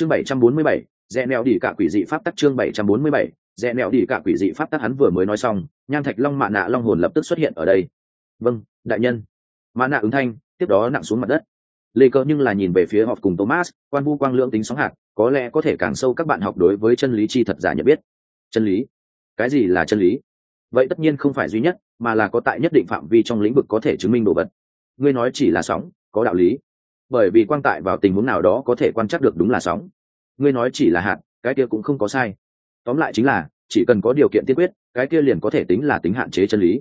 chương bảy trăm bốn mươi bảy, rẽ nẹo đi cả quỷ dị pháp tắc chương bảy trăm bốn mươi bảy, rẽ nẹo đi cả quỷ dị pháp tắc hắn vừa mới nói xong, nhan thạch long mạ nạ long hồn lập tức xuất hiện ở đây. Vâng đại nhân. Mạ nạ ứng thanh, tiếp đó nặng xuống mặt đất. Lê cơ nhưng là nhìn về phía họp cùng thomas, quan vu quang lưỡng tính sóng hạt, có lẽ có thể càng sâu các bạn học đối với chân lý chi thật giả nhận biết. Chân lý? Cái gì là chân lý? Vậy tất nhiên không phải duy nhất, mà là có tại nhất định phạm vi trong lĩnh vực có thể chứng minh đồ vật. Ngươi nói chỉ là sóng, có đạo lý bởi vì quang tại vào tình huống nào đó có thể quan trắc được đúng là sóng. Ngươi nói chỉ là hạn, cái kia cũng không có sai. Tóm lại chính là chỉ cần có điều kiện tiên quyết cái kia liền có thể tính là tính hạn chế chân lý.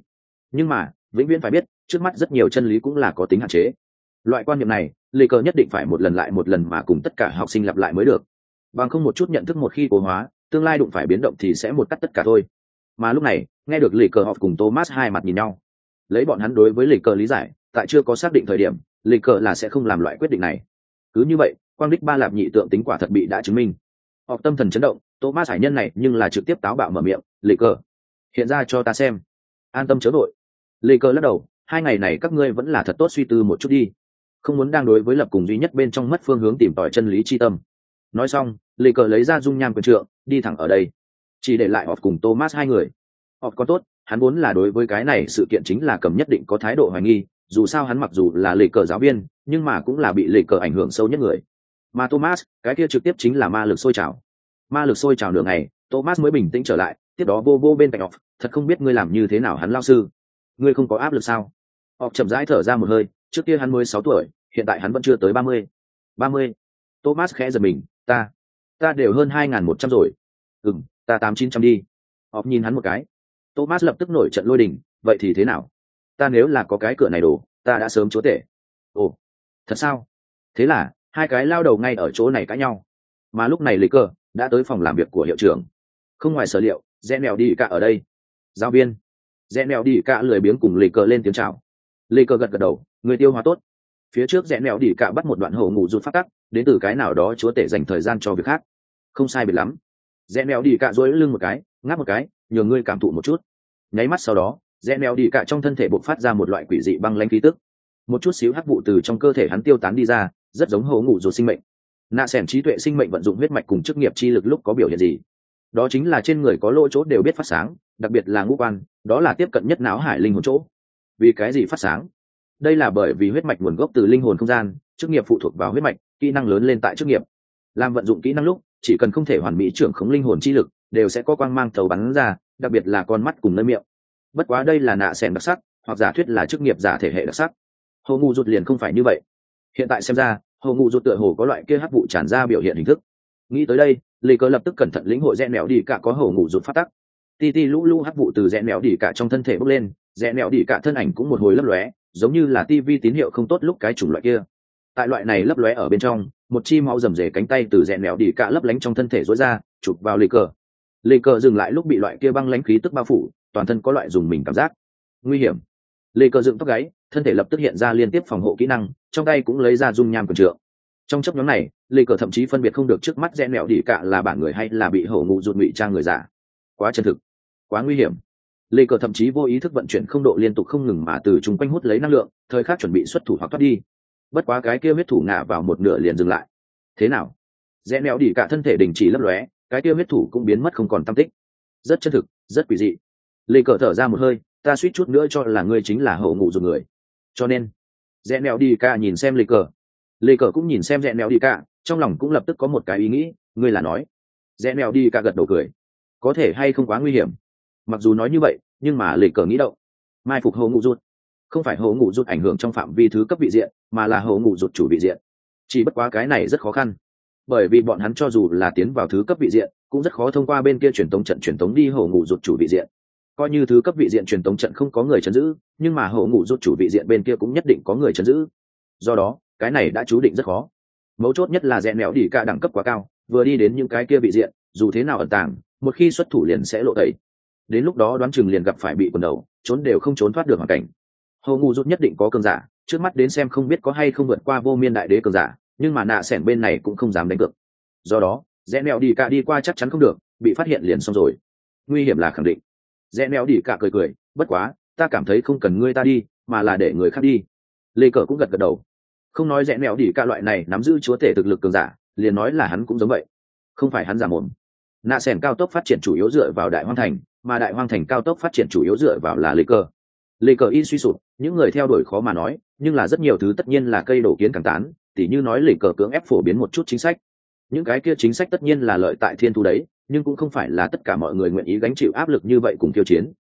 Nhưng mà vĩnh viễn phải biết trước mắt rất nhiều chân lý cũng là có tính hạn chế. Loại quan niệm này lê cơ nhất định phải một lần lại một lần mà cùng tất cả học sinh lặp lại mới được. Bằng không một chút nhận thức một khi cố hóa tương lai đụng phải biến động thì sẽ một cắt tất cả thôi. Mà lúc này nghe được lì cờ họp cùng thomas hai mặt nhìn nhau. Lấy bọn hắn đối với lì cờ lý giải tại chưa có xác định thời điểm lịch cờ là sẽ không làm loại quyết định này. Cứ như vậy, quang đích ba lạp nhị tượng tính quả thật bị đã chứng minh. Học tâm thần chấn động, thomas hải nhân này nhưng là trực tiếp táo bạo mở miệng lịch cờ, hiện ra cho ta xem. An tâm chớ đội lịch cờ lắc đầu, hai ngày này các ngươi vẫn là thật tốt suy tư một chút đi. Không muốn đang đối với lập cùng duy nhất bên trong mất phương hướng tìm tòi chân lý chi tâm. Nói xong lì cờ lấy ra dung nham quyền trượng, đi thẳng ở đây. Chỉ để lại họp cùng thomas hai người. Họp có tốt, hắn vốn là đối với cái này sự kiện chính là cầm nhất định có thái độ hoài nghi dù sao hắn mặc dù là lì cờ giáo viên, nhưng mà cũng là bị lì cờ ảnh hưởng sâu nhất người. Mà thomas, cái kia trực tiếp chính là ma lực sôi trào. Ma lực sôi trào nửa ngày, thomas mới bình tĩnh trở lại, tiếp đó vô vô bên cạnh off thật không biết ngươi làm như thế nào hắn lao sư? Ngươi không có áp lực sao? Off chậm rãi thở ra một hơi, trước kia hắn mới sáu tuổi, hiện tại hắn vẫn chưa tới ba mươi. Ba mươi? Thomas khẽ giật mình, ta ta đều hơn hai n g h n một trăm rồi. Ừ m ta tám chín trăm đi. Off nhìn hắn một cái. Thomas lập tức nổi trận lôi đình, vậy thì thế nào? Ta nếu là có cái cửa này đổ ta đã sớm chúa tể. Ồ, thật sao? Thế là, hai cái lao đầu ngay ở chỗ này cãi nhau. Mà lúc này lấy cơ đã tới phòng làm việc của hiệu trưởng. Không ngoài sở liệu, rẽ mèo đi cả ở đây. Giáo viên, rẽ mèo đi cả lười biếng cùng lì cờ lên tiếng chào. Lì cờ gật gật đầu, người tiêu hóa tốt. Phía trước rẽ mèo đi cả bắt một đoạn hổ ngủ rụt phát tắc, đến từ cái nào đó chúa tể dành thời gian cho việc khác. Không sai biệt lắm. Rẽ mèo đi cả dối lưng một cái, ngáp một cái, nhờ ngươi cảm thụ một chút. Nháy mắt sau đó rẽ mèo đi cả trong thân thể bộc phát ra một loại quỷ dị băng lanh khí tức. Một chút xíu hắc vụ từ trong cơ thể hắn tiêu tán đi ra, rất giống hổ ngủ rồi sinh mệnh. Nạ s trí tuệ sinh mệnh vận dụng huyết mạch cùng chức nghiệp chi lực lúc có biểu hiện gì? Đó chính là trên người có lỗ chỗ đều biết phát sáng, đặc biệt là ngũ quan, đó là tiếp cận nhất não hải linh hồn chỗ. Vì cái gì phát sáng? Đây là bởi vì huyết mạch nguồn gốc từ linh hồn không gian, chức nghiệp phụ thuộc vào huyết mạch, kỹ năng lớn lên tại chức nghiệp. Làm vận dụng kỹ năng lúc, chỉ cần không thể hoàn mỹ trưởng khống linh hồn chi lực, đều sẽ có quang mang thầu bắn ra, đặc biệt là con mắt cùng nơi miệng bất quá đây là nạ sẻn đặc sắc, hoặc giả thuyết là chức nghiệp giả thể hệ đặc sắc. Hồ ngụ rụt liền không phải như vậy. Hiện tại xem ra, hồ ngụ rụt tựa hồ có loại kia hắc vụ tràn ra biểu hiện hình thức. Nghĩ tới đây lê cơ lập tức cẩn thận lĩnh hội rẽ mèo đi cả có hồ ngụ rụt phát tắc. Ti ti lũ lũ hắc vụ từ rẽ mèo đi cả trong thân thể bốc lên, rẽ mèo đi cả thân ảnh cũng một hồi lấp lóe, giống như là tivi tín hiệu không tốt lúc cái chủng loại kia. Tại loại này lấp lóe ở bên trong, một chi máu rầm rề cánh tay từ rẽ mèo đi cả lấp lánh trong thân thể rối ra, chụp vào lê cờ. Lê cờ dừng lại lúc bị loại kia băng lãnh khí tức bao phủ toàn thân có loại dùng mình cảm giác. Nguy hiểm. Lê cơ dựng tóc gáy, thân thể lập tức hiện ra liên tiếp phòng hộ kỹ năng, trong tay cũng lấy ra dung nham quần trượng. Trong chấp nhóm này, lê cờ thậm chí phân biệt không được trước mắt rẽ mẹo đỉ cạ là bản người hay là bị hổ ngụ rụt ngụy trang người giả quá chân thực. Quá nguy hiểm. Lê cờ thậm chí vô ý thức vận chuyển không độ liên tục không ngừng mà từ chung quanh hút lấy năng lượng, thời khắc chuẩn bị xuất thủ hoặc thoát đi. Bất quá cái kia huyết thủ ngả vào một nửa liền dừng lại. Thế nào? Rẽ mẹo đỉ cạ thân thể đình chỉ lấp lóe, cái kia huyết thủ cũng biến mất không còn tam tích. Rất chân thực, rất quỷ dị lê cờ thở ra một hơi, ta suýt chút nữa cho là ngươi chính là hậu ngụ dùng người. Cho nên, rẽ nẹo đi ca nhìn xem lê cờ. Lê cờ cũng nhìn xem rẽ nẹo đi ca, trong lòng cũng lập tức có một cái ý nghĩ, ngươi là nói. Rẽ nẹo đi ca gật đầu cười. Có thể hay không quá nguy hiểm? Mặc dù nói như vậy, nhưng mà lê cờ nghĩ động. Mai phục hậu ngụ rút không phải hậu ngụ rút ảnh hưởng trong phạm vi thứ cấp vị diện, mà là hậu ngụ rút chủ vị diện. Chỉ bất quá cái này rất khó khăn. Bởi vì bọn hắn cho dù là tiến vào thứ cấp vị diện, cũng rất khó thông qua bên kia truyền tống trận truyền tống đi hậu ngụ rút chủ vị diện coi như thứ cấp vị diện truyền tống trận không có người chấn giữ, nhưng mà hậu ngụ rút chủ vị diện bên kia cũng nhất định có người chấn giữ. Do đó, cái này đã chú định rất khó. Mấu chốt nhất là rẽ mẹo đi cả đẳng cấp quá cao, vừa đi đến những cái kia vị diện, dù thế nào ẩn tàng, một khi xuất thủ liền sẽ lộ tẩy. Đến lúc đó đoán chừng liền gặp phải bị quần đầu, trốn đều không trốn thoát được hoàn cảnh. Hậu ngụ rút nhất định có cơn giả, trước mắt đến xem không biết có hay không vượt qua vô miên đại đế cơn giả, nhưng mà nạ sẻn bên này cũng không dám đánh cược. Do đó, rẽ mẹo đi cả đi qua chắc chắn không được, bị phát hiện liền xong rồi. Nguy hiểm là khẳng định rẽ neo đi cả cười cười, bất quá, ta cảm thấy không cần ngươi ta đi, mà là để người khác đi. Lê cờ cũng gật gật đầu. Không nói rẽ neo đi cả loại này nắm giữ chúa tể thực lực cường giả, liền nói là hắn cũng giống vậy. Không phải hắn giả mồm. Nạ sẻn cao tốc phát triển chủ yếu dựa vào đại hoang thành, mà đại hoang thành cao tốc phát triển chủ yếu dựa vào là lê cờ. Lê cờ y suy sụp, những người theo đuổi khó mà nói, nhưng là rất nhiều thứ tất nhiên là cây đổ kiến càng tán, tỉ như nói lê cờ cưỡng ép phổ biến một chút chính sách. Những cái kia chính sách tất nhiên là lợi tại thiên thu đấy nhưng cũng không phải là tất cả mọi người nguyện ý gánh chịu áp lực như vậy cùng tiêu chiến.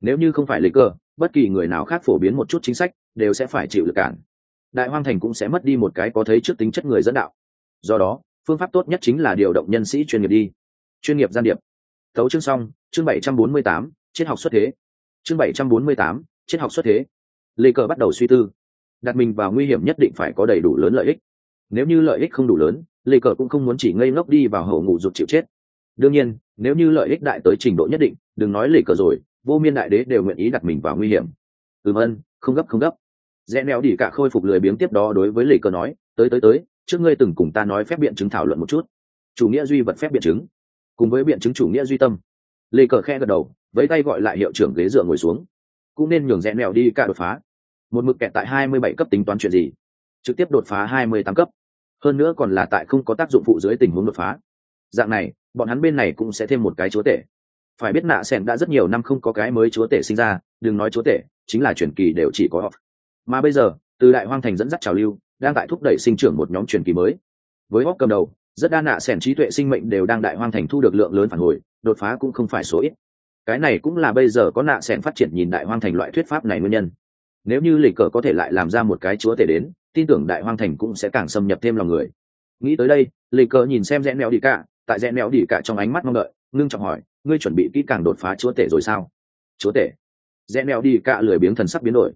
Nếu như không phải lê cờ bất kỳ người nào khác phổ biến một chút chính sách, đều sẽ phải chịu lực cản. Đại hoang thành cũng sẽ mất đi một cái có thấy trước tính chất người dẫn đạo. Do đó, phương pháp tốt nhất chính là điều động nhân sĩ chuyên nghiệp đi. Chuyên nghiệp gian điệp. Thấu chương xong, chương bảy trăm bốn mươi tám, triết học xuất thế. Chương bảy trăm bốn mươi tám, triết học xuất thế. Lê cờ bắt đầu suy tư. Đặt mình vào nguy hiểm nhất định phải có đầy đủ lớn lợi ích. Nếu như lợi ích không đủ lớn lê cờ cũng không muốn chỉ ngây ngốc đi vào hậu ngủ dục chịu chết đương nhiên, nếu như lợi ích đại tới trình độ nhất định, đừng nói lì cờ rồi, vô miên đại đế đều nguyện ý đặt mình vào nguy hiểm. Ừm ân không gấp không gấp. Rẽ neo đi cả khôi phục lười biếng tiếp đó đối với lì cờ nói, tới tới tới, trước ngươi từng cùng ta nói phép biện chứng thảo luận một chút. Chủ nghĩa duy vật phép biện chứng. Cùng với biện chứng chủ nghĩa duy tâm. Lì cờ khe gật đầu với tay gọi lại hiệu trưởng ghế dựa ngồi xuống. Cũng nên nhường rẽ nẹo đi cả đột phá. Một mực kẹt tại hai mươi bảy cấp tính toán chuyện gì? Trực tiếp đột phá hai mươi tám cấp. Hơn nữa còn là tại không có tác dụng phụ dưới tình huống đột phá dạng này, bọn hắn bên này cũng sẽ thêm một cái chúa tể. Phải biết nạ sen đã rất nhiều năm không có cái mới chúa tể sinh ra, đừng nói chúa tể, chính là truyền kỳ đều chỉ có họ. Mà bây giờ, từ đại hoang thành dẫn dắt trào lưu, đang tại thúc đẩy sinh trưởng một nhóm truyền kỳ mới. Với hóc cầm đầu, rất đa nạ sẻn trí tuệ sinh mệnh đều đang đại hoang thành thu được lượng lớn phản hồi, đột phá cũng không phải số ít. Cái này cũng là bây giờ có nạ sẻn phát triển nhìn đại hoang thành loại thuyết pháp này nguyên nhân. Nếu như lịch cờ có thể lại làm ra một cái chúa tể đến, tin tưởng đại hoang thành cũng sẽ càng xâm nhập thêm lòng người. Nghĩ tới đây, lịch cờ nhìn xem rẽ mèo đi cả tại rẽ neo đi cả trong ánh mắt mong đợi, ngưng trọng hỏi, ngươi chuẩn bị kỹ càng đột phá chúa tể rồi sao? Chúa tể? Rẽ neo đi cả lười biếng thần sắc biến đổi.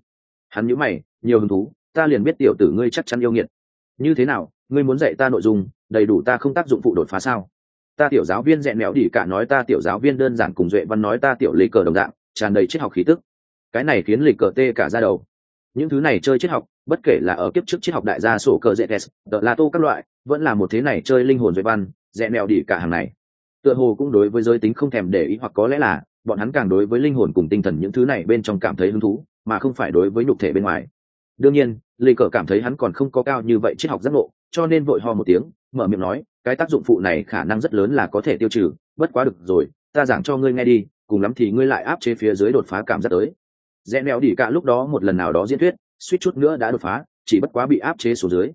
Hắn nhíu mày, nhiều hứng thú, ta liền biết tiểu tử ngươi chắc chắn yêu nghiệt. Như thế nào, ngươi muốn dạy ta nội dung, đầy đủ ta không tác dụng phụ đột phá sao? Ta tiểu giáo viên rẽ mẹo đi cả nói ta tiểu giáo viên đơn giản cùng duệ văn nói ta tiểu lê cờ đồng dạng, tràn đầy triết học khí tức. Cái này khiến lịch cờ tê cả ra đầu. Những thứ này chơi triết học, bất kể là ở kiếp trước triết học đại gia sổ cờ dễ test tờ la tô các loại vẫn là một thế này chơi linh hồn duệ văn, rẽ nẹo đi cả hàng này. Tựa hồ cũng đối với giới tính không thèm để ý hoặc có lẽ là, bọn hắn càng đối với linh hồn cùng tinh thần những thứ này bên trong cảm thấy hứng thú, mà không phải đối với nhục thể bên ngoài. Đương nhiên, lê cờ cảm thấy hắn còn không có cao như vậy triết học giác ngộ, cho nên vội ho một tiếng, mở miệng nói, cái tác dụng phụ này khả năng rất lớn là có thể tiêu trừ, bất quá được rồi, ta giảng cho ngươi nghe đi, cùng lắm thì ngươi lại áp chế phía dưới đột phá cảm giác tới. Rẽ nẹo đỉ cả lúc đó một lần nào đó diễn thuyết, suýt chút nữa đã đột phá, chỉ bất quá bị áp chế xuống dưới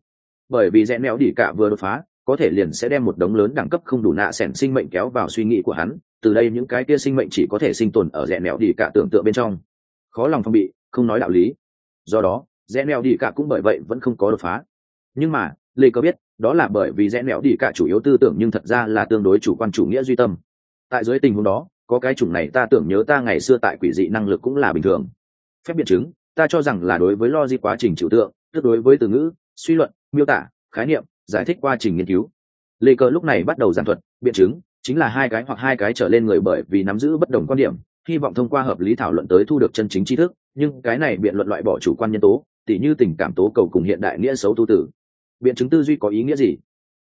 bởi vì rẽ nẹo đỉ cả vừa đột phá, có thể liền sẽ đem một đống lớn đẳng cấp không đủ nạ sẻn sinh mệnh kéo vào suy nghĩ của hắn, từ đây những cái kia sinh mệnh chỉ có thể sinh tồn ở rẽ nẹo đỉ cả tưởng tượng bên trong. Khó lòng phong bị, không nói đạo lý. Do đó, rẽ nẹo đỉ cả cũng bởi vậy vẫn không có đột phá. Nhưng mà, lê có biết, đó là bởi vì rẽ nẹo đi cả chủ yếu tư tưởng nhưng thật ra là tương đối chủ quan chủ nghĩa duy tâm. Tại dưới tình huống đó, có cái chủng này ta tưởng nhớ ta ngày xưa tại quỷ dị năng lực cũng là bình thường. Phép biện chứng, ta cho rằng là đối với lo di quá trình trừu tượng, tức đối với từ ngữ suy luận, miêu tả, khái niệm, giải thích quá trình nghiên cứu. Lê cơ lúc này bắt đầu giảng thuật, biện chứng, chính là hai cái hoặc hai cái trở lên người bởi vì nắm giữ bất đồng quan điểm, hy vọng thông qua hợp lý thảo luận tới thu được chân chính tri thức, nhưng cái này biện luận loại bỏ chủ quan nhân tố, tỉ như tình cảm tố cầu cùng hiện đại nghĩa xấu tu tử. Biện chứng tư duy có ý nghĩa gì?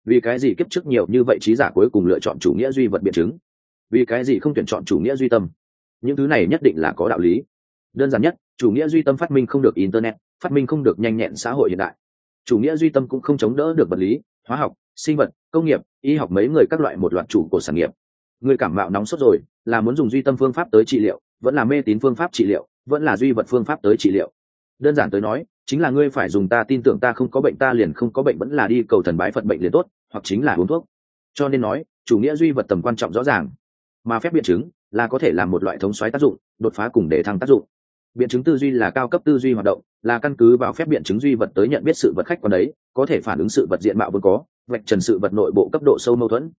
Vì cái gì kiếp trước nhiều như vậy trí giả cuối cùng lựa chọn chủ nghĩa duy vật biện chứng? Vì cái gì không tuyển chọn chủ nghĩa duy tâm? Những thứ này nhất định là có đạo lý. Đơn giản nhất, chủ nghĩa duy tâm phát minh không được internet, phát minh không được nhanh nhẹn xã hội hiện đại chủ nghĩa duy tâm cũng không chống đỡ được vật lý, hóa học, sinh vật, công nghiệp, y học mấy người các loại một loạt chủ của sản nghiệp. Người cảm mạo nóng sốt rồi, là muốn dùng duy tâm phương pháp tới trị liệu, vẫn là mê tín phương pháp trị liệu, vẫn là duy vật phương pháp tới trị liệu. Đơn giản tới nói, chính là ngươi phải dùng ta tin tưởng ta không có bệnh ta liền không có bệnh vẫn là đi cầu thần bái phật bệnh liền tốt, hoặc chính là uống thuốc. Cho nên nói, chủ nghĩa duy vật tầm quan trọng rõ ràng. Mà phép biện chứng là có thể làm một loại thống xoáy tác dụng, đột phá cùng để thăng tác dụng biện chứng tư duy là cao cấp tư duy hoạt động, là căn cứ vào phép biện chứng duy vật tới nhận biết sự vật khách quan đấy, có thể phản ứng sự vật diện mạo vốn có, vạch trần sự vật nội bộ cấp độ sâu mâu thuẫn.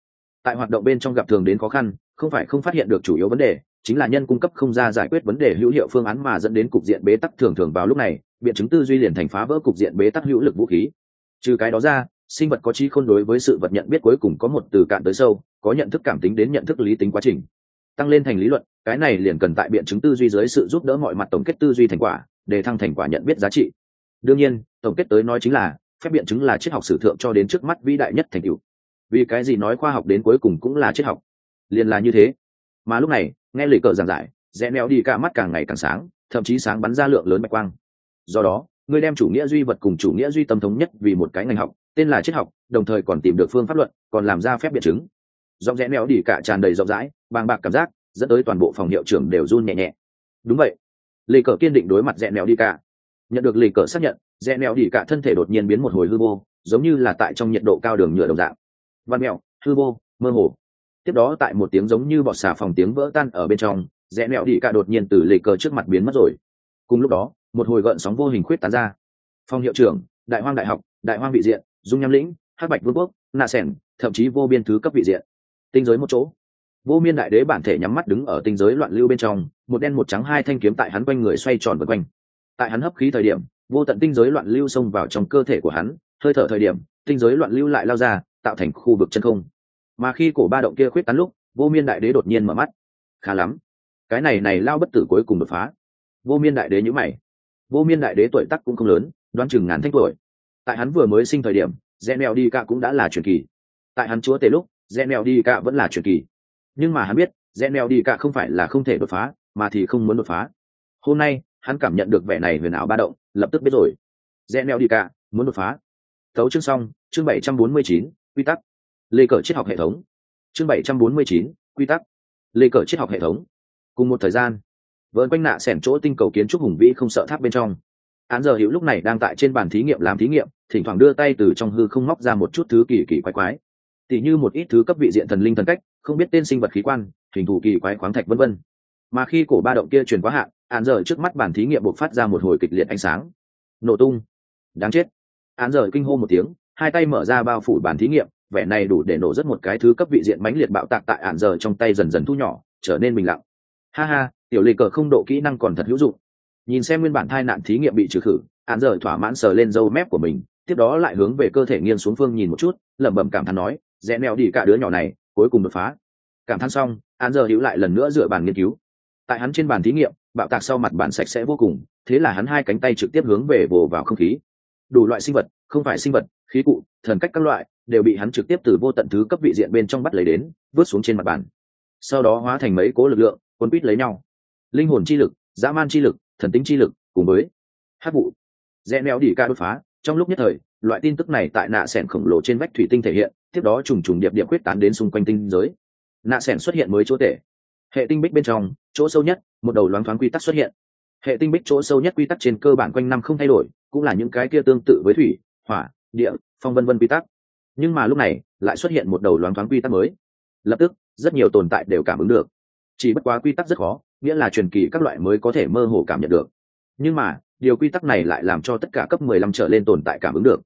Tại hoạt động bên trong gặp thường đến khó khăn, không phải không phát hiện được chủ yếu vấn đề, chính là nhân cung cấp không ra giải quyết vấn đề hữu hiệu phương án mà dẫn đến cục diện bế tắc thường thường vào lúc này, biện chứng tư duy liền thành phá vỡ cục diện bế tắc hữu lực vũ khí. Trừ cái đó ra, sinh vật có trí khôn đối với sự vật nhận biết cuối cùng có một từ cạn tới sâu, có nhận thức cảm tính đến nhận thức lý tính quá trình. Tăng lên thành lý luận cái này liền cần tại biện chứng tư duy dưới sự giúp đỡ mọi mặt tổng kết tư duy thành quả, để thăng thành quả nhận biết giá trị. Đương nhiên, tổng kết tới nói chính là, phép biện chứng là triết học sử thượng cho đến trước mắt vĩ đại nhất thành tựu. Vì cái gì nói khoa học đến cuối cùng cũng là triết học? Liền là như thế. Mà lúc này, nghe lời cờ giảng giải, rẽ neo đi cả mắt càng ngày càng sáng, thậm chí sáng bắn ra lượng lớn bạch quang. Do đó, người đem chủ nghĩa duy vật cùng chủ nghĩa duy tâm thống nhất vì một cái ngành học, tên là triết học, đồng thời còn tìm được phương pháp luận, còn làm ra phép biện chứng. Dòng rẽ neo đi cả tràn đầy rộng rãi, bàng bạc cảm giác dẫn tới toàn bộ phòng hiệu trưởng đều run nhẹ nhẹ. Đúng vậy. Lì cờ kiên định đối mặt rẽ mèo đi cả. Nhận được lì cờ xác nhận rẽ mèo đi cả thân thể đột nhiên biến một hồi hư vô giống như là tại trong nhiệt độ cao đường nhựa đồng dạng. Văn mèo, hư vô mơ hồ. Tiếp đó tại một tiếng giống như bọt xà phòng tiếng vỡ tan ở bên trong rẽ mèo đi cả đột nhiên từ lì cờ trước mặt biến mất rồi. Cùng lúc đó một hồi gợn sóng vô hình khuyết tán ra. Phòng hiệu trưởng đại hoang đại học đại hoang vị diện dung nham lĩnh hắc bạch vương quốc nạ sẻn thậm chí vô biên thứ cấp vị diện. Tinh giới một chỗ vô miên đại đế bản thể nhắm mắt đứng ở tinh giới loạn lưu bên trong, một đen một trắng hai thanh kiếm tại hắn quanh người xoay tròn vượt quanh. Tại hắn hấp khí thời điểm, vô tận tinh giới loạn lưu xông vào trong cơ thể của hắn, hơi thở thời điểm, tinh giới loạn lưu lại lao ra, tạo thành khu vực chân không. Mà khi cổ ba động kia khuyết tán lúc, vô miên đại đế đột nhiên mở mắt. Khá lắm, cái này này lao bất tử cuối cùng đột phá. Vô miên đại đế nhữ mày. Vô miên đại đế tuổi tắc cũng không lớn, đoán chừng ngàn thanh tuổi. Tại hắn vừa mới sinh thời điểm rẽ Mèo đi Cả cũng đã là truyền kỳ. Tại hắn chúa tể lúc rẽ Mèo đi Cả vẫn là truyền kỳ nhưng mà hắn biết, rẽ neo đi cả không phải là không thể đột phá, mà thì không muốn đột phá. Hôm nay, hắn cảm nhận được vẻ này huyền ảo ba động, lập tức biết rồi. Rẽ neo đi cả, muốn đột phá. Thấu chương xong, chương bảy trăm bốn mươi chín, quy tắc. Lê cờ triết học hệ thống. Chương bảy trăm bốn mươi chín, quy tắc. Lê cờ triết học hệ thống. Cùng một thời gian, vợn quanh nạ xẻn chỗ tinh cầu kiến trúc hùng vĩ không sợ tháp bên trong. Án giờ hữu lúc này đang tại trên bàn thí nghiệm làm thí nghiệm, thỉnh thoảng đưa tay từ trong hư không móc ra một chút thứ kỳ kỳ quái quái. Tỉ như một ít thứ cấp vị diện thần linh thần cách không biết tên sinh vật khí quan, hình thù kỳ quái khoáng thạch vân vân. Mà khi cổ ba động kia truyền quá hạn án giờ trước mắt bàn thí nghiệm buộc phát ra một hồi kịch liệt ánh sáng. Nổ tung. Đáng chết. Án giờ kinh hô một tiếng, hai tay mở ra bao phủ bàn thí nghiệm, vẻ này đủ để nổ rất một cái thứ cấp vị diện mãnh liệt bạo tạc tại án giờ trong tay dần dần thu nhỏ, trở nên bình lặng. Ha ha, tiểu lì cờ không độ kỹ năng còn thật hữu dụng. Nhìn xem nguyên bản thai nạn thí nghiệm bị trừ khử án giờ thỏa mãn sờ lên râu mép của mình, tiếp đó lại hướng về cơ thể nghiêng xuống phương nhìn một chút, lẩm bẩm cảm thán nói, rẽ neo đi cả đứa nhỏ này cuối cùng đột phá. Cảm thán xong, an giờ hữu lại lần nữa dựa bàn nghiên cứu. Tại hắn trên bàn thí nghiệm, bạo tạc sau mặt bàn sạch sẽ vô cùng, thế là hắn hai cánh tay trực tiếp hướng về vồ vào không khí. Đủ loại sinh vật, không phải sinh vật, khí cụ, thần cách các loại, đều bị hắn trực tiếp từ vô tận thứ cấp vị diện bên trong bắt lấy đến vớt xuống trên mặt bàn. Sau đó hóa thành mấy cố lực lượng quân quýt lấy nhau. Linh hồn chi lực, dã man chi lực, thần tính chi lực, cùng với hát vụ. Rẽ neo đỉ ca đột phá, trong lúc nhất thời loại tin tức này tại nạ sẻn khổng lồ trên vách thủy tinh thể hiện, tiếp đó trùng trùng điệp điệp quyết tán đến xung quanh tinh giới. Nạ sẻn xuất hiện mới chỗ tể. Hệ tinh bích bên trong, chỗ sâu nhất, một đầu loáng thoáng quy tắc xuất hiện. Hệ tinh bích chỗ sâu nhất quy tắc trên cơ bản quanh năm không thay đổi, cũng là những cái kia tương tự với thủy, hỏa, địa, phong vân vân quy tắc. Nhưng mà lúc này, lại xuất hiện một đầu loáng thoáng quy tắc mới. Lập tức, rất nhiều tồn tại đều cảm ứng được. Chỉ bất quá quy tắc rất khó, nghĩa là truyền kỳ các loại mới có thể mơ hồ cảm nhận được. Nhưng mà, điều quy tắc này lại làm cho tất cả cấp mười lăm trở lên tồn tại cảm ứng được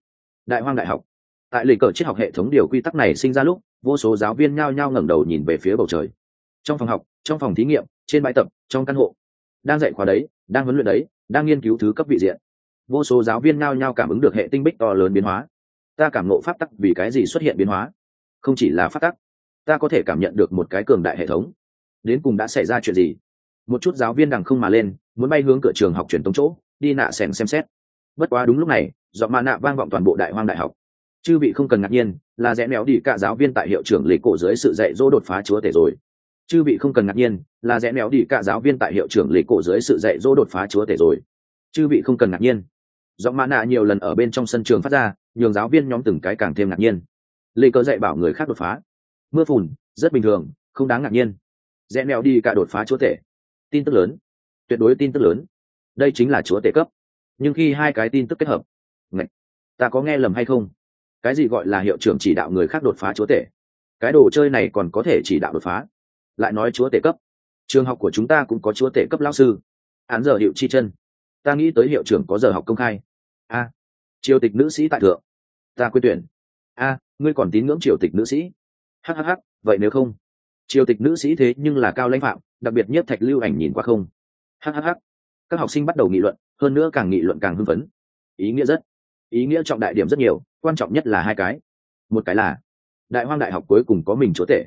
đại hoang đại học. Tại lịch cờ triết học hệ thống điều quy tắc này sinh ra lúc, vô số giáo viên nhao nhao ngẩng đầu nhìn về phía bầu trời. Trong phòng học, trong phòng thí nghiệm, trên bãi tập, trong căn hộ. Đang dạy khóa đấy, đang huấn luyện đấy, đang nghiên cứu thứ cấp vị diện. Vô số giáo viên nhao nhao cảm ứng được hệ tinh bích to lớn biến hóa. Ta cảm nộ pháp tắc vì cái gì xuất hiện biến hóa? Không chỉ là pháp tắc, ta có thể cảm nhận được một cái cường đại hệ thống. Đến cùng đã xảy ra chuyện gì? Một chút giáo viên đằng không mà lên, muốn bay hướng cửa trường học truyền tống chỗ, đi nạ sèn xem xét. Bất quá đúng lúc này giọng mạ nạ vang vọng toàn bộ đại hoang đại học. Chư vị không cần ngạc nhiên, là rẽ méo đi cả giáo viên tại hiệu trưởng lì cổ dưới sự dạy dỗ đột phá chúa tể rồi. Chư vị không cần ngạc nhiên, là rẽ méo đi cả giáo viên tại hiệu trưởng lì cổ dưới sự dạy dỗ đột phá chúa tể rồi. Chư vị không cần ngạc nhiên. Giọng mạ nạ nhiều lần ở bên trong sân trường phát ra, nhường giáo viên nhóm từng cái càng thêm ngạc nhiên. Lê cơ dạy bảo người khác đột phá. Mưa phùn, rất bình thường, không đáng ngạc nhiên. Rẽ mèo đi cả đột phá chúa tể. Tin tức lớn. Tuyệt đối tin tức lớn. Đây chính là chúa tể cấp. Nhưng khi hai cái tin tức kết hợp ngạch, ta có nghe lầm hay không? Cái gì gọi là hiệu trưởng chỉ đạo người khác đột phá chúa tể? Cái đồ chơi này còn có thể chỉ đạo đột phá? Lại nói chúa tể cấp. Trường học của chúng ta cũng có chúa tể cấp lao sư. Án giờ hiệu chi chân. Ta nghĩ tới hiệu trưởng có giờ học công khai. A. Triều tịch nữ sĩ tại thượng. Ta quyết tuyển. A ngươi còn tín ngưỡng triều tịch nữ sĩ. Hhh vậy nếu không? Triều tịch nữ sĩ thế nhưng là cao lãnh phạm đặc biệt nhất thạch lưu ảnh nhìn qua không? Hhh các học sinh bắt đầu nghị luận hơn nữa càng nghị luận càng hưng phấn. Ý nghĩa rất ý nghĩa trọng đại điểm rất nhiều, quan trọng nhất là hai cái. Một cái là, đại hoang đại học cuối cùng có mình chúa tể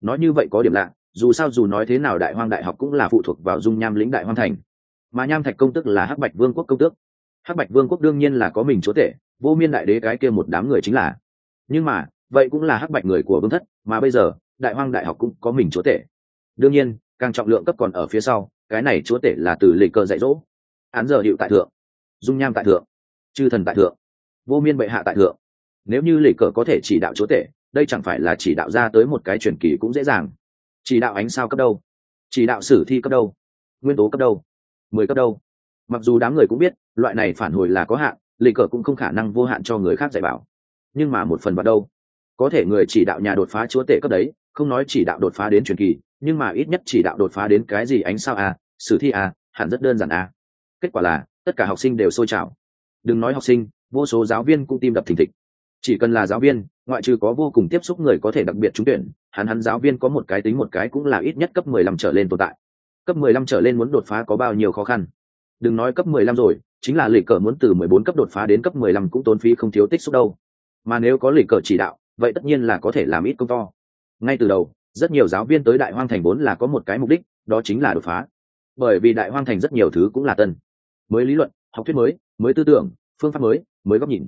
nói như vậy có điểm lạ, dù sao dù nói thế nào đại hoang đại học cũng là phụ thuộc vào dung nham lĩnh đại hoang thành. Mà nham thạch công tức là hắc bạch vương quốc công tước. Hắc bạch vương quốc đương nhiên là có mình chúa tể vô miên đại đế cái kia một đám người chính là. Nhưng mà, vậy cũng là hắc bạch người của vương thất, mà bây giờ, đại hoang đại học cũng có mình chúa tể đương nhiên, càng trọng lượng cấp còn ở phía sau, cái này chúa tể là từ lịch cơ dạy dỗ. Án giờ hiệu tại thượng, dung nham tại thượng, chư thần tại thượng vô miên bệ hạ tại thượng. Nếu như lì cờ có thể chỉ đạo chúa tể, đây chẳng phải là chỉ đạo ra tới một cái truyền kỳ cũng dễ dàng. Chỉ đạo ánh sao cấp đâu? Chỉ đạo sử thi cấp đâu? Nguyên tố cấp đâu? Mười cấp đâu? Mặc dù đám người cũng biết, loại này phản hồi là có hạn lì cờ cũng không khả năng vô hạn cho người khác dạy bảo. Nhưng mà một phần vào đâu? Có thể người chỉ đạo nhà đột phá chúa tể cấp đấy, không nói chỉ đạo đột phá đến truyền kỳ, nhưng mà ít nhất chỉ đạo đột phá đến cái gì ánh sao à sử thi à hẳn rất đơn giản à. Kết quả là, tất cả học sinh đều sôi trào. Đừng nói học sinh vô số giáo viên cũng tim đập thình thịch. Chỉ cần là giáo viên, ngoại trừ có vô cùng tiếp xúc người có thể đặc biệt trúng tuyển, hắn hắn giáo viên có một cái tính một cái cũng là ít nhất cấp mười lăm trở lên tồn tại. Cấp mười lăm trở lên muốn đột phá có bao nhiêu khó khăn? Đừng nói cấp mười lăm rồi, chính là lì cờ muốn từ mười bốn cấp đột phá đến cấp mười lăm cũng tốn phí không thiếu tích xúc đâu. Mà nếu có lì cờ chỉ đạo, vậy tất nhiên là có thể làm ít công to. Ngay từ đầu, rất nhiều giáo viên tới đại hoang thành vốn là có một cái mục đích, đó chính là đột phá. Bởi vì đại hoang thành rất nhiều thứ cũng là tân. Mới lý luận, học thuyết mới mới tư tưởng, phương pháp mới mới góc nhìn.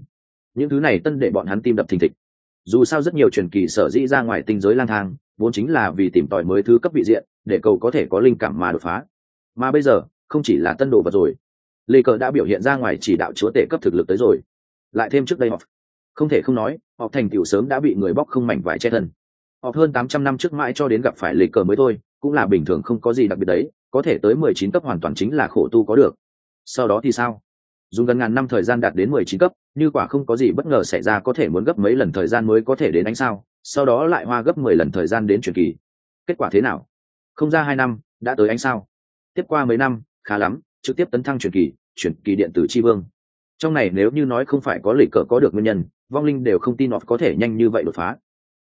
Những thứ này tân để bọn hắn tim đập thình thịch. Dù sao rất nhiều truyền kỳ sở dĩ ra ngoài tinh giới lang thang, vốn chính là vì tìm tòi mới thứ cấp vị diện, để cầu có thể có linh cảm mà đột phá. Mà bây giờ, không chỉ là tân đồ vật rồi. Lê cờ đã biểu hiện ra ngoài chỉ đạo chúa tể cấp thực lực tới rồi. Lại thêm trước đây họ không thể không nói, họ thành tựu sớm đã bị người bóc không mảnh vải che thân. Họ hơn tám trăm năm trước mãi cho đến gặp phải lê cờ mới thôi, cũng là bình thường không có gì đặc biệt đấy, có thể tới mười chín cấp hoàn toàn chính là khổ tu có được. Sau đó thì sao? Dùng gần ngàn năm thời gian đạt đến mười chín cấp, như quả không có gì bất ngờ xảy ra có thể muốn gấp mấy lần thời gian mới có thể đến ánh sao, sau đó lại hoa gấp mười lần thời gian đến truyền kỳ. Kết quả thế nào? Không ra hai năm, đã tới ánh sao. Tiếp qua mấy năm, khá lắm, trực tiếp tấn thăng truyền kỳ truyền kỳ điện tử tri vương. Trong này nếu như nói không phải có lịch cờ có được nguyên nhân, vong linh đều không tin off có thể nhanh như vậy đột phá.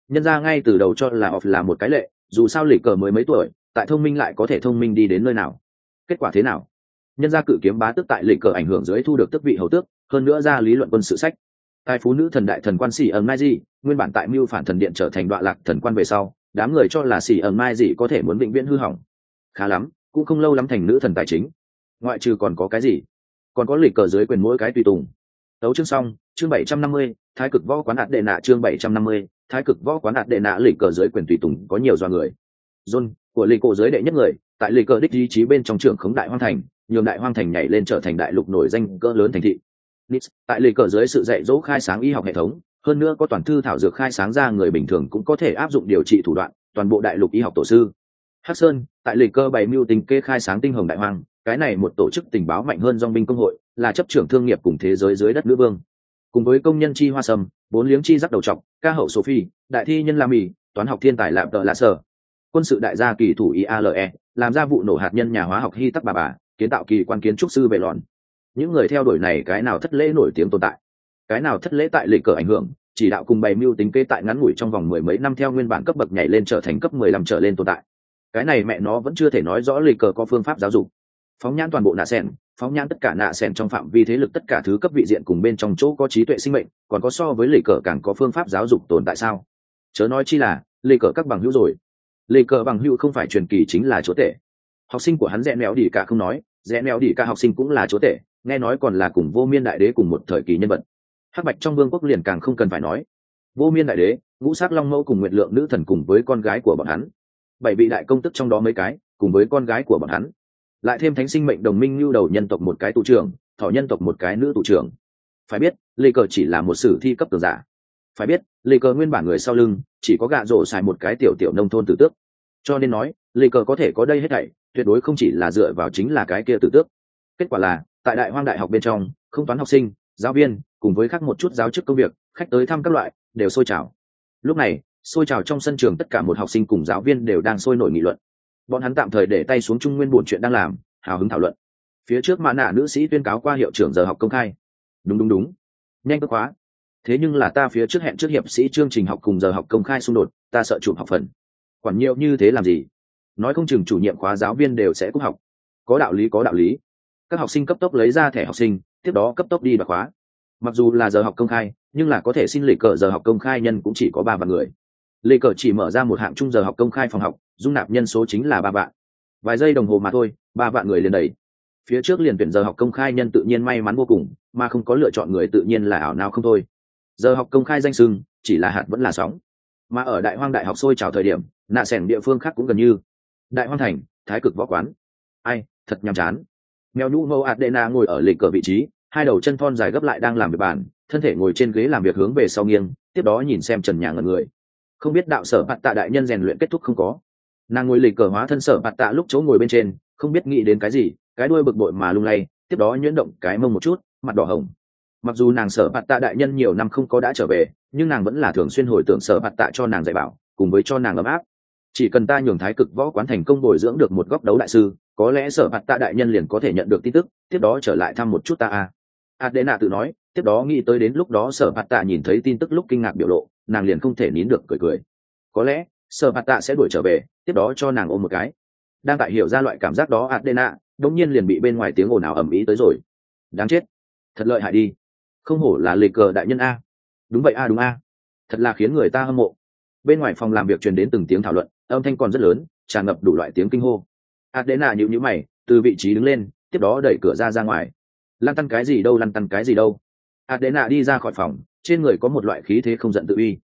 Nhân ra ngay từ đầu cho là off là một cái lệ, dù sao lịch cờ mới mấy tuổi, tại thông minh lại có thể thông minh đi đến nơi nào. Kết quả thế nào? Nhân gia cự kiếm bá tước tại lịch cờ ảnh hưởng dưới thu được tước vị hầu tước, hơn nữa ra lý luận quân sự sách. Tài phú nữ thần đại thần quan sĩ ẩn mai dị nguyên bản tại mưu phản thần điện trở thành đoạn lạc thần quan về sau, đám người cho là sĩ ẩn mai dị có thể muốn bệnh viễn hư hỏng. Khá lắm, cũng không lâu lắm thành nữ thần tài chính. Ngoại trừ còn có cái gì? Còn có lịch cờ dưới quyền mỗi cái tùy tùng. Tấu chương xong, chương bảy trăm năm mươi, thái cực võ quán hạt đệ nạ chương bảy trăm năm mươi, thái cực võ quán hạt đệ nạ lịch cờ dưới quyền tùy tùng có nhiều do người. John, của lịch cổ dưới đệ nhất người, tại lịch cờ đích ý chí bên trong trường khống đại hoang thành nhường đại hoang thành nhảy lên trở thành đại lục nổi danh cỡ lớn thành thị. Nix, tại lịch cờ dưới sự dạy dỗ khai sáng y học hệ thống hơn nữa có toàn thư thảo dược khai sáng ra người bình thường cũng có thể áp dụng điều trị thủ đoạn toàn bộ đại lục y học tổ sư. Hắc sơn tại lịch cơ bày mưu tình kê khai sáng tinh hồng đại hoang cái này một tổ chức tình báo mạnh hơn dong binh công hội là chấp trưởng thương nghiệp cùng thế giới dưới đất nữ vương. Cùng với công nhân chi hoa sâm bốn liếng chi rắc đầu trọc ca hậu sophie đại thi nhân la mì toán học thiên tài lạm tợ lạ sở. Quân sự đại gia kỳ thủ iale làm ra vụ nổ hạt nhân nhà hóa học hy tắc bà bà kiến tạo kỳ quan kiến trúc sư về lòn. Những người theo đuổi này cái nào thất lễ nổi tiếng tồn tại? Cái nào thất lễ tại lịch cờ ảnh hưởng, chỉ đạo cùng bày mưu tính kế tại ngắn ngủi trong vòng mười mấy năm theo nguyên bản cấp bậc nhảy lên trở thành cấp mười lăm trở lên tồn tại. Cái này mẹ nó vẫn chưa thể nói rõ lịch cờ có phương pháp giáo dục. Phóng nhãn toàn bộ nạ sen phóng nhãn tất cả nạ sen trong phạm vi thế lực tất cả thứ cấp vị diện cùng bên trong chỗ có trí tuệ sinh mệnh, còn có so với lịch cờ càng có phương pháp giáo dục tồn tại sao? Chớ nói chi là, lịch cờ các bằng hữu rồi. Lịch cờ bằng hữu không phải truyền kỳ chính là chỗ tệ học sinh của hắn rẽ néo đi cả không nói, rẽ néo đi cả học sinh cũng là chỗ tệ nghe nói còn là cùng vô miên đại đế cùng một thời kỳ nhân vật. Hắc bạch trong vương quốc liền càng không cần phải nói. Vô miên đại đế, ngũ sắc long mẫu cùng nguyệt lượng nữ thần cùng với con gái của bọn hắn. Bảy vị đại công tức trong đó mấy cái, cùng với con gái của bọn hắn. Lại thêm thánh sinh mệnh đồng minh lưu đầu nhân tộc một cái tụ trưởng thọ nhân tộc một cái nữ tụ trưởng. Phải biết, lê cờ chỉ là một sử thi cấp tường giả. Phải biết, lê cờ nguyên bản người sau lưng, chỉ có gạ rổ xài một cái tiểu tiểu nông thôn tử tước. Cho nên nói, lê cờ có thể có đây hết thảy tuyệt đối không chỉ là dựa vào chính là cái kia tử tước. Kết quả là, tại đại hoang đại học bên trong, không toán học sinh, giáo viên, cùng với khác một chút giáo chức công việc, khách tới thăm các loại, đều sôi trào. Lúc này, sôi trào trong sân trường tất cả một học sinh cùng giáo viên đều đang sôi nổi nghị luận. Bọn hắn tạm thời để tay xuống trung nguyên buồn chuyện đang làm, hào hứng thảo luận. Phía trước mã nạ nữ sĩ tuyên cáo qua hiệu trưởng giờ học công khai. Đúng đúng đúng. Nhanh cơ khóa thế nhưng là ta phía trước hẹn trước hiệp sĩ chương trình học cùng giờ học công khai xung đột, ta sợ chụp học phần. Quản nhiều như thế làm gì? Nói không chừng chủ nhiệm khóa giáo viên đều sẽ cúp học. Có đạo lý, có đạo lý. Các học sinh cấp tốc lấy ra thẻ học sinh, tiếp đó cấp tốc đi bạc khóa. Mặc dù là giờ học công khai, nhưng là có thể xin lịch cờ giờ học công khai nhân cũng chỉ có ba vạn người. Lịch cờ chỉ mở ra một hạng chung giờ học công khai phòng học, dung nạp nhân số chính là ba vạn. Vài giây đồng hồ mà thôi, ba vạn người liền đầy. Phía trước liền tuyển giờ học công khai nhân tự nhiên may mắn vô cùng, mà không có lựa chọn người tự nhiên là ảo nào không thôi. Giờ học công khai danh sưng, chỉ là hạt vẫn là sóng. Mà ở đại hoang đại học sôi trào thời điểm, nạ sẻn địa phương khác cũng gần như đại hoang thành, thái cực võ quán. Ai, thật nhàm chán. Mèo nhũ ngô adena ngồi ở lịch cờ vị trí, hai đầu chân thon dài gấp lại đang làm việc bàn, thân thể ngồi trên ghế làm việc hướng về sau nghiêng, tiếp đó nhìn xem trần nhà ngần người. Không biết đạo sở bạt tạ đại nhân rèn luyện kết thúc không có. Nàng ngồi lịch cờ hóa thân sở bạt tạ lúc chỗ ngồi bên trên, không biết nghĩ đến cái gì, cái đuôi bực bội mà lung lay, tiếp đó nhuyễn động cái mông một chút, mặt đỏ hồng. Mặc dù nàng sở bạt tạ đại nhân nhiều năm không có đã trở về, nhưng nàng vẫn là thường xuyên hồi tưởng sở bạt tạ cho nàng dạy bảo, cùng với cho nàng ấm áp chỉ cần ta nhường thái cực võ quán thành công bồi dưỡng được một góc đấu đại sư, có lẽ sở mặt tạ đại nhân liền có thể nhận được tin tức, tiếp đó trở lại thăm một chút ta a. Adena tự nói, tiếp đó nghĩ tới đến lúc đó sở mặt tạ nhìn thấy tin tức lúc kinh ngạc biểu lộ, nàng liền không thể nín được cười cười. Có lẽ, sở mặt tạ sẽ đuổi trở về, tiếp đó cho nàng ôm một cái. Đang tại hiểu ra loại cảm giác đó, adena, đống nhiên liền bị bên ngoài tiếng ồn ào ầm ĩ tới rồi. Đáng chết. Thật lợi hại đi. Không hổ là lịch cờ đại nhân a. Đúng vậy a, đúng a. Thật là khiến người ta hâm mộ. Bên ngoài phòng làm việc truyền đến từng tiếng thảo luận âm thanh còn rất lớn, tràn ngập đủ loại tiếng kinh hô. Adena nhịu nhữ mày, từ vị trí đứng lên, tiếp đó đẩy cửa ra ra ngoài. Lăn tăn cái gì đâu, lăn tăn cái gì đâu. Adena đi ra khỏi phòng, trên người có một loại khí thế không giận tự uy.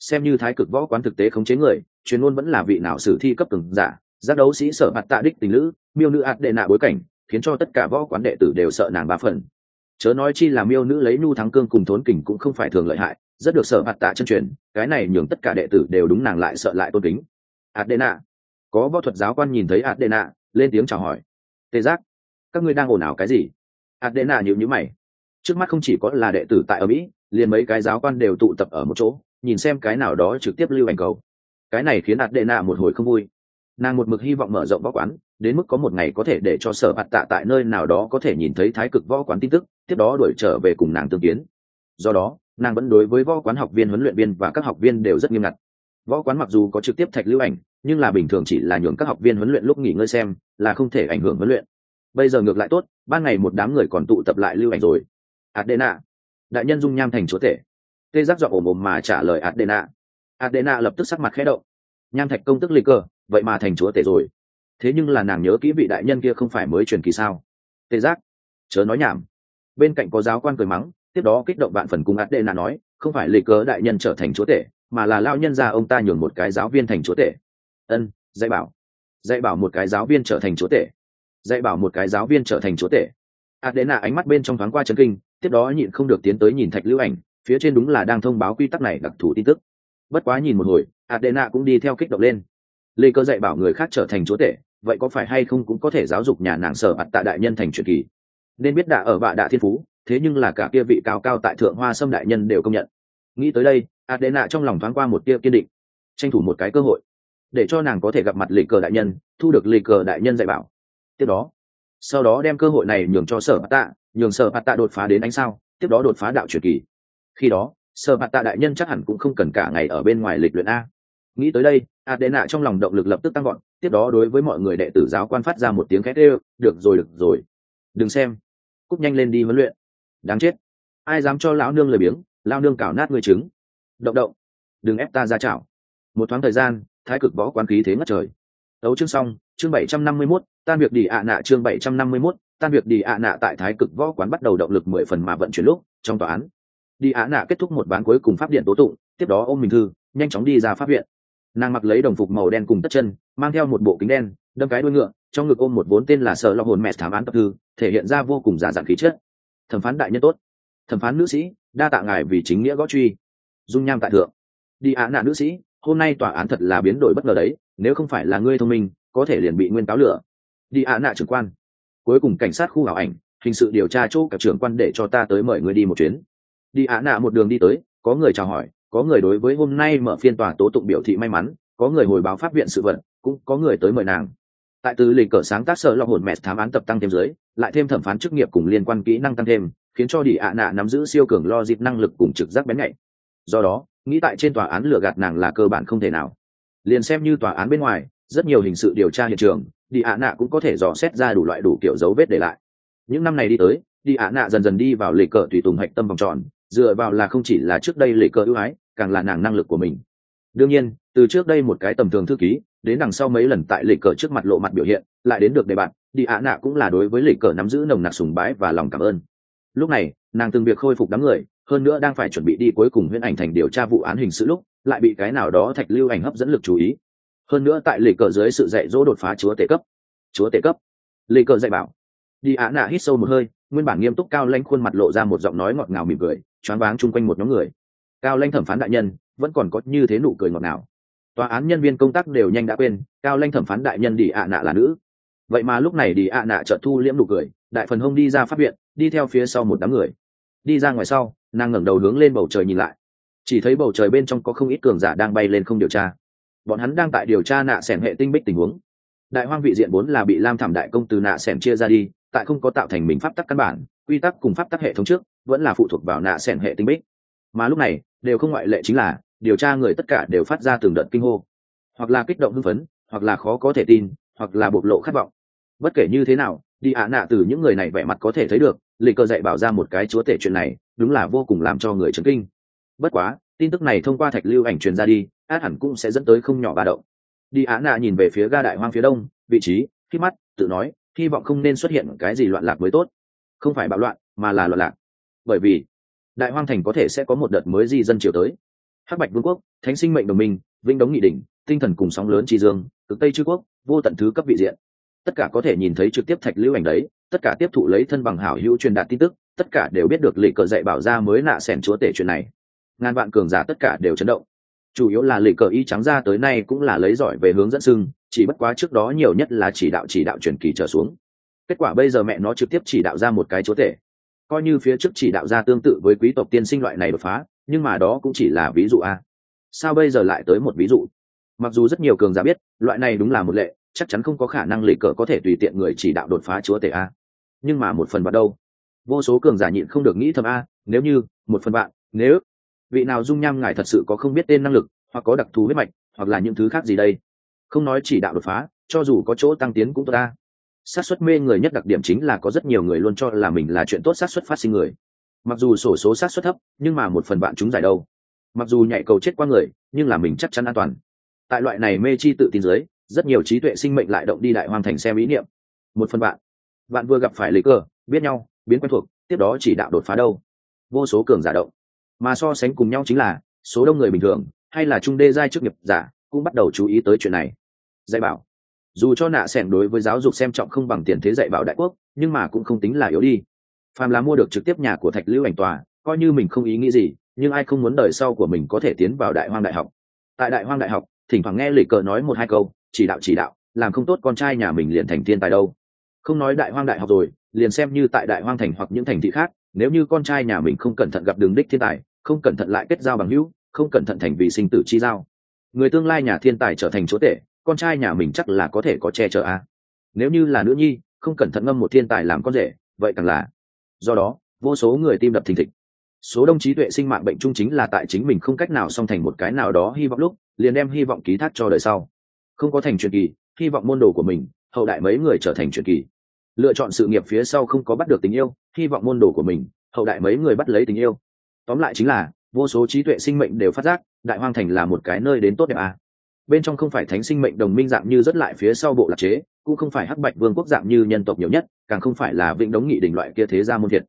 Xem như thái cực võ quán thực tế khống chế người, chuyên môn vẫn là vị nào sử thi cấp từng giả, giác đấu sĩ sở mặt tạ đích tình lữ, miêu nữ adena bối cảnh, khiến cho tất cả võ quán đệ tử đều sợ nàng ba phần. Chớ nói chi là miêu nữ lấy nhu thắng cương cùng thốn kình cũng không phải thường lợi hại, rất được sở mặt tạ chân truyền, cái này nhường tất cả đệ tử đều đúng nàng lại sợ lại tôn kính adena. Có võ thuật giáo quan nhìn thấy adena, lên tiếng chào hỏi. Tê giác, các ngươi đang ồn ào cái gì? Adena nhịu nhữ mày. Trước mắt không chỉ có là đệ tử tại ở mỹ, liền mấy cái giáo quan đều tụ tập ở một chỗ, nhìn xem cái nào đó trực tiếp lưu ảnh cầu. Cái này khiến adena một hồi không vui. Nàng một mực hy vọng mở rộng võ quán, đến mức có một ngày có thể để cho sở bạt tạ tại nơi nào đó có thể nhìn thấy thái cực võ quán tin tức, tiếp đó đuổi trở về cùng nàng tương kiến. Do đó, nàng vẫn đối với võ quán học viên huấn luyện viên và các học viên đều rất nghiêm ngặt võ quán mặc dù có trực tiếp thạch lưu ảnh, nhưng là bình thường chỉ là nhường các học viên huấn luyện lúc nghỉ ngơi xem, là không thể ảnh hưởng huấn luyện. Bây giờ ngược lại tốt, ban ngày một đám người còn tụ tập lại lưu ảnh rồi. Adena. Đại nhân dung nham thành chúa tể. Tê giác dọn ồm ồm mà trả lời adena. Adena lập tức sắc mặt khẽ động. Nham thạch công tức lê cơ, vậy mà thành chúa tể rồi. Thế nhưng là nàng nhớ kỹ vị đại nhân kia không phải mới truyền kỳ sao? Tê giác. Chớ nói nhảm. Bên cạnh có giáo quan cười mắng, tiếp đó kích động bạn phần cùng adena nói, không phải lê cơ đại nhân trở thành chúa tể mà là lao nhân ra ông ta nhường một cái giáo viên thành chúa tể. Ân, dạy bảo. Dạy bảo một cái giáo viên trở thành chúa tể. Dạy bảo một cái giáo viên trở thành chúa tể. Adena ánh mắt bên trong thoáng qua chân kinh, tiếp đó nhịn không được tiến tới nhìn thạch lưu ảnh, phía trên đúng là đang thông báo quy tắc này đặc thù tin tức. Bất quá nhìn một hồi, adena cũng đi theo kích động lên. Lê cơ dạy bảo người khác trở thành chúa tể, vậy có phải hay không cũng có thể giáo dục nhà nàng sở mặt tạ đại nhân thành truyền kỳ? Nên biết đạ ở bạ đạ thiên phú, thế nhưng là cả kia vị cao cao tại thượng hoa sâm đại nhân đều công nhận. Nghĩ tới đây adena trong lòng thoáng qua một tia kiên định. Tranh thủ một cái cơ hội, để cho nàng có thể gặp mặt lì cờ đại nhân, thu được lì cờ đại nhân dạy bảo. Tiếp đó, sau đó đem cơ hội này nhường cho sở bát tạ, nhường sở bát tạ đột phá đến ánh sao, tiếp đó đột phá đạo truyền kỳ. Khi đó, sở bát tạ đại nhân chắc hẳn cũng không cần cả ngày ở bên ngoài lịch luyện a. Nghĩ tới đây, adena trong lòng động lực lập tức tăng gọn tiếp đó đối với mọi người đệ tử giáo quan phát ra một tiếng khét ê được rồi được rồi. Đừng xem. Cúp nhanh lên đi huấn luyện. Đáng chết. Ai dám cho lão nương lời biếng? Lao nương cào nát người trứng động động. Đừng ép ta ra chảo. Một thoáng thời gian thái cực võ quán khí thế ngất trời. Đấu chương xong chương bảy trăm năm mươi 751, tan việc đi ạ nạ chương bảy trăm năm mươi 751, tan việc đi ạ nạ tại thái cực võ quán bắt đầu động lực mười phần mà vận chuyển lúc trong tòa án. Đi ạ nạ kết thúc một bán cuối cùng pháp điện tố tụng tiếp đó ôm mình thư nhanh chóng đi ra pháp viện. Nàng mặc lấy đồng phục màu đen cùng tất chân mang theo một bộ kính đen đâm cái đuôi ngựa trong ngực ôm một vốn tên là sợ lo hồn mẹ thảm án tập thư thể hiện ra vô cùng giả dạng khí chất. Thẩm phán đại nhân tốt. Thẩm phán nữ sĩ đa tạ ngài vì chính nghĩa gõ truy dung nham tại thượng. Đi án nạ nữ sĩ, hôm nay tòa án thật là biến đổi bất ngờ đấy, nếu không phải là ngươi thông minh, có thể liền bị nguyên cáo lửa. Đi án nạ trưởng quan. Cuối cùng cảnh sát khu ảo ảnh, hình sự điều tra chỗ cả trưởng quan để cho ta tới mời ngươi đi một chuyến. Đi án nạ một đường đi tới, có người chào hỏi, có người đối với hôm nay mở phiên tòa tố tụng biểu thị may mắn, có người hồi báo pháp viện sự vận cũng có người tới mời nàng. Tại từ lịch cờ sáng tác sở lo hồn mẹ thám án tập tăng thêm dưới, lại thêm thẩm phán chức nghiệp cùng liên quan kỹ năng tăng thêm, khiến cho đi ạ nạ nắm giữ siêu cường lo dịp năng lực cùng trực giác bén nhạy do đó, nghĩ tại trên tòa án lừa gạt nàng là cơ bản không thể nào. Liền xem như tòa án bên ngoài, rất nhiều hình sự điều tra hiện trường, đi ạ nạ cũng có thể dò xét ra đủ loại đủ kiểu dấu vết để lại. Những năm này đi tới, đi ạ nạ dần dần đi vào lệ cờ tùy tùng hạch tâm vòng tròn, dựa vào là không chỉ là trước đây lệ cờ ưu ái, càng là nàng năng lực của mình. Đương nhiên, từ trước đây một cái tầm thường thư ký, đến đằng sau mấy lần tại lệ cờ trước mặt lộ mặt biểu hiện, lại đến được đề bạn, đi ạ nạ cũng là đối với lệ cờ nắm giữ nồng nặc sùng bái và lòng cảm ơn. Lúc này, nàng từng việc khôi phục đám người hơn nữa đang phải chuẩn bị đi cuối cùng huyễn ảnh thành điều tra vụ án hình sự lúc, lại bị cái nào đó thạch lưu ảnh hấp dẫn lực chú ý. Hơn nữa tại lì cờ dưới sự dạy dỗ đột phá chúa tể cấp. Chúa tể cấp. Lì cờ dạy bảo. Đi ạ nạ hít sâu một hơi, nguyên bản nghiêm túc cao lanh khuôn mặt lộ ra một giọng nói ngọt ngào mỉm cười, choáng váng chung quanh một nhóm người. Cao lanh thẩm phán đại nhân, vẫn còn có như thế nụ cười ngọt ngào. Tòa án nhân viên công tác đều nhanh đã quên, cao lanh thẩm phán đại nhân đi ạ nạ là nữ. Vậy mà lúc này đi ạ nạ trợ thu liễm nụ cười, đại phần hông đi ra phát viện, đi theo phía sau một đám người. Đi ra ngoài sau nàng ngẩng đầu hướng lên bầu trời nhìn lại. Chỉ thấy bầu trời bên trong có không ít cường giả đang bay lên không điều tra. Bọn hắn đang tại điều tra nạ s ẻ n hệ tinh bích tình huống. Đại hoang vị diện vốn là bị lam thảm đại công từ nạ s ẻ n chia ra đi, tại không có tạo thành mình pháp tắc căn bản, quy tắc cùng pháp tắc hệ thống trước, vẫn là phụ thuộc vào nạ s ẻ n hệ tinh bích. Mà lúc này, đều không ngoại lệ chính là, điều tra người tất cả đều phát ra từng đợt kinh hô. Hoặc là kích động hưng phấn, hoặc là khó có thể tin, hoặc là bộc lộ khát vọng. Bất kể như thế nào, đi ạ nạ từ những người này vẻ mặt có thể thấy được Lệ cơ dạy bảo ra một cái chúa tể chuyện này, đúng là vô cùng làm cho người chấn kinh. Bất quá, tin tức này thông qua thạch lưu ảnh truyền ra đi, át hẳn cũng sẽ dẫn tới không nhỏ ba động. Đi á nạ nhìn về phía ga đại hoang phía đông, vị trí, khi mắt, tự nói, hy vọng không nên xuất hiện cái gì loạn lạc mới tốt. Không phải bạo loạn, mà là loạn lạc. Bởi vì, đại hoang thành có thể sẽ có một đợt mới di dân chiều tới. Hắc bạch vương quốc, thánh sinh mệnh đồng minh vinh đống nghị đỉnh, tinh thần cùng sóng lớn tri dương, cực tây chư quốc, vô tận thứ cấp vị diện. Tất cả có thể nhìn thấy trực tiếp thạch lưu ảnh đấy tất cả tiếp thụ lấy thân bằng hảo hữu truyền đạt tin tức, tất cả đều biết được lì cờ dạy bảo ra mới nạ sẻn chúa tể chuyện này. Ngàn vạn cường giả tất cả đều chấn động. Chủ yếu là lì cờ y trắng ra tới nay cũng là lấy giỏi về hướng dẫn sưng chỉ bất quá trước đó nhiều nhất là chỉ đạo chỉ đạo truyền kỳ trở xuống. Kết quả bây giờ mẹ nó trực tiếp chỉ đạo ra một cái chúa tể. Coi như phía trước chỉ đạo ra tương tự với quý tộc tiên sinh loại này đột phá, nhưng mà đó cũng chỉ là ví dụ a. Sao bây giờ lại tới một ví dụ? Mặc dù rất nhiều cường giả biết, loại này đúng là một lệ chắc chắn không có khả năng lì cờ có thể tùy tiện người chỉ đạo đột phá chúa tể a. Nhưng mà một phần bạn đâu? Vô số cường giả nhịn không được nghĩ thầm a, nếu như, một phần bạn, nếu vị nào dung nham ngài thật sự có không biết tên năng lực, hoặc có đặc thù huyết mạch, hoặc là những thứ khác gì đây? Không nói chỉ đạo đột phá, cho dù có chỗ tăng tiến cũng tốt ta xác suất mê người nhất đặc điểm chính là có rất nhiều người luôn cho là mình là chuyện tốt xác suất phát sinh người. Mặc dù sổ số xác suất thấp, nhưng mà một phần bạn chúng giải đâu? Mặc dù nhạy cầu chết qua người, nhưng là mình chắc chắn an toàn. Tại loại này mê chi tự tin dưới rất nhiều trí tuệ sinh mệnh lại động đi đại hoang thành xem ý niệm. Một phần bạn. Bạn vừa gặp phải lấy cờ biết nhau, biến quen thuộc, tiếp đó chỉ đạo đột phá đâu. Vô số cường giả động. Mà so sánh cùng nhau chính là, số đông người bình thường, hay là trung đê giai chức nghiệp giả, cũng bắt đầu chú ý tới chuyện này. Dạy bảo. Dù cho nạ sẻn đối với giáo dục xem trọng không bằng tiền thế dạy bảo đại quốc, nhưng mà cũng không tính là yếu đi. Phàm là mua được trực tiếp nhà của thạch lưu ảnh tòa, coi như mình không ý nghĩ gì, nhưng ai không muốn đời sau của mình có thể tiến vào đại hoang đại học? Tại đại hoang đại học, thỉnh thoảng nghe lì cờ nói một hai câu chỉ đạo chỉ đạo, làm không tốt con trai nhà mình liền thành thiên tài đâu. Không nói đại hoang đại học rồi, liền xem như tại đại hoang thành hoặc những thành thị khác, nếu như con trai nhà mình không cẩn thận gặp đường đích thiên tài, không cẩn thận lại kết giao bằng hữu, không cẩn thận thành vì sinh tử chi giao. Người tương lai nhà thiên tài trở thành chỗ tệ con trai nhà mình chắc là có thể có che chở a. À. nếu như là nữ nhi, không cẩn thận ngâm một thiên tài làm con rể, vậy càng là. Do đó, vô số người tim đập thình thịch. Số đông trí tuệ sinh mạng bệnh chung chính là tại chính mình không cách nào song thành một cái nào đó hy vọng lúc, liền đem hy vọng ký thác cho đời sau không có thành truyền kỳ, hy vọng môn đồ của mình, hậu đại mấy người trở thành truyền kỳ. Lựa chọn sự nghiệp phía sau không có bắt được tình yêu, hy vọng môn đồ của mình, hậu đại mấy người bắt lấy tình yêu. Tóm lại chính là, vô số trí tuệ sinh mệnh đều phát giác, đại hoang thành là một cái nơi đến tốt đẹp à. bên trong không phải thánh sinh mệnh đồng minh dạng như rất lại phía sau bộ lạc chế, cũng không phải hắc bạch vương quốc dạng như nhân tộc nhiều nhất, càng không phải là vĩnh đống nghị đỉnh loại kia thế gia môn thiệt.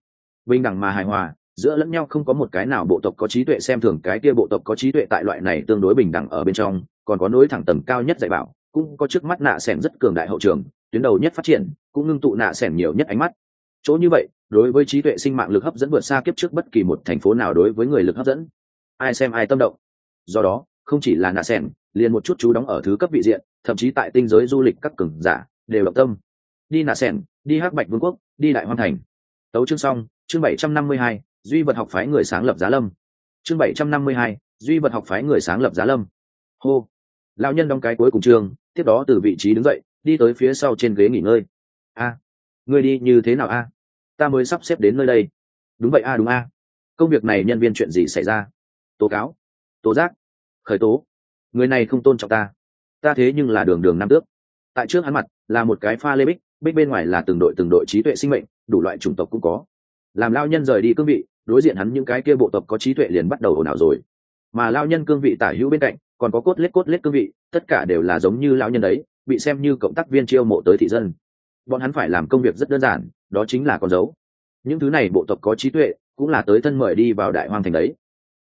Bình đẳng mà hài hòa giữa lẫn nhau không có một cái nào bộ tộc có trí tuệ xem thường cái kia bộ tộc có trí tuệ tại loại này tương đối bình đẳng ở bên trong, còn có nối thẳng tầng cao nhất dạy bảo, cũng có trước mắt nạ sẻn rất cường đại hậu trường, tuyến đầu nhất phát triển, cũng ngưng tụ nạ sẻn nhiều nhất ánh mắt. Chỗ như vậy, đối với trí tuệ sinh mạng lực hấp dẫn vượt xa kiếp trước bất kỳ một thành phố nào đối với người lực hấp dẫn. Ai xem ai tâm động. Do đó, không chỉ là nạ sẻn, liền một chút chú đóng ở thứ cấp vị diện, thậm chí tại tinh giới du lịch các cường giả, đều động tâm. Đi nạ sẻn, đi hắc bạch vương quốc, đi đại hoan thành. Tấu chương xong, chương bảy trăm năm mươi hai duy vật học phái người sáng lập giá lâm. Chương bảy trăm năm mươi hai duy vật học phái người sáng lập giá lâm. Hô. Lão nhân đóng cái cuối cùng trường tiếp đó từ vị trí đứng dậy đi tới phía sau trên ghế nghỉ ngơi. A. À, đi như thế nào a? Ta mới sắp xếp đến nơi đây. Đúng vậy a đúng a. Công việc này nhân viên chuyện gì xảy ra? Tố cáo. Tố giác. Khởi tố. Người này không tôn trọng ta. Ta thế nhưng là đường đường nam tước. Tại trước hắn mặt là một cái pha lê bích bích bên ngoài là từng đội từng đội trí tuệ sinh mệnh đủ loại chủng tộc cũng có. Làm lao nhân rời đi cương vị đối diện hắn những cái kia bộ tộc có trí tuệ liền bắt đầu ồn ào rồi. Mà lao nhân cương vị tả hữu bên cạnh, còn có cốt lết cốt lết cương vị, tất cả đều là giống như lao nhân đấy, bị xem như cộng tác viên chiêu mộ tới thị dân. Bọn hắn phải làm công việc rất đơn giản, đó chính là con dấu. Những thứ này bộ tộc có trí tuệ, cũng là tới thân mời đi vào đại hoang thành đấy.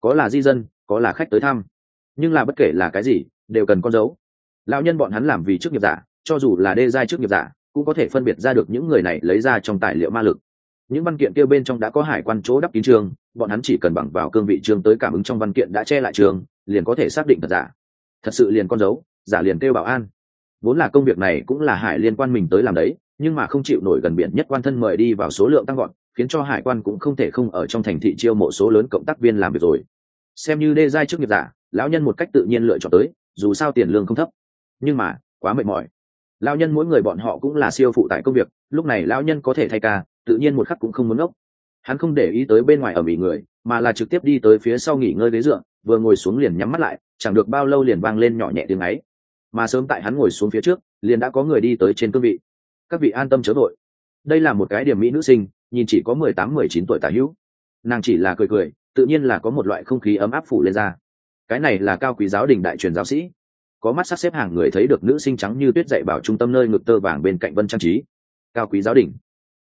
Có là di dân, có là khách tới thăm. Nhưng là bất kể là cái gì, đều cần con dấu. Lão nhân bọn hắn làm vì chức nghiệp giả, cho dù là đê giai chức nghiệp giả, cũng có thể phân biệt ra được những người này lấy ra trong tài liệu ma lực những văn kiện kia bên trong đã có hải quan chỗ đắp kín trường, bọn hắn chỉ cần bằng vào cương vị trường tới cảm ứng trong văn kiện đã che lại trường, liền có thể xác định thật giả. Thật sự liền con dấu, giả liền kêu bảo an. Vốn là công việc này cũng là hải liên quan mình tới làm đấy, nhưng mà không chịu nổi gần biển nhất quan thân mời đi vào số lượng tăng gọn khiến cho hải quan cũng không thể không ở trong thành thị chiêu mộ số lớn cộng tác viên làm việc rồi. Xem như đê giai chức nghiệp giả, lão nhân một cách tự nhiên lựa chọn tới, dù sao tiền lương không thấp. Nhưng mà, quá mệt mỏi. Lão nhân mỗi người bọn họ cũng là siêu phụ tại công việc, lúc này lão nhân có thể thay ca tự nhiên một khắc cũng không muốn ốc hắn không để ý tới bên ngoài ở bị người mà là trực tiếp đi tới phía sau nghỉ ngơi ghế dựa vừa ngồi xuống liền nhắm mắt lại chẳng được bao lâu liền vang lên nhỏ nhẹ tiếng ấy. Mà sớm tại hắn ngồi xuống phía trước liền đã có người đi tới trên cương vị. Các vị an tâm chớ đợi, đây là một cái điểm mỹ nữ sinh nhìn chỉ có mười tám mười chín tuổi tả hữu. Nàng chỉ là cười cười tự nhiên là có một loại không khí ấm áp phủ lên ra. Cái này là cao quý giáo đình đại truyền giáo sĩ. Có mắt sắc xếp hàng người thấy được nữ sinh trắng như tuyết dạy bảo trung tâm nơi ngực tơ vàng bên cạnh vân trang trí. Cao quý giáo đình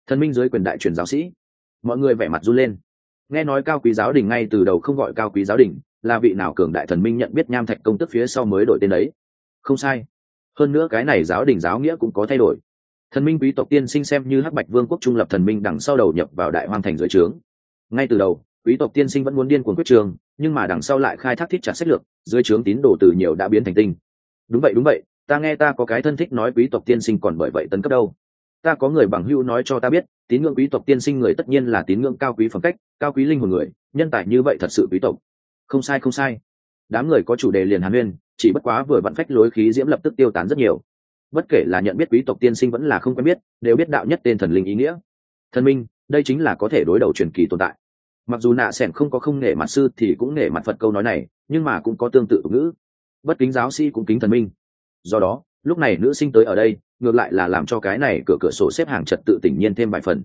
thần minh dưới quyền đại truyền giáo sĩ. Mọi người vẻ mặt run lên. Nghe nói cao quý giáo đình ngay từ đầu không gọi cao quý giáo đình, là vị nào cường đại thần minh nhận biết nham thạch công tức phía sau mới đổi tên đấy? Không sai. Hơn nữa cái này giáo đình giáo nghĩa cũng có thay đổi. Thần minh quý tộc tiên sinh xem như hắc bạch vương quốc trung lập thần minh đằng sau đầu nhập vào đại hoang thành dưới trướng. Ngay từ đầu, quý tộc tiên sinh vẫn muốn điên cuồng quyết trường, nhưng mà đằng sau lại khai thác thiết trả sách lược, dưới trướng tín đồ từ nhiều đã biến thành tinh. Đúng vậy đúng vậy, ta nghe ta có cái thân thích nói quý tộc tiên sinh còn bởi vậy tấn cấp đâu ta có người bằng hữu nói cho ta biết, tín ngưỡng quý tộc tiên sinh người tất nhiên là tín ngưỡng cao quý phẩm cách, cao quý linh hồn người, nhân tài như vậy thật sự quý tộc. Không sai không sai. Đám người có chủ đề liền hàn huyên, chỉ bất quá vừa vặn phách lối khí diễm lập tức tiêu tán rất nhiều. Bất kể là nhận biết quý tộc tiên sinh vẫn là không quen biết, đều biết đạo nhất tên thần linh ý nghĩa. Thần minh, đây chính là có thể đối đầu truyền kỳ tồn tại. Mặc dù nạ sẻn không có không nể mặt sư thì cũng nể mặt phật câu nói này, nhưng mà cũng có tương tự ngữ. Bất kính giáo sĩ cũng kính thần minh. Do đó, lúc này nữ sinh tới ở đây ngược lại là làm cho cái này cửa cửa sổ xếp hàng trật tự tỉnh nhiên thêm vài phần.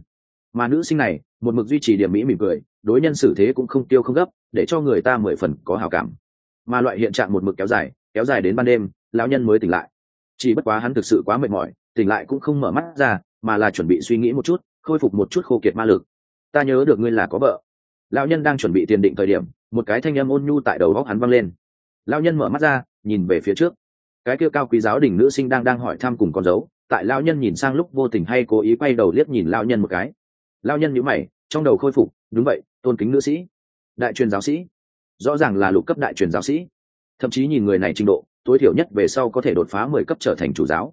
Mà nữ sinh này, một mực duy trì điểm mỹ mỉm cười, đối nhân xử thế cũng không tiêu không gấp, để cho người ta mười phần có hào cảm. Mà loại hiện trạng một mực kéo dài kéo dài đến ban đêm, lão nhân mới tỉnh lại. Chỉ bất quá hắn thực sự quá mệt mỏi, tỉnh lại cũng không mở mắt ra, mà là chuẩn bị suy nghĩ một chút, khôi phục một chút khô kiệt ma lực. Ta nhớ được ngươi là có vợ. Lão nhân đang chuẩn bị tiền định thời điểm, một cái thanh âm ôn nhu tại đầu góc hắn văng lên. Lão nhân mở mắt ra, nhìn về phía trước cái kia cao quý giáo đình nữ sinh đang đang hỏi thăm cùng con dấu, tại lao nhân nhìn sang lúc vô tình hay cố ý quay đầu liếc nhìn lao nhân một cái. Lao nhân nhíu mày, trong đầu khôi phục, đúng vậy, tôn kính nữ sĩ. Đại truyền giáo sĩ. Rõ ràng là lục cấp đại truyền giáo sĩ. Thậm chí nhìn người này trình độ, tối thiểu nhất về sau có thể đột phá mười cấp trở thành chủ giáo.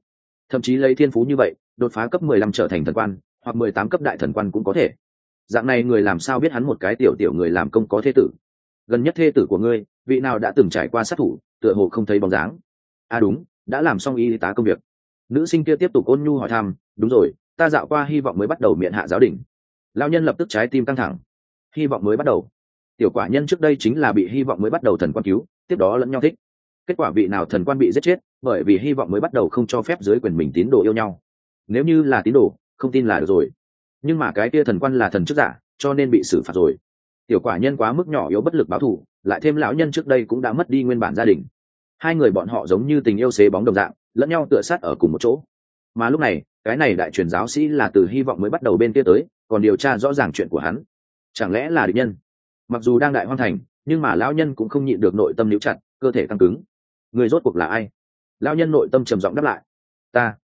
Thậm chí lấy thiên phú như vậy, đột phá cấp mười lăm trở thành thần quan, hoặc mười tám cấp đại thần quan cũng có thể. Dạng này người làm sao biết hắn một cái tiểu tiểu người làm công có thế tử? Gần nhất thê tử của ngươi, vị nào đã từng trải qua sát thủ, tựa hồ không thấy bóng dáng à đúng, đã làm xong y tá công việc. Nữ sinh kia tiếp tục ôn nhu hỏi thăm, đúng rồi, ta dạo qua hy vọng mới bắt đầu miệng hạ giáo đình. Lao nhân lập tức trái tim căng thẳng. Hy vọng mới bắt đầu? Tiểu quả nhân trước đây chính là bị hy vọng mới bắt đầu thần quan cứu, tiếp đó lẫn nhau thích. Kết quả vị nào thần quan bị giết chết, bởi vì hy vọng mới bắt đầu không cho phép dưới quyền mình tín đồ yêu nhau. Nếu như là tín đồ, không tin là được rồi. Nhưng mà cái kia thần quan là thần chức giả, cho nên bị xử phạt rồi. Tiểu quả nhân quá mức nhỏ yếu bất lực báo thù, lại thêm lão nhân trước đây cũng đã mất đi nguyên bản gia đình hai người bọn họ giống như tình yêu xế bóng đồng dạng, lẫn nhau tựa sát ở cùng một chỗ. Mà lúc này, cái này đại truyền giáo sĩ là từ hy vọng mới bắt đầu bên kia tới, còn điều tra rõ ràng chuyện của hắn. Chẳng lẽ là địch nhân? Mặc dù đang đại hoang thành, nhưng mà lão nhân cũng không nhịn được nội tâm níu chặt, cơ thể căng cứng. Người rốt cuộc là ai? Lão nhân nội tâm trầm giọng đáp lại. Ta.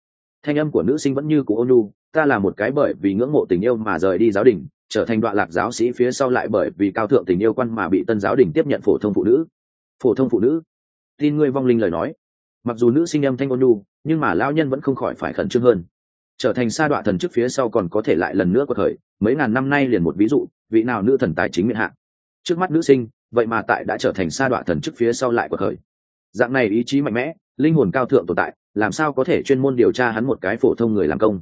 Thanh âm của nữ sinh vẫn như cụ ôn nhu, ta là một cái bởi vì ngưỡng mộ tình yêu mà rời đi giáo đình, trở thành đoạn lạc giáo sĩ phía sau lại bởi vì cao thượng tình yêu quan mà bị tân giáo đình tiếp nhận phổ thông phụ nữ. Phổ thông phụ nữ tin ngươi vong linh lời nói. Mặc dù nữ sinh âm thanh ôn nhu, nhưng mà lao nhân vẫn không khỏi phải khẩn trương hơn. Trở thành sa đọa thần trước phía sau còn có thể lại lần nữa cuộc thời mấy ngàn năm nay liền một ví dụ, vị nào nữ thần tài chính miệng hạ. Trước mắt nữ sinh, vậy mà tại đã trở thành sa đọa thần trước phía sau lại cuộc thời dạng này ý chí mạnh mẽ, linh hồn cao thượng tồn tại, làm sao có thể chuyên môn điều tra hắn một cái phổ thông người làm công?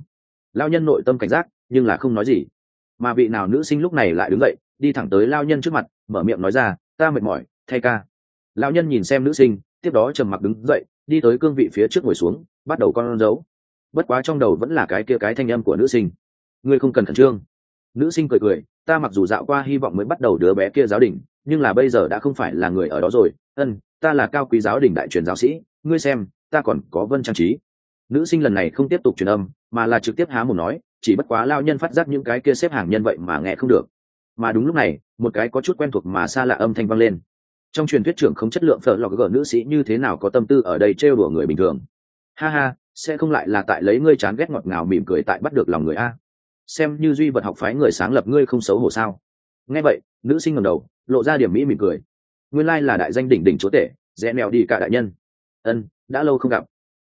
Lao nhân nội tâm cảnh giác, nhưng là không nói gì. Mà vị nào nữ sinh lúc này lại đứng dậy, đi thẳng tới lao nhân trước mặt, mở miệng nói ra, ta mệt mỏi, thay ca. Lão nhân nhìn xem nữ sinh, tiếp đó trầm mặc đứng dậy, đi tới cương vị phía trước ngồi xuống, bắt đầu con dấu. Bất quá trong đầu vẫn là cái kia cái thanh âm của nữ sinh. Ngươi không cần khẩn trương. Nữ sinh cười cười, ta mặc dù dạo qua hy vọng mới bắt đầu đứa bé kia giáo đình, nhưng là bây giờ đã không phải là người ở đó rồi. Ân, ta là cao quý giáo đình đại truyền giáo sĩ, ngươi xem, ta còn có vân trang trí. Nữ sinh lần này không tiếp tục truyền âm, mà là trực tiếp há một nói, chỉ bất quá lao nhân phát giác những cái kia xếp hàng nhân vậy mà nghe không được. Mà đúng lúc này, một cái có chút quen thuộc mà xa lạ âm thanh vang lên trong truyền thuyết trưởng không chất lượng phở lọc gỡ nữ sĩ như thế nào có tâm tư ở đây trêu đùa người bình thường? Ha ha, sẽ không lại là tại lấy ngươi chán ghét ngọt ngào mỉm cười tại bắt được lòng người a. Xem như duy vật học phái người sáng lập ngươi không xấu hổ sao? Nghe vậy, nữ sinh ngầm đầu, lộ ra điểm mỹ mỉm cười. Nguyên lai là đại danh đỉnh đỉnh chúa tể, rẽ mèo đi cả đại nhân. Ân, đã lâu không gặp.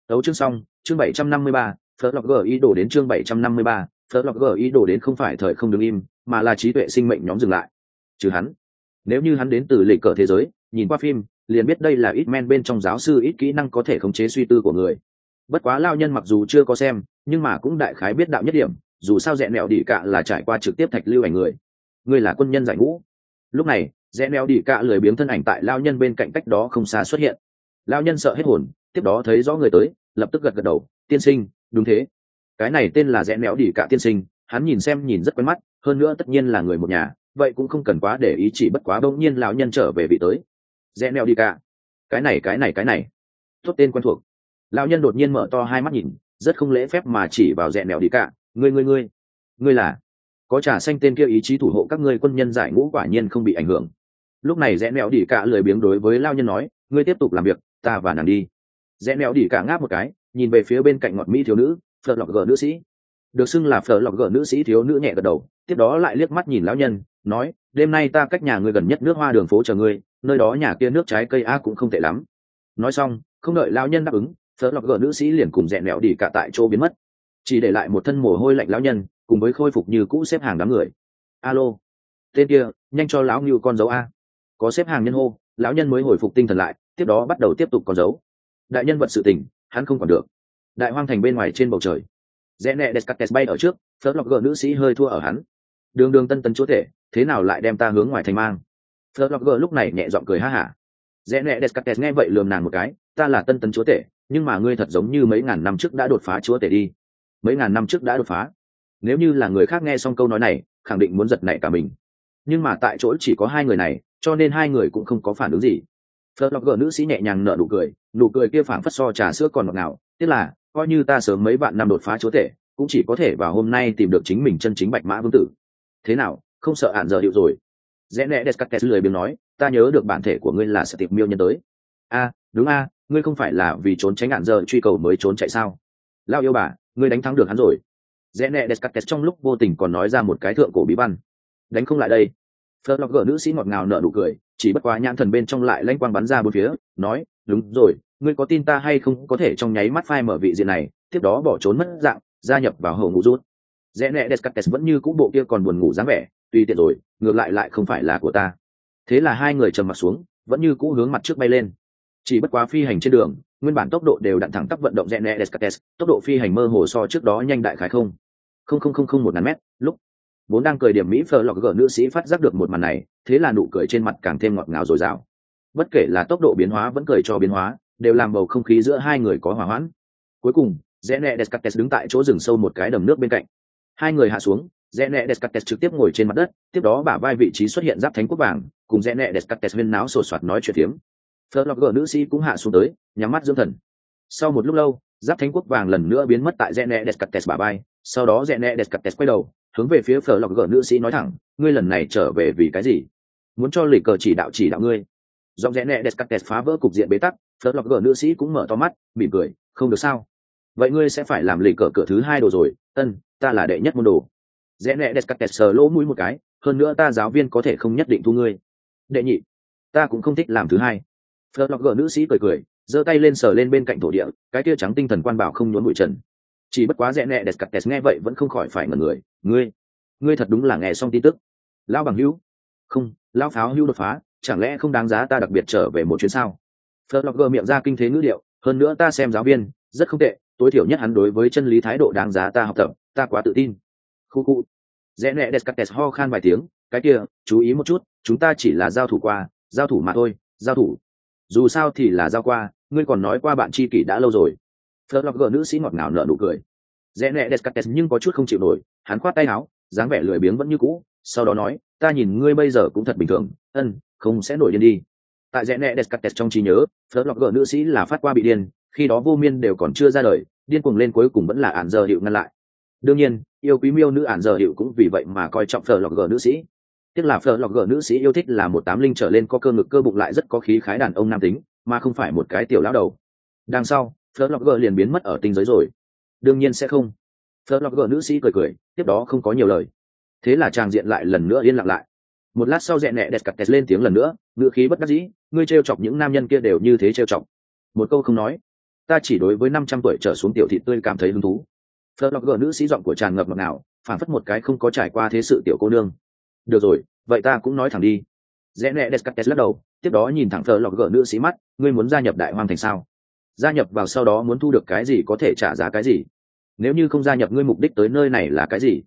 Đấu chương xong, chương bảy trăm năm mươi ba phớt lọc g ý đồ đến chương bảy trăm năm mươi ba phớt lọc g ý đồ đến không phải thời không đứng im, mà là trí tuệ sinh mệnh nhóm dừng lại. Trừ hắn. Nếu như hắn đến từ lịch cờ thế giới nhìn qua phim, liền biết đây là ít men bên trong giáo sư ít kỹ năng có thể khống chế suy tư của người. Bất quá lao nhân mặc dù chưa có xem, nhưng mà cũng đại khái biết đạo nhất điểm, dù sao rẽ mẹo đỉ cạ là trải qua trực tiếp thạch lưu ảnh người. Người là quân nhân giải ngũ. Lúc này, rẽ mẹo đỉ cạ lười biếng thân ảnh tại lao nhân bên cạnh cách đó không xa xuất hiện. Lao nhân sợ hết hồn, tiếp đó thấy rõ người tới, lập tức gật gật đầu, tiên sinh, đúng thế. Cái này tên là rẽ mẹo đỉ cạ tiên sinh, hắn nhìn xem nhìn rất quen mắt, hơn nữa tất nhiên là người một nhà, vậy cũng không cần quá để ý chỉ bất quá bỗng nhiên lão nhân trở về vị tới rẽ neo đi cả. Cái này cái này cái này. Tốt tên quen thuộc. Lão nhân đột nhiên mở to hai mắt nhìn, rất không lễ phép mà chỉ vào rẽ neo đi cả. Ngươi ngươi ngươi. Ngươi là? Có trà xanh tên kia ý chí thủ hộ các ngươi quân nhân giải ngũ quả nhiên không bị ảnh hưởng. Lúc này rẽ neo đi cả lười biếng đối với lao nhân nói, ngươi tiếp tục làm việc, ta và nàng đi. Rẽ neo đi cả ngáp một cái, nhìn về phía bên cạnh ngọt mỹ thiếu nữ phật lọc gờ nữ sĩ. Được xưng là phở lọc gờ nữ sĩ thiếu nữ nhẹ gật đầu, tiếp đó lại liếc mắt nhìn lão nhân, nói, đêm nay ta cách nhà ngươi gần nhất nước hoa đường phố chờ ngươi nơi đó nhà kia nước trái cây a cũng không tệ lắm. Nói xong, không đợi lão nhân đáp ứng thợ lọc gờ nữ sĩ liền cùng dẹn mẹo đi cả tại chỗ biến mất. Chỉ để lại một thân mồ hôi lạnh lão nhân, cùng với khôi phục như cũ xếp hàng đám người. Alo. Tên kia, nhanh cho lão như con dấu a. Có xếp hàng nhân hô, lão nhân mới hồi phục tinh thần lại, tiếp đó bắt đầu tiếp tục con dấu. Đại nhân vật sự tình, hắn không còn được. Đại hoang thành bên ngoài trên bầu trời. Rẽ nẹ descartes bay ở trước phớt lọc gờ nữ sĩ hơi thua ở hắn. Đường đường tân tân chúa thể thế nào lại đem ta hướng ngoài thành mang? Phớt lúc này nhẹ giọng cười ha hả. Rẽ nẹ descartes nghe vậy lườm nàng một cái, ta là tân tân chúa tể, nhưng mà ngươi thật giống như mấy ngàn năm trước đã đột phá chúa tể đi. Mấy ngàn năm trước đã đột phá. Nếu như là người khác nghe xong câu nói này, khẳng định muốn giật nảy cả mình. Nhưng mà tại chỗ chỉ có hai người này, cho nên hai người cũng không có phản ứng gì. Phớt nữ sĩ nhẹ nhàng nở nụ cười nụ cười kia phảng phất so trà sữa còn ngọt ngào, tức là, coi như ta sớm mấy vạn năm đột phá chúa tể, cũng chỉ có thể vào hôm nay tìm được chính mình chân chính bạch mã vương tử. Thế nào, không sợ hạn giờ hiệu rồi? Rẽ nẹ descartes lười biếng nói, ta nhớ được bản thể của ngươi là sẽ tiệp miêu nhân tới. A, đúng a, ngươi không phải là vì trốn tránh ngạn giờ truy cầu mới trốn chạy sao? Lao yêu bà, ngươi đánh thắng được hắn rồi. Rẽ nẹ descartes trong lúc vô tình còn nói ra một cái thượng cổ bí văn. Đánh không lại đây. Phớt lọc gỡ nữ sĩ ngọt ngào nở nụ cười, chỉ bất quá nhãn thần bên trong lại lanh quang bắn ra bốn phía, nói, đúng rồi, ngươi có tin ta hay không có thể trong nháy mắt phai mở vị diện này, tiếp đó bỏ trốn mất dạng, gia nhập vào hầu ngũ rút rẽ nẹ descartes vẫn như cũ bộ kia còn buồn ngủ dáng vẻ tuy tiện rồi, ngược lại lại không phải là của ta. Thế là hai người trầm mặt xuống, vẫn như cũ hướng mặt trước bay lên. Chỉ bất quá phi hành trên đường, nguyên bản tốc độ đều đặn thẳng tắp vận động rẽ nẹ descartes, tốc độ phi hành mơ hồ so trước đó nhanh đại khái không. Không không không không một ngàn mét, lúc. Vốn đang cười điểm mỹ phờ lọc gỡ nữ sĩ phát giác được một màn này, thế là nụ cười trên mặt càng thêm ngọt ngào dồi dào. Bất kể là tốc độ biến hóa vẫn cười cho biến hóa, đều làm bầu không khí giữa hai người có hỏa hoãn. Cuối cùng, rẽ nẹ descartes đứng tại chỗ rừng sâu một cái đầm nước bên cạnh hai người hạ xuống, rẽ nẹ descartes trực tiếp ngồi trên mặt đất, tiếp đó bả vai vị trí xuất hiện giáp thánh quốc vàng, cùng rẽ nẹ descartes viên náo sột soạt nói chuyện tiếng thơ lọc gỡ nữ sĩ cũng hạ xuống tới, nhắm mắt dưỡng thần. Sau một lúc lâu, giáp thánh quốc vàng lần nữa biến mất tại rẽ nẹ descartes bả vai. Sau đó rẽ nẹ descartes quay đầu, hướng về phía phở lọc gỡ nữ sĩ nói thẳng, ngươi lần này trở về vì cái gì? Muốn cho lì cờ chỉ đạo chỉ đạo ngươi. Dòng rẽ nẹ descartes phá vỡ cục diện bế tắc phở lọc gỡ nữ sĩ cũng mở to mắt, mỉm cười, không được sao? Vậy ngươi sẽ phải làm lì cờ cửa thứ hai đồ rồi, ân ta là đệ nhất môn đồ. Rẽ nẹ descartes sờ lỗ mũi một cái, hơn nữa ta giáo viên có thể không nhất định thu ngươi. Đệ nhị, ta cũng không thích làm thứ hai. Phớt lọc gỡ nữ sĩ cười cười, giơ tay lên sờ lên bên cạnh thổ địa, cái kia trắng tinh thần quan bảo không nhốn bụi trần. Chỉ bất quá rẽ nẹ descartes nghe vậy vẫn không khỏi phải ngần người. Ngươi ngươi thật đúng là nghe xong tin tức. Lao bằng hữu, không lao pháo hữu đột phá, chẳng lẽ không đáng giá ta đặc biệt trở về một chuyến sao? Phật lọc gỡ miệng ra kinh thế ngữ điệu, hơn nữa ta xem giáo viên, rất không tệ tối thiểu nhất hắn đối với chân lý thái độ đáng giá ta học tập, ta quá tự tin. Khu khu. Rẽ nẹ descartes ho khan vài tiếng, cái kia, chú ý một chút, chúng ta chỉ là giao thủ qua, giao thủ mà thôi, giao thủ. Dù sao thì là giao qua, ngươi còn nói qua bạn tri kỷ đã lâu rồi. Phớt lọc gỡ nữ sĩ ngọt ngào nở nụ cười. Rẽ nẹ descartes nhưng có chút không chịu nổi, hắn khoát tay áo, dáng vẻ lười biếng vẫn như cũ, sau đó nói, ta nhìn ngươi bây giờ cũng thật bình thường, ân, không sẽ nổi điên đi. Tại rẽ nẹ descartes trong trí nhớ, phớt lọc gỡ nữ sĩ là phát qua bị điên khi đó vô miên đều còn chưa ra đời, điên cuồng lên cuối cùng vẫn là ản giờ hiệu ngăn lại. Đương nhiên, yêu quý miêu nữ ản giờ hiệu cũng vì vậy mà coi trọng phờ lọc gỡ nữ sĩ. Tiếc là phờ lọc gỡ nữ sĩ yêu thích là một tám linh trở lên có cơ ngực cơ bụng lại rất có khí khái đàn ông nam tính, mà không phải một cái tiểu lão đầu. Đằng sau phờ lọc gỡ liền biến mất ở tinh giới rồi. Đương nhiên sẽ không. Phờ lọc gờ nữ sĩ cười cười, tiếp đó không có nhiều lời. Thế là tràng diện lại lần nữa yên lặng lại. Một lát sau rẽ nẹ đẹp cặp kẹt lên tiếng lần nữa, ngữ khí bất đắc dĩ, ngươi t chọc những nam nhân kia đều như thế t chọc. Một câu không nói ta chỉ đối với năm trăm tuổi trở xuống tiểu thị tươi cảm thấy hứng thú. Phớt lọc gờ nữ sĩ giọng của tràn ngập ngọt ngào, phản phất một cái không có trải qua thế sự tiểu cô nương. Được rồi vậy ta cũng nói thẳng đi. Rẽ nẹ descartes lắc đầu tiếp đó nhìn thẳng phớt lọc gờ nữ sĩ mắt ngươi muốn gia nhập đại hoang thành sao? Gia nhập vào sau đó muốn thu được cái gì có thể trả giá cái gì? Nếu như không gia nhập ngươi mục đích tới nơi này là cái gì?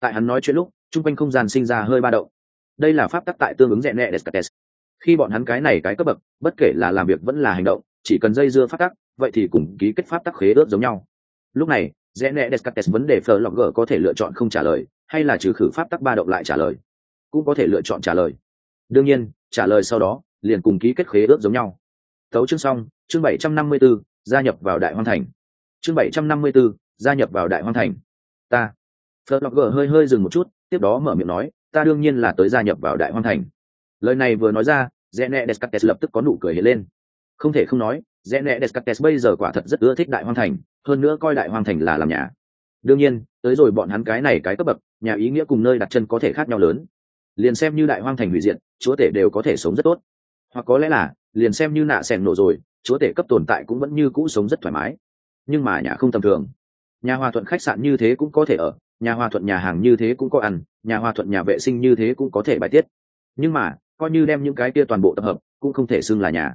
Tại hắn nói chuyện lúc chung quanh không gian sinh ra hơi ba động. Đây là pháp tắc tại tương ứng rẽ nẹ descartes khi bọn hắn cái này cái cấp bậc bất kể là làm việc vẫn là hành động chỉ cần dây dưa pháp tắc vậy thì cùng ký kết pháp tắc khế ước giống nhau. Lúc này rẽ nẹ descartes vấn đề phờ lọc g có thể lựa chọn không trả lời hay là trừ khử pháp tắc ba động lại trả lời? Cũng có thể lựa chọn trả lời. Đương nhiên trả lời sau đó liền cùng ký kết khế ước giống nhau. Tấu chương xong chương bảy trăm năm mươi 754, gia nhập vào đại hoang thành. Chương bảy trăm năm mươi 754, gia nhập vào đại hoang thành. Ta. Phật lọc gờ hơi hơi dừng một chút tiếp đó mở miệng nói ta đương nhiên là tới gia nhập vào đại hoang thành. Lời này vừa nói ra Zene Descartes lập tức có nụ cười hiện lên. Không thể không nói, Zene Descartes bây giờ quả thật rất ưa thích Đại Hoang Thành, hơn nữa coi Đại Hoang Thành là làm nhà. Đương nhiên, tới rồi bọn hắn cái này cái cấp bậc, nhà ý nghĩa cùng nơi đặt chân có thể khác nhau lớn. Liền xem như Đại Hoang Thành hủy diệt, chúa tể đều có thể sống rất tốt. Hoặc có lẽ là, liền xem như nạ sẻng nổ rồi, chúa tể cấp tồn tại cũng vẫn như cũ sống rất thoải mái. Nhưng mà nhà không tầm thường. Nhà hòa thuận khách sạn như thế cũng có thể ở, nhà hòa thuận nhà hàng như thế cũng có ăn nhà hòa thuận nhà vệ sinh như thế cũng có thể bài tiết nhưng mà coi như đem những cái kia toàn bộ tập hợp cũng không thể xưng là nhà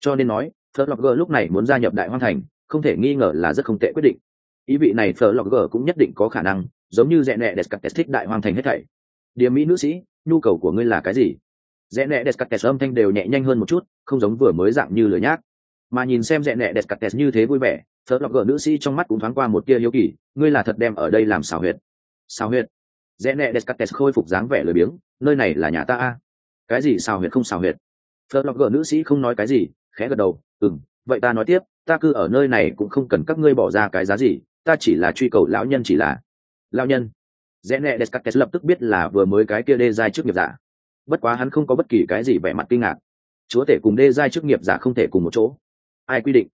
cho nên nói phở lọc g lúc này muốn gia nhập đại hoang thành, không thể nghi ngờ là rất không tệ quyết định. Ý vị này phở lọc g cũng nhất định có khả năng, giống như rẽ nẹ descartes thích đại hoang thành hết thảy. Điểm mỹ nữ sĩ, nhu cầu của ngươi là cái gì? Rẽ nẹ descartes âm thanh đều nhẹ nhanh hơn một chút, không giống vừa mới dạng như lửa nhác. Mà nhìn xem rẽ nẹ descartes như thế vui vẻ phở lọc gỡ nữ sĩ trong mắt cũng thoáng qua một tia hiếu kỳ, ngươi là thật đem ở đây làm xào huyệt. Xào huyệt? Rẽ nẹ descartes khôi phục dáng vẻ lười biếng, nơi này là nhà ta a. Cái gì xào huyệt không xào huyệt? Phở lọc gỡ nữ sĩ không nói cái gì khẽ gật đầu, ừm, vậy ta nói tiếp, ta cứ ở nơi này cũng không cần các ngươi bỏ ra cái giá gì, ta chỉ là truy cầu lão nhân chỉ là. Lão nhân? Rẽ nẹ descartes lập tức biết là vừa mới cái kia đê giai trước nghiệp giả. Bất quá hắn không có bất kỳ cái gì vẻ mặt kinh ngạc. Chúa tể cùng đê giai trước nghiệp giả không thể cùng một chỗ. Ai quy định?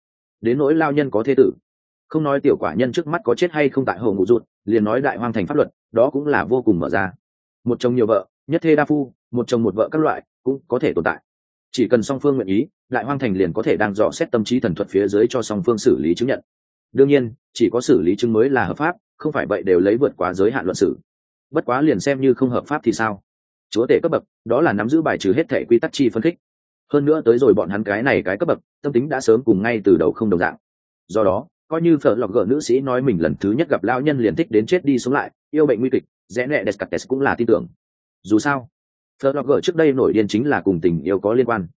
Đến nỗi lao nhân có thế tử. Không nói tiểu quả nhân trước mắt có chết hay không tại hồ ngụ rụt liền nói đại hoang thành pháp luật, đó cũng là vô cùng mở ra. Một chồng nhiều vợ, nhất thê đa phu, một chồng một vợ các loại, cũng có thể tồn tại chỉ cần song phương nguyện ý, đại hoang thành liền có thể đang dò xét tâm trí thần thuật phía dưới cho song phương xử lý chứng nhận. Đương nhiên, chỉ có xử lý chứng mới là hợp pháp, không phải vậy đều lấy vượt quá giới hạn luận xử. Bất quá liền xem như không hợp pháp thì sao? Chúa tể cấp bậc, đó là nắm giữ bài trừ hết thể quy tắc chi phân khích. Hơn nữa tới rồi bọn hắn cái này cái cấp bậc, tâm tính đã sớm cùng ngay từ đầu không đồng dạng. Do đó, coi như phở lọc gỡ nữ sĩ nói mình lần thứ nhất gặp lão nhân liền thích đến chết đi sống lại, yêu bệnh nguy kịch, rẽ nẹ descartes cũng là tin tưởng. Dù sao thờ lọc gở trước đây nổi điên chính là cùng tình yêu có liên quan.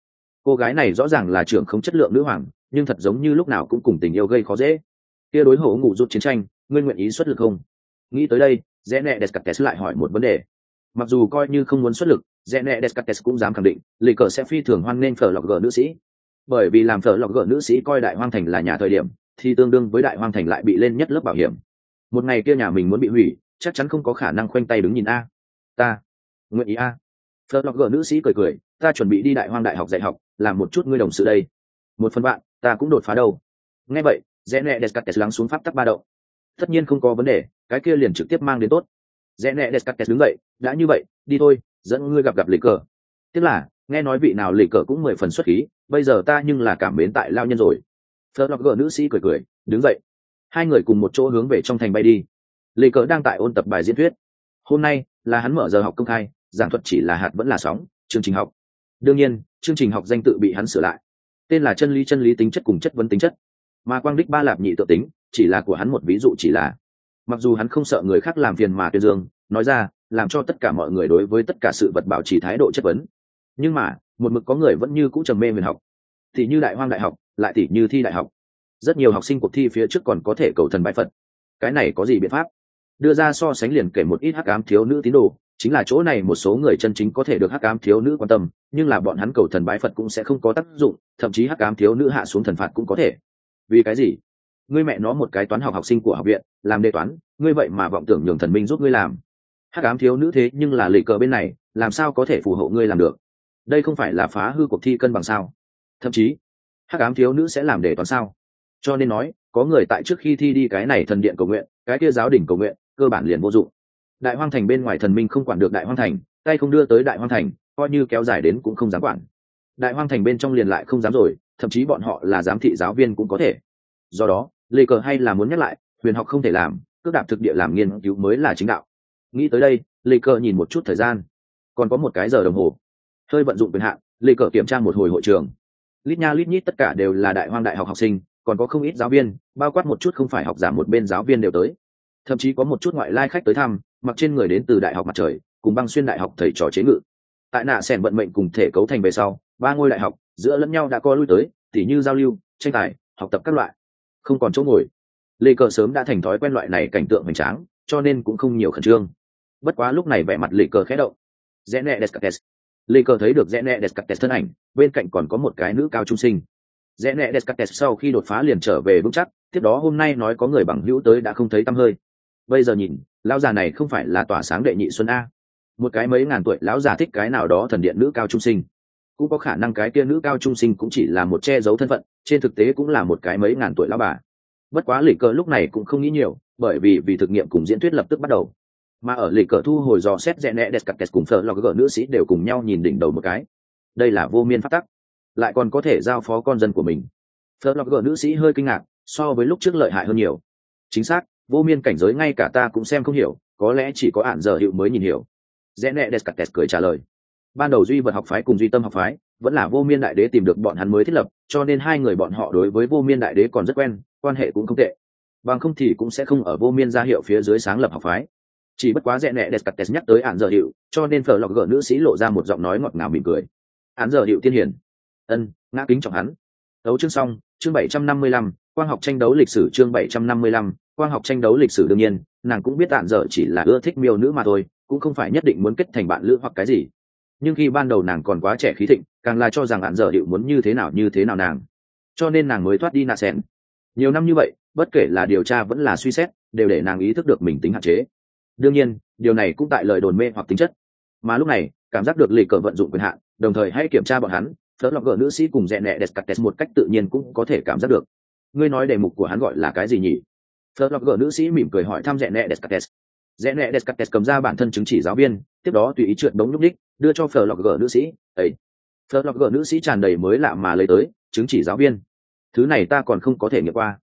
Cô gái này rõ ràng là trưởng không chất lượng nữ hoàng, nhưng thật giống như lúc nào cũng cùng tình yêu gây khó dễ. Kia đối hổ ngủ rút chiến tranh, ngươi nguyện ý xuất lực không? Nghĩ tới đây rẽ nẹ descartes lại hỏi một vấn đề. Mặc dù coi như không muốn xuất lực rẽ nẹ descartes cũng dám khẳng định, lì cờ sẽ phi thường hoan nghênh phở lọc gở nữ sĩ. Bởi vì làm phở lọc gở nữ sĩ coi đại hoang thành là nhà thời điểm, thì tương đương với đại hoang thành lại bị lên nhất lớp bảo hiểm. Một ngày kia nhà mình muốn bị hủy, chắc chắn không có khả năng khoanh tay đứng nhìn a. Ta. Nguyện ý a phở lọc gỡ nữ sĩ cười cười, ta chuẩn bị đi đại hoang đại học dạy học, làm một chút ngươi đồng sự đây. Một phần bạn, ta cũng đột phá đâu. Nghe vậy, rẽ nẹ descartes lắng xuống pháp tắc ba đậu tất nhiên không có vấn đề, cái kia liền trực tiếp mang đến tốt. Rẽ nẹ descartes đứng dậy, đã như vậy, đi thôi, dẫn ngươi gặp gặp lịch cờ. Tức là, nghe nói vị nào lịch cờ cũng mười phần xuất khí, bây giờ ta nhưng là cảm mến tại lao nhân rồi. Phớt lọc gỡ nữ sĩ cười cười, đứng dậy. Hai người cùng một chỗ hướng về trong thành bay đi. Lịch cờ đang tại ôn tập bài diễn thuyết. Hôm nay là hắn mở giờ học công khai giảng thuật chỉ là hạt vẫn là sóng, chương trình học. Đương nhiên, chương trình học danh tự bị hắn sửa lại. Tên là chân lý chân lý tính chất cùng chất vấn tính chất. Mà quang đích ba lạp nhị tự tính, chỉ là của hắn một ví dụ chỉ là. Mặc dù hắn không sợ người khác làm phiền mà tuyên dương, nói ra, làm cho tất cả mọi người đối với tất cả sự vật bảo trì thái độ chất vấn. Nhưng mà, một mực có người vẫn như cũ trầm mê huyền học. Thì như đại hoang đại học, lại tỷ như thi đại học. Rất nhiều học sinh cuộc thi phía trước còn có thể cầu thần bãi phật. Cái này có gì biện pháp? Đưa ra so sánh liền kể một ít hắc ám thiếu nữ tín đồ chính là chỗ này một số người chân chính có thể được hắc ám thiếu nữ quan tâm, nhưng là bọn hắn cầu thần bái phật cũng sẽ không có tác dụng, thậm chí hắc ám thiếu nữ hạ xuống thần phạt cũng có thể. Vì cái gì? Ngươi mẹ nó một cái toán học học sinh của học viện, làm đề toán, ngươi vậy mà vọng tưởng nhường thần minh giúp ngươi làm. Hắc ám thiếu nữ thế nhưng là lì cờ bên này, làm sao có thể phù hộ ngươi làm được? Đây không phải là phá hư cuộc thi cân bằng sao? Thậm chí, hắc ám thiếu nữ sẽ làm đề toán sao? Cho nên nói, có người tại trước khi thi đi cái này thần điện cầu nguyện, cái kia giáo đỉnh cầu nguyện, cơ bản liền vô dụng đại hoang thành bên ngoài thần minh không quản được đại hoang thành, tay không đưa tới đại hoang thành, coi như kéo dài đến cũng không dám quản. Đại hoang thành bên trong liền lại không dám rồi, thậm chí bọn họ là giám thị giáo viên cũng có thể. Do đó, lê cờ hay là muốn nhắc lại, huyền học không thể làm, cước đạp thực địa làm nghiên cứu mới là chính đạo. Nghĩ tới đây, lê cờ nhìn một chút thời gian. Còn có một cái giờ đồng hồ. Hơi vận dụng quyền hạn, lê cờ kiểm tra một hồi hội trường. Lít nha lít nhít tất cả đều là đại hoang đại học học sinh, còn có không ít giáo viên, bao quát một chút không phải học giả một bên giáo viên đều tới. Thậm chí có một chút ngoại lai khách tới thăm mặc trên người đến từ đại học mặt trời, cùng băng xuyên đại học thầy trò chế ngự. Tại nạ sẻn vận mệnh cùng thể cấu thành về sau, ba ngôi đại học giữa lẫn nhau đã co lui tới, tỉ như giao lưu, tranh tài, học tập các loại. Không còn chỗ ngồi. Lê cờ sớm đã thành thói quen loại này cảnh tượng hoành tráng, cho nên cũng không nhiều khẩn trương. Bất quá lúc này vẻ mặt lê cờ khẽ động. Rẽ nẹ descartes. Lê cờ thấy được rẽ nẹ descartes thân ảnh, bên cạnh còn có một cái nữ cao trung sinh. Rẽ nẹ descartes sau khi đột phá liền trở về vững chắc, tiếp đó hôm nay nói có người bằng hữu tới đã không thấy tăm hơi bây giờ nhìn, lão già này không phải là tỏa sáng đệ nhị xuân a. Một cái mấy ngàn tuổi lão già thích cái nào đó thần điện nữ cao trung sinh. Cũng có khả năng cái kia nữ cao trung sinh cũng chỉ là một che giấu thân phận, trên thực tế cũng là một cái mấy ngàn tuổi lão bà. Bất quá lì cờ lúc này cũng không nghĩ nhiều, bởi vì vì thực nghiệm cùng diễn thuyết lập tức bắt đầu. Mà ở lì cờ thu hồi dò xét rẽ nẹ đẹp cặp kẹt cùng thợ lò gỡ nữ sĩ đều cùng nhau nhìn đỉnh đầu một cái. Đây là vô miên phát tắc. Lại còn có thể giao phó con dân của mình. Thợ lò gỡ nữ sĩ hơi kinh ngạc, so với lúc trước lợi hại hơn nhiều. Chính xác vô miên cảnh giới ngay cả ta cũng xem không hiểu, có lẽ chỉ có ạn giờ hiệu mới nhìn hiểu. Rẽ nẹ descartes cười trả lời. Ban đầu duy vật học phái cùng duy tâm học phái, vẫn là vô miên đại đế tìm được bọn hắn mới thiết lập, cho nên hai người bọn họ đối với vô miên đại đế còn rất quen, quan hệ cũng không tệ. Bằng không thì cũng sẽ không ở vô miên gia hiệu phía dưới sáng lập học phái. Chỉ bất quá rẽ nẹ descartes cắt nhắc tới ạn giờ hiệu, cho nên phở lọc gỡ nữ sĩ lộ ra một giọng nói ngọt ngào mỉm cười. Ạn giờ hiệu tiên hiển ân, ngã kính trọng hắn. Đấu chương xong, chương bảy trăm năm mươi lăm quang học tranh đấu lịch sử chương bảy trăm năm mươi lăm, quang học tranh đấu lịch sử đương nhiên, nàng cũng biết tạm giờ chỉ là ưa thích miêu nữ mà thôi, cũng không phải nhất định muốn kết thành bạn lữ hoặc cái gì. Nhưng khi ban đầu nàng còn quá trẻ khí thịnh, càng là cho rằng ạn giờ hiệu muốn như thế nào như thế nào nàng. Cho nên nàng mới thoát đi nạ sen nhiều năm như vậy, bất kể là điều tra vẫn là suy xét, đều để nàng ý thức được mình tính hạn chế. Đương nhiên, điều này cũng tại lời đồn mê hoặc tính chất. Mà lúc này, cảm giác được lì cờ vận dụng quyền hạn, đồng thời hãy kiểm tra bọn hắn thớ lọc gỡ nữ sĩ cùng rẽ nẹ descartes một cách tự nhiên cũng có thể cảm giác được ngươi nói đề mục của hắn gọi là cái gì nhỉ? Thớ lọc gỡ nữ sĩ mỉm cười hỏi thăm rẽ nẹ descartes. Rẽ nẹ descartes cầm ra bản thân chứng chỉ giáo viên, tiếp đó tùy ý trượt đống nhúc đích, đưa cho phờ lọc gỡ nữ sĩ. Ấy phờ lọc gỡ nữ sĩ tràn đầy mới lạ mà lấy tới, chứng chỉ giáo viên. Thứ này ta còn không có thể nghiệm qua.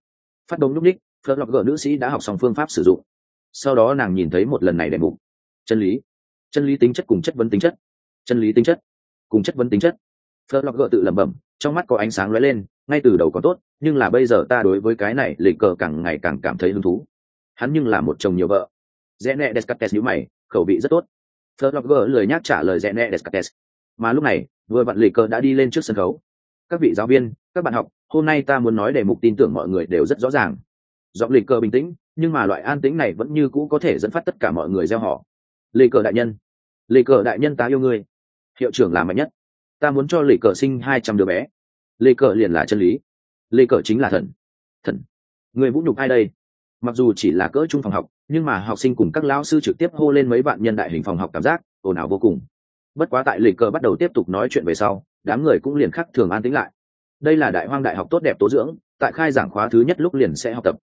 Phát đống nhúc đích phờ lọc gỡ nữ sĩ đã học xong phương pháp sử dụng. Sau đó nàng nhìn thấy một lần này đề mục. Chân lý. Chân lý tính chất cùng chất vấn tính chất. Chân lý tính chất cùng chất vấn tính chất. Phở lọc gỡ tự lẩm bẩm, trong mắt có ánh sáng lóe lên ngay từ đầu còn tốt, nhưng là bây giờ ta đối với cái này lịch cờ càng ngày càng cảm thấy hứng thú. Hắn nhưng là một chồng nhiều vợ. Rẽ nẹ descartes nhữ mày, khẩu vị rất tốt. Phớt lọc gợ lười nhắc trả lời rẽ nẹ descartes. Mà lúc này, vừa vặn lịch cờ đã đi lên trước sân khấu. Các vị giáo viên, các bạn học, hôm nay ta muốn nói đề mục tin tưởng mọi người đều rất rõ ràng. Giọng lịch cờ bình tĩnh, nhưng mà loại an tĩnh này vẫn như cũ có thể dẫn phát tất cả mọi người gieo họ. Lịch cờ đại nhân, lịch cờ đại nhân ta yêu ngươi. Hiệu trưởng là mạnh nhất. Ta muốn cho lịch cờ sinh hai trăm đứa bé lê cờ liền là chân lý. Lê cờ chính là thần. Thần. Người vũ nhục ai đây? Mặc dù chỉ là cỡ trung phòng học, nhưng mà học sinh cùng các lão sư trực tiếp hô lên mấy bạn nhân đại hình phòng học cảm giác ồn ào vô cùng. Bất quá tại lê cờ bắt đầu tiếp tục nói chuyện về sau, đám người cũng liền khắc thường an tĩnh lại. Đây là đại hoang đại học tốt đẹp tố dưỡng, tại khai giảng khóa thứ nhất lúc liền sẽ học tập.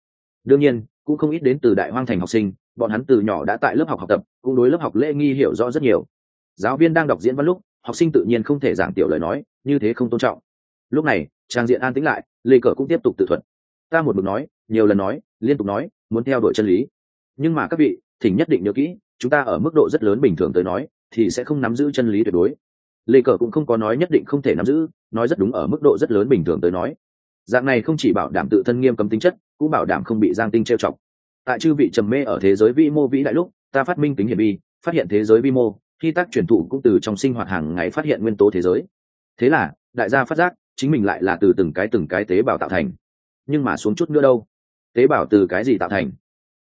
Đương nhiên, cũng không ít đến từ đại hoang thành học sinh, bọn hắn từ nhỏ đã tại lớp học học tập, cũng đối lớp học lễ nghi hiểu rõ rất nhiều. Giáo viên đang đọc diễn văn lúc, học sinh tự nhiên không thể giảng tiểu lời nói, như thế không tôn trọng lúc này, trang diện an tĩnh lại, lê cờ cũng tiếp tục tự thuật. Ta một mực nói, nhiều lần nói, liên tục nói, muốn theo đuổi chân lý. Nhưng mà các vị, thỉnh nhất định nhớ kỹ, chúng ta ở mức độ rất lớn bình thường tới nói, thì sẽ không nắm giữ chân lý tuyệt đối. Lê cờ cũng không có nói nhất định không thể nắm giữ, nói rất đúng ở mức độ rất lớn bình thường tới nói. Dạng này không chỉ bảo đảm tự thân nghiêm cấm tính chất, cũng bảo đảm không bị giang tinh trêu chọc. Tại chư vị trầm mê ở thế giới vi mô vĩ đại lúc, ta phát minh tính hiển vi phát hiện thế giới vi mô, khi tác truyền thụ cũng từ trong sinh hoạt hàng ngày phát hiện nguyên tố thế giới. Thế là, đại gia phát giác chính mình lại là từ từng cái từng cái tế bào tạo thành. Nhưng mà xuống chút nữa đâu? Tế bào từ cái gì tạo thành?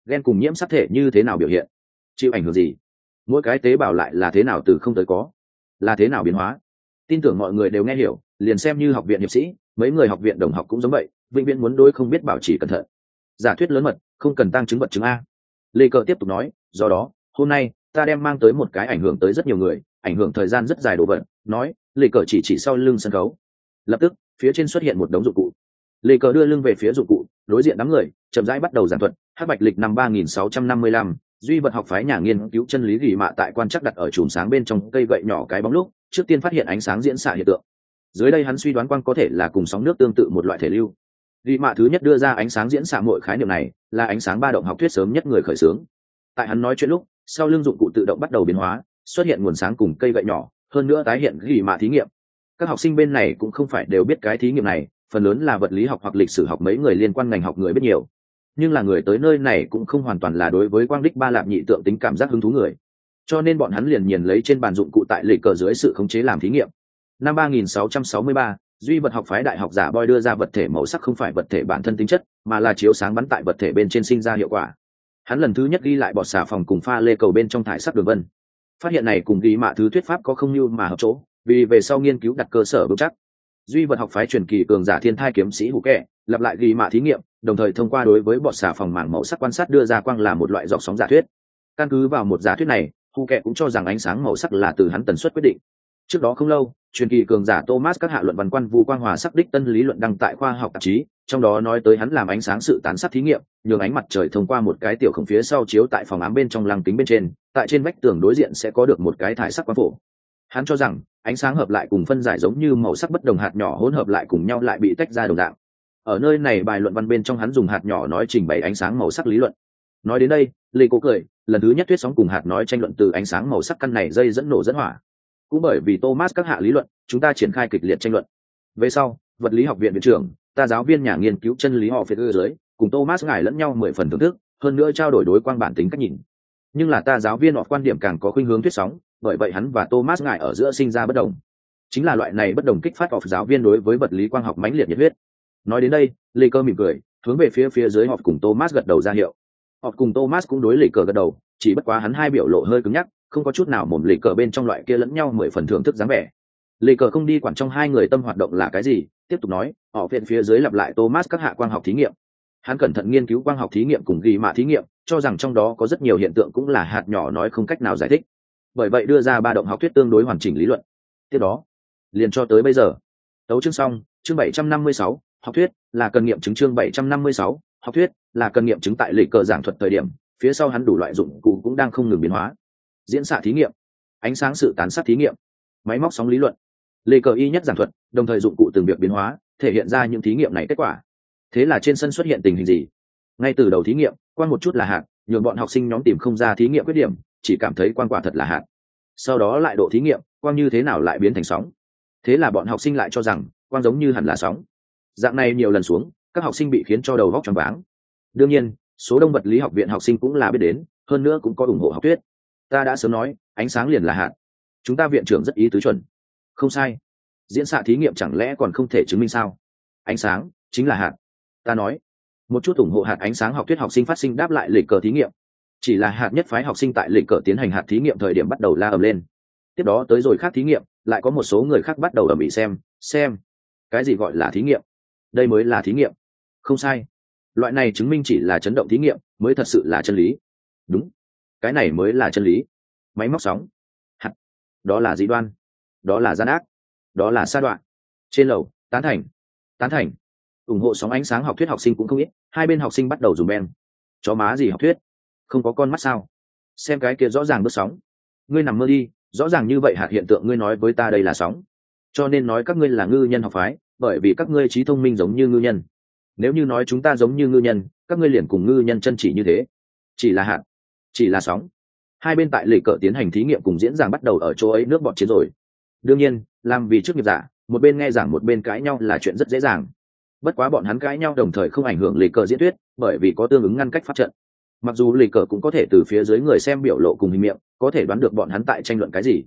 Ghen cùng nhiễm sắc thể như thế nào biểu hiện? Chịu ảnh hưởng gì? Mỗi cái tế bào lại là thế nào từ không tới có? Là thế nào biến hóa? Tin tưởng mọi người đều nghe hiểu, liền xem như học viện hiệp sĩ, mấy người học viện đồng học cũng giống vậy, vĩnh viễn muốn đối không biết bảo trì cẩn thận. Giả thuyết lớn mật, không cần tăng chứng vật chứng a. Lê cờ tiếp tục nói, do đó, hôm nay, ta đem mang tới một cái ảnh hưởng tới rất nhiều người, ảnh hưởng thời gian rất dài đồ vật, nói, lê cờ chỉ chỉ sau lưng sân khấu lập tức, phía trên xuất hiện một đống dụng cụ. Lê cờ đưa lưng về phía dụng cụ, đối diện đám người, chậm rãi bắt đầu giảng thuật. Hát bạch lịch năm ba nghìn sáu trăm năm mươi lăm, duy vật học phái nhà nghiên cứu chân lý gỉ mạ tại quan chắc đặt ở chùm sáng bên trong cây gậy nhỏ cái bóng lúc, trước tiên phát hiện ánh sáng diễn xạ hiện tượng. Dưới đây hắn suy đoán quang có thể là cùng sóng nước tương tự một loại thể lưu. Gỉ mạ thứ nhất đưa ra ánh sáng diễn xạ mọi khái niệm này, là ánh sáng ba động học thuyết sớm nhất người khởi xướng. Tại hắn nói chuyện lúc, sau lưng dụng cụ tự động bắt đầu biến hóa, xuất hiện nguồn sáng cùng cây gậy nhỏ, hơn nữa tái hiện gỉ mạ thí nghiệm các học sinh bên này cũng không phải đều biết cái thí nghiệm này phần lớn là vật lý học hoặc lịch sử học mấy người liên quan ngành học người biết nhiều. Nhưng là người tới nơi này cũng không hoàn toàn là đối với quang đích ba lạp nhị tượng tính cảm giác hứng thú người. Cho nên bọn hắn liền nhìn lấy trên bàn dụng cụ tại lịch cờ dưới sự khống chế làm thí nghiệm. Năm 3663, duy vật học phái đại học giả boy đưa ra vật thể màu sắc không phải vật thể bản thân tính chất mà là chiếu sáng bắn tại vật thể bên trên sinh ra hiệu quả. Hắn lần thứ nhất ghi lại bọt xà phòng cùng pha lê cầu bên trong thải sắc đường vân. Phát hiện này cùng ghi mạ thứ thuyết pháp có không như mà hợp chỗ vì về sau nghiên cứu đặt cơ sở vững chắc. Duy vật học phái truyền kỳ cường giả thiên thai kiếm sĩ hủ kẹ lặp lại ghi mạ thí nghiệm, đồng thời thông qua đối với bọn xà phòng mảng màu sắc quan sát đưa ra quang là một loại dọc sóng giả thuyết. Căn cứ vào một giả thuyết này, hủ kẹ cũng cho rằng ánh sáng màu sắc là từ hắn tần suất quyết định. Trước đó không lâu, truyền kỳ cường giả thomas các hạ luận văn quan vu quang hòa sắc đích tân lý luận đăng tại khoa học tạp chí, trong đó nói tới hắn làm ánh sáng sự tán sát thí nghiệm, nhường ánh mặt trời thông qua một cái tiểu khổng phía sau chiếu tại phòng ám bên trong lăng kính bên trên, tại trên vách tường đối diện sẽ có được một cái thải sắc quang phổ hắn cho rằng, ánh sáng hợp lại cùng phân giải giống như màu sắc bất đồng hạt nhỏ hỗn hợp lại cùng nhau lại bị tách ra đồng dạng. Ở nơi này bài luận văn bên trong hắn dùng hạt nhỏ nói trình bày ánh sáng màu sắc lý luận. Nói đến đây, lê cố cười, lần thứ nhất thuyết sóng cùng hạt nói tranh luận từ ánh sáng màu sắc căn này dây dẫn nổ dẫn hỏa. Cũng bởi vì thomas các hạ lý luận, chúng ta triển khai kịch liệt tranh luận. Về sau, vật lý học viện viện trưởng, ta giáo viên nhà nghiên cứu chân lý họ phiệt ư dưới, cùng thomas ngài lẫn nhau mười phần thưởng thức, hơn nữa trao đổi đối quang bản tính cách nhìn. Nhưng là ta giáo viên họ quan điểm càng có khuynh hướng thuyết sóng bởi vậy hắn và thomas ngài ở giữa sinh ra bất đồng. Chính là loại này bất đồng kích phát of giáo viên đối với vật lý quang học mãnh liệt nhiệt huyết. Nói đến đây, lê cơ mỉm cười, hướng về phía phía dưới họ cùng thomas gật đầu ra hiệu. Họ cùng thomas cũng đối lê cờ gật đầu, chỉ bất quá hắn hai biểu lộ hơi cứng nhắc, không có chút nào mồm lê cờ bên trong loại kia lẫn nhau mười phần thưởng thức dáng vẻ. Lê cờ không đi quản trong hai người tâm hoạt động là cái gì, tiếp tục nói, họ viện phía dưới lặp lại thomas các hạ quang học thí nghiệm. Hắn cẩn thận nghiên cứu quang học thí nghiệm cùng ghi mạ thí nghiệm, cho rằng trong đó có rất nhiều hiện tượng cũng là hạt nhỏ nói không cách nào giải thích bởi vậy đưa ra ba động học thuyết tương đối hoàn chỉnh lý luận. Tiếp đó, liền cho tới bây giờ. Tấu chương xong, chương bảy trăm năm mươi sáu, học thuyết là cần nghiệm chứng chương bảy trăm năm mươi sáu, học thuyết là cần nghiệm chứng tại lịch cờ giảng thuật thời điểm, phía sau hắn đủ loại dụng cụ cũng đang không ngừng biến hóa. Diễn xạ thí nghiệm, ánh sáng sự tán sát thí nghiệm, máy móc sóng lý luận. Lê cờ y nhất giảng thuật, đồng thời dụng cụ từng việc biến hóa, thể hiện ra những thí nghiệm này kết quả. Thế là trên sân xuất hiện tình hình gì? Ngay từ đầu thí nghiệm, quan một chút là hạt nhường bọn học sinh nhóm tìm không ra thí nghiệm khuyết điểm chỉ cảm thấy quan quả thật là hạt. Sau đó lại độ thí nghiệm, quang như thế nào lại biến thành sóng? Thế là bọn học sinh lại cho rằng, quang giống như hẳn là sóng. Dạng này nhiều lần xuống, các học sinh bị khiến cho đầu vóc tròn váng. Đương nhiên, số đông vật lý học viện học sinh cũng là biết đến, hơn nữa cũng có ủng hộ học thuyết. Ta đã sớm nói, ánh sáng liền là hạt. Chúng ta viện trưởng rất ý tứ chuẩn. Không sai. Diễn xạ thí nghiệm chẳng lẽ còn không thể chứng minh sao? Ánh sáng chính là hạt. Ta nói. Một chút ủng hộ hạt ánh sáng học thuyết học sinh phát sinh đáp lại lịch cờ thí nghiệm chỉ là hạt nhất phái học sinh tại lịch cờ tiến hành hạt thí nghiệm thời điểm bắt đầu la ầm lên. Tiếp đó tới rồi khác thí nghiệm, lại có một số người khác bắt đầu ầm ĩ xem xem. Cái gì gọi là thí nghiệm? Đây mới là thí nghiệm. Không sai. Loại này chứng minh chỉ là chấn động thí nghiệm, mới thật sự là chân lý. Đúng. Cái này mới là chân lý. Máy móc sóng. Hạt. Đó là dị đoan. Đó là gian ác. Đó là sa đoạn. Trên lầu, tán thành. Tán thành. Ủng hộ sóng ánh sáng học thuyết học sinh cũng không ít. Hai bên học sinh bắt đầu dùng beng. Chó má gì học thuyết? Không có con mắt sao? Xem cái kia rõ ràng bước sóng. Ngươi nằm mơ đi, rõ ràng như vậy hạt hiện tượng ngươi nói với ta đây là sóng. Cho nên nói các ngươi là ngư nhân học phái, bởi vì các ngươi trí thông minh giống như ngư nhân. Nếu như nói chúng ta giống như ngư nhân, các ngươi liền cùng ngư nhân chân chỉ như thế. Chỉ là hạt, chỉ là sóng. Hai bên tại lệ cờ tiến hành thí nghiệm cùng diễn giảng bắt đầu ở chỗ ấy nước bọn chiến rồi. Đương nhiên, làm vì trước nghiệp giả, một bên nghe giảng một bên cãi nhau là chuyện rất dễ dàng. Bất quá bọn hắn cãi nhau đồng thời không ảnh hưởng lệ cờ diễn thuyết, bởi vì có tương ứng ngăn cách phát trận mặc dù lì cờ cũng có thể từ phía dưới người xem biểu lộ cùng hình miệng, có thể đoán được bọn hắn tại tranh luận cái gì.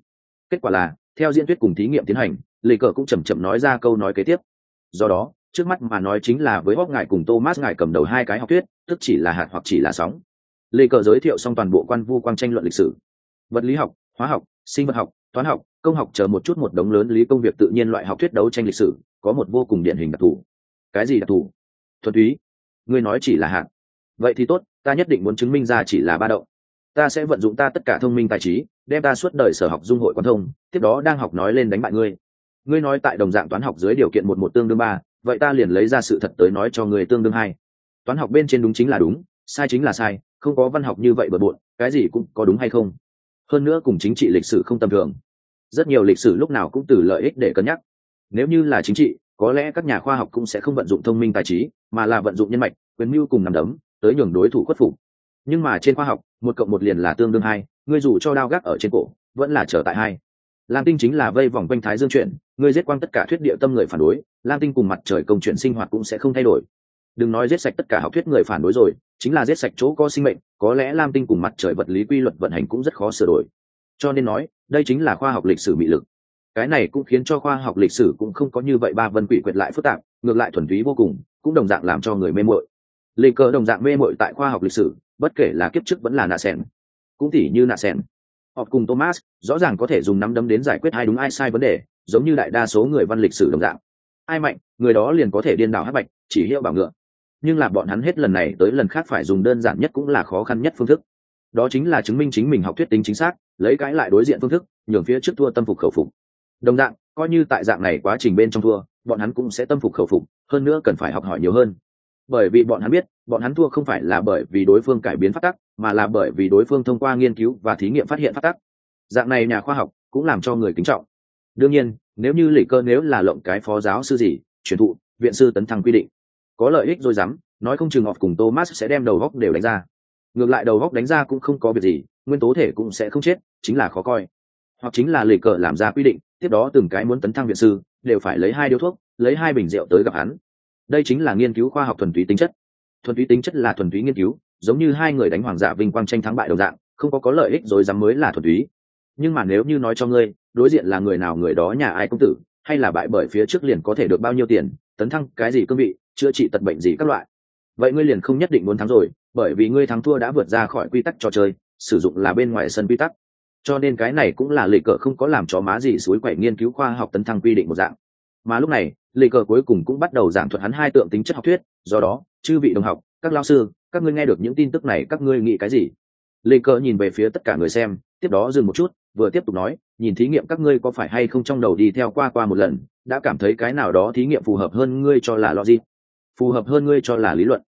Kết quả là, theo diễn thuyết cùng thí nghiệm tiến hành, lì cờ cũng chầm chậm nói ra câu nói kế tiếp. Do đó, trước mắt mà nói chính là với hóc ngài cùng thomas ngài cầm đầu hai cái học thuyết, tức chỉ là hạt hoặc chỉ là sóng. Lì cờ giới thiệu xong toàn bộ quan vu quang tranh luận lịch sử. Vật lý học, hóa học, sinh vật học, toán học, công học chờ một chút một đống lớn lý công việc tự nhiên loại học thuyết đấu tranh lịch sử, có một vô cùng điển hình đặc thù. Cái gì đặc thù? Thuần túy. Ngươi nói chỉ là hạt. Vậy thì tốt ta nhất định muốn chứng minh ra chỉ là ba động. Ta sẽ vận dụng ta tất cả thông minh tài trí, đem ta suốt đời sở học dung hội quan thông, tiếp đó đang học nói lên đánh bại ngươi. Ngươi nói tại đồng dạng toán học dưới điều kiện một một tương đương ba, vậy ta liền lấy ra sự thật tới nói cho ngươi tương đương hai. Toán học bên trên đúng chính là đúng, sai chính là sai, không có văn học như vậy bừa bộn, cái gì cũng có đúng hay không? Hơn nữa cùng chính trị lịch sử không tầm thường. Rất nhiều lịch sử lúc nào cũng từ lợi ích để cân nhắc. Nếu như là chính trị, có lẽ các nhà khoa học cũng sẽ không vận dụng thông minh tài trí, mà là vận dụng nhân mạch, quyền mưu cùng nằm đấm tới nhường đối thủ khuất phục. Nhưng mà trên khoa học, một cộng một liền là tương đương hai, ngươi dù cho đao gác ở trên cổ, vẫn là trở tại hai. Lam tinh chính là vây vòng quanh thái dương chuyển ngươi giết quang tất cả thuyết địa tâm người phản đối, lam tinh cùng mặt trời công chuyện sinh hoạt cũng sẽ không thay đổi. Đừng nói giết sạch tất cả học thuyết người phản đối rồi, chính là giết sạch chỗ có sinh mệnh, có lẽ lam tinh cùng mặt trời vật lý quy luật vận hành cũng rất khó sửa đổi. Cho nên nói, đây chính là khoa học lịch sử bị lực. Cái này cũng khiến cho khoa học lịch sử cũng không có như vậy ba vân quỷ quyệt lại phức tạp, ngược lại thuần túy vô cùng, cũng đồng dạng làm cho người mê mội lê cờ đồng dạng mê mội tại khoa học lịch sử, bất kể là kiếp trước vẫn là nạ sen cũng tỉ như nạ sen họ cùng thomas, rõ ràng có thể dùng nắm đấm đến giải quyết ai đúng ai sai vấn đề, giống như đại đa số người văn lịch sử đồng dạng. Ai mạnh, người đó liền có thể điên đảo hát bạch, chỉ hiệu bảo ngựa. Nhưng là bọn hắn hết lần này tới lần khác phải dùng đơn giản nhất cũng là khó khăn nhất phương thức. Đó chính là chứng minh chính mình học thuyết tính chính xác, lấy cãi lại đối diện phương thức, nhường phía trước thua tâm phục khẩu phục. Đồng dạng, coi như tại dạng này quá trình bên trong thua, bọn hắn cũng sẽ tâm phục khẩu phục, hơn nữa cần phải học hỏi nhiều hơn bởi vì bọn hắn biết, bọn hắn thua không phải là bởi vì đối phương cải biến phát tắc, mà là bởi vì đối phương thông qua nghiên cứu và thí nghiệm phát hiện phát tắc. Dạng này nhà khoa học cũng làm cho người kính trọng. Đương nhiên, nếu như lì cơ nếu là lộng cái phó giáo sư gì, truyền thụ, viện sư tấn thăng quy định, có lợi ích rồi dám, nói không chừng ngọt cùng thomas sẽ đem đầu góc đều đánh ra. Ngược lại đầu góc đánh ra cũng không có việc gì, nguyên tố thể cũng sẽ không chết, chính là khó coi. Hoặc chính là lì cờ làm ra quy định, tiếp đó từng cái muốn tấn thăng viện sư, đều phải lấy hai điếu thuốc, lấy hai bình rượu tới gặp hắn đây chính là nghiên cứu khoa học thuần túy tính chất. Thuần túy tính chất là thuần túy nghiên cứu, giống như hai người đánh hoàng giả vinh quang tranh thắng bại đồng dạng, không có có lợi ích rồi dám mới là thuần túy. Nhưng mà nếu như nói cho ngươi, đối diện là người nào người đó nhà ai công tử, hay là bại bởi phía trước liền có thể được bao nhiêu tiền, tấn thăng cái gì cương vị, chữa trị tật bệnh gì các loại. Vậy ngươi liền không nhất định muốn thắng rồi, bởi vì ngươi thắng thua đã vượt ra khỏi quy tắc trò chơi, sử dụng là bên ngoài sân quy tắc. Cho nên cái này cũng là lệ cờ không có làm cho má gì suối quậy nghiên cứu khoa học tấn thăng quy định một dạng. Mà lúc này lệ cờ cuối cùng cũng bắt đầu giảng thuật hắn hai tượng tính chất học thuyết, do đó, chư vị đồng học, các lao sư, các ngươi nghe được những tin tức này, các ngươi nghĩ cái gì? Lệ cờ nhìn về phía tất cả người xem, tiếp đó dừng một chút, vừa tiếp tục nói, nhìn thí nghiệm các ngươi có phải hay không trong đầu đi theo qua qua một lần, đã cảm thấy cái nào đó thí nghiệm phù hợp hơn ngươi cho là logic, phù hợp hơn ngươi cho là lý luận.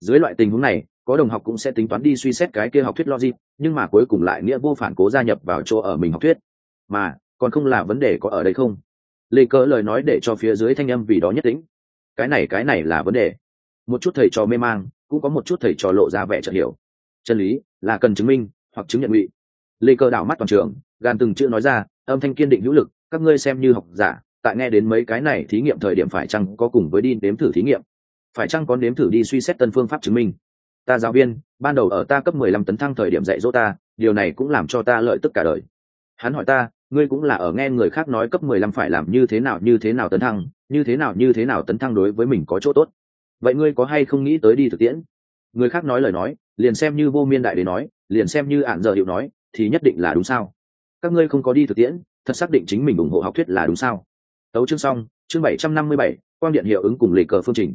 Dưới loại tình huống này, có đồng học cũng sẽ tính toán đi suy xét cái kia học thuyết logic, nhưng mà cuối cùng lại nghĩa vô phản cố gia nhập vào chỗ ở mình học thuyết. Mà, còn không là vấn đề có ở đây không? Lê cỡ lời nói để cho phía dưới thanh âm vì đó nhất định cái này cái này là vấn đề. Một chút thầy trò mê mang, cũng có một chút thầy trò lộ ra vẻ chợt hiểu. Chân lý là cần chứng minh hoặc chứng nhận ngụy. Lê cơ đảo mắt toàn trường, gan từng chữ nói ra, âm thanh kiên định hữu lực, các ngươi xem như học giả, tại nghe đến mấy cái này thí nghiệm thời điểm phải chăng có cùng với đi nếm thử thí nghiệm? Phải chăng có nếm thử đi suy xét tân phương pháp chứng minh? Ta giáo viên, ban đầu ở ta cấp mười lăm tấn thăng thời điểm dạy dỗ ta, điều này cũng làm cho ta lợi tức cả đời. Hắn hỏi ta ngươi cũng là ở nghe người khác nói cấp mười lăm phải làm như thế nào, như thế nào tấn thăng, như thế nào, như thế nào tấn thăng đối với mình có chỗ tốt. Vậy ngươi có hay không nghĩ tới đi thực tiễn? Người khác nói lời nói, liền xem như vô miên đại đế nói, liền xem như ản giờ hiệu nói, thì nhất định là đúng sao? Các ngươi không có đi thực tiễn, thật xác định chính mình ủng hộ học thuyết là đúng sao? Tấu chương xong, chương bảy trăm năm mươi bảy, quang điện hiệu ứng cùng lệ cờ phương trình.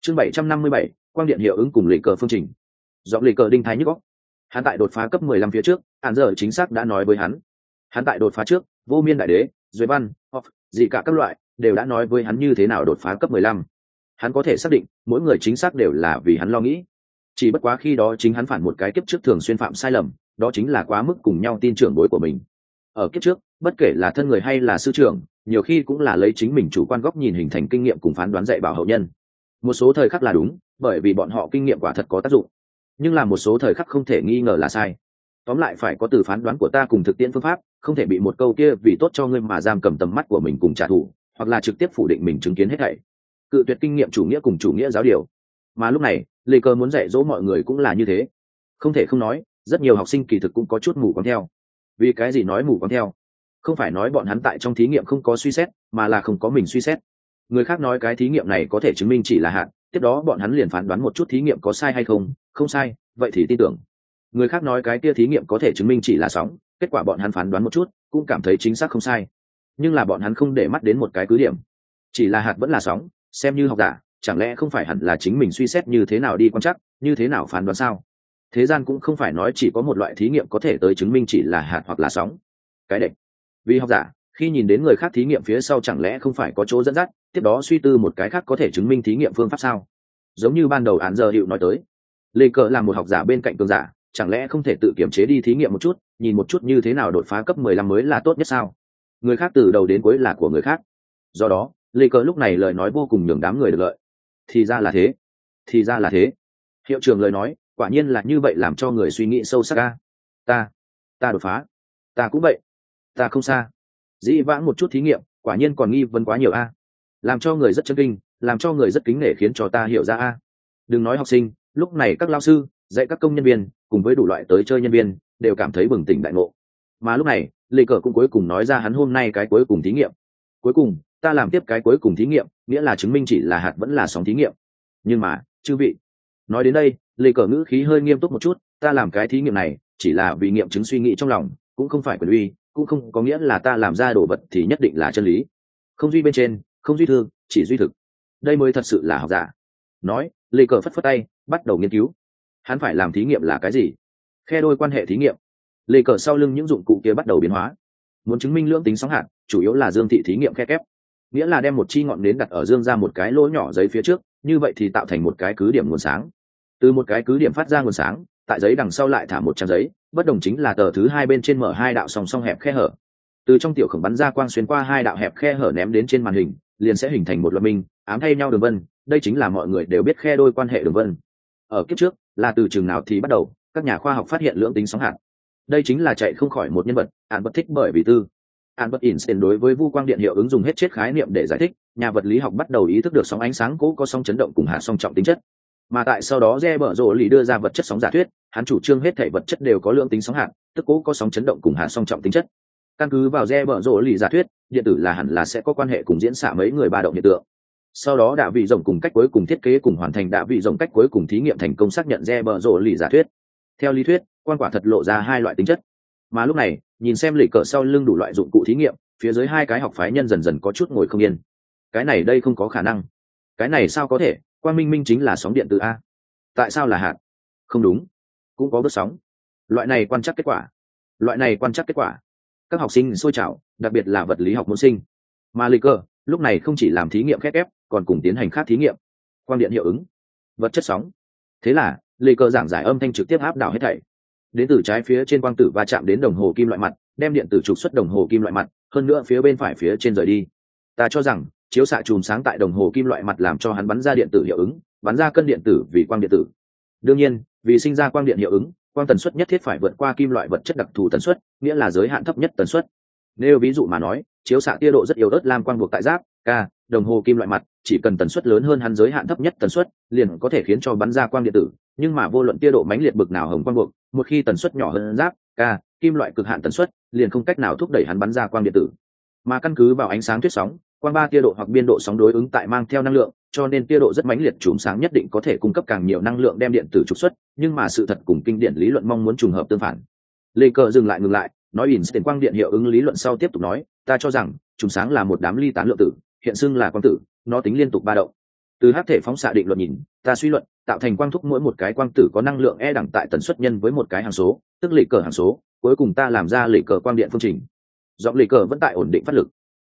Chương bảy trăm năm mươi bảy, quang điện hiệu ứng cùng lệ cờ phương trình. Giọng lệ cờ đinh thái nhức góc hắn tại đột phá cấp mười lăm phía trước, ản giờ chính xác đã nói với hắn hắn tại đột phá trước vô miên đại đế duy văn off, gì cả các loại đều đã nói với hắn như thế nào đột phá cấp mười lăm. Hắn có thể xác định mỗi người chính xác đều là vì hắn lo nghĩ. Chỉ bất quá khi đó chính hắn phản một cái kiếp trước thường xuyên phạm sai lầm đó chính là quá mức cùng nhau tin trưởng bối của mình. Ở kiếp trước bất kể là thân người hay là sư trưởng nhiều khi cũng là lấy chính mình chủ quan góc nhìn hình thành kinh nghiệm cùng phán đoán dạy bảo hậu nhân. Một số thời khắc là đúng bởi vì bọn họ kinh nghiệm quả thật có tác dụng. Nhưng là một số thời khắc không thể nghi ngờ là sai tóm lại phải có từ phán đoán của ta cùng thực tiễn phương pháp, không thể bị một câu kia vì tốt cho ngươi mà giam cầm tầm mắt của mình cùng trả thù, hoặc là trực tiếp phủ định mình chứng kiến hết thảy. Cự tuyệt kinh nghiệm chủ nghĩa cùng chủ nghĩa giáo điều. Mà lúc này, lê cơ muốn dạy dỗ mọi người cũng là như thế. Không thể không nói, rất nhiều học sinh kỳ thực cũng có chút mù quáng theo. Vì cái gì nói mù quáng theo? Không phải nói bọn hắn tại trong thí nghiệm không có suy xét, mà là không có mình suy xét. Người khác nói cái thí nghiệm này có thể chứng minh chỉ là hạn, tiếp đó bọn hắn liền phán đoán một chút thí nghiệm có sai hay không. Không sai, vậy thì tin tưởng người khác nói cái kia thí nghiệm có thể chứng minh chỉ là sóng, kết quả bọn hắn phán đoán một chút, cũng cảm thấy chính xác không sai. Nhưng là bọn hắn không để mắt đến một cái cứ điểm. Chỉ là hạt vẫn là sóng, xem như học giả, chẳng lẽ không phải hẳn là chính mình suy xét như thế nào đi quan chắc như thế nào phán đoán sao? Thế gian cũng không phải nói chỉ có một loại thí nghiệm có thể tới chứng minh chỉ là hạt hoặc là sóng. Cái đệch vì học giả, khi nhìn đến người khác thí nghiệm phía sau chẳng lẽ không phải có chỗ dẫn dắt, tiếp đó suy tư một cái khác có thể chứng minh thí nghiệm phương pháp sao? Giống như ban đầu án giờ hiệu nói tới, lê cờ là một học giả bên cạnh cường giả chẳng lẽ không thể tự kiểm chế đi thí nghiệm một chút, nhìn một chút như thế nào đột phá cấp mười lăm mới là tốt nhất sao? Người khác từ đầu đến cuối là của người khác. Do đó, lê cờ lúc này lời nói vô cùng nhường đám người được lợi. Thì ra là thế. Thì ra là thế. Hiệu trưởng lời nói, quả nhiên là như vậy làm cho người suy nghĩ sâu sắc ca ta ta đột phá. Ta cũng vậy. Ta không xa. Dĩ vãng một chút thí nghiệm, quả nhiên còn nghi vấn quá nhiều a. Làm cho người rất chân kinh, làm cho người rất kính nể khiến cho ta hiểu ra a. Đừng nói học sinh, lúc này các lao sư, dạy các công nhân viên cùng với đủ loại tới chơi nhân viên, đều cảm thấy bừng tỉnh đại ngộ. Mà lúc này, lê cờ cũng cuối cùng nói ra hắn hôm nay cái cuối cùng thí nghiệm. Cuối cùng, ta làm tiếp cái cuối cùng thí nghiệm, nghĩa là chứng minh chỉ là hạt vẫn là sóng thí nghiệm. Nhưng mà, chư vị, nói đến đây, lê cờ ngữ khí hơi nghiêm túc một chút, ta làm cái thí nghiệm này, chỉ là vì nghiệm chứng suy nghĩ trong lòng, cũng không phải quyền uy, cũng không có nghĩa là ta làm ra đồ vật thì nhất định là chân lý. Không duy bên trên, không duy thương chỉ duy thực. Đây mới thật sự là học giả. Nói, lê cờ phất phất tay, bắt đầu nghiên cứu hắn phải làm thí nghiệm là cái gì? Khe đôi quan hệ thí nghiệm. Lê cờ sau lưng những dụng cụ kia bắt đầu biến hóa. Muốn chứng minh lưỡng tính sóng hạt, chủ yếu là dương thị thí nghiệm khe kép. Nghĩa là đem một chi ngọn nến đặt ở dương ra một cái lỗ nhỏ giấy phía trước, như vậy thì tạo thành một cái cứ điểm nguồn sáng. Từ một cái cứ điểm phát ra nguồn sáng, tại giấy đằng sau lại thả một trang giấy, bất đồng chính là tờ thứ hai bên trên mở hai đạo song song hẹp khe hở. Từ trong tiểu khổng bắn ra quang xuyên qua hai đạo hẹp khe hở ném đến trên màn hình, liền sẽ hình thành một loạt minh, ám thay nhau đường vân, đây chính là mọi người đều biết khe đôi quan hệ đường vân. Ở kiếp trước là từ trường nào thì bắt đầu các nhà khoa học phát hiện lưỡng tính sóng hạt đây chính là chạy không khỏi một nhân vật ạn bất thích bởi vì tư Albert Einstein đối với vu quang điện hiệu ứng dùng hết chết khái niệm để giải thích, nhà vật lý học bắt đầu ý thức được sóng ánh sáng cũ có sóng chấn động cùng hạt song trọng tính chất. Mà tại sau đó Reber rộ lì đưa ra vật chất sóng giả thuyết, hắn chủ trương hết thể vật chất đều có lượng tính sóng hạt, tức cố có sóng chấn động cùng hạt song trọng tính chất. Căn cứ vào Reber rộ lì giả thuyết, điện tử là hẳn là sẽ có quan hệ cùng diễn xạ mấy người ba động hiện tượng. Sau đó đã vị rộng cùng cách cuối cùng thiết kế cùng hoàn thành đã vị rộng cách cuối cùng thí nghiệm thành công xác nhận Reber rộ lì giả thuyết. Theo lý thuyết, quan quả thật lộ ra hai loại tính chất. Mà lúc này, nhìn xem lì cờ sau lưng đủ loại dụng cụ thí nghiệm, phía dưới hai cái học phái nhân dần dần có chút ngồi không yên. Cái này đây không có khả năng. Cái này sao có thể? Quan minh minh chính là sóng điện từ a. Tại sao là hạt? Không đúng. Cũng có bước sóng. Loại này quan chắc kết quả. Loại này quan chắc kết quả. Các học sinh sôi trào đặc biệt là vật lý học môn sinh. Mà lì cơ lúc này không chỉ làm thí nghiệm khép ép còn cùng tiến hành khác thí nghiệm. Quang điện hiệu ứng. Vật chất sóng. Thế là, lê cơ giảng giải âm thanh trực tiếp áp đảo hết thảy. Đến từ trái phía trên quang tử va chạm đến đồng hồ kim loại mặt, đem điện tử trục xuất đồng hồ kim loại mặt, hơn nữa phía bên phải phía trên rời đi. Ta cho rằng, chiếu xạ chùm sáng tại đồng hồ kim loại mặt làm cho hắn bắn ra điện tử hiệu ứng, bắn ra cân điện tử vì quang điện tử. Đương nhiên, vì sinh ra quang điện hiệu ứng, quang tần suất nhất thiết phải vượt qua kim loại vật chất đặc thù tần suất, nghĩa là giới hạn thấp nhất tần suất. Nếu ví dụ mà nói, chiếu xạ tia độ rất yếu ớt lam quang buộc tại giáp k đồng hồ kim loại mặt, chỉ cần tần suất lớn hơn hắn giới hạn thấp nhất tần suất, liền có thể khiến cho bắn ra quang điện tử. Nhưng mà vô luận tia độ mãnh liệt bực nào hồng quang buộc, một khi tần suất nhỏ hơn giáp k kim loại cực hạn tần suất, liền không cách nào thúc đẩy hắn bắn ra quang điện tử. Mà căn cứ vào ánh sáng tuyết sóng, quang ba tia độ hoặc biên độ sóng đối ứng tại mang theo năng lượng, cho nên tia độ rất mãnh liệt chùm sáng nhất định có thể cung cấp càng nhiều năng lượng đem điện tử trục xuất, nhưng mà sự thật cùng kinh điển lý luận mong muốn trùng hợp tương phản. Lê cờ dừng lại ngừng lại, nói ỉn tiền quang điện hiệu ứng lý luận sau tiếp tục nói, ta cho rằng, chùm sáng là một đám ly tán lượng tử hiện xưng là quang tử, nó tính liên tục ba động. Từ hát thể phóng xạ định luật nhìn, ta suy luận, tạo thành quang thúc mỗi một cái quang tử có năng lượng e đẳng tại tần suất nhân với một cái hàng số, tức lệ cờ hàng số, cuối cùng ta làm ra lệ cờ quang điện phương trình. Giọng lệ cờ vẫn tại ổn định phát lực.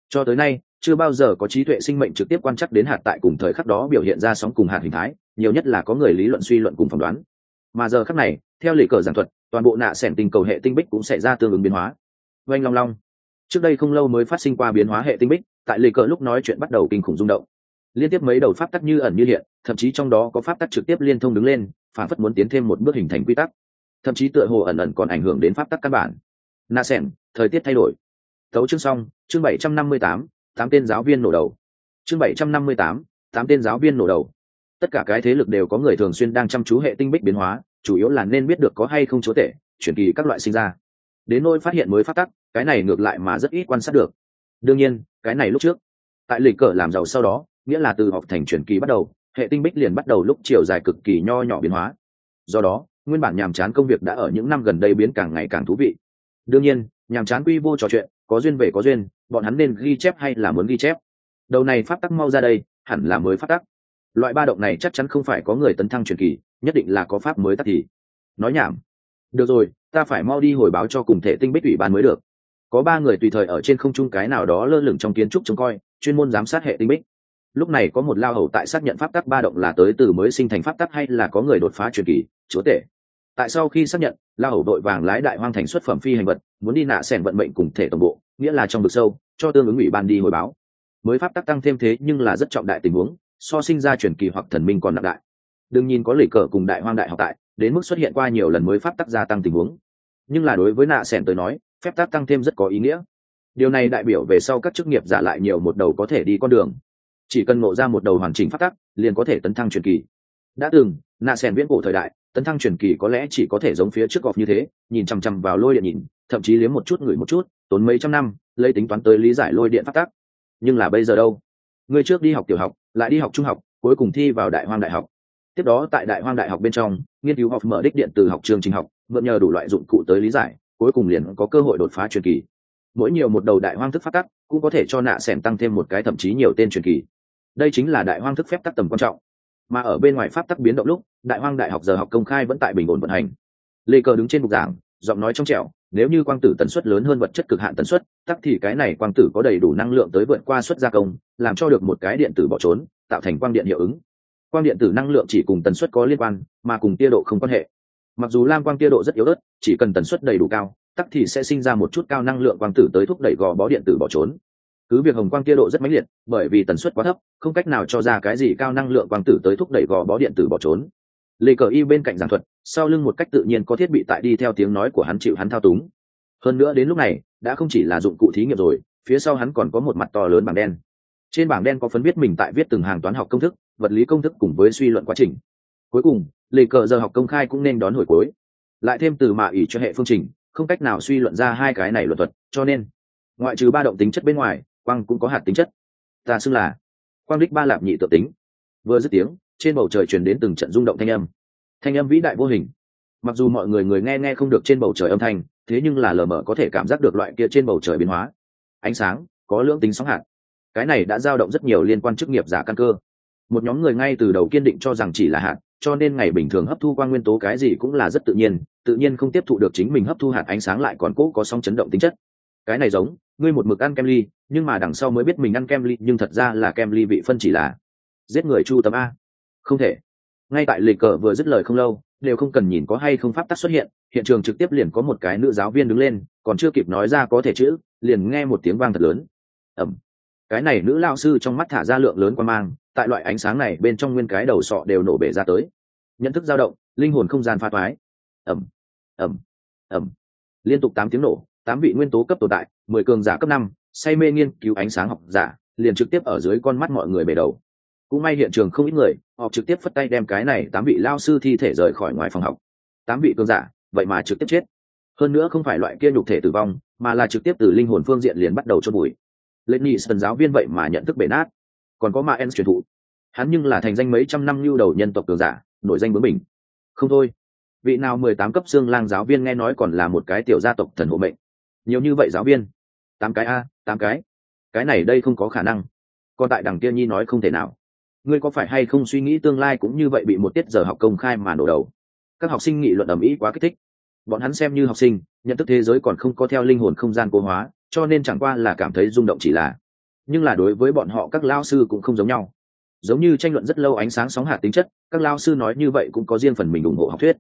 Cho tới nay, chưa bao giờ có trí tuệ sinh mệnh trực tiếp quan chắc đến hạt tại cùng thời khắc đó biểu hiện ra sóng cùng hạt hình thái, nhiều nhất là có người lý luận suy luận cùng phỏng đoán. Mà giờ khắc này, theo lệ cờ giảng thuật, toàn bộ nạ sẻn tình cầu hệ tinh bích cũng xảy ra tương ứng biến hóa. Oanh long long. Trước đây không lâu mới phát sinh qua biến hóa hệ tinh bích tại lì cờ lúc nói chuyện bắt đầu kinh khủng rung động. Liên tiếp mấy đầu pháp tắc như ẩn như hiện thậm chí trong đó có pháp tắc trực tiếp liên thông đứng lên phản phất muốn tiến thêm một bước hình thành quy tắc. Thậm chí tựa hồ ẩn ẩn còn ảnh hưởng đến pháp tắc căn bản. Na sẻng, thời tiết thay đổi. Tấu chương xong chương bảy trăm năm mươi tám tám tên giáo viên nổ đầu. Chương bảy trăm năm mươi tám tám tên giáo viên nổ đầu. Tất cả cái thế lực đều có người thường xuyên đang chăm chú hệ tinh bích biến hóa chủ yếu là nên biết được có hay không chúa tể chuyển kỳ các loại sinh ra. Đến nôi phát hiện mới phát tắc cái này ngược lại mà rất ít quan sát được đương nhiên, cái này lúc trước. Tại lịch cờ làm giàu sau đó, nghĩa là từ học thành chuyển kỳ bắt đầu, hệ tinh bích liền bắt đầu lúc chiều dài cực kỳ nho nhỏ biến hóa. Do đó, nguyên bản nhàm chán công việc đã ở những năm gần đây biến càng ngày càng thú vị. Đương nhiên, nhàm chán quy vô trò chuyện, có duyên về có duyên, bọn hắn nên ghi chép hay là muốn ghi chép? Đầu này pháp tắc mau ra đây, hẳn là mới phát tắc. Loại ba động này chắc chắn không phải có người tấn thăng truyền kỳ, nhất định là có pháp mới tắc thì. Nói nhảm. Được rồi, ta phải mau đi hồi báo cho cùng thể tinh bích ủy ban mới được có ba người tùy thời ở trên không trung cái nào đó lơ lửng trong kiến trúc trông coi, chuyên môn giám sát hệ tinh bích. Lúc này có một lao hầu tại xác nhận pháp tắc ba động là tới từ mới sinh thành pháp tắc hay là có người đột phá truyền kỳ, chúa tể. Tại sau khi xác nhận, lao hầu đội vàng lái đại hoang thành xuất phẩm phi hành vật, muốn đi nạ sẻn vận mệnh cùng thể tổng bộ, nghĩa là trong vực sâu, cho tương ứng ủy ban đi hồi báo. Mới pháp tắc tăng thêm thế nhưng là rất trọng đại tình huống, so sinh ra truyền kỳ hoặc thần minh còn nặng đại. Đừng nhìn có lì cờ cùng đại hoang đại học tại, đến mức xuất hiện qua nhiều lần mới pháp tắc gia tăng tình huống. Nhưng là đối với nạ sẻn tới nói phép tắc tăng thêm rất có ý nghĩa. Điều này đại biểu về sau các chức nghiệp giả lại nhiều một đầu có thể đi con đường. Chỉ cần ngộ ra một đầu hoàn chỉnh pháp tắc, liền có thể tấn thăng truyền kỳ. Đã từng nạ sen viễn cổ thời đại, tấn thăng truyền kỳ có lẽ chỉ có thể giống phía trước gọp như thế, nhìn chằm chằm vào lôi điện nhìn, thậm chí liếm một chút ngửi một chút, tốn mấy trăm năm, lấy tính toán tới lý giải lôi điện pháp tắc. Nhưng là bây giờ đâu? Người trước đi học tiểu học, lại đi học trung học, cuối cùng thi vào đại hoang đại học. Tiếp đó tại đại hoang đại học bên trong, nghiên cứu học mở đích điện từ học trường trình học, mượn nhờ đủ loại dụng cụ tới lý giải cuối cùng liền có cơ hội đột phá truyền kỳ. Mỗi nhiều một đầu đại hoang thức phát tắc, cũng có thể cho nạ sẻn tăng thêm một cái thậm chí nhiều tên truyền kỳ. Đây chính là đại hoang thức phép tắc tầm quan trọng. Mà ở bên ngoài pháp tắc biến động lúc, đại hoang đại học giờ học công khai vẫn tại bình ổn vận hành. Lê cờ đứng trên bục giảng, giọng nói trong trẻo, nếu như quang tử tần suất lớn hơn vật chất cực hạn tần suất, tắc thì cái này quang tử có đầy đủ năng lượng tới vượt qua suất gia công, làm cho được một cái điện tử bỏ trốn, tạo thành quang điện hiệu ứng. Quang điện tử năng lượng chỉ cùng tần suất có liên quan, mà cùng tia độ không quan hệ mặc dù lam quang tia độ rất yếu ớt, chỉ cần tần suất đầy đủ cao, tắc thì sẽ sinh ra một chút cao năng lượng quang tử tới thúc đẩy gò bó điện tử bỏ trốn. Cứ việc hồng quang tia độ rất mãnh liệt, bởi vì tần suất quá thấp, không cách nào cho ra cái gì cao năng lượng quang tử tới thúc đẩy gò bó điện tử bỏ trốn. Lê cờ y bên cạnh giảng thuật, sau lưng một cách tự nhiên có thiết bị tại đi theo tiếng nói của hắn chịu hắn thao túng. Hơn nữa đến lúc này, đã không chỉ là dụng cụ thí nghiệm rồi, phía sau hắn còn có một mặt to lớn bảng đen. Trên bảng đen có phân biết mình tại viết từng hàng toán học công thức, vật lý công thức cùng với suy luận quá trình cuối cùng, lê cờ giờ học công khai cũng nên đón hồi cuối. Lại thêm từ mạ ỷ cho hệ phương trình, không cách nào suy luận ra hai cái này luận thuật, cho nên, ngoại trừ ba động tính chất bên ngoài, quang cũng có hạt tính chất. Ta xưng là quang đích ba lạp nhị tự tính. Vừa dứt tiếng, trên bầu trời truyền đến từng trận rung động thanh âm. Thanh âm vĩ đại vô hình. Mặc dù mọi người người nghe nghe không được trên bầu trời âm thanh, thế nhưng là lờ mờ có thể cảm giác được loại kia trên bầu trời biến hóa. Ánh sáng, có lưỡng tính sóng hạt. Cái này đã dao động rất nhiều liên quan chức nghiệp giả căn cơ. Một nhóm người ngay từ đầu kiên định cho rằng chỉ là hạt cho nên ngày bình thường hấp thu quang nguyên tố cái gì cũng là rất tự nhiên tự nhiên không tiếp thụ được chính mình hấp thu hạt ánh sáng lại còn cố có sóng chấn động tính chất. Cái này giống, ngươi một mực ăn kem ly, nhưng mà đằng sau mới biết mình ăn kem ly, nhưng thật ra là kem ly vị phân chỉ là giết người chu tấm a. Không thể. Ngay tại lịch cờ vừa dứt lời không lâu, đều không cần nhìn có hay không pháp tắc xuất hiện hiện trường trực tiếp liền có một cái nữ giáo viên đứng lên, còn chưa kịp nói ra có thể chữ, liền nghe một tiếng vang thật lớn. Ẩm cái này nữ lao sư trong mắt thả ra lượng lớn quan mang, tại loại ánh sáng này bên trong nguyên cái đầu sọ đều nổ bể ra tới. Nhận thức dao động, linh hồn không gian pha toái. Ẩm ẩm ẩm liên tục tám tiếng nổ, tám vị nguyên tố cấp tồn tại, mười cường giả cấp năm, say mê nghiên cứu ánh sáng học giả, liền trực tiếp ở dưới con mắt mọi người bể đầu. Cũng may hiện trường không ít người, họ trực tiếp phất tay đem cái này tám vị lao sư thi thể rời khỏi ngoài phòng học. Tám vị cường giả, vậy mà trực tiếp chết. Hơn nữa không phải loại kia nhục thể tử vong, mà là trực tiếp từ linh hồn phương diện liền bắt đầu chôn bụi lên nhị sân giáo viên vậy mà nhận thức bể nát. Còn có ma en truyền thụ. Hắn nhưng là thành danh mấy trăm năm lưu đầu nhân tộc cường giả, nổi danh bướng mình không thôi. Vị nào mười tám cấp xương lang giáo viên nghe nói còn là một cái tiểu gia tộc thần hộ mệnh. Nhiều như vậy giáo viên. Tám cái a, tám cái. Cái này đây không có khả năng. Còn tại đằng kia nhi nói không thể nào. Ngươi có phải hay không suy nghĩ tương lai cũng như vậy bị một tiết giờ học công khai mà nổ đầu? Các học sinh nghị luận ầm ĩ quá kích thích. Bọn hắn xem như học sinh, nhận thức thế giới còn không có theo linh hồn không gian cố hóa cho nên chẳng qua là cảm thấy rung động chỉ là, nhưng là đối với bọn họ các lao sư cũng không giống nhau. Giống như tranh luận rất lâu ánh sáng sóng hạt tính chất, các lao sư nói như vậy cũng có riêng phần mình ủng hộ học thuyết.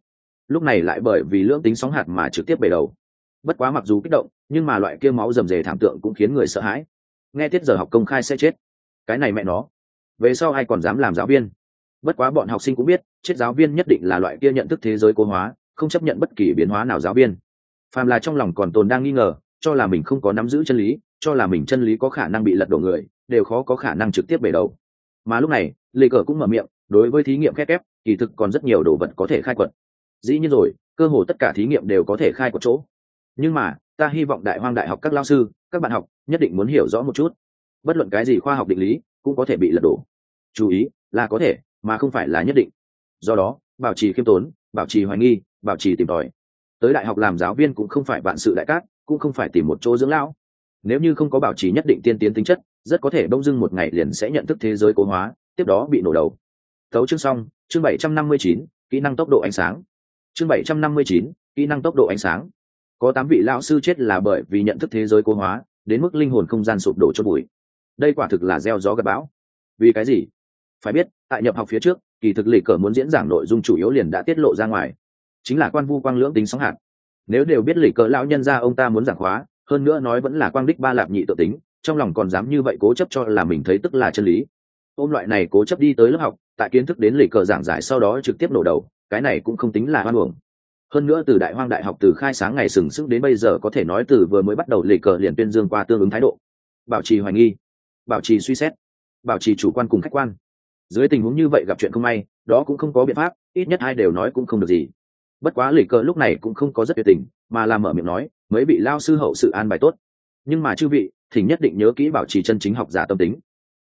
Lúc này lại bởi vì lưỡng tính sóng hạt mà trực tiếp bể đầu. Bất quá mặc dù kích động, nhưng mà loại kia máu rầm rề thảm tượng cũng khiến người sợ hãi. Nghe tiết giờ học công khai sẽ chết. Cái này mẹ nó. Về sau ai còn dám làm giáo viên? Bất quá bọn học sinh cũng biết, chết giáo viên nhất định là loại kia nhận thức thế giới cố hóa, không chấp nhận bất kỳ biến hóa nào giáo viên. Phàm là trong lòng còn tồn đang nghi ngờ cho là mình không có nắm giữ chân lý, cho là mình chân lý có khả năng bị lật đổ người, đều khó có khả năng trực tiếp bể đầu. Mà lúc này, lê cờ cũng mở miệng, đối với thí nghiệm khép kép, kỳ thực còn rất nhiều đồ vật có thể khai quật. Dĩ nhiên rồi, cơ hồ tất cả thí nghiệm đều có thể khai quật chỗ. Nhưng mà, ta hy vọng đại hoang đại học các lao sư, các bạn học, nhất định muốn hiểu rõ một chút. Bất luận cái gì khoa học định lý, cũng có thể bị lật đổ. Chú ý, là có thể, mà không phải là nhất định. Do đó, bảo trì khiêm tốn, bảo trì hoài nghi, bảo trì tìm tòi. Tới đại học làm giáo viên cũng không phải bạn sự đại cát cũng không phải tìm một chỗ dưỡng lão. Nếu như không có bảo trì nhất định tiên tiến tính chất, rất có thể đông dưng một ngày liền sẽ nhận thức thế giới cố hóa, tiếp đó bị nổ đầu. Thấu chương xong, chương bảy trăm năm mươi chín, kỹ năng tốc độ ánh sáng. Chương bảy trăm năm mươi chín, kỹ năng tốc độ ánh sáng. Có tám vị lão sư chết là bởi vì nhận thức thế giới cố hóa, đến mức linh hồn không gian sụp đổ cho bụi đây quả thực là gieo gió gặp bão. Vì cái gì? Phải biết, tại nhập học phía trước, kỳ thực lì cờ muốn diễn giảng nội dung chủ yếu liền đã tiết lộ ra ngoài. Chính là quan vu quang lưỡng tính sóng hạt nếu đều biết lì cờ lão nhân ra ông ta muốn giảng khóa, hơn nữa nói vẫn là quang đích ba lạp nhị tự tính, trong lòng còn dám như vậy cố chấp cho là mình thấy tức là chân lý. Ôm loại này cố chấp đi tới lớp học, tại kiến thức đến lì cờ giảng giải sau đó trực tiếp nổ đầu, cái này cũng không tính là hoan hưởng hơn nữa từ đại hoang đại học từ khai sáng ngày sừng sững đến bây giờ có thể nói từ vừa mới bắt đầu lì cờ liền tuyên dương qua tương ứng thái độ. Bảo trì hoài nghi, bảo trì suy xét, bảo trì chủ quan cùng khách quan. Dưới tình huống như vậy gặp chuyện không may, đó cũng không có biện pháp, ít nhất hai đều nói cũng không được gì bất quá lì cờ lúc này cũng không có rất tuyệt tình, mà làm mở miệng nói mới bị lao sư hậu sự an bài tốt. Nhưng mà chư vị, thì nhất định nhớ kỹ bảo trì chân chính học giả tâm tính.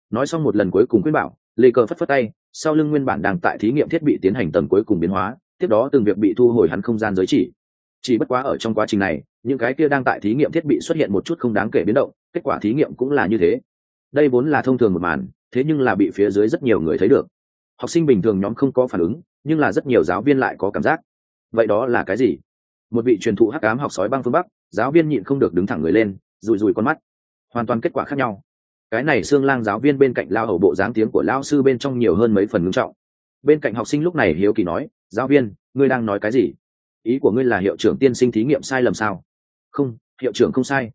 Nói xong một lần cuối cùng khuyên bảo lì cờ phất phất tay, sau lưng nguyên bản đang tại thí nghiệm thiết bị tiến hành tầng cuối cùng biến hóa, tiếp đó từng việc bị thu hồi hắn không gian giới chỉ. Chỉ bất quá ở trong quá trình này, những cái kia đang tại thí nghiệm thiết bị xuất hiện một chút không đáng kể biến động, kết quả thí nghiệm cũng là như thế. Đây vốn là thông thường một màn, thế nhưng là bị phía dưới rất nhiều người thấy được. Học sinh bình thường nhóm không có phản ứng, nhưng là rất nhiều giáo viên lại có cảm giác vậy đó là cái gì? Một vị truyền thụ hắc ám học sói băng phương bắc, giáo viên nhịn không được đứng thẳng người lên rùi rùi con mắt. Hoàn toàn kết quả khác nhau. Cái này xương lang giáo viên bên cạnh lao hầu bộ dáng tiếng của lao sư bên trong nhiều hơn mấy phần ngưng trọng. Bên cạnh học sinh lúc này hiếu kỳ nói, giáo viên, ngươi đang nói cái gì? Ý của ngươi là hiệu trưởng tiên sinh thí nghiệm sai lầm sao? Không, hiệu trưởng không sai.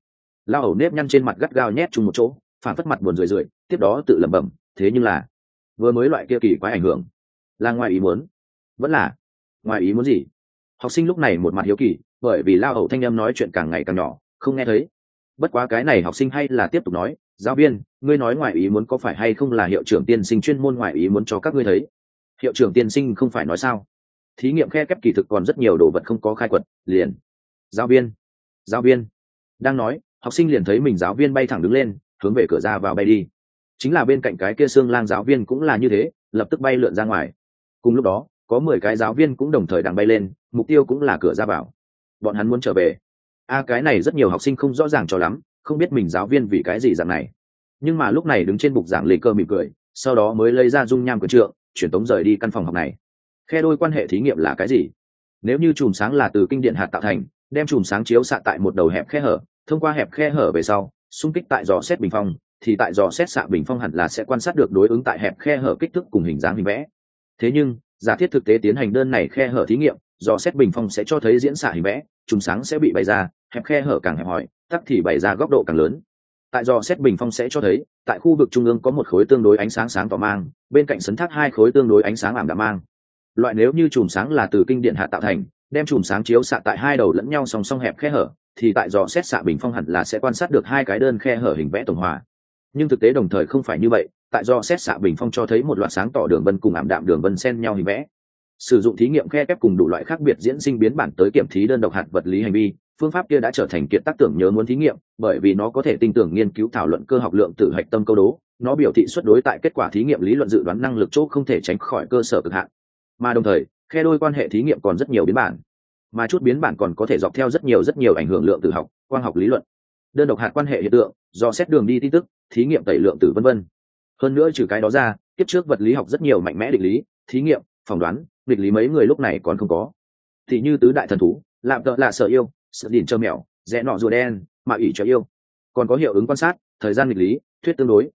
Lao hầu nếp nhăn trên mặt gắt gao nhét chung một chỗ, phản phất mặt buồn rười rượi, tiếp đó tự lẩm bẩm, thế nhưng là, vừa mới loại kia kỳ quái ảnh hưởng, là ngoài ý muốn. Vẫn là, ngoài ý muốn gì? Học sinh lúc này một mặt hiếu kỳ, bởi vì lao hầu thanh em nói chuyện càng ngày càng nhỏ, không nghe thấy. Bất quá cái này học sinh hay là tiếp tục nói, giáo viên, ngươi nói ngoại ý muốn có phải hay không là hiệu trưởng tiên sinh chuyên môn ngoại ý muốn cho các ngươi thấy? Hiệu trưởng tiên sinh không phải nói sao? Thí nghiệm khe kép kỳ thực còn rất nhiều đồ vật không có khai quật, liền. Giáo viên giáo viên. Đang nói, học sinh liền thấy mình giáo viên bay thẳng đứng lên, hướng về cửa ra vào bay đi. Chính là bên cạnh cái kia xương lang giáo viên cũng là như thế, lập tức bay lượn ra ngoài. Cùng lúc đó, có mười cái giáo viên cũng đồng thời đang bay lên mục tiêu cũng là cửa ra vào. Bọn hắn muốn trở về. A cái này rất nhiều học sinh không rõ ràng cho lắm, không biết mình giáo viên vì cái gì dạng này. Nhưng mà lúc này đứng trên bục giảng lê cơ mỉm cười, sau đó mới lấy ra dung nham quần trượng, chuyển tống rời đi căn phòng học này. Khe đôi quan hệ thí nghiệm là cái gì? Nếu như chùm sáng là từ kinh điện hạt tạo thành, đem chùm sáng chiếu xạ tại một đầu hẹp khe hở, thông qua hẹp khe hở về sau, xung kích tại dò xét bình phong, thì tại dò xét xạ bình phong hẳn là sẽ quan sát được đối ứng tại hẹp khe hở kích thước cùng hình dáng hình vẽ. Thế nhưng, giả thiết thực tế tiến hành đơn này khe hở thí nghiệm do xét bình phong sẽ cho thấy diễn xạ hình vẽ chùm sáng sẽ bị bày ra, hẹp khe hở càng hẹp hòi, tắc thì bày ra góc độ càng lớn. Tại do xét bình phong sẽ cho thấy, tại khu vực trung ương có một khối tương đối ánh sáng sáng tỏ mang, bên cạnh sấn thác hai khối tương đối ánh sáng ảm đạm mang. Loại nếu như chùm sáng là từ kinh điện hạ tạo thành, đem chùm sáng chiếu xạ tại hai đầu lẫn nhau song song hẹp khe hở, thì tại dò xét xạ bình phong hẳn là sẽ quan sát được hai cái đơn khe hở hình vẽ tổng hòa. Nhưng thực tế đồng thời không phải như vậy, tại do xét xạ bình phong cho thấy một loạt sáng tỏ đường vân cùng ảm đạm đường vân xen nhau hình vẽ sử dụng thí nghiệm khe kép cùng đủ loại khác biệt diễn sinh biến bản tới kiểm thí đơn độc hạt vật lý hành vi, phương pháp kia đã trở thành kiện tác tưởng nhớ muốn thí nghiệm, bởi vì nó có thể tin tưởng nghiên cứu thảo luận cơ học lượng tử hạch tâm câu đố, nó biểu thị xuất đối tại kết quả thí nghiệm lý luận dự đoán năng lực chỗ không thể tránh khỏi cơ sở cực hạn. Mà đồng thời, khe đôi quan hệ thí nghiệm còn rất nhiều biến bản, mà chút biến bản còn có thể dọc theo rất nhiều rất nhiều ảnh hưởng lượng tử học, quang học lý luận. Đơn độc hạt quan hệ hiện tượng, do xét đường đi tin tức, thí nghiệm tẩy lượng tử vân vân. Hơn nữa trừ cái đó ra, kiếp trước vật lý học rất nhiều mạnh mẽ định lý, thí nghiệm, phỏng đoán định lý mấy người lúc này còn không có. Thì như tứ đại thần thú, lạm tợ là sợ yêu, sợ đỉn cho mèo, rẽ nọ rùa đen, mà ủy cho yêu. Còn có hiệu ứng quan sát, thời gian nghịch lý, thuyết tương đối.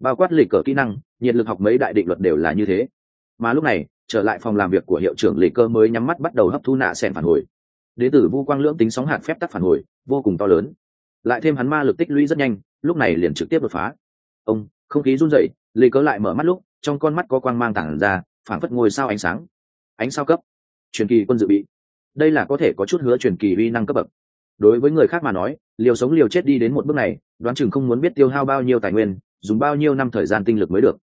Bao quát lịch cờ kỹ năng, nhiệt lực học mấy đại định luật đều là như thế. Mà lúc này, trở lại phòng làm việc của hiệu trưởng lịch cơ mới nhắm mắt bắt đầu hấp thu nạ sẻn phản hồi. Đến từ vu quang lưỡng tính sóng hạt phép tắc phản hồi, vô cùng to lớn. Lại thêm hắn ma lực tích lũy rất nhanh, lúc này liền trực tiếp đột phá. Ông, không khí run rẩy, lịch cơ lại mở mắt lúc, trong con mắt có quang mang tảng ra phản phất ngôi sao ánh sáng ánh sao cấp, truyền kỳ quân dự bị. Đây là có thể có chút hứa truyền kỳ uy năng cấp bậc. Đối với người khác mà nói, liều sống liều chết đi đến một bước này, đoán chừng không muốn biết tiêu hao bao nhiêu tài nguyên, dùng bao nhiêu năm thời gian tinh lực mới được.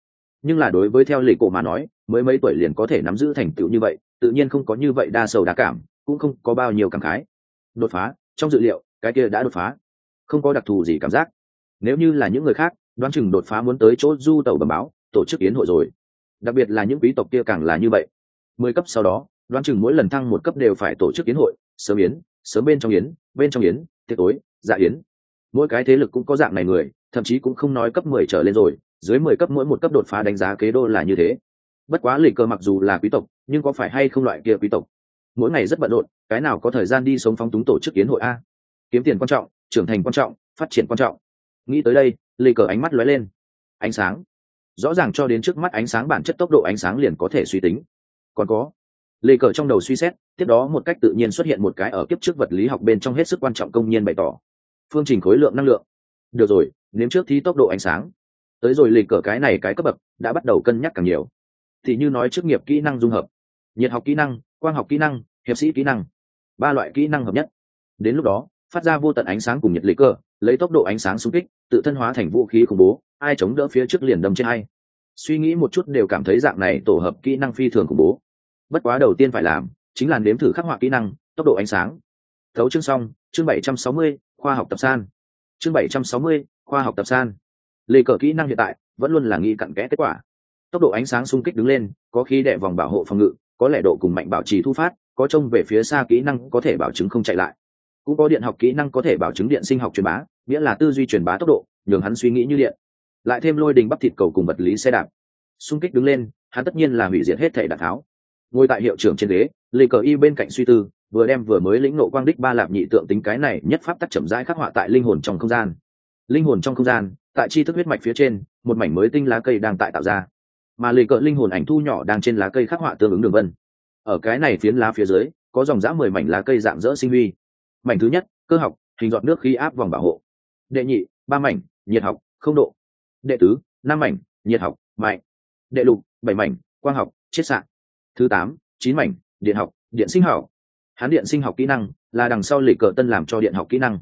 Nhưng là đối với theo lệ cổ mà nói, mới mấy tuổi liền có thể nắm giữ thành tựu như vậy, tự nhiên không có như vậy đa sầu đa cảm, cũng không có bao nhiêu cảm khái. Đột phá, trong dự liệu, cái kia đã đột phá. Không có đặc thù gì cảm giác. Nếu như là những người khác, đoán chừng đột phá muốn tới chỗ du tàu bầm báo, tổ chức yến hội rồi. Đặc biệt là những quý tộc kia càng là như vậy mười cấp sau đó, đoán chừng mỗi lần thăng một cấp đều phải tổ chức yến hội, sớm yến, sớm bên trong yến, bên trong yến, tiệc tối dạ yến. Mỗi cái thế lực cũng có dạng này người, thậm chí cũng không nói cấp mười trở lên rồi, dưới mười cấp mỗi một cấp đột phá đánh giá kế đô là như thế. Bất quá lịch cơ mặc dù là quý tộc, nhưng có phải hay không loại kia quý tộc? Mỗi ngày rất bận rộn, cái nào có thời gian đi sống phóng túng tổ chức yến hội a? Kiếm tiền quan trọng, trưởng thành quan trọng, phát triển quan trọng. Nghĩ tới đây, lịch cờ ánh mắt lóe lên. Ánh sáng. Rõ ràng cho đến trước mắt ánh sáng bản chất tốc độ ánh sáng liền có thể suy tính còn có, lê cờ trong đầu suy xét, tiếp đó một cách tự nhiên xuất hiện một cái ở kiếp trước vật lý học bên trong hết sức quan trọng công nhiên bày tỏ. Phương trình khối lượng năng lượng. Được rồi, nếm trước thi tốc độ ánh sáng. Tới rồi lê cờ cái này cái cấp bậc, đã bắt đầu cân nhắc càng nhiều. Thì như nói chức nghiệp kỹ năng dung hợp, nhiệt học kỹ năng, quang học kỹ năng, hiệp sĩ kỹ năng. Ba loại kỹ năng hợp nhất. Đến lúc đó, phát ra vô tận ánh sáng cùng nhiệt lê cơ lấy tốc độ ánh sáng xung kích, tự thân hóa thành vũ khí khủng bố, ai chống đỡ phía trước liền đâm trên ai suy nghĩ một chút đều cảm thấy dạng này tổ hợp kỹ năng phi thường khủng bố. Bất quá đầu tiên phải làm, chính là nếm thử khắc họa kỹ năng, tốc độ ánh sáng. Thấu chương xong, chương bảy trăm sáu mươi, khoa học tập san. Chương bảy trăm sáu mươi, khoa học tập san. Lê cờ kỹ năng hiện tại, vẫn luôn là nghi cặn kẽ kết quả. Tốc độ ánh sáng xung kích đứng lên, có khi đệ vòng bảo hộ phòng ngự, có lẽ độ cùng mạnh bảo trì thu phát, có trông về phía xa kỹ năng có thể bảo chứng không chạy lại. Cũng có điện học kỹ năng có thể bảo chứng điện sinh học truyền bá, nghĩa là tư duy truyền bá tốc độ, nhường hắn suy nghĩ như điện lại thêm lôi đình bắp thịt cầu cùng vật lý xe đạp. Xung kích đứng lên, hắn tất nhiên là hủy diệt hết thể đạn tháo. Ngồi tại hiệu trưởng trên ghế, lê cờ y bên cạnh suy tư, vừa đem vừa mới lĩnh nộ quang đích ba lạp nhị tượng tính cái này nhất pháp tắc chậm rãi khắc họa tại linh hồn trong không gian. Linh hồn trong không gian, tại chi thức huyết mạch phía trên, một mảnh mới tinh lá cây đang tại tạo ra. Mà lê cờ linh hồn ảnh thu nhỏ đang trên lá cây khắc họa tương ứng đường vân. Ở cái này phiến lá phía dưới, có dòng dã mười mảnh lá cây dạng dỡ sinh huy. Mảnh thứ nhất, cơ học, hình dọn nước khí áp vòng bảo hộ. Đệ nhị, ba mảnh, nhiệt học, không độ đệ tứ, năm mảnh, nhiệt học mạnh đệ lục, bảy mảnh, quang học, chiết sạn thứ tám, chín mảnh, điện học, điện sinh học. Hán điện sinh học kỹ năng là đằng sau lịch cờ tân làm cho điện học kỹ năng.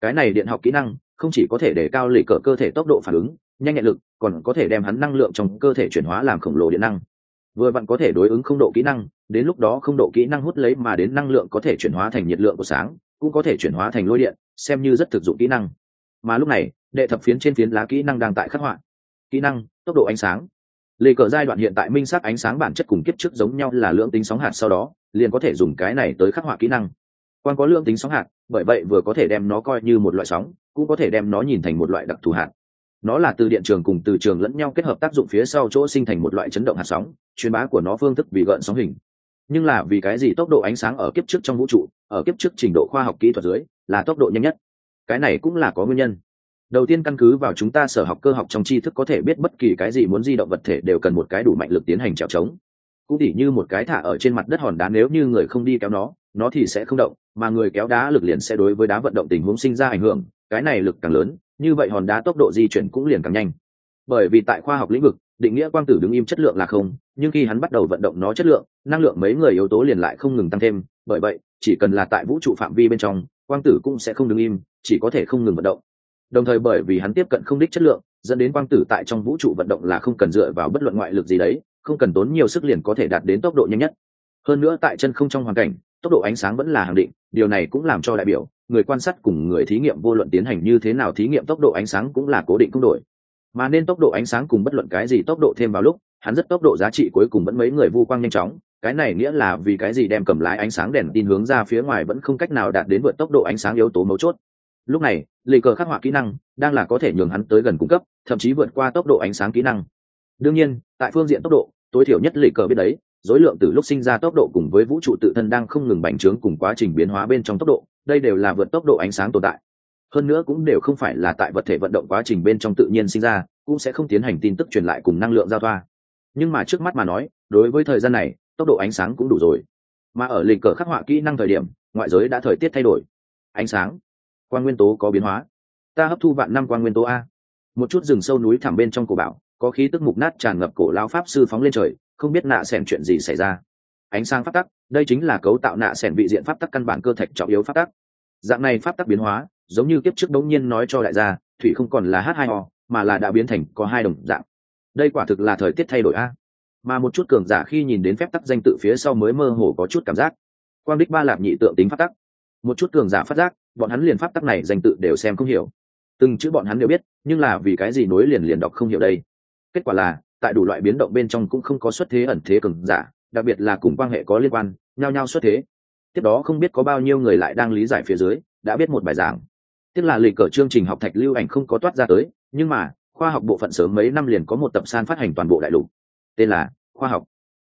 Cái này điện học kỹ năng không chỉ có thể để cao lịch cờ cơ thể tốc độ phản ứng, nhanh nhẹn lực, còn có thể đem hắn năng lượng trong cơ thể chuyển hóa làm khổng lồ điện năng. Vừa vặn có thể đối ứng không độ kỹ năng, đến lúc đó không độ kỹ năng hút lấy mà đến năng lượng có thể chuyển hóa thành nhiệt lượng của sáng, cũng có thể chuyển hóa thành lôi điện, xem như rất thực dụng kỹ năng mà lúc này, đệ thập phiến trên phiến lá kỹ năng đang tại khắc họa. Kỹ năng, tốc độ ánh sáng. Lê cờ giai đoạn hiện tại minh sắc ánh sáng bản chất cùng kiếp trước giống nhau là lượng tính sóng hạt sau đó, liền có thể dùng cái này tới khắc họa kỹ năng. Quan có lượng tính sóng hạt, bởi vậy vừa có thể đem nó coi như một loại sóng, cũng có thể đem nó nhìn thành một loại đặc thù hạt. Nó là từ điện trường cùng từ trường lẫn nhau kết hợp tác dụng phía sau chỗ sinh thành một loại chấn động hạt sóng, truyền bá của nó phương thức vì gợn sóng hình. Nhưng là vì cái gì tốc độ ánh sáng ở kiếp trước trong vũ trụ, ở kiếp trước trình độ khoa học kỹ thuật dưới, là tốc độ nhanh nhất? Cái này cũng là có nguyên nhân. Đầu tiên căn cứ vào chúng ta sở học cơ học trong tri thức có thể biết bất kỳ cái gì muốn di động vật thể đều cần một cái đủ mạnh lực tiến hành trèo trống. Cũng tỉ như một cái thả ở trên mặt đất hòn đá nếu như người không đi kéo nó nó thì sẽ không động, mà người kéo đá lực liền sẽ đối với đá vận động tình huống sinh ra ảnh hưởng, cái này lực càng lớn, như vậy hòn đá tốc độ di chuyển cũng liền càng nhanh. Bởi vì tại khoa học lĩnh vực, định nghĩa quang tử đứng im chất lượng là không, nhưng khi hắn bắt đầu vận động nó chất lượng, năng lượng mấy người yếu tố liền lại không ngừng tăng thêm, bởi vậy, chỉ cần là tại vũ trụ phạm vi bên trong quang tử cũng sẽ không đứng im, chỉ có thể không ngừng vận động. Đồng thời bởi vì hắn tiếp cận không đích chất lượng, dẫn đến quang tử tại trong vũ trụ vận động là không cần dựa vào bất luận ngoại lực gì đấy, không cần tốn nhiều sức liền có thể đạt đến tốc độ nhanh nhất. Hơn nữa tại chân không trong hoàn cảnh, tốc độ ánh sáng vẫn là hàng định, điều này cũng làm cho đại biểu, người quan sát cùng người thí nghiệm vô luận tiến hành như thế nào thí nghiệm tốc độ ánh sáng cũng là cố định không đổi. Mà nên tốc độ ánh sáng cùng bất luận cái gì tốc độ thêm vào lúc, hắn rất tốc độ giá trị cuối cùng vẫn mấy người vu quang nhanh chóng cái này nghĩa là vì cái gì đem cầm lái ánh sáng đèn tin hướng ra phía ngoài vẫn không cách nào đạt đến vượt tốc độ ánh sáng yếu tố mấu chốt. Lúc này, lì cờ khắc họa kỹ năng đang là có thể nhường hắn tới gần cung cấp, thậm chí vượt qua tốc độ ánh sáng kỹ năng. Đương nhiên, tại phương diện tốc độ, tối thiểu nhất lì cờ biết đấy dối lượng từ lúc sinh ra tốc độ cùng với vũ trụ tự thân đang không ngừng bành trướng cùng quá trình biến hóa bên trong tốc độ, đây đều là vượt tốc độ ánh sáng tồn tại. Hơn nữa cũng đều không phải là tại vật thể vận động quá trình bên trong tự nhiên sinh ra, cũng sẽ không tiến hành tin tức truyền lại cùng năng lượng giao thoa. Nhưng mà trước mắt mà nói, đối với thời gian này tốc độ ánh sáng cũng đủ rồi. Mà ở lịch cờ khắc họa kỹ năng thời điểm, ngoại giới đã thời tiết thay đổi. Ánh sáng quan nguyên tố có biến hóa. Ta hấp thu vạn năm quan nguyên tố a. Một chút rừng sâu núi thẳm bên trong cổ bảo, có khí tức mục nát tràn ngập cổ lao pháp sư phóng lên trời, không biết nạ xẻn chuyện gì xảy ra. Ánh sáng pháp tắc, đây chính là cấu tạo nạ xẻn vị diện pháp tắc căn bản cơ thạch trọng yếu pháp tắc. Dạng này pháp tắc biến hóa, giống như kiếp trước đống nhiên nói cho đại gia, thủy không còn là h hai o, mà là đã biến thành có hai đồng dạng. Đây quả thực là thời tiết thay đổi a mà một chút cường giả khi nhìn đến phép tắc danh tự phía sau mới mơ hồ có chút cảm giác. Quang đích ba lạp nhị tượng tính pháp tắc. Một chút cường giả phát giác, bọn hắn liền pháp tắc này danh tự đều xem không hiểu. Từng chữ bọn hắn đều biết, nhưng là vì cái gì nối liền liền đọc không hiểu đây? Kết quả là, tại đủ loại biến động bên trong cũng không có xuất thế ẩn thế cường giả, đặc biệt là cùng quan hệ có liên quan, nhao nhao xuất thế. Tiếp đó không biết có bao nhiêu người lại đang lý giải phía dưới, đã biết một bài giảng. Tức là lịch cờ chương trình học thạch lưu ảnh không có toát ra tới, nhưng mà, khoa học bộ phận sớm mấy năm liền có một tập san phát hành toàn bộ đại lục. Tên là khoa học.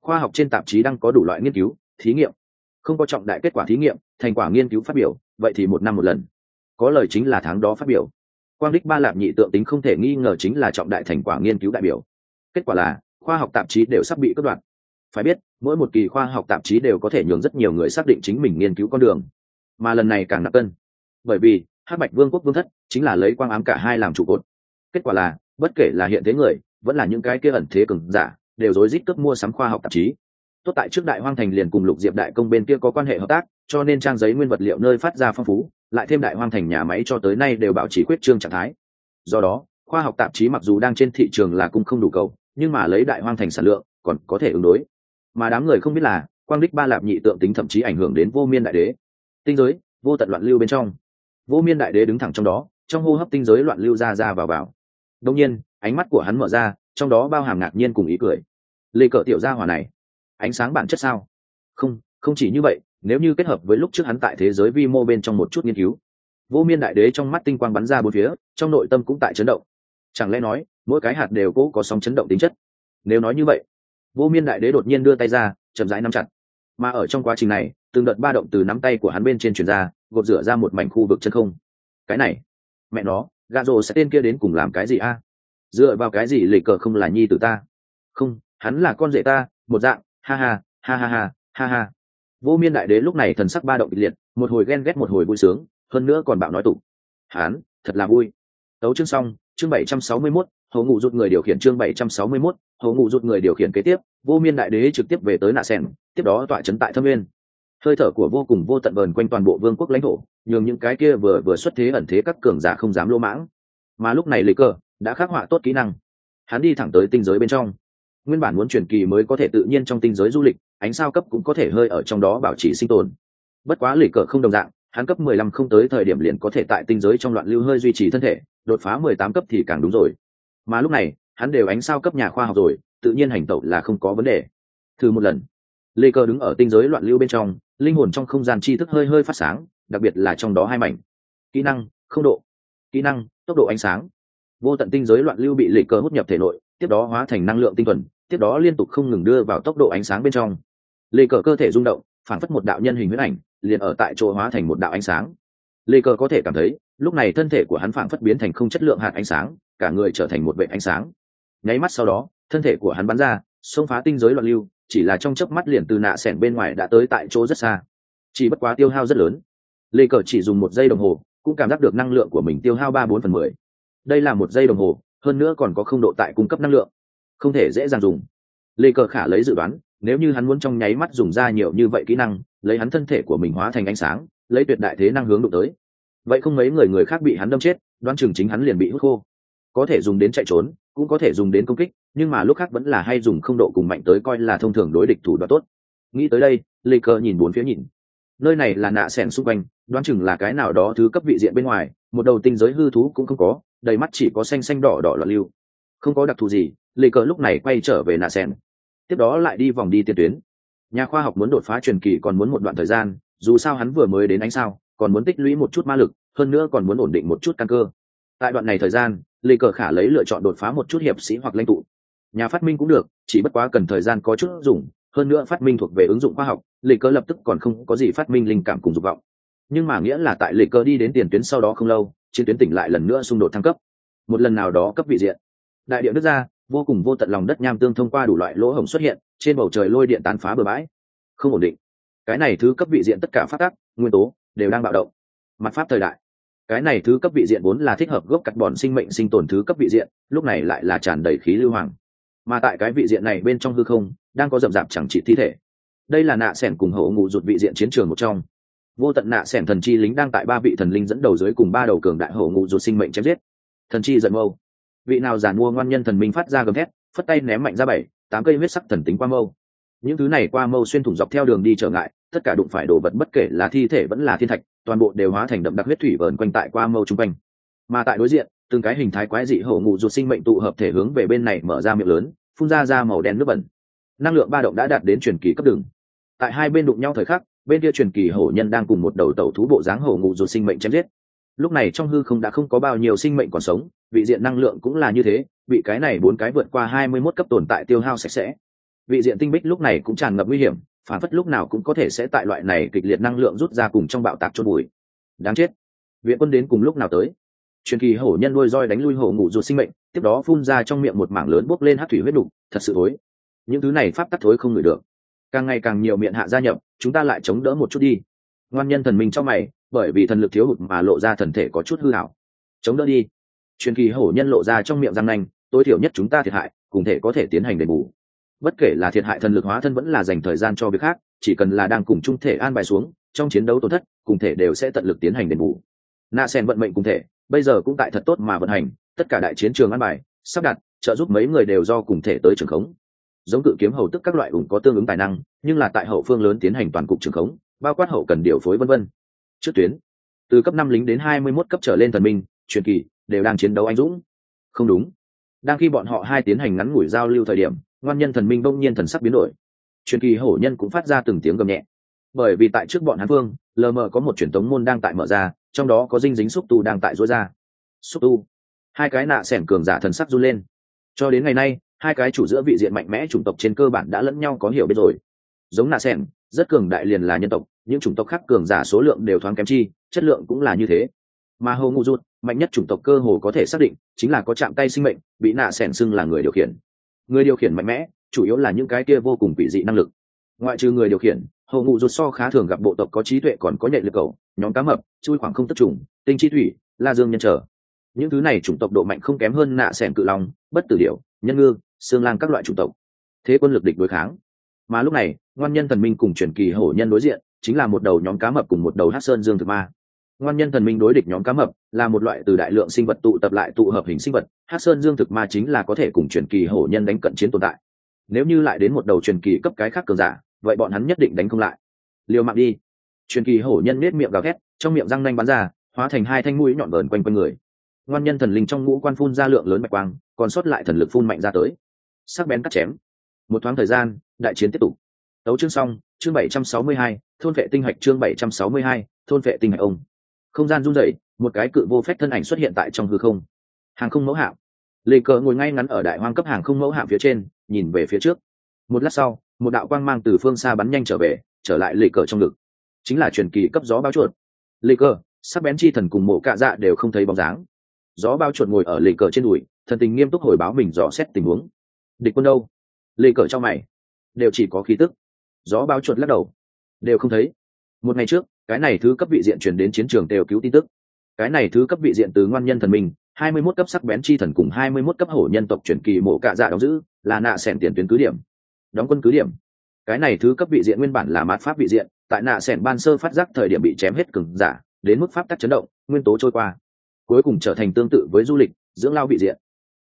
Khoa học trên tạp chí đang có đủ loại nghiên cứu, thí nghiệm. Không có trọng đại kết quả thí nghiệm, thành quả nghiên cứu phát biểu, vậy thì một năm một lần. Có lời chính là tháng đó phát biểu. Quang đích ba lạp nhị tượng tính không thể nghi ngờ chính là trọng đại thành quả nghiên cứu đại biểu. Kết quả là, khoa học tạp chí đều sắp bị cắt đoạn. Phải biết, mỗi một kỳ khoa học tạp chí đều có thể nhường rất nhiều người xác định chính mình nghiên cứu con đường. Mà lần này càng nặng cân. Bởi vì, hắc bạch vương quốc vương thất chính là lấy quang ám cả hai làm trụ cột. Kết quả là, bất kể là hiện thế người, vẫn là những cái kia ẩn thế cường giả đều rối rít cướp mua sắm khoa học tạp chí. Tốt tại trước đại hoang thành liền cùng lục diệp đại công bên kia có quan hệ hợp tác, cho nên trang giấy nguyên vật liệu nơi phát ra phong phú, lại thêm đại hoang thành nhà máy cho tới nay đều bảo trì quyết trương trạng thái. Do đó, khoa học tạp chí mặc dù đang trên thị trường là cung không đủ cầu, nhưng mà lấy đại hoang thành sản lượng, còn có thể ứng đối. Mà đám người không biết là, quang đích ba lạp nhị tượng tính thậm chí ảnh hưởng đến vô miên đại đế. Tinh giới, vô tận loạn lưu bên trong. Vô miên đại đế đứng thẳng trong đó, trong hô hấp tinh giới loạn lưu ra ra vào vào. Đông nhiên, ánh mắt của hắn mở ra trong đó bao hàm ngạc nhiên cùng ý cười. Lê cờ tiểu gia hỏa này, ánh sáng bản chất sao? Không không chỉ như vậy, nếu như kết hợp với lúc trước hắn tại thế giới vi mô bên trong một chút nghiên cứu, vô miên đại đế trong mắt tinh quang bắn ra bốn phía, trong nội tâm cũng tại chấn động. Chẳng lẽ nói, mỗi cái hạt đều cố có sóng chấn động tính chất? Nếu nói như vậy, vô miên đại đế đột nhiên đưa tay ra, chậm rãi nắm chặt. Mà ở trong quá trình này, từng đợt ba động từ nắm tay của hắn bên trên truyền ra, gột rửa ra một mảnh khu vực chân không. Cái này, mẹ nó gà rồ sẽ tên kia đến cùng làm cái gì a? Dựa vào cái gì lệ cờ không là nhi tử ta? Không, hắn là con rể ta, một dạng, ha ha ha ha ha ha ha. Vô miên đại đế lúc này thần sắc ba động kịch liệt, một hồi ghen ghét một hồi vui sướng, hơn nữa còn bạo nói tục. Hắn, thật là vui. Tấu chương xong, chương bảy trăm sáu mươi mốt, hầu ngụ rụt người điều khiển chương bảy trăm sáu mươi mốt, hầu ngụ rụt người điều khiển kế tiếp, vô miên đại đế trực tiếp về tới nạ sen tiếp đó tọa trấn tại thâm nguyên. Hơi thở của vô cùng vô tận vờn quanh toàn bộ vương quốc lãnh thổ, nhường những cái kia vừa vừa xuất thế ẩn thế các cường giả không dám lô mãng. Mà lúc này lấy cờ đã khắc họa tốt kỹ năng. Hắn đi thẳng tới tinh giới bên trong. Nguyên bản muốn truyền kỳ mới có thể tự nhiên trong tinh giới du lịch, ánh sao cấp cũng có thể hơi ở trong đó bảo trì sinh tồn. Bất quá lỉ cờ không đồng dạng, hắn cấp mười lăm không tới thời điểm liền có thể tại tinh giới trong loạn lưu hơi duy trì thân thể, đột phá mười tám cấp thì càng đúng rồi. Mà lúc này, hắn đều ánh sao cấp nhà khoa học rồi, tự nhiên hành tẩu là không có vấn đề. Thử một lần. Lê cơ đứng ở tinh giới loạn lưu bên trong, linh hồn trong không gian tri thức hơi hơi phát sáng, đặc biệt là trong đó hai mảnh. Kỹ năng, không độ. Kỹ năng, tốc độ ánh sáng vô tận tinh giới loạn lưu bị lệ cơ hút nhập thể nội, tiếp đó hóa thành năng lượng tinh thuần, tiếp đó liên tục không ngừng đưa vào tốc độ ánh sáng bên trong. Lệ cờ cơ thể rung động, phản phất một đạo nhân hình huyết ảnh, liền ở tại chỗ hóa thành một đạo ánh sáng. Lệ cờ có thể cảm thấy, lúc này thân thể của hắn phản phất biến thành không chất lượng hạt ánh sáng, cả người trở thành một vệ ánh sáng. Nháy mắt sau đó, thân thể của hắn bắn ra, xông phá tinh giới loạn lưu, chỉ là trong chớp mắt liền từ nạ sẻn bên ngoài đã tới tại chỗ rất xa. Chỉ bất quá tiêu hao rất lớn. Lê cờ chỉ dùng một giây đồng hồ, cũng cảm giác được năng lượng của mình tiêu hao ba bốn phần mười đây là một giây đồng hồ, hơn nữa còn có không độ tại cung cấp năng lượng. Không thể dễ dàng dùng. Lê cờ khả lấy dự đoán, nếu như hắn muốn trong nháy mắt dùng ra nhiều như vậy kỹ năng, lấy hắn thân thể của mình hóa thành ánh sáng, lấy tuyệt đại thế năng hướng đụng tới. Vậy không mấy người người khác bị hắn đâm chết, đoán chừng chính hắn liền bị hút khô. Có thể dùng đến chạy trốn, cũng có thể dùng đến công kích, nhưng mà lúc khác vẫn là hay dùng không độ cùng mạnh tới coi là thông thường đối địch thủ đoạn tốt. Nghĩ tới đây, lê cờ nhìn bốn phía nhìn. Nơi này là nạ sẻn xung quanh, đoán chừng là cái nào đó thứ cấp vị diện bên ngoài, một đầu tinh giới hư thú cũng không có đầy mắt chỉ có xanh xanh đỏ đỏ loạn lưu. Không có đặc thù gì, lê cờ lúc này quay trở về nạ sen tiếp đó lại đi vòng đi tiên tuyến. Nhà khoa học muốn đột phá truyền kỳ còn muốn một đoạn thời gian, dù sao hắn vừa mới đến ánh sao, còn muốn tích lũy một chút ma lực, hơn nữa còn muốn ổn định một chút căn cơ. Tại đoạn này thời gian, lê cờ khả lấy lựa chọn đột phá một chút hiệp sĩ hoặc lãnh tụ. Nhà phát minh cũng được, chỉ bất quá cần thời gian có chút dùng, hơn nữa phát minh thuộc về ứng dụng khoa học, lê cờ lập tức còn không có gì phát minh linh cảm cùng dục vọng. Nhưng mà nghĩa là tại lê cờ đi đến tiền tuyến sau đó không lâu chiến tuyến tỉnh lại lần nữa xung đột thăng cấp. Một lần nào đó cấp vị diện. Đại địa nước ra, vô cùng vô tận lòng đất nham tương thông qua đủ loại lỗ hổng xuất hiện, trên bầu trời lôi điện tán phá bừa bãi. Không ổn định. Cái này thứ cấp vị diện tất cả phát tác nguyên tố, đều đang bạo động. Mặt pháp thời đại. Cái này thứ cấp vị diện vốn là thích hợp gốc cắt bòn sinh mệnh sinh tồn thứ cấp vị diện, lúc này lại là tràn đầy khí lưu hoàng. Mà tại cái vị diện này bên trong hư không, đang có rậm rạp chẳng trị thi thể. Đây là nạ sẻn cùng hậu ngụ rụt vị diện chiến trường một trong vô tận nạ xẻn thần chi lính đang tại ba vị thần linh dẫn đầu dưới cùng ba đầu cường đại hổ ngụ ruột sinh mệnh chém giết. Thần chi giận mâu. Vị nào giàn mua ngoan nhân thần minh phát ra gầm thét, phất tay ném mạnh ra bảy, tám cây huyết sắc thần tính qua mâu. Những thứ này qua mâu xuyên thủng dọc theo đường đi trở ngại, tất cả đụng phải đồ vật bất kể là thi thể vẫn là thiên thạch, toàn bộ đều hóa thành đậm đặc huyết thủy vờn quanh tại qua mâu chung quanh. Mà tại đối diện, từng cái hình thái quái dị hổ ngụ ruột sinh mệnh tụ hợp thể hướng về bên này mở ra miệng lớn, phun ra ra màu đen nước bẩn. Năng lượng ba động đã đạt đến truyền kỳ cấp đường. Tại hai bên đụng nhau thời khắc bên kia truyền kỳ hổ nhân đang cùng một đầu tàu thú bộ dáng hổ ngụ ruột sinh mệnh chém giết. Lúc này trong hư không đã không có bao nhiêu sinh mệnh còn sống, vị diện năng lượng cũng là như thế, bị cái này bốn cái vượt qua hai mươi 21 cấp tồn tại tiêu hao sạch sẽ. Vị diện tinh bích lúc này cũng tràn ngập nguy hiểm, phản phất lúc nào cũng có thể sẽ tại loại này kịch liệt năng lượng rút ra cùng trong bạo tạc chôn bụi đáng chết. Viện quân đến cùng lúc nào tới? Truyền kỳ hổ nhân nuôi roi đánh lui hổ ngủ ruột sinh mệnh, tiếp đó phun ra trong miệng một mảng lớn bốc lên hát thủy huyết đục, thật sự thối. Những thứ này pháp tắc thối không ngửi được. Càng ngày càng nhiều miệng hạ gia nhập chúng ta lại chống đỡ một chút đi. Ngoan nhân thần minh cho mày, bởi vì thần lực thiếu hụt mà lộ ra thần thể có chút hư hảo. Chống đỡ đi. Truyền kỳ hổ nhân lộ ra trong miệng răng nanh, tối thiểu nhất chúng ta thiệt hại, cùng thể có thể tiến hành đền bù. Bất kể là thiệt hại thần lực hóa thân vẫn là dành thời gian cho việc khác, chỉ cần là đang cùng chung thể an bài xuống, trong chiến đấu tổn thất, cùng thể đều sẽ tận lực tiến hành đền bù. Nạ sen vận mệnh cùng thể, bây giờ cũng tại thật tốt mà vận hành, tất cả đại chiến trường an bài, sắp đặt, trợ giúp mấy người đều do cùng thể tới trường khống giống cự kiếm hầu tức các loại ủng có tương ứng tài năng, nhưng là tại hậu phương lớn tiến hành toàn cục trường khống, bao quát hậu cần điều phối vân vân. Trước tuyến, từ cấp năm lính đến hai mươi 21 cấp trở lên thần minh, truyền kỳ, đều đang chiến đấu anh dũng. Không đúng. Đang khi bọn họ hai tiến hành ngắn ngủi giao lưu thời điểm, ngoan nhân thần minh bỗng nhiên thần sắc biến đổi. Truyền kỳ hổ nhân cũng phát ra từng tiếng gầm nhẹ. Bởi vì tại trước bọn hán phương lờ mờ có một truyền thống môn đang tại mở ra, trong đó có dinh dính xúc tu đang tại rối ra. Xúc tu. Hai cái nạ sẻn cường giả thần sắc run lên. Cho đến ngày nay hai cái chủ giữa vị diện mạnh mẽ chủng tộc trên cơ bản đã lẫn nhau có hiểu biết rồi. Giống nạ sẻn, rất cường đại liền là nhân tộc, những chủng tộc khác cường giả số lượng đều thoáng kém chi, chất lượng cũng là như thế. Mà hầu ngu rút mạnh nhất chủng tộc cơ hồ có thể xác định, chính là có chạm tay sinh mệnh, bị nạ sẻn xưng là người điều khiển. Người điều khiển mạnh mẽ, chủ yếu là những cái kia vô cùng quỷ dị năng lực. Ngoại trừ người điều khiển hầu ngụ rút so khá thường gặp bộ tộc có trí tuệ còn có nhạy lực cầu, nhóm cá mập, chui khoảng không tất trùng, tinh chi thủy, la dương nhân trở. Những thứ này chủng tộc độ mạnh không kém hơn nạ sẻn cự long, bất tử điệu nhân ngư, xương lang các loại chủng tộc. Thế quân lực địch đối kháng. Mà lúc này, ngoan nhân thần minh cùng truyền kỳ hổ nhân đối diện, chính là một đầu nhóm cá mập cùng một đầu hát sơn dương thực ma. Ngoan nhân thần minh đối địch nhóm cá mập là một loại từ đại lượng sinh vật tụ tập lại tụ hợp hình sinh vật, hát sơn dương thực ma chính là có thể cùng truyền kỳ hổ nhân đánh cận chiến tồn tại. Nếu như lại đến một đầu truyền kỳ cấp cái khác cường giả, vậy bọn hắn nhất định đánh không lại. Liều mạng đi. Truyền kỳ hổ nhân nết miệng gào thét, trong miệng răng nanh bắn ra, hóa thành hai thanh mũi nhọn vờn quanh quanh người. Ngoan nhân thần linh trong ngũ quan phun ra lượng lớn bạch quang còn sót lại thần lực phun mạnh ra tới. Sắc bén cắt chém. Một thoáng thời gian, đại chiến tiếp tục. Đấu chương xong, chương bảy trăm sáu mươi hai, thôn vệ tinh hạch chương bảy trăm sáu mươi hai, thôn vệ tinh hạch ông. Không gian run rẩy, một cái cự vô phép thân ảnh xuất hiện tại trong hư không. Hàng không mẫu hạm. Lê cờ ngồi ngay ngắn ở đại hoang cấp hàng không mẫu hạm phía trên, nhìn về phía trước. Một lát sau, một đạo quang mang từ phương xa bắn nhanh trở về, trở lại lê cờ trong ngực. Chính là truyền kỳ cấp gió bao chuột. Lê cờ, sắc bén chi thần cùng mộ cạ dạ đều không thấy bóng dáng. Gió bao chuột ngồi ở lê cờ trên đùi thần tình nghiêm túc hồi báo mình dò xét tình huống. Địch quân đâu? Lê cờ cho mày. Đều chỉ có khí tức. Gió báo chuột lắc đầu. Đều không thấy. Một ngày trước, cái này thứ cấp vị diện chuyển đến chiến trường đều cứu tin tức. Cái này thứ cấp vị diện từ ngoan nhân thần minh hai mươi 21 cấp sắc bén chi thần cùng hai mươi 21 cấp hổ nhân tộc truyền kỳ mộ cạ dạ đóng giữ, là nạ sẻn tiền tuyến cứ điểm. Đóng quân cứ điểm. Cái này thứ cấp vị diện nguyên bản là mát pháp vị diện, tại nạ sẻn ban sơ phát giác thời điểm bị chém hết cừng giả, đến mức pháp tắc chấn động, nguyên tố trôi qua. Cuối cùng trở thành tương tự với du lịch, dưỡng lao vị diện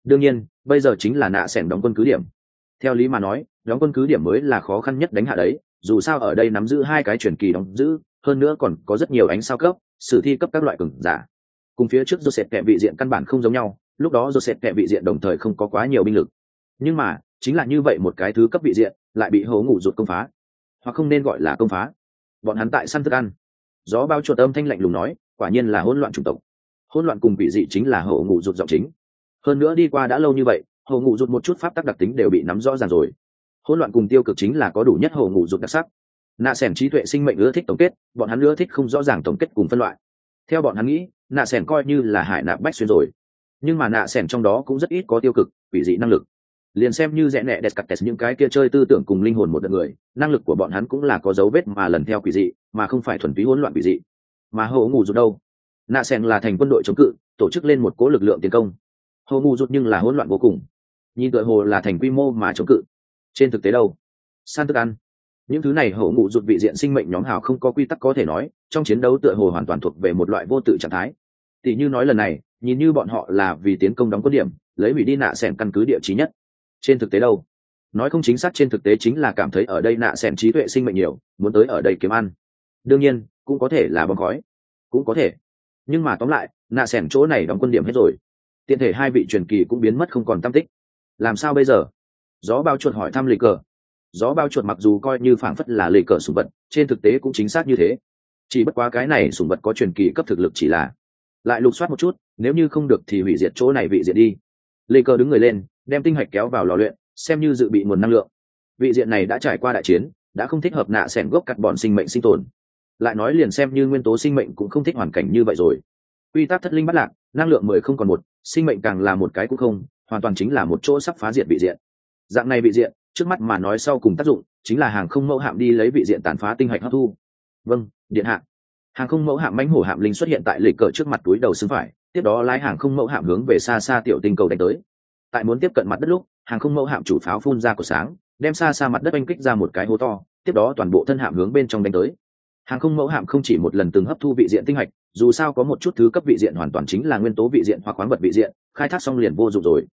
đương nhiên, bây giờ chính là nạ sẻn đóng quân cứ điểm. Theo lý mà nói, đóng quân cứ điểm mới là khó khăn nhất đánh hạ đấy, dù sao ở đây nắm giữ hai cái truyền kỳ đóng giữ, hơn nữa còn có rất nhiều ánh sao cấp, sử thi cấp các loại cường giả. Cùng phía trước joseph kẹ vị diện căn bản không giống nhau, lúc đó joseph kẹ vị diện đồng thời không có quá nhiều binh lực. Nhưng mà, chính là như vậy một cái thứ cấp vị diện, lại bị hố ngủ rụt công phá. Hoặc không nên gọi là công phá. Bọn hắn tại săn thức ăn. Gió bao chuột âm thanh lạnh lùng nói, quả nhiên là hỗn loạn chủng tộc. Hỗn loạn cùng vị dị chính là hổ ngủ rụt giọng chính hơn nữa đi qua đã lâu như vậy, hồ ngủ rụt một chút pháp tắc đặc tính đều bị nắm rõ ràng rồi. Hỗn loạn cùng tiêu cực chính là có đủ nhất hồ ngủ rụt đặc sắc. Nạ s trí tuệ sinh mệnh ưa thích tổng kết, bọn hắn ưa thích không rõ ràng tổng kết cùng phân loại. Theo bọn hắn nghĩ, nạ s coi như là hải nạp bách xuyên rồi. Nhưng mà nạ s trong đó cũng rất ít có tiêu cực, quỷ dị năng lực. Liền xem như rẽ nẹ đẹp cặp test những cái kia chơi tư tưởng cùng linh hồn một đợt người, năng lực của bọn hắn cũng là có dấu vết mà lần theo quỷ dị, mà không phải thuần túy hỗn loạn quỷ dị. Mà hậu ngủ rụt đâu? Nạ sen là thành quân đội chống cự, tổ chức lên một cố lực lượng tiến công. Hồ ngủ rụt nhưng là hỗn loạn vô cùng. Nhìn tựa hồ là thành quy mô mà chống cự. Trên thực tế đâu? San thức ăn. Những thứ này hậu ngụ rụt vị diện sinh mệnh nhóm hào không có quy tắc có thể nói, trong chiến đấu tựa hồ hoàn toàn thuộc về một loại vô tự trạng thái. Tỷ như nói lần này, nhìn như bọn họ là vì tiến công đóng quân điểm, lấy hủy đi nạ sẻn căn cứ địa trí nhất. Trên thực tế đâu? Nói không chính xác trên thực tế chính là cảm thấy ở đây nạ sẻn trí tuệ sinh mệnh nhiều, muốn tới ở đây kiếm ăn. Đương nhiên, cũng có thể là bóng khói. Cũng có thể. Nhưng mà tóm lại, nạ sẻn chỗ này đóng quân điểm hết rồi tiện thể hai vị truyền kỳ cũng biến mất không còn tam tích. Làm sao bây giờ? Gió bao chuột hỏi thăm lì cờ. Gió bao chuột mặc dù coi như phảng phất là lì cờ sùng vật, trên thực tế cũng chính xác như thế. Chỉ bất quá cái này sùng vật có truyền kỳ cấp thực lực chỉ là lại lục soát một chút, nếu như không được thì hủy diệt chỗ này vị diệt đi. Lì cờ đứng người lên, đem tinh hạch kéo vào lò luyện, xem như dự bị nguồn năng lượng. Vị diện này đã trải qua đại chiến, đã không thích hợp nạ xẻn gốc cắt bọn sinh mệnh sinh tồn. Lại nói liền xem như nguyên tố sinh mệnh cũng không thích hoàn cảnh như vậy rồi. Quy tắc thất linh bắt lạc năng lượng mười không còn một, sinh mệnh càng là một cái cũng không, hoàn toàn chính là một chỗ sắp phá diệt vị diện. Dạng này vị diện, trước mắt mà nói sau cùng tác dụng, chính là hàng không mẫu hạm đi lấy vị diện tàn phá tinh hạch hấp thu. Vâng điện hạ. Hàng không mẫu hạm mãnh hổ hạm linh xuất hiện tại lịch cờ trước mặt túi đầu xương phải, tiếp đó lái hàng không mẫu hạm hướng về xa xa tiểu tinh cầu đánh tới. Tại muốn tiếp cận mặt đất lúc, hàng không mẫu hạm chủ pháo phun ra của sáng, đem xa xa mặt đất oanh kích ra một cái hố to, tiếp đó toàn bộ thân hạm hướng bên trong đánh tới. Hàng không mẫu hạm không chỉ một lần từng hấp thu vị diện tinh hạch dù sao có một chút thứ cấp vị diện hoàn toàn chính là nguyên tố vị diện hoặc khoáng vật vị diện, khai thác xong liền vô dụng rồi.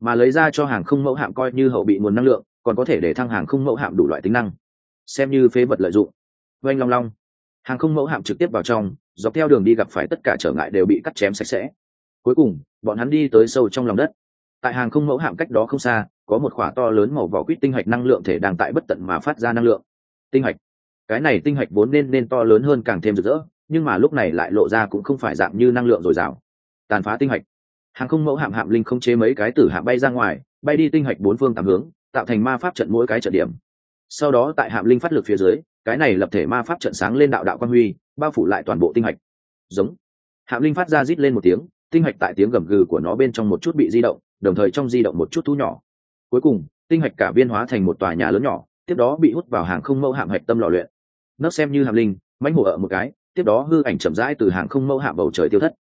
Mà lấy ra cho hàng không mẫu hạm coi như hậu bị nguồn năng lượng, còn có thể để thăng hàng không mẫu hạm đủ loại tính năng. Xem như phế vật lợi dụng. Oanh long long. Hàng không mẫu hạm trực tiếp vào trong, dọc theo đường đi gặp phải tất cả trở ngại đều bị cắt chém sạch sẽ. Cuối cùng, bọn hắn đi tới sâu trong lòng đất. Tại hàng không mẫu hạm cách đó không xa, có một khỏa to lớn màu vỏ quýt tinh hạch năng lượng thể đang tại bất tận mà phát ra năng lượng. Tinh hạch. Cái này tinh hạch vốn nên nên to lớn hơn càng thêm rực rỡ nhưng mà lúc này lại lộ ra cũng không phải dạng như năng lượng dồi dào. Tàn phá tinh hạch. Hàng không mẫu hạm hạm linh không chế mấy cái tử hạm bay ra ngoài, bay đi tinh hạch bốn phương tám hướng, tạo thành ma pháp trận mỗi cái trận điểm. Sau đó tại hạm linh phát lực phía dưới, cái này lập thể ma pháp trận sáng lên đạo đạo quan huy, bao phủ lại toàn bộ tinh hạch. Giống. Hạm linh phát ra rít lên một tiếng, tinh hạch tại tiếng gầm gừ của nó bên trong một chút bị di động, đồng thời trong di động một chút thu nhỏ. Cuối cùng, tinh hạch cả viên hóa thành một tòa nhà lớn nhỏ, tiếp đó bị hút vào hàng không mẫu hạm hạch tâm lò luyện. Nấc xem như hạm linh mánh hổ ở một cái tiếp đó hư ảnh chậm rãi từ hàng không mẫu hạ bầu trời tiêu thất.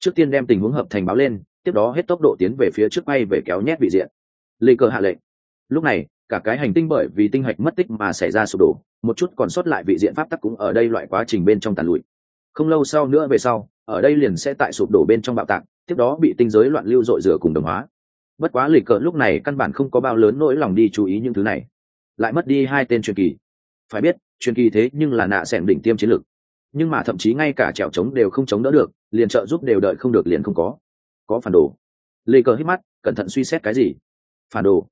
Trước tiên đem tình huống hợp thành báo lên, tiếp đó hết tốc độ tiến về phía trước bay về kéo nhét vị diện. Lê cơ hạ lệnh. Lúc này, cả cái hành tinh bởi vì tinh hạch mất tích mà xảy ra sụp đổ, một chút còn sót lại vị diện pháp tắc cũng ở đây loại quá trình bên trong tàn lụi. Không lâu sau nữa về sau, ở đây liền sẽ tại sụp đổ bên trong bạo tạc, tiếp đó bị tinh giới loạn lưu dội rửa cùng đồng hóa. Bất quá lì cờ lúc này căn bản không có bao lớn nỗi lòng đi chú ý những thứ này. Lại mất đi hai tên truyền kỳ. Phải biết, truyền kỳ thế nhưng là nạ xẻn đỉnh tiêm chiến lược nhưng mà thậm chí ngay cả trèo trống đều không chống đỡ được, liền trợ giúp đều đợi không được liền không có. Có phản đồ. Lê cờ hít mắt, cẩn thận suy xét cái gì? Phản đồ.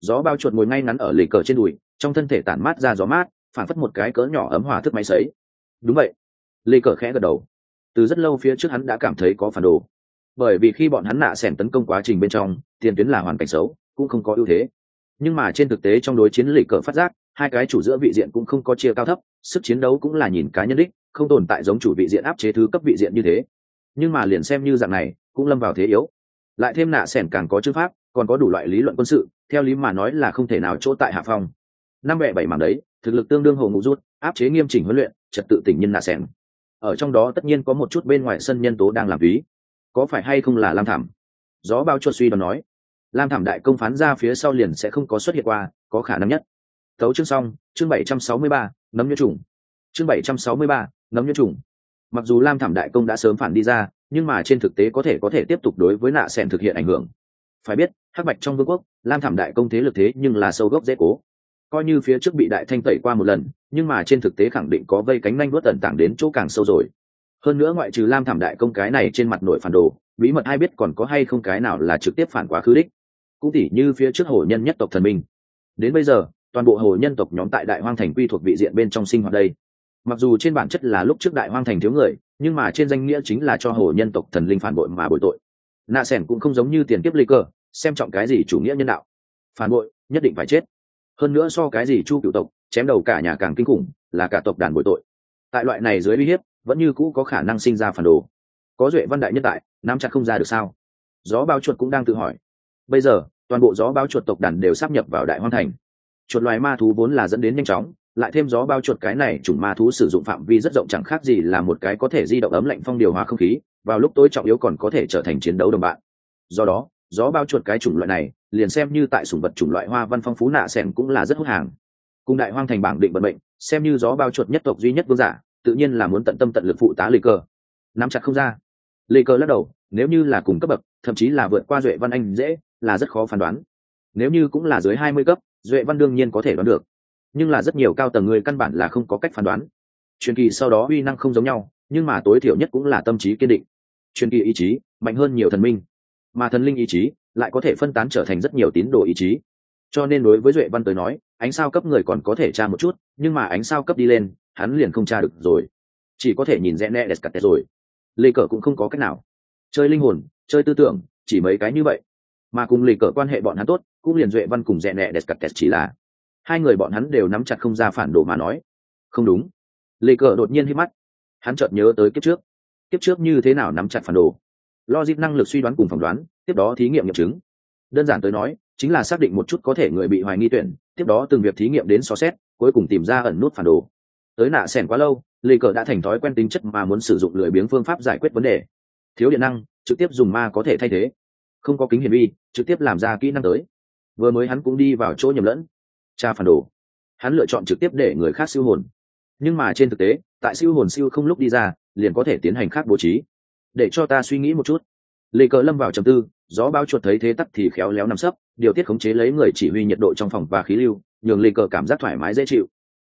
Gió bao chuột ngồi ngay ngắn ở lề cờ trên đùi, trong thân thể tản mát ra gió mát, phản phất một cái cỡ nhỏ ấm hòa thức máy sấy. Đúng vậy. Lê cờ khẽ gật đầu. Từ rất lâu phía trước hắn đã cảm thấy có phản đồ. Bởi vì khi bọn hắn nạ xẻn tấn công quá trình bên trong, tiền tuyến là hoàn cảnh xấu, cũng không có ưu thế. Nhưng mà trên thực tế trong đối chiến lì cờ phát giác, hai cái chủ giữa vị diện cũng không có chia cao thấp, sức chiến đấu cũng là nhìn cá nhân đích không tồn tại giống chủ vị diện áp chế thứ cấp vị diện như thế. Nhưng mà liền xem như dạng này, cũng lâm vào thế yếu. Lại thêm nạ sẻn càng có chữ pháp, còn có đủ loại lý luận quân sự, theo lý mà nói là không thể nào chỗ tại hạ phong. Năm bẹ bảy mảng đấy, thực lực tương đương hồ ngụ rút, áp chế nghiêm chỉnh huấn luyện, trật tự tình nhân nạ sẻn. Ở trong đó tất nhiên có một chút bên ngoài sân nhân tố đang làm ví. Có phải hay không là lam thảm? Gió bao chuột suy đoán nói. Lam thảm đại công phán ra phía sau liền sẽ không có xuất hiện qua, có khả năng nhất. Tấu chương xong, chương bảy trăm sáu mươi ba, nấm nhiễm trùng. Chương bảy trăm sáu mươi ba nấm nhiễm trùng. Mặc dù lam thảm đại công đã sớm phản đi ra, nhưng mà trên thực tế có thể có thể tiếp tục đối với nạ sẹn thực hiện ảnh hưởng. Phải biết, hắc bạch trong vương quốc, lam thảm đại công thế lực thế nhưng là sâu gốc dễ cố. Coi như phía trước bị đại thanh tẩy qua một lần, nhưng mà trên thực tế khẳng định có vây cánh nanh đuốt tận tảng đến chỗ càng sâu rồi. Hơn nữa ngoại trừ lam thảm đại công cái này trên mặt nội phản đồ, bí mật ai biết còn có hay không cái nào là trực tiếp phản quá khứ đích. Cũng tỉ như phía trước hồ nhân nhất tộc thần minh. Đến bây giờ, toàn bộ hồ nhân tộc nhóm tại đại hoang thành quy thuộc vị diện bên trong sinh hoạt đây mặc dù trên bản chất là lúc trước đại hoang thành thiếu người, nhưng mà trên danh nghĩa chính là cho hồ nhân tộc thần linh phản bội mà bội tội. Nạ sẻn cũng không giống như tiền kiếp lê cơ, xem trọng cái gì chủ nghĩa nhân đạo. Phản bội, nhất định phải chết. Hơn nữa so cái gì chu cựu tộc, chém đầu cả nhà càng kinh khủng, là cả tộc đàn bội tội. Tại loại này dưới uy hiếp, vẫn như cũ có khả năng sinh ra phản đồ. Có duệ văn đại nhân tại, nắm chặt không ra được sao? Gió bao chuột cũng đang tự hỏi. Bây giờ, toàn bộ gió bao chuột tộc đàn đều sắp nhập vào đại hoang thành. Chuột loài ma thú vốn là dẫn đến nhanh chóng lại thêm gió bao chuột cái này chủng ma thú sử dụng phạm vi rất rộng chẳng khác gì là một cái có thể di động ấm lạnh phong điều hòa không khí, vào lúc tối trọng yếu còn có thể trở thành chiến đấu đồng bạn. Do đó, gió bao chuột cái chủng loại này, liền xem như tại sủng vật chủng loại hoa văn phong phú nạ sẻn cũng là rất hút hàng. Cùng đại hoang thành bảng định vận mệnh, xem như gió bao chuột nhất tộc duy nhất vương giả, tự nhiên là muốn tận tâm tận lực phụ tá lê cơ. Nắm chặt không ra. Lê cơ lắc đầu, nếu như là cùng cấp bậc, thậm chí là vượt qua duệ văn anh dễ, là rất khó phán đoán. Nếu như cũng là dưới hai mươi cấp, duệ văn đương nhiên có thể đoán được nhưng là rất nhiều cao tầng người căn bản là không có cách phán đoán. Truyền kỳ sau đó uy năng không giống nhau, nhưng mà tối thiểu nhất cũng là tâm trí kiên định. Truyền kỳ ý chí, mạnh hơn nhiều thần minh. Mà thần linh ý chí lại có thể phân tán trở thành rất nhiều tín đồ ý chí. Cho nên đối với duệ văn tới nói, ánh sao cấp người còn có thể tra một chút, nhưng mà ánh sao cấp đi lên, hắn liền không tra được rồi. Chỉ có thể nhìn rẽ nẹ đẹp cặt rồi. Lê cờ cũng không có cách nào. Chơi linh hồn, chơi tư tưởng, chỉ mấy cái như vậy. Mà cùng lê cờ quan hệ bọn hắn tốt, cũng liền duệ văn cùng rẽ nẹ đẹp cặt chỉ là hai người bọn hắn đều nắm chặt không ra phản đồ mà nói. Không đúng. Lê cờ đột nhiên hít mắt. Hắn chợt nhớ tới kiếp trước. Kiếp trước như thế nào nắm chặt phản đồ? Logic năng lực suy đoán cùng phỏng đoán, tiếp đó thí nghiệm nghiệm chứng. Đơn giản tới nói, chính là xác định một chút có thể người bị hoài nghi tuyển, tiếp đó từng việc thí nghiệm đến xó xét, cuối cùng tìm ra ẩn nút phản đồ. Tới nạ sẻn quá lâu, Lê cờ đã thành thói quen tính chất mà muốn sử dụng lười biếng phương pháp giải quyết vấn đề. Thiếu điện năng, trực tiếp dùng ma có thể thay thế. Không có kính hiển vi trực tiếp làm ra kỹ năng tới. Vừa mới hắn cũng đi vào chỗ nhầm lẫn cha phản đồ. Hắn lựa chọn trực tiếp để người khác siêu hồn. Nhưng mà trên thực tế, tại siêu hồn siêu không lúc đi ra, liền có thể tiến hành khác bố trí. Để cho ta suy nghĩ một chút. Lê cờ lâm vào trầm tư, gió bao chuột thấy thế tắt thì khéo léo nằm sấp, điều tiết khống chế lấy người chỉ huy nhiệt độ trong phòng và khí lưu, nhường lê cờ cảm giác thoải mái dễ chịu.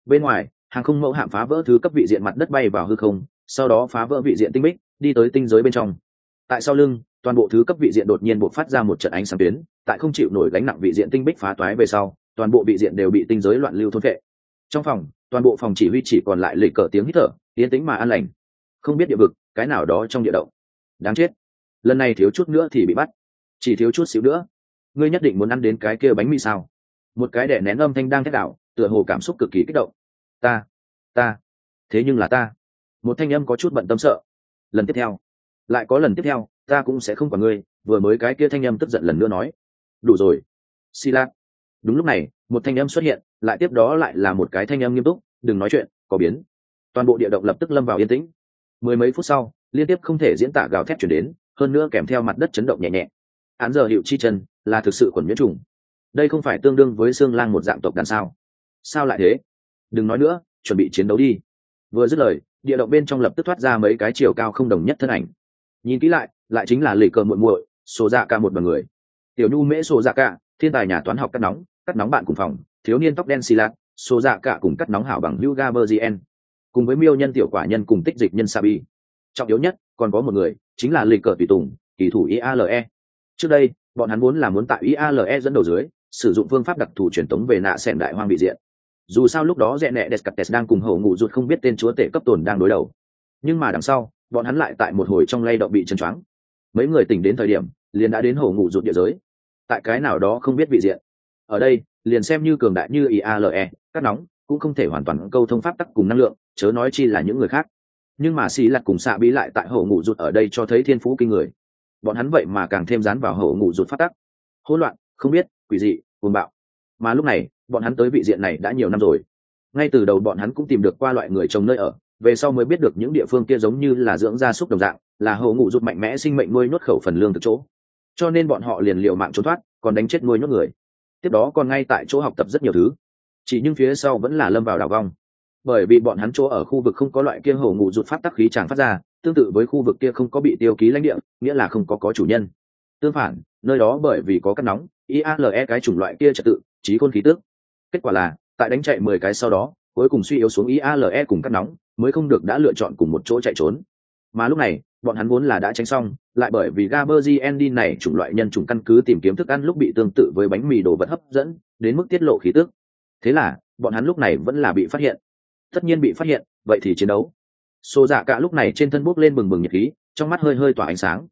Bên ngoài, hàng không mẫu hạm phá vỡ thứ cấp vị diện mặt đất bay vào hư không, sau đó phá vỡ vị diện tinh bích, đi tới tinh giới bên trong. Tại sau lưng, toàn bộ thứ cấp vị diện đột nhiên buộc phát ra một trận ánh sáng tuyến, tại không chịu nổi gánh nặng vị diện tinh bích phá toái về sau toàn bộ bị diện đều bị tinh giới loạn lưu thôn vệ trong phòng, toàn bộ phòng chỉ huy chỉ còn lại lì cờ tiếng hít thở tiến tính mà an lành. Không biết địa vực, cái nào đó trong địa động. Đáng chết. Lần này thiếu chút nữa thì bị bắt. Chỉ thiếu chút xíu nữa. Ngươi nhất định muốn ăn đến cái kia bánh mì sao? Một cái đẻ nén âm thanh đang thét đảo, tựa hồ cảm xúc cực kỳ kích động. Ta ta, thế nhưng là ta. Một thanh âm có chút bận tâm sợ. Lần tiếp theo. Lại có lần tiếp theo, ta cũng sẽ không quản ngươi, vừa mới cái kia thanh âm tức giận lần nữa nói. Đủ rồi. Xi lát đúng lúc này, một thanh âm xuất hiện, lại tiếp đó lại là một cái thanh âm nghiêm túc, đừng nói chuyện, có biến. Toàn bộ địa động lập tức lâm vào yên tĩnh. Mười mấy phút sau, liên tiếp không thể diễn tả gào thét chuyển đến, hơn nữa kèm theo mặt đất chấn động nhẹ nhẹ. Án giờ hiệu chi chân là thực sự quần nhiễm trùng. Đây không phải tương đương với xương lang một dạng tộc đàn sao? Sao lại thế? Đừng nói nữa, chuẩn bị chiến đấu đi. Vừa dứt lời, địa động bên trong lập tức thoát ra mấy cái chiều cao không đồng nhất thân ảnh. Nhìn kỹ lại lại chính là lì cờ muội muội, sổ dạ cả một bằng người. Tiểu nhu mễ sổ dạ cả thiên tài nhà toán học cắt nóng cắt nóng bạn cùng phòng, thiếu niên tóc đen xì lạc xô dạ cả cùng cắt nóng hảo bằng hữu gaberzien cùng với miêu nhân tiểu quả nhân cùng tích dịch nhân sabi trọng yếu nhất, còn có một người, chính là lịch cờ tùy tùng, kỳ thủ iale trước đây, bọn hắn muốn là muốn tại iale dẫn đầu dưới, sử dụng phương pháp đặc thù truyền tống về nạ xẻn đại hoang bị diện dù sao lúc đó rẽ nẹ descartes đang cùng hậu ngụ rụt không biết tên chúa tể cấp tồn đang đối đầu. Nhưng mà đằng sau, bọn hắn lại tại một hồi trong lay động bị chân choáng. Mấy người tỉnh đến thời điểm, liền đã đến hậu ngụ rụt địa giới. Tại cái nào đó không biết vị diện ở đây, liền xem như cường đại như iale cắt nóng, cũng không thể hoàn toàn câu thông pháp tắc cùng năng lượng, chớ nói chi là những người khác. Nhưng mà xì lặt cùng xạ bí lại tại hậu ngụ rụt ở đây cho thấy thiên phú kinh người. Bọn hắn vậy mà càng thêm dán vào hậu ngụ rụt pháp tắc. Hỗn loạn, không biết, quỷ dị, cuồng bạo. Mà lúc này, bọn hắn tới vị diện này đã nhiều năm rồi. Ngay từ đầu bọn hắn cũng tìm được qua loại người trồng nơi ở, về sau mới biết được những địa phương kia giống như là dưỡng gia súc đồng dạng, là hậu ngụ rụt mạnh mẽ sinh mệnh nuôi nhốt khẩu phần lương từ chỗ. Cho nên bọn họ liền liều mạng trốn thoát, còn đánh chết nuôi nhốt người tiếp đó còn ngay tại chỗ học tập rất nhiều thứ. Chỉ nhưng phía sau vẫn là lâm vào đảo vong. Bởi vì bọn hắn chỗ ở khu vực không có loại kia hổ ngụ rụt phát tắc khí tràng phát ra, tương tự với khu vực kia không có bị tiêu ký lãnh địa, nghĩa là không có có chủ nhân. Tương phản, nơi đó bởi vì có cắt nóng iale cái chủng loại kia trật tự, trí khôn khí tước kết quả là, tại đánh chạy mười cái sau đó, cuối cùng suy yếu xuống iale cùng cắt nóng, mới không được đã lựa chọn cùng một chỗ chạy trốn. Mà lúc này bọn hắn vốn là đã tránh xong, lại bởi vì gaberzien này chủng loại nhân chủng căn cứ tìm kiếm thức ăn lúc bị tương tự với bánh mì đồ vật hấp dẫn, đến mức tiết lộ khí tức. Thế là, bọn hắn lúc này vẫn là bị phát hiện. Tất nhiên bị phát hiện, vậy thì chiến đấu. Xô dạ cả lúc này trên thân bốc lên bừng bừng nhiệt khí, trong mắt hơi hơi tỏa ánh sáng.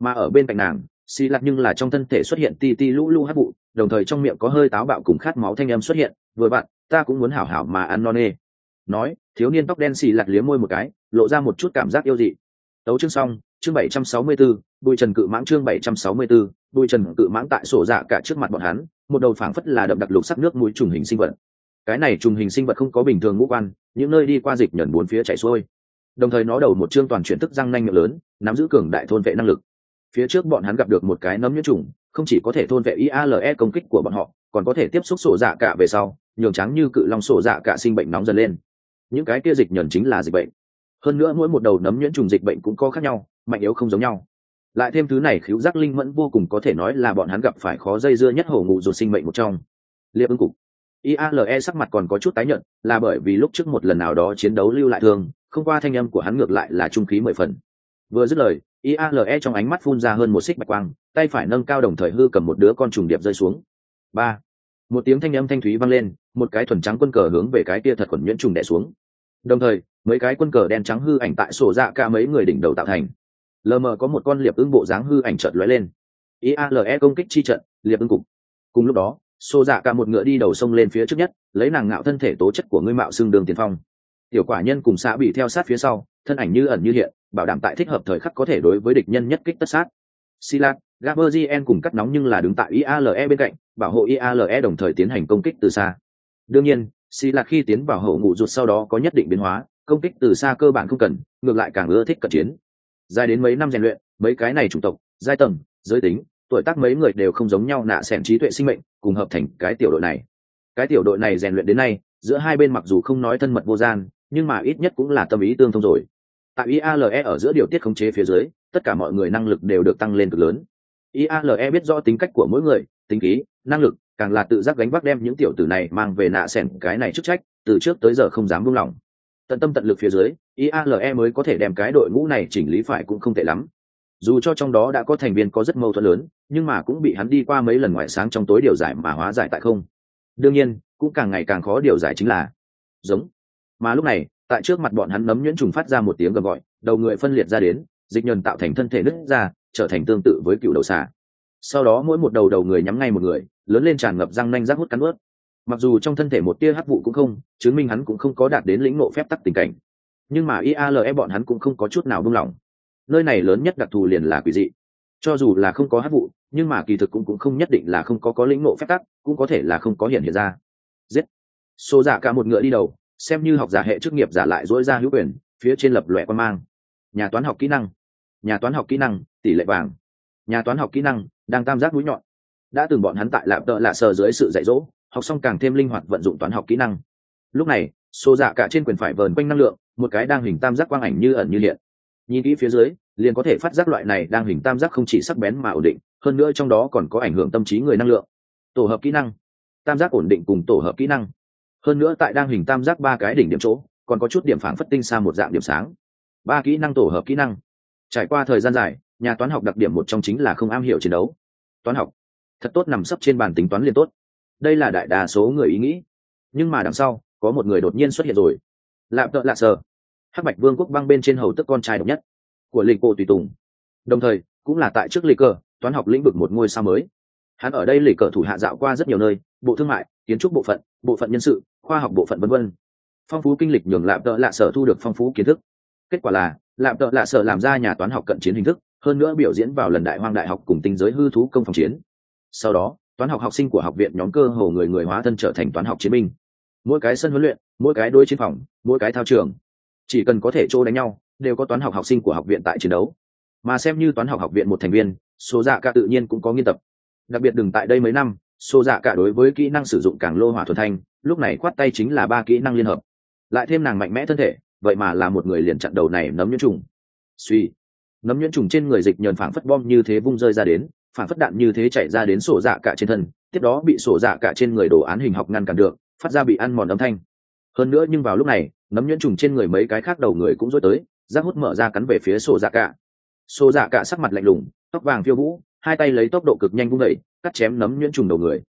Mà ở bên cạnh nàng xì lặt nhưng là trong thân thể xuất hiện ti ti lũ lũ hát vụ, đồng thời trong miệng có hơi táo bạo cùng khát máu thanh âm xuất hiện, vừa bạn, ta cũng muốn hảo hảo mà ăn non nê. Nói, thiếu niên tóc đen xì lặt liếm môi một cái, lộ ra một chút cảm giác yêu dị tấu chương xong chương bảy trăm sáu mươi 764, bùi trần cự mãng chương bảy trăm sáu mươi 764, bùi trần cự mãng tại sổ dạ cả trước mặt bọn hắn một đầu phảng phất là đậm đặc lục sắc nước mũi trùng hình sinh vật. Cái này trùng hình sinh vật không có bình thường ngũ quan những nơi đi qua dịch nhẫn bốn phía chảy xuôi. Đồng thời nó đầu một chương toàn chuyển thức răng nanh miệng lớn nắm giữ cường đại thôn vệ năng lực. Phía trước bọn hắn gặp được một cái nấm nhiễm trùng không chỉ có thể thôn vệ iale công kích của bọn họ còn có thể tiếp xúc sổ dạ cả về sau nhường trắng như cự long sổ dạ cả sinh bệnh nóng dần lên. Những cái kia dịch nhẫn chính là dịch bệnh hơn nữa mỗi một đầu nấm nhuyễn trùng dịch bệnh cũng có khác nhau, mạnh yếu không giống nhau. Lại thêm thứ này khiếu giác linh mẫn vô cùng có thể nói là bọn hắn gặp phải khó dây dưa nhất hổ ngụ ruột sinh mệnh một trong. Liệp ứng cục. Iale sắc mặt còn có chút tái nhận là bởi vì lúc trước một lần nào đó chiến đấu lưu lại thương, không qua thanh âm của hắn ngược lại là trung khí mười phần. Vừa dứt lời iale trong ánh mắt phun ra hơn một xích bạch quang, tay phải nâng cao đồng thời hư cầm một đứa con trùng điệp rơi xuống. Ba. Một tiếng thanh âm thanh thúy vang lên, một cái thuần trắng quân cờ hướng về cái kia thật khuẩn nhuyễn trùng đẻ xuống đồng thời, mấy cái quân cờ đen trắng hư ảnh tại sổ dạ cả mấy người đỉnh đầu tạo thành. Lờ mờ có một con liệp ưng bộ dáng hư ảnh chợt lóe lên. Iale công kích chi trận, liệp ưng cục. Cùng lúc đó xô dạ cả một ngựa đi đầu sông lên phía trước nhất, lấy nàng ngạo thân thể tố chất của ngươi mạo xương đường tiền phong. Tiểu quả nhân cùng xã bị theo sát phía sau, thân ảnh như ẩn như hiện, bảo đảm tại thích hợp thời khắc có thể đối với địch nhân nhất kích tất sát. Silat gaberzien cùng cắt nóng nhưng là đứng tại iale bên cạnh, bảo hộ iale đồng thời tiến hành công kích từ xa. Đương nhiên silat khi tiến vào hậu ngụ ruột sau đó có nhất định biến hóa, công kích từ xa cơ bản không cần, ngược lại càng ưa thích cận chiến. Dài đến mấy năm rèn luyện, mấy cái này chủng tộc, giai tầng, giới tính, tuổi tác mấy người đều không giống nhau nạ xẻn trí tuệ sinh mệnh, cùng hợp thành cái tiểu đội này. Cái tiểu đội này rèn luyện đến nay, giữa hai bên mặc dù không nói thân mật vô gian, nhưng mà ít nhất cũng là tâm ý tương thông rồi. Tại iale ở giữa điều tiết khống chế phía dưới, tất cả mọi người năng lực đều được tăng lên cực lớn. Iale biết rõ tính cách của mỗi người, tính khí, năng lực càng là tự giác gánh vác đem những tiểu tử này mang về nạ sẻn cái này chức trách, từ trước tới giờ không dám buông lỏng. Tận tâm tận lực phía dưới iale mới có thể đem cái đội ngũ này chỉnh lý phải cũng không tệ lắm. Dù cho trong đó đã có thành viên có rất mâu thuẫn lớn, nhưng mà cũng bị hắn đi qua mấy lần ngoại sáng trong tối điều giải mà hóa giải tại không. Đương nhiên, cũng càng ngày càng khó điều giải chính là, giống. Mà lúc này, tại trước mặt bọn hắn nấm nhuyễn trùng phát ra một tiếng gầm gọi, đầu người phân liệt ra đến, dịch nhờn tạo thành thân thể nứt ra, trở thành tương tự với cựu đầu xà. Sau đó mỗi một đầu đầu người nhắm ngay một người lớn lên tràn ngập răng nanh rác hút cắn ướt. Mặc dù trong thân thể một tia hắc vụ cũng không, chứng minh hắn cũng không có đạt đến lĩnh ngộ phép tắc tình cảnh. Nhưng mà iale bọn hắn cũng không có chút nào buông lỏng. Nơi này lớn nhất đặc thù liền là quỷ dị. Cho dù là không có hắc vụ, nhưng mà kỳ thực cũng cũng không nhất định là không có có lĩnh ngộ phép tắc, cũng có thể là không có hiện hiện ra. Giết. Số giả cả một ngựa đi đầu, xem như học giả hệ chức nghiệp giả lại dỗi ra hữu quyền, phía trên lập lòe quan mang. Nhà toán học kỹ năng. Nhà toán học kỹ năng, tỷ lệ vàng. Nhà toán học kỹ năng, đang tam giác mũi nhọn đã từng bọn hắn tại lạp tợ lạ sờ dưới sự dạy dỗ, học xong càng thêm linh hoạt vận dụng toán học kỹ năng. Lúc này, số dạ cả trên quyền phải vờn quanh năng lượng, một cái đang hình tam giác quang ảnh như ẩn như hiện. Nhìn kỹ phía dưới, liền có thể phát giác loại này đang hình tam giác không chỉ sắc bén mà ổn định, hơn nữa trong đó còn có ảnh hưởng tâm trí người năng lượng. Tổ hợp kỹ năng. Tam giác ổn định cùng tổ hợp kỹ năng. Hơn nữa tại đang hình tam giác ba cái đỉnh điểm chỗ, còn có chút điểm phản phất tinh xa một dạng điểm sáng. Ba kỹ năng tổ hợp kỹ năng. Trải qua thời gian dài, nhà toán học đặc điểm một trong chính là không am hiểu chiến đấu. Toán học thật tốt nằm sấp trên bàn tính toán liên tốt. Đây là đại đa số người ý nghĩ. Nhưng mà đằng sau, có một người đột nhiên xuất hiện rồi. Lạm tợ lạ sờ. Hắc bạch vương quốc băng bên trên hầu tức con trai độc nhất. Của lịch bộ tùy tùng. Đồng thời, cũng là tại trước lịch cờ, toán học lĩnh vực một ngôi sao mới. Hắn ở đây lịch cờ thủ hạ dạo qua rất nhiều nơi, bộ thương mại, kiến trúc bộ phận bộ phận nhân sự, khoa học bộ phận vân vân. Phong phú kinh lịch nhường lạm tợ lạ sở thu được phong phú kiến thức. Kết quả là lạm tợ lạ sở làm ra nhà toán học cận chiến hình thức, hơn nữa biểu diễn vào lần đại hoang đại học cùng tinh giới hư thú công phòng chiến sau đó, toán học học sinh của học viện nhóm cơ hồ người người hóa thân trở thành toán học chiến binh. Mỗi cái sân huấn luyện, mỗi cái đôi chiến phòng, mỗi cái thao trường, chỉ cần có thể trô đánh nhau, đều có toán học học sinh của học viện tại chiến đấu. Mà xem như toán học học viện một thành viên số dạ cả tự nhiên cũng có nghiên tập. Đặc biệt đừng tại đây mấy năm số dạ cả đối với kỹ năng sử dụng càng lô hỏa thuần thanh, lúc này khoát tay chính là ba kỹ năng liên hợp. Lại thêm nàng mạnh mẽ thân thể, vậy mà là một người liền chặn đầu này nấm nhuyễn trùng. Suy, nấm nhuyễn trùng trên người dịch nhờn phảng phất bom như thế vung rơi ra đến Phản phất đạn như thế chạy ra đến sổ dạ cả trên thân, tiếp đó bị sổ dạ cả trên người đồ án hình học ngăn cản được, phát ra bị ăn mòn âm thanh. Hơn nữa nhưng vào lúc này, nấm nhuyễn trùng trên người mấy cái khác đầu người cũng dối tới, rác hút mở ra cắn về phía sổ dạ cả. Sổ dạ cả sắc mặt lạnh lùng, tóc vàng phiêu vũ, hai tay lấy tốc độ cực nhanh vung đẩy cắt chém nấm nhuyễn trùng đầu người.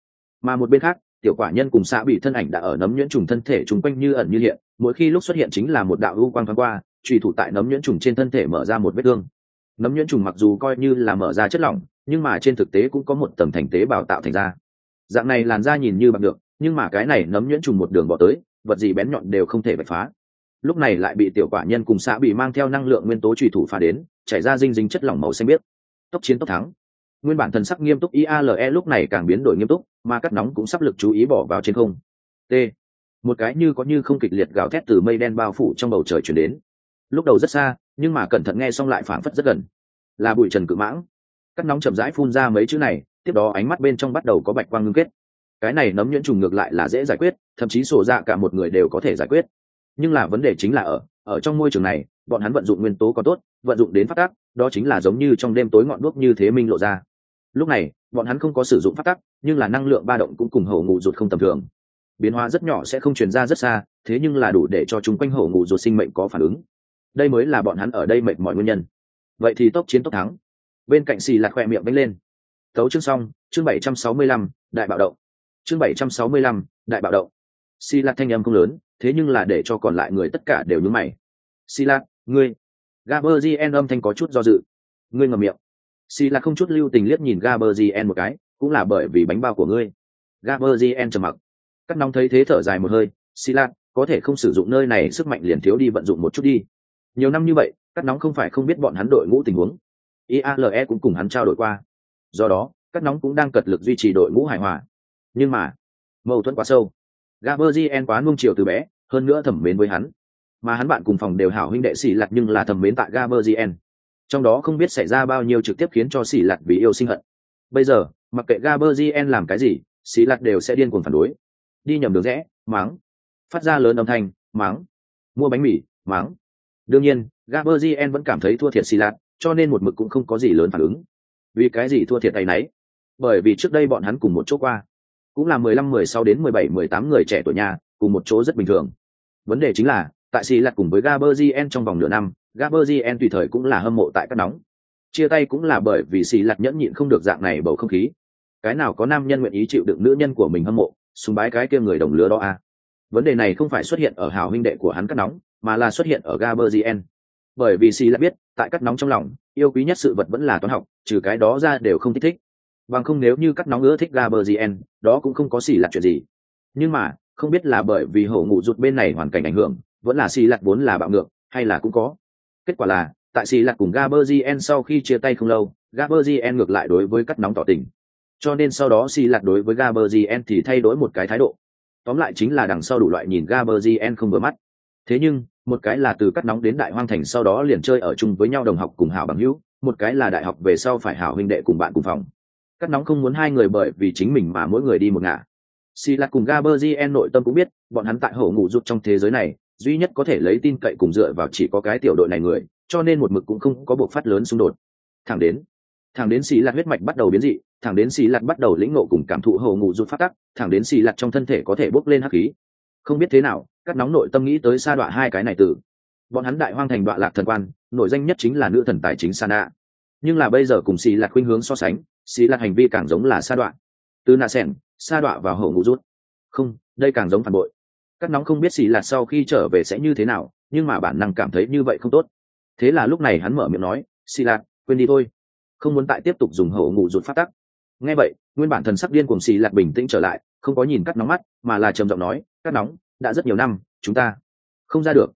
Mà một bên khác, tiểu quả nhân cùng xã bị thân ảnh đã ở nấm nhuyễn trùng thân thể chung quanh như ẩn như hiện, mỗi khi lúc xuất hiện chính là một đạo u quang thoáng qua, trùy thủ tại nấm nhuyễn trùng trên thân thể mở ra một vết thương. Nấm nhuyễn trùng mặc dù coi như là mở ra chất lỏng nhưng mà trên thực tế cũng có một tầng thành tế bào tạo thành ra. Dạng này làn da nhìn như bằng được, nhưng mà cái này nấm nhuyễn trùng một đường bỏ tới, vật gì bén nhọn đều không thể bạch phá. Lúc này lại bị tiểu quả nhân cùng xã bị mang theo năng lượng nguyên tố trùy thủ phá đến, chảy ra dinh dính chất lỏng màu xanh biếc. Tốc chiến tốc thắng. Nguyên bản thần sắc nghiêm túc iale lúc này càng biến đổi nghiêm túc, mà cắt nóng cũng sắp lực chú ý bỏ vào trên không. T. Một cái như có như không kịch liệt gào thét từ mây đen bao phủ trong bầu trời chuyển đến. Lúc đầu rất xa, nhưng mà cẩn thận nghe xong lại phảng phất rất gần. Là bụi trần cự mãng cắt nóng chậm rãi phun ra mấy chữ này, tiếp đó ánh mắt bên trong bắt đầu có bạch quang ngưng kết. Cái này nấm nhuyễn trùng ngược lại là dễ giải quyết, thậm chí sổ dạ cả một người đều có thể giải quyết. Nhưng là vấn đề chính là ở ở trong môi trường này, bọn hắn vận dụng nguyên tố có tốt, vận dụng đến phát tác, đó chính là giống như trong đêm tối ngọn đuốc như thế minh lộ ra. Lúc này, bọn hắn không có sử dụng phát tắc nhưng là năng lượng ba động cũng cùng hổ ngụ ruột không tầm thường. Biến hóa rất nhỏ sẽ không truyền ra rất xa, thế nhưng là đủ để cho chúng quanh hổ ngụ ruột sinh mệnh có phản ứng. Đây mới là bọn hắn ở đây mệt mọi nguyên nhân. Vậy thì tốc chiến tốc thắng bên cạnh xì lạc khoe miệng bánh lên. Tấu chương xong, chương bảy trăm sáu mươi lăm, đại bạo động. Chương bảy trăm sáu mươi lăm, đại bạo động. Xì lạc thanh âm không lớn, thế nhưng là để cho còn lại người tất cả đều nhớ mày. Xì lạc ngươi. Gaber gn âm thanh có chút do dự. Ngươi ngầm miệng. Xì là không chút lưu tình liếc nhìn gaberzien một cái, cũng là bởi vì bánh bao của ngươi. Gaberzien trầm mặc. Cắt nóng thấy thế thở dài một hơi, xì là có thể không sử dụng nơi này sức mạnh liền thiếu đi vận dụng một chút đi. Nhiều năm như vậy, cắt nóng không phải không biết bọn hắn đội ngũ tình huống iale cũng cùng hắn trao đổi qua. Do đó các nóng cũng đang cật lực duy trì đội ngũ hài hòa. Nhưng mà mâu thuẫn quá sâu. Gaberzien quá nuông chiều từ bé hơn nữa thẩm mến với hắn. Mà hắn bạn cùng phòng đều hảo huynh đệ xỉ lạc nhưng là thẩm mến tại gaberzien trong đó không biết xảy ra bao nhiêu trực tiếp khiến cho xỉ lạc vì yêu sinh hận. Bây giờ mặc kệ gaberzien làm cái gì xỉ lạc đều sẽ điên cuồng phản đối. Đi nhầm đường rẽ mắng. phát ra lớn âm thanh mắng. mua bánh mì mắng. đương nhiên gaberzien vẫn cảm thấy thua thiệt xỉ lạc, cho nên một mực cũng không có gì lớn phản ứng. Vì cái gì thua thiệt tay nấy? Bởi vì trước đây bọn hắn cùng một chỗ qua. Cũng là mười lăm, mười sáu đến mười bảy, mười tám người trẻ tuổi nhà, cùng một chỗ rất bình thường. Vấn đề chính là, tại xì lặt cùng với gaberzien trong vòng nửa năm, gaberzien tùy thời cũng là hâm mộ tại các nóng. Chia tay cũng là bởi vì xì lặt nhẫn nhịn không được dạng này bầu không khí. Cái nào có nam nhân nguyện ý chịu đựng nữ nhân của mình hâm mộ, sùng bái cái kia người đồng lứa đó à. vấn đề này không phải xuất hiện ở hào huynh đệ của hắn cắt nóng, mà là xuất hiện ở gaberzien bởi vì xì lại biết, tại cắt nóng trong lòng, yêu quý nhất sự vật vẫn là toán học, trừ cái đó ra đều không thích thích. Bằng không nếu như cắt nóng ưa thích gaberzien đó cũng không có xì lặt chuyện gì. Nhưng mà, không biết là bởi vì hổ ngủ rụt bên này hoàn cảnh ảnh hưởng, vẫn là xì lặt vốn là bạo ngược, hay là cũng có. Kết quả là, tại xì lặt cùng gaberzien sau khi chia tay không lâu gaberzien ngược lại đối với cắt nóng tỏ tình. Cho nên sau đó xì lặt đối với gaberzien thì thay đổi một cái thái độ. Tóm lại chính là đằng sau đủ loại nhìn gaberzien không vừa mắt. Thế nhưng một cái là từ cắt nóng đến đại hoang thành sau đó liền chơi ở chung với nhau đồng học cùng hảo bằng hữu, một cái là đại học về sau phải hảo huynh đệ cùng bạn cùng phòng. Cắt nóng không muốn hai người bởi vì chính mình mà mỗi người đi một ngả. Xì lạc cùng gaberzien nội tâm cũng biết, bọn hắn tại hổ ngủ rút trong thế giới này, duy nhất có thể lấy tin cậy cùng dựa vào chỉ có cái tiểu đội này người, cho nên một mực cũng không có buộc phát lớn xung đột. Thẳng đến thẳng đến xì lạc huyết mạch bắt đầu biến dị, thẳng đến xì lạc bắt đầu lĩnh ngộ cùng cảm thụ hổ ngủ rút phát tắc thẳng đến xì lạc trong thân thể có thể bốc lên hắc khí không biết thế nào, các nóng nội tâm nghĩ tới sa đọa hai cái này từ. Bọn hắn đại hoang thành đoạn lạc thần quan nội danh nhất chính là nữ thần tài chính sa nạ nhưng là bây giờ cùng xì lạc khuynh hướng so sánh, xì lạc hành vi càng giống là sa đoạn từ nạ sẻn sa đọa vào hậu ngũ rút. Không, đây càng giống phản bội. Các nóng không biết xì lạc sau khi trở về sẽ như thế nào, nhưng mà bản năng cảm thấy như vậy không tốt. Thế là lúc này hắn mở miệng nói, xì lạc, quên đi thôi. Không muốn tại tiếp tục dùng hậu ngụ rút phát tắc. Nghe vậy, nguyên bản thần sắc điên cùng xì lạc bình tĩnh trở lại không có nhìn cắt nóng mắt, mà là trầm giọng nói, cắt nóng, đã rất nhiều năm, chúng ta không ra được.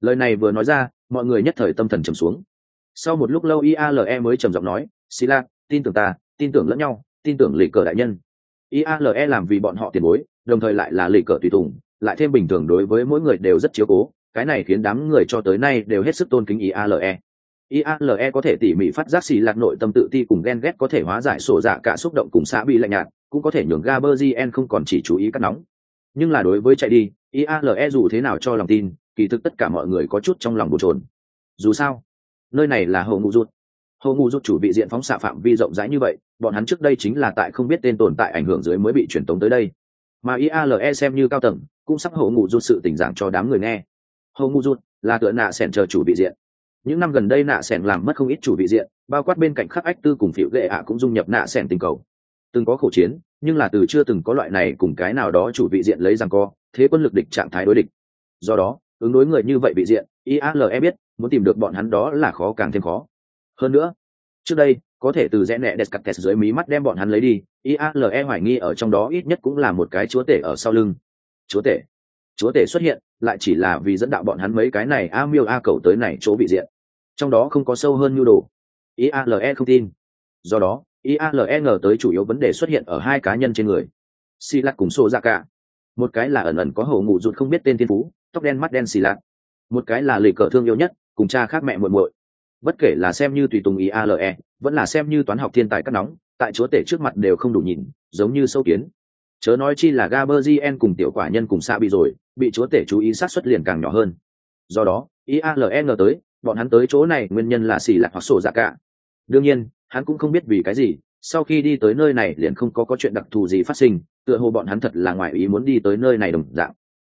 Lời này vừa nói ra, mọi người nhất thời tâm thần trầm xuống. Sau một lúc lâu iale mới trầm giọng nói xì lạc tin tưởng ta, tin tưởng lẫn nhau, tin tưởng lì cờ đại nhân. Iale làm vì bọn họ tiền bối, đồng thời lại là lì cờ tùy tùng, lại thêm bình thường đối với mỗi người đều rất chiếu cố, cái này khiến đám người cho tới nay đều hết sức tôn kính iale iale có thể tỉ mỉ phát giác xì lạc nội tâm tự ti cùng ghen ghét có thể hóa giải sổ dạ cả xúc động cùng xã bị lạnh nhạt, cũng có thể nhường gaberzien không còn chỉ chú ý cắt nóng. Nhưng là đối với chạy đi iale dù thế nào cho lòng tin, kỳ thực tất cả mọi người có chút trong lòng bồn chồn. Dù sao, nơi này là hồ ngụ rút Hồ ngụ rút chủ bị diện phóng xạ phạm vi rộng rãi như vậy, bọn hắn trước đây chính là tại không biết tên tồn tại ảnh hưởng dưới mới bị truyền tống tới đây. Mà iale xem như cao tầng, cũng sắp hồ ngụ rút sự tình giảng cho đám người nghe. Hồ ngụ rút là tựa nạ sẻn chờ chủ bị diện những năm gần đây nạ sẻn làm mất không ít chủ vị diện, bao quát bên cạnh khắc ách tư cùng phiệu lệ ạ cũng dung nhập nạ sẻn tình cầu. Từng có khẩu chiến, nhưng là từ chưa từng có loại này cùng cái nào đó chủ vị diện lấy rằng co, thế quân lực địch trạng thái đối địch. Do đó, ứng đối người như vậy vị diện iale biết, muốn tìm được bọn hắn đó là khó càng thêm khó. Hơn nữa, trước đây, có thể từ rẽ nẹ đẹp cặp dưới mí mắt đem bọn hắn lấy đi iale hoài nghi ở trong đó ít nhất cũng là một cái chúa tể ở sau lưng. Chúa tể chúa tể xuất hiện, lại chỉ là vì dẫn đạo bọn hắn mấy cái này a miêu a cầu tới này chỗ vị diện. Trong đó không có sâu hơn nhu đồ. Iale không tin. Do đó iale ngờ tới chủ yếu vấn đề xuất hiện ở hai cá nhân trên người. Xì lắc cùng xô ra dạ cả. Một cái là ẩn ẩn có hầu ngủ rụt không biết tên thiên phú, tóc đen mắt đen xì lắc một cái là lì cờ thương yêu nhất, cùng cha khác mẹ muội muội. Bất kể là xem như tùy tùng iale vẫn là xem như toán học thiên tài cắt nóng, tại chúa tể trước mặt đều không đủ nhìn, giống như sâu kiến. Chớ nói chi là gaberzien cùng tiểu quả nhân cùng xa bị rồi bị chúa tể chú ý sát xuất liền càng nhỏ hơn. Do đó iale tới, bọn hắn tới chỗ này nguyên nhân là xì lạc hoặc sổ dạ cả. Đương nhiên, hắn cũng không biết vì cái gì, sau khi đi tới nơi này liền không có có chuyện đặc thù gì phát sinh, tựa hồ bọn hắn thật là ngoài ý muốn đi tới nơi này đồng dạng.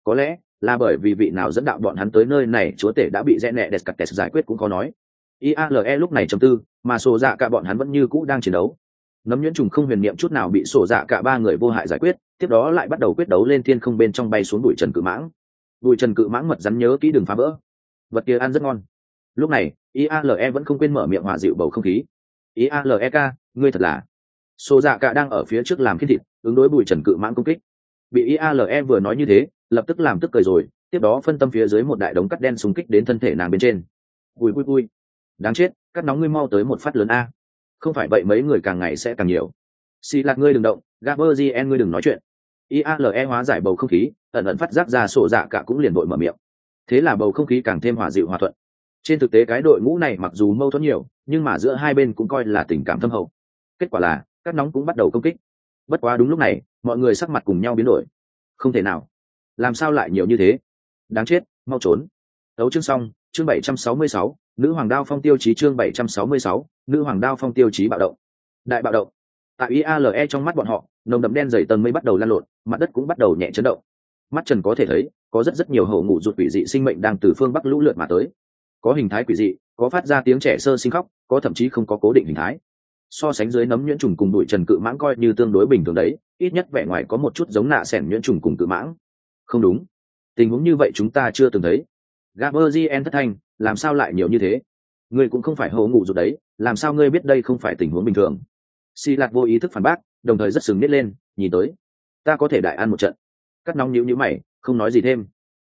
Có lẽ là bởi vì vị nào dẫn đạo bọn hắn tới nơi này, chúa tể đã bị rẽ nẹ đẹp cặp tẹt giải quyết cũng khó nói. Iale lúc này chầm tư, mà sổ dạ cả bọn hắn vẫn như cũ đang chiến đấu nấm nhuyễn trùng không huyền niệm chút nào bị sổ dạ cả ba người vô hại giải quyết, tiếp đó lại bắt đầu quyết đấu lên thiên không bên trong bay xuống bụi trần cự mãng. Bụi trần cự mãng mật rắn nhớ kỹ đừng phá vỡ. Vật kia ăn rất ngon. Lúc này iale vẫn không quên mở miệng hòa dịu bầu không khí. Ialek ngươi thật là. Sổ dạ cả đang ở phía trước làm khiết thịt, ứng đối bụi trần cự mãng công kích. Bị iale vừa nói như thế, lập tức làm tức cười rồi, tiếp đó phân tâm phía dưới một đại đống cắt đen xung kích đến thân thể nàng bên trên. Vui vui vui. đáng chết, cắt nóng ngươi mau tới một phát lớn a không phải vậy mấy người càng ngày sẽ càng nhiều. Xì lạc ngươi đừng động gaberzien ngươi đừng nói chuyện. Iale hóa giải bầu không khí, ẩn ẩn phát giác ra sổ dạ cả cũng liền đội mở miệng. Thế là bầu không khí càng thêm hòa dịu hòa thuận. Trên thực tế cái đội ngũ này mặc dù mâu thuẫn nhiều, nhưng mà giữa hai bên cũng coi là tình cảm thâm hậu. Kết quả là, các nóng cũng bắt đầu công kích. Bất quá đúng lúc này, mọi người sắc mặt cùng nhau biến đổi. Không thể nào. Làm sao lại nhiều như thế? Đáng chết, mau trốn. Đấu chương xong, chương bảy trăm sáu mươi sáu nữ hoàng đao phong tiêu chí chương bảy trăm sáu mươi sáu, nữ hoàng đao phong tiêu chí bạo động. Đại bạo động. Tại iale trong mắt bọn họ, nồng đậm đen dày tầng mây bắt đầu lan lộn, mặt đất cũng bắt đầu nhẹ chấn động. Mắt trần có thể thấy, có rất rất nhiều hậu ngụ ruột quỷ dị sinh mệnh đang từ phương bắc lũ lượt mà tới. Có hình thái quỷ dị, có phát ra tiếng trẻ sơ sinh khóc, có thậm chí không có cố định hình thái. So sánh dưới nấm nhuyễn trùng cùng bụi trần cự mãng coi như tương đối bình thường đấy, ít nhất vẻ ngoài có một chút giống nạ sẻn nhuyễn trùng cùng cự mãng. Không đúng. Tình huống như vậy chúng ta chưa từng thấy. Gabriel thất thanh, làm sao lại nhiều như thế? Ngươi cũng không phải hồ ngủ rụt đấy, làm sao ngươi biết đây không phải tình huống bình thường? Si lạc vô ý thức phản bác, đồng thời rất sừng nít lên, nhìn tới. Ta có thể đại ăn một trận. Cắt nóng nhíu nhíu mày, không nói gì thêm.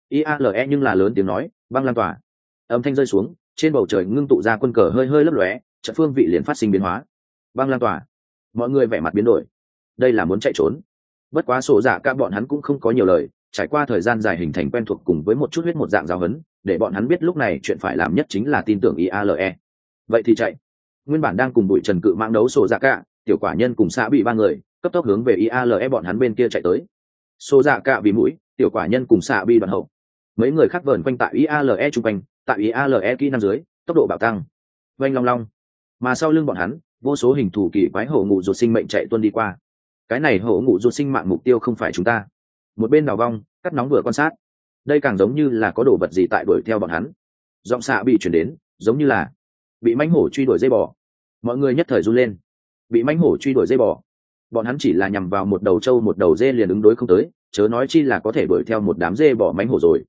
Iale nhưng là lớn tiếng nói, băng lan tỏa. Âm thanh rơi xuống, trên bầu trời ngưng tụ ra quân cờ hơi hơi lấp lóe, trận phương vị liền phát sinh biến hóa. Băng lan tỏa. Mọi người vẻ mặt biến đổi. Đây là muốn chạy trốn. Bất quá sổ giả cả bọn hắn cũng không có nhiều lời, trải qua thời gian dài hình thành quen thuộc cùng với một chút huyết một dạng giáo hấn để bọn hắn biết lúc này chuyện phải làm nhất chính là tin tưởng iale vậy thì chạy. Nguyên bản đang cùng bụi trần cự mang đấu sổ Dạ cả, tiểu quả nhân cùng xã bị ba người, cấp tốc hướng về iale bọn hắn bên kia chạy tới. Sổ Dạ cả vì mũi, tiểu quả nhân cùng xã bị đoạn hậu. Mấy người khác vờn quanh tại iale chung quanh, tại iale kỹ năm dưới, tốc độ bạo tăng. Vanh long long. Mà sau lưng bọn hắn, vô số hình thù kỳ quái hổ ngụ ruột sinh mệnh chạy tuân đi qua. Cái này hổ ngụ ruột sinh mạng mục tiêu không phải chúng ta. Một bên đào vong, cắt nóng vừa quan sát đây càng giống như là có đồ vật gì tại đuổi theo bọn hắn. Giọng xạ bị chuyển đến, giống như là bị mánh hổ truy đuổi dây bò. Mọi người nhất thời run lên. Bị mánh hổ truy đuổi dây bò. Bọn hắn chỉ là nhằm vào một đầu trâu, một đầu dê liền ứng đối không tới, chớ nói chi là có thể đuổi theo một đám dê bỏ mánh hổ rồi.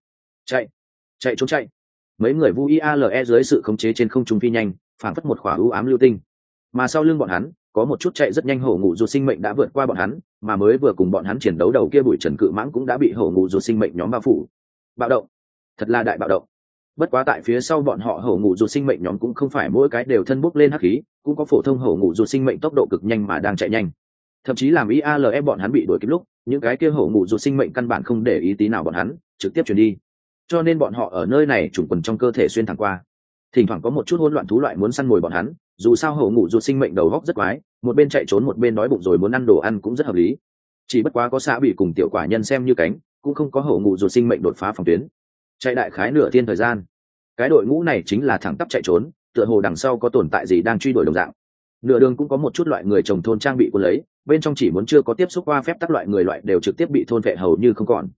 Chạy chạy trốn chạy. Mấy người vu iale dưới sự khống chế trên không trung phi nhanh phản phất một khỏa ưu ám lưu tinh. Mà sau lưng bọn hắn, có một chút chạy rất nhanh hổ ngụ ruột sinh mệnh đã vượt qua bọn hắn, mà mới vừa cùng bọn hắn chiến đấu đầu kia bụi trần cự mãng cũng đã bị hổ ngụ ruột sinh mệnh nhóm bao phủ bạo động. Thật là đại bạo động. Bất quá tại phía sau bọn họ hổ ngụ ruột sinh mệnh nhóm cũng không phải mỗi cái đều thân bốc lên hắc khí, cũng có phổ thông hổ ngụ ruột sinh mệnh tốc độ cực nhanh mà đang chạy nhanh. Thậm chí làm iale bọn hắn bị đuổi kịp lúc, những cái kia hổ ngụ ruột sinh mệnh căn bản không để ý tí nào bọn hắn, trực tiếp chuyển đi. Cho nên bọn họ ở nơi này trùng quần trong cơ thể xuyên thẳng qua. Thỉnh thoảng có một chút hỗn loạn thú loại muốn săn mồi bọn hắn, dù sao hổ ngủ ruột sinh mệnh đầu góc rất quái, một bên chạy trốn một bên đói bụng rồi muốn ăn đồ ăn cũng rất hợp lý. Chỉ bất quá có xã bị cùng tiểu quả nhân xem như cánh cũng không có hậu ngụ ruột sinh mệnh đột phá phòng tuyến. Chạy đại khái nửa thiên thời gian, cái đội ngũ này chính là thẳng tắp chạy trốn, tựa hồ đằng sau có tồn tại gì đang truy đuổi đồng dạng. Nửa đường cũng có một chút loại người trồng thôn trang bị quân lấy, bên trong chỉ muốn chưa có tiếp xúc qua phép tắc loại người loại đều trực tiếp bị thôn vệ hầu như không còn.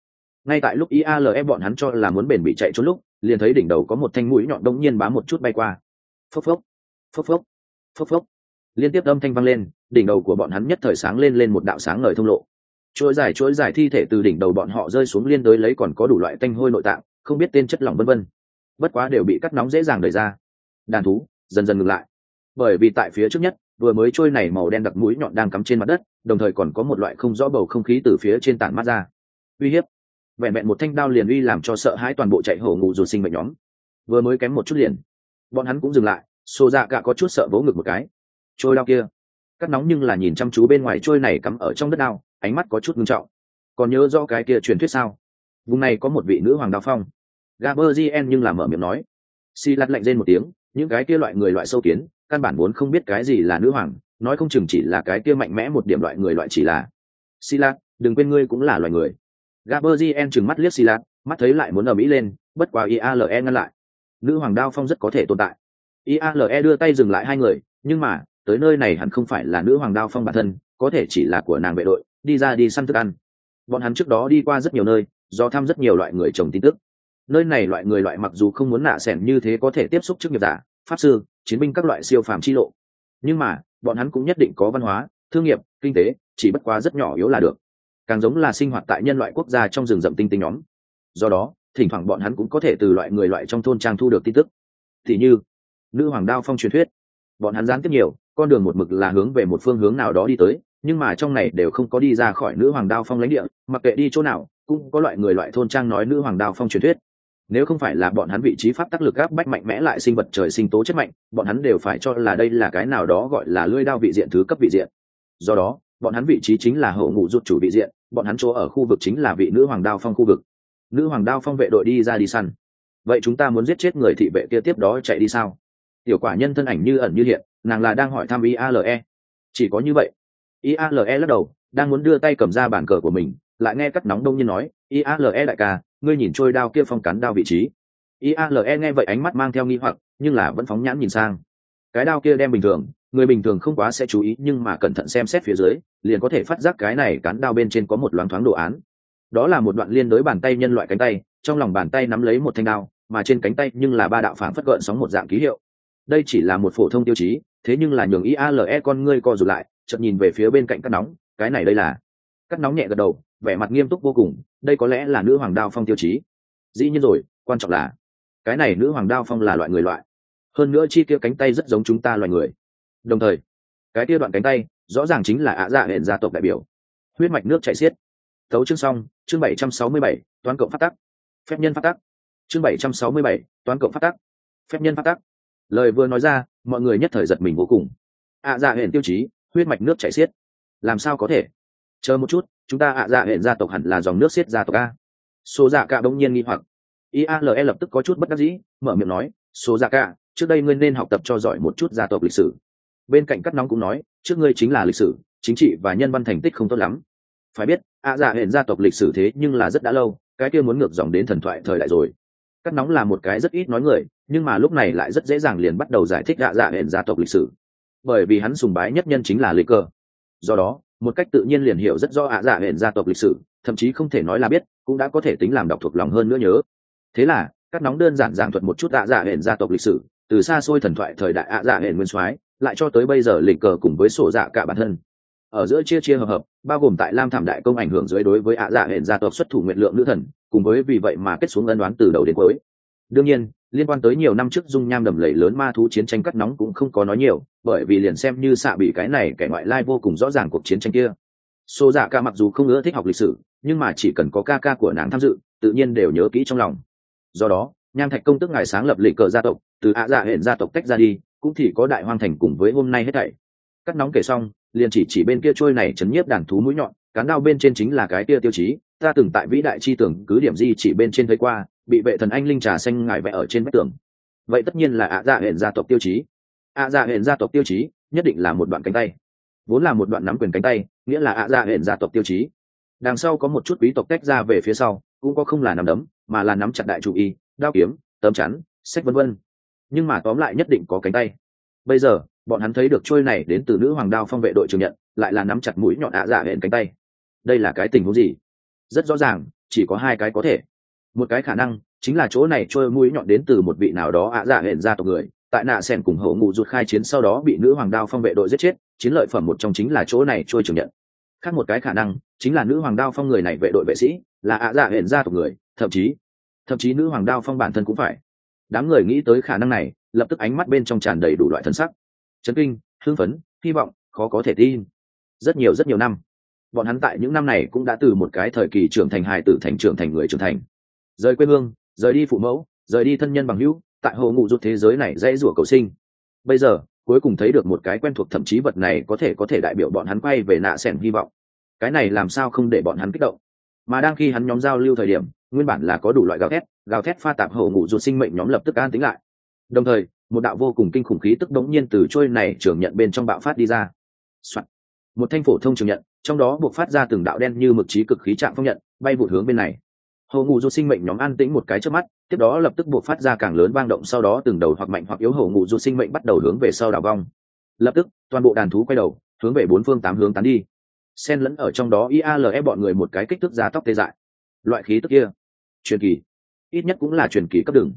Ngay tại lúc iale bọn hắn cho là muốn bền bị chạy trốn lúc, liền thấy đỉnh đầu có một thanh mũi nhọn đông nhiên bám một chút bay qua. Phốc phốc phốc phốc phốc phốc. Liên tiếp âm thanh vang lên, đỉnh đầu của bọn hắn nhất thời sáng lên lên một đạo sáng ngời thông lộ chuỗi dài chuỗi dài thi thể từ đỉnh đầu bọn họ rơi xuống liên đối lấy còn có đủ loại tanh hôi nội tạng, không biết tên chất lỏng vân vân. Bất quá đều bị cắt nóng dễ dàng đẩy ra. Đàn thú, dần dần ngừng lại. Bởi vì tại phía trước nhất, vừa mới trôi này màu đen đặc mũi nhọn đang cắm trên mặt đất, đồng thời còn có một loại không rõ bầu không khí từ phía trên tản mát ra. Uy hiếp. Vẹn vẹn một thanh đao liền uy làm cho sợ hãi toàn bộ chạy hổ ngủ dù sinh mệnh nhóm. Vừa mới kém một chút liền, bọn hắn cũng dừng lại, xô ra cả có chút sợ vỗ ngực một cái. Trôi đao kia. Cắt nóng nhưng là nhìn chăm chú bên ngoài trôi này cắm ở trong đất đao ánh mắt có chút ngưng trọng. Còn nhớ rõ cái kia truyền thuyết sao? Vùng này có một vị nữ hoàng đao phong. Gaberzien nhưng là mở miệng nói. Si lặt lạnh lên một tiếng, những cái kia loại người loại sâu kiến, căn bản vốn không biết cái gì là nữ hoàng, nói không chừng chỉ là cái kia mạnh mẽ một điểm loại người loại chỉ là. Si lặt đừng quên ngươi cũng là loài người. Gaberzien trừng mắt liếc si lặt mắt thấy lại muốn ở mỹ lên, bất quá iale ngăn lại. Nữ hoàng đao phong rất có thể tồn tại. Iale đưa tay dừng lại hai người, nhưng mà, tới nơi này hẳn không phải là nữ hoàng đao phong bản thân, có thể chỉ là của nàng vệ đội đi ra đi săn thức ăn. Bọn hắn trước đó đi qua rất nhiều nơi, do thăm rất nhiều loại người trồng tin tức. Nơi này loại người loại mặc dù không muốn nạ sẻn như thế có thể tiếp xúc trước nghiệp giả, pháp sư, chiến binh các loại siêu phàm chi lộ. Nhưng mà, bọn hắn cũng nhất định có văn hóa, thương nghiệp, kinh tế, chỉ bất quá rất nhỏ yếu là được. Càng giống là sinh hoạt tại nhân loại quốc gia trong rừng rậm tinh tinh nhóm. Do đó, thỉnh thoảng bọn hắn cũng có thể từ loại người loại trong thôn trang thu được tin tức. Thì như, nữ hoàng đao phong truyền thuyết. Bọn hắn gián tiếp nhiều, con đường một mực là hướng về một phương hướng nào đó đi tới nhưng mà trong này đều không có đi ra khỏi nữ hoàng đao phong lãnh địa, mặc kệ đi chỗ nào, cũng có loại người loại thôn trang nói nữ hoàng đao phong truyền thuyết. Nếu không phải là bọn hắn vị trí pháp tác lực áp bách mạnh mẽ lại sinh vật trời sinh tố chất mạnh, bọn hắn đều phải cho là đây là cái nào đó gọi là lưỡi đao vị diện thứ cấp vị diện. Do đó, bọn hắn vị trí chính là hậu ngụ rụt chủ vị diện, bọn hắn chỗ ở khu vực chính là vị nữ hoàng đao phong khu vực. Nữ hoàng đao phong vệ đội đi ra đi săn. Vậy chúng ta muốn giết chết người thị vệ kia tiếp đó chạy đi sao? Tiểu quả nhân thân ảnh như ẩn như hiện, nàng là đang hỏi thăm ale. chỉ có như vậy iale lắc đầu, đang muốn đưa tay cầm ra bàn cờ của mình, lại nghe cắt nóng đông như nói iale đại ca, ngươi nhìn trôi đao kia phong cắn đao vị trí. Iale nghe vậy ánh mắt mang theo nghi hoặc, nhưng là vẫn phóng nhãn nhìn sang. Cái đao kia đem bình thường, người bình thường không quá sẽ chú ý, nhưng mà cẩn thận xem xét phía dưới, liền có thể phát giác cái này cán đao bên trên có một loáng thoáng đồ án. Đó là một đoạn liên đối bàn tay nhân loại cánh tay, trong lòng bàn tay nắm lấy một thanh đao, mà trên cánh tay nhưng là ba đạo phản phất gợn sóng một dạng ký hiệu. Đây chỉ là một phổ thông tiêu chí, thế nhưng là nhường iale con ngươi co rụt lại chợt nhìn về phía bên cạnh cắt nóng, cái này đây là? Cắt nóng nhẹ gật đầu, vẻ mặt nghiêm túc vô cùng, đây có lẽ là nữ hoàng đao phong tiêu chí. Dĩ nhiên rồi, quan trọng là, cái này nữ hoàng đao phong là loại người loại. Hơn nữa chi kia cánh tay rất giống chúng ta loài người. Đồng thời, cái kia đoạn cánh tay, rõ ràng chính là ạ dạ hẹn gia tộc đại biểu. Huyết mạch nước chảy xiết. Thấu chương xong, chương bảy trăm sáu mươi bảy, toán cộng phát tắc. Phép nhân phát tắc. Chương bảy trăm sáu mươi bảy, toán cộng phát tắc. Phép nhân phát tắc. Lời vừa nói ra, mọi người nhất thời giật mình vô cùng. Ạ dạ hẹn tiêu chí huyết mạch nước chảy xiết. Làm sao có thể? Chờ một chút, chúng ta ạ dạ hẹn gia tộc hẳn là dòng nước xiết gia tộc a. Số dạ cả bỗng nhiên nghi hoặc. Iale lập tức có chút bất đắc dĩ, mở miệng nói số dạ cả trước đây ngươi nên học tập cho giỏi một chút gia tộc lịch sử. Bên cạnh cắt nóng cũng nói, trước ngươi chính là lịch sử, chính trị và nhân văn thành tích không tốt lắm. Phải biết, ạ dạ hẹn gia tộc lịch sử thế nhưng là rất đã lâu, cái kia muốn ngược dòng đến thần thoại thời đại rồi. Cắt nóng là một cái rất ít nói người, nhưng mà lúc này lại rất dễ dàng liền bắt đầu giải thích ạ dạ hẹn gia tộc lịch sử bởi vì hắn sùng bái nhất nhân chính là lịch cơ do đó, một cách tự nhiên liền hiểu rất rõ ạ dạ hẹn gia tộc lịch sử, thậm chí không thể nói là biết, cũng đã có thể tính làm đọc thuộc lòng hơn nữa nhớ. Thế là cắt nóng đơn giản giảng thuật một chút ạ dạ hẹn gia tộc lịch sử, từ xa xôi thần thoại thời đại ạ dạ hẹn nguyên soái, lại cho tới bây giờ lịch cờ cùng với sổ dạ cả bản thân. Ở giữa chia chia hợp hợp, bao gồm tại lam thảm đại công ảnh hưởng dưới đối với ạ dạ hẹn gia tộc xuất thủ nguyện lượng nữ thần, cùng với vì vậy mà kết xuống ân đoán từ đầu đến cuối đương nhiên, liên quan tới nhiều năm trước dung nham đầm lầy lớn ma thú chiến tranh cắt nóng cũng không có nói nhiều, bởi vì liền xem như xạ bị cái này kẻ ngoại lai vô cùng rõ ràng cuộc chiến tranh kia. Xô dạ ca mặc dù không ưa thích học lịch sử, nhưng mà chỉ cần có ca ca của nàng tham dự, tự nhiên đều nhớ kỹ trong lòng. Do đó, nham thạch công tức ngài sáng lập lịch cờ gia tộc, từ ạ dạ hẹn gia tộc tách ra đi, cũng thì có đại hoang thành cùng với hôm nay hết thảy. Cắt nóng kể xong, liền chỉ chỉ bên kia trôi này chấn nhiếp đàn thú mũi nhọn, cán đao bên trên chính là cái kia tiêu chí, ta từng tại vĩ đại chi tưởng cứ điểm di chỉ bên trên thấy qua bị vệ thần anh linh trà xanh ngải vẽ ở trên vách tường. Vậy tất nhiên là ạ dạ hẹn gia tộc tiêu chí. Ạ dạ hẹn gia tộc tiêu chí nhất định là một đoạn cánh tay. Vốn là một đoạn nắm quyền cánh tay, nghĩa là ạ dạ hẹn gia tộc tiêu chí. Đằng sau có một chút quý tộc tách ra về phía sau, cũng có không là nắm đấm, mà là nắm chặt đại chủ y, đao kiếm, tấm chắn, sách vân vân. Nhưng mà tóm lại nhất định có cánh tay. Bây giờ, bọn hắn thấy được trôi này đến từ nữ hoàng đao phong vệ đội trường nhận, lại là nắm chặt mũi nhọn ạ dạ hẹn cánh tay. Đây là cái tình huống gì? Rất rõ ràng, chỉ có hai cái có thể một cái khả năng chính là chỗ này trôi mũi nhọn đến từ một vị nào đó ạ dạ hẹn ra tộc người. Tại nạ sẻn cùng hậu ngụ ruột khai chiến sau đó bị nữ hoàng đao phong vệ đội giết chết, chiến lợi phẩm một trong chính là chỗ này trôi trường nhận. Khác một cái khả năng chính là nữ hoàng đao phong người này vệ đội vệ sĩ là ạ dạ hẹn ra tộc người, thậm chí thậm chí nữ hoàng đao phong bản thân cũng phải. Đám người nghĩ tới khả năng này, lập tức ánh mắt bên trong tràn đầy đủ loại thân sắc. Chấn kinh, hưng phấn, hy vọng, khó có thể tin. Rất nhiều rất nhiều năm, bọn hắn tại những năm này cũng đã từ một cái thời kỳ trưởng thành hài tử thành trưởng thành người trưởng thành rời quê hương, rời đi phụ mẫu, rời đi thân nhân bằng hữu, tại hồ ngụ rút thế giới này dễ rủa cầu sinh. Bây giờ, cuối cùng thấy được một cái quen thuộc thậm chí vật này có thể có thể đại biểu bọn hắn quay về nạ sẻn hy vọng. Cái này làm sao không để bọn hắn kích động? Mà đang khi hắn nhóm giao lưu thời điểm, nguyên bản là có đủ loại gào thét gào thét pha tạp hậu ngụ ruột sinh mệnh nhóm lập tức an tính lại. Đồng thời, một đạo vô cùng kinh khủng khí tức đống nhiên từ trôi này trường nhận bên trong bạo phát đi ra、Soạn. một thanh phổ thông trường nhận, trong đó buộc phát ra từng đạo đen như mực trí cực khí trạng phong nhận, bay vụt hướng bên này hầu ngụ du sinh mệnh nhóm an tĩnh một cái trước mắt, tiếp đó lập tức buộc phát ra càng lớn vang động, sau đó từng đầu hoặc mạnh hoặc yếu hầu ngụ du sinh mệnh bắt đầu hướng về sau đảo vong. Lập tức, toàn bộ đàn thú quay đầu, hướng về bốn phương tám hướng tán đi. Sen lẫn ở trong đó iale bọn người một cái kích thước giá tóc tê dại. Loại khí tức kia, truyền kỳ. Ít nhất cũng là truyền kỳ cấp đường.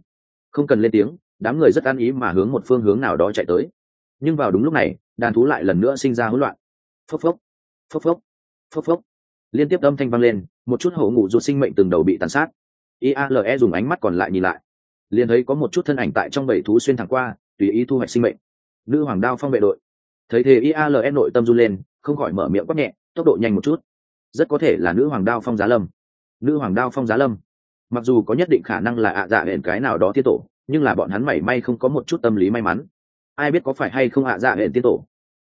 Không cần lên tiếng, đám người rất an ý mà hướng một phương hướng nào đó chạy tới. Nhưng vào đúng lúc này, đàn thú lại lần nữa sinh ra hỗn loạn. Phốc phốc phốc phốc phốc phốc. Liên tiếp âm thanh vang lên một chút hổ ngủ ruột sinh mệnh từng đầu bị tàn sát. Iale dùng ánh mắt còn lại nhìn lại. Liền thấy có một chút thân ảnh tại trong bảy thú xuyên thẳng qua, tùy ý thu hoạch sinh mệnh. Nữ hoàng đao phong vệ đội. Thấy thế iale nội tâm run lên, không khỏi mở miệng quát nhẹ, tốc độ nhanh một chút. Rất có thể là nữ hoàng đao phong giá lâm. Nữ hoàng đao phong giá lâm. Mặc dù có nhất định khả năng là ạ dạ hển cái nào đó tiết tổ, nhưng là bọn hắn mảy may không có một chút tâm lý may mắn. Ai biết có phải hay không ạ dạ hển tiết tổ?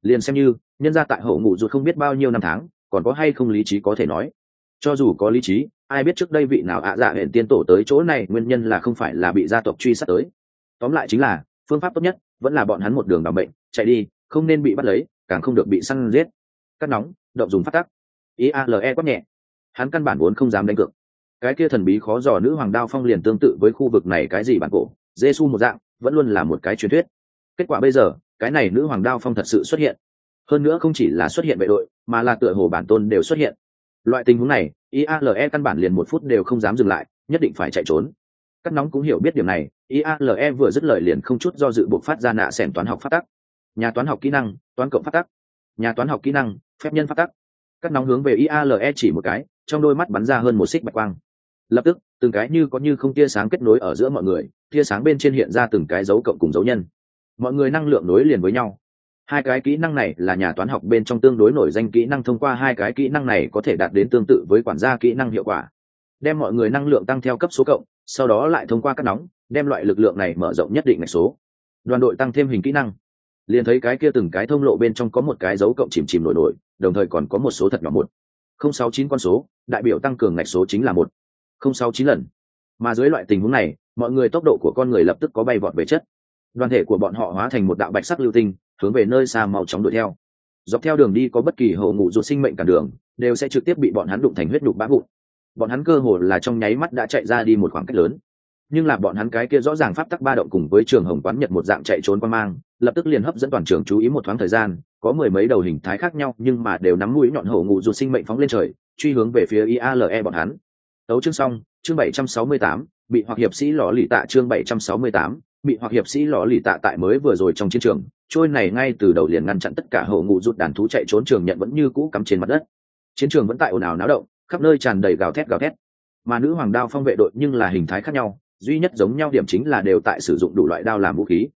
Liền xem như, nhân ra tại hậu ngủ ruột không biết bao nhiêu năm tháng, còn có hay không lý trí có thể nói cho dù có lý trí, ai biết trước đây vị nào ạ dạ hẹn tiên tổ tới chỗ này, nguyên nhân là không phải là bị gia tộc truy sát tới. Tóm lại chính là, phương pháp tốt nhất vẫn là bọn hắn một đường đ bệnh chạy đi, không nên bị bắt lấy, càng không được bị săn giết. Cắt nóng, động dùng phát tắc. Iale quát nhẹ. Hắn căn bản vốn không dám đánh cược. Cái kia thần bí khó dò nữ hoàng đao phong liền tương tự với khu vực này cái gì bản cổ dê su một dạng, vẫn luôn là một cái truyền thuyết. Kết quả bây giờ, cái này nữ hoàng đao phong thật sự xuất hiện. Hơn nữa không chỉ là xuất hiện vệ đội, mà là tựa hồ bản tôn đều xuất hiện loại tình huống này iale căn bản liền một phút đều không dám dừng lại, nhất định phải chạy trốn. Các nóng cũng hiểu biết điểm này iale vừa dứt lời liền không chút do dự buộc phát ra nạ sẻn toán học phát tắc. Nhà toán học kỹ năng, toán cộng phát tắc. Nhà toán học kỹ năng, phép nhân phát tắc. Các nóng hướng về iale chỉ một cái, trong đôi mắt bắn ra hơn một xích bạch quang. Lập tức, từng cái như có như không tia sáng kết nối ở giữa mọi người, tia sáng bên trên hiện ra từng cái dấu cộng cùng dấu nhân. Mọi người năng lượng nối liền với nhau hai cái kỹ năng này là nhà toán học bên trong tương đối nổi danh kỹ năng thông qua hai cái kỹ năng này có thể đạt đến tương tự với quản gia kỹ năng hiệu quả. Đem mọi người năng lượng tăng theo cấp số cộng, sau đó lại thông qua các nóng, đem loại lực lượng này mở rộng nhất định ngạch số. Đoàn đội tăng thêm hình kỹ năng. Liền thấy cái kia từng cái thông lộ bên trong có một cái dấu cộng chìm chìm nổi nổi, đồng thời còn có một số thật nhỏ một. Không sáu chín con số, đại biểu tăng cường ngạch số chính là một. Không sáu chín lần. Mà dưới loại tình huống này, mọi người tốc độ của con người lập tức có bay vọt về chất đoàn thể của bọn họ hóa thành một đạo bạch sắc lưu tinh, hướng về nơi xa màu chóng đuổi theo. Dọc theo đường đi có bất kỳ hậu ngụ ruột sinh mệnh cả đường, đều sẽ trực tiếp bị bọn hắn đụng thành huyết đục bã vụn. Bọn hắn cơ hồ là trong nháy mắt đã chạy ra đi một khoảng cách lớn. Nhưng là bọn hắn cái kia rõ ràng pháp tắc ba động cùng với trường hồng quán nhật một dạng chạy trốn qua mang, lập tức liền hấp dẫn toàn trường chú ý một thoáng thời gian, có mười mấy đầu hình thái khác nhau, nhưng mà đều nắm mũi nhọn hổ ngụ ruột sinh mệnh phóng lên trời, truy hướng về phía iale bọn hắn. Tấu chương xong, chương bảy trăm sáu mươi tám, bị hoặc hiệp sĩ lò lì tạ chương bảy trăm sáu mươi tám bị hoặc hiệp sĩ lò lì tạ tại mới vừa rồi trong chiến trường, trôi này ngay từ đầu liền ngăn chặn tất cả hậu ngụ rụt đàn thú chạy trốn trường nhận vẫn như cũ cắm trên mặt đất. Chiến trường vẫn tại ồn ào náo động, khắp nơi tràn đầy gào thét gào thét. Mà nữ hoàng đao phong vệ đội nhưng là hình thái khác nhau, duy nhất giống nhau điểm chính là đều tại sử dụng đủ loại đao làm vũ khí.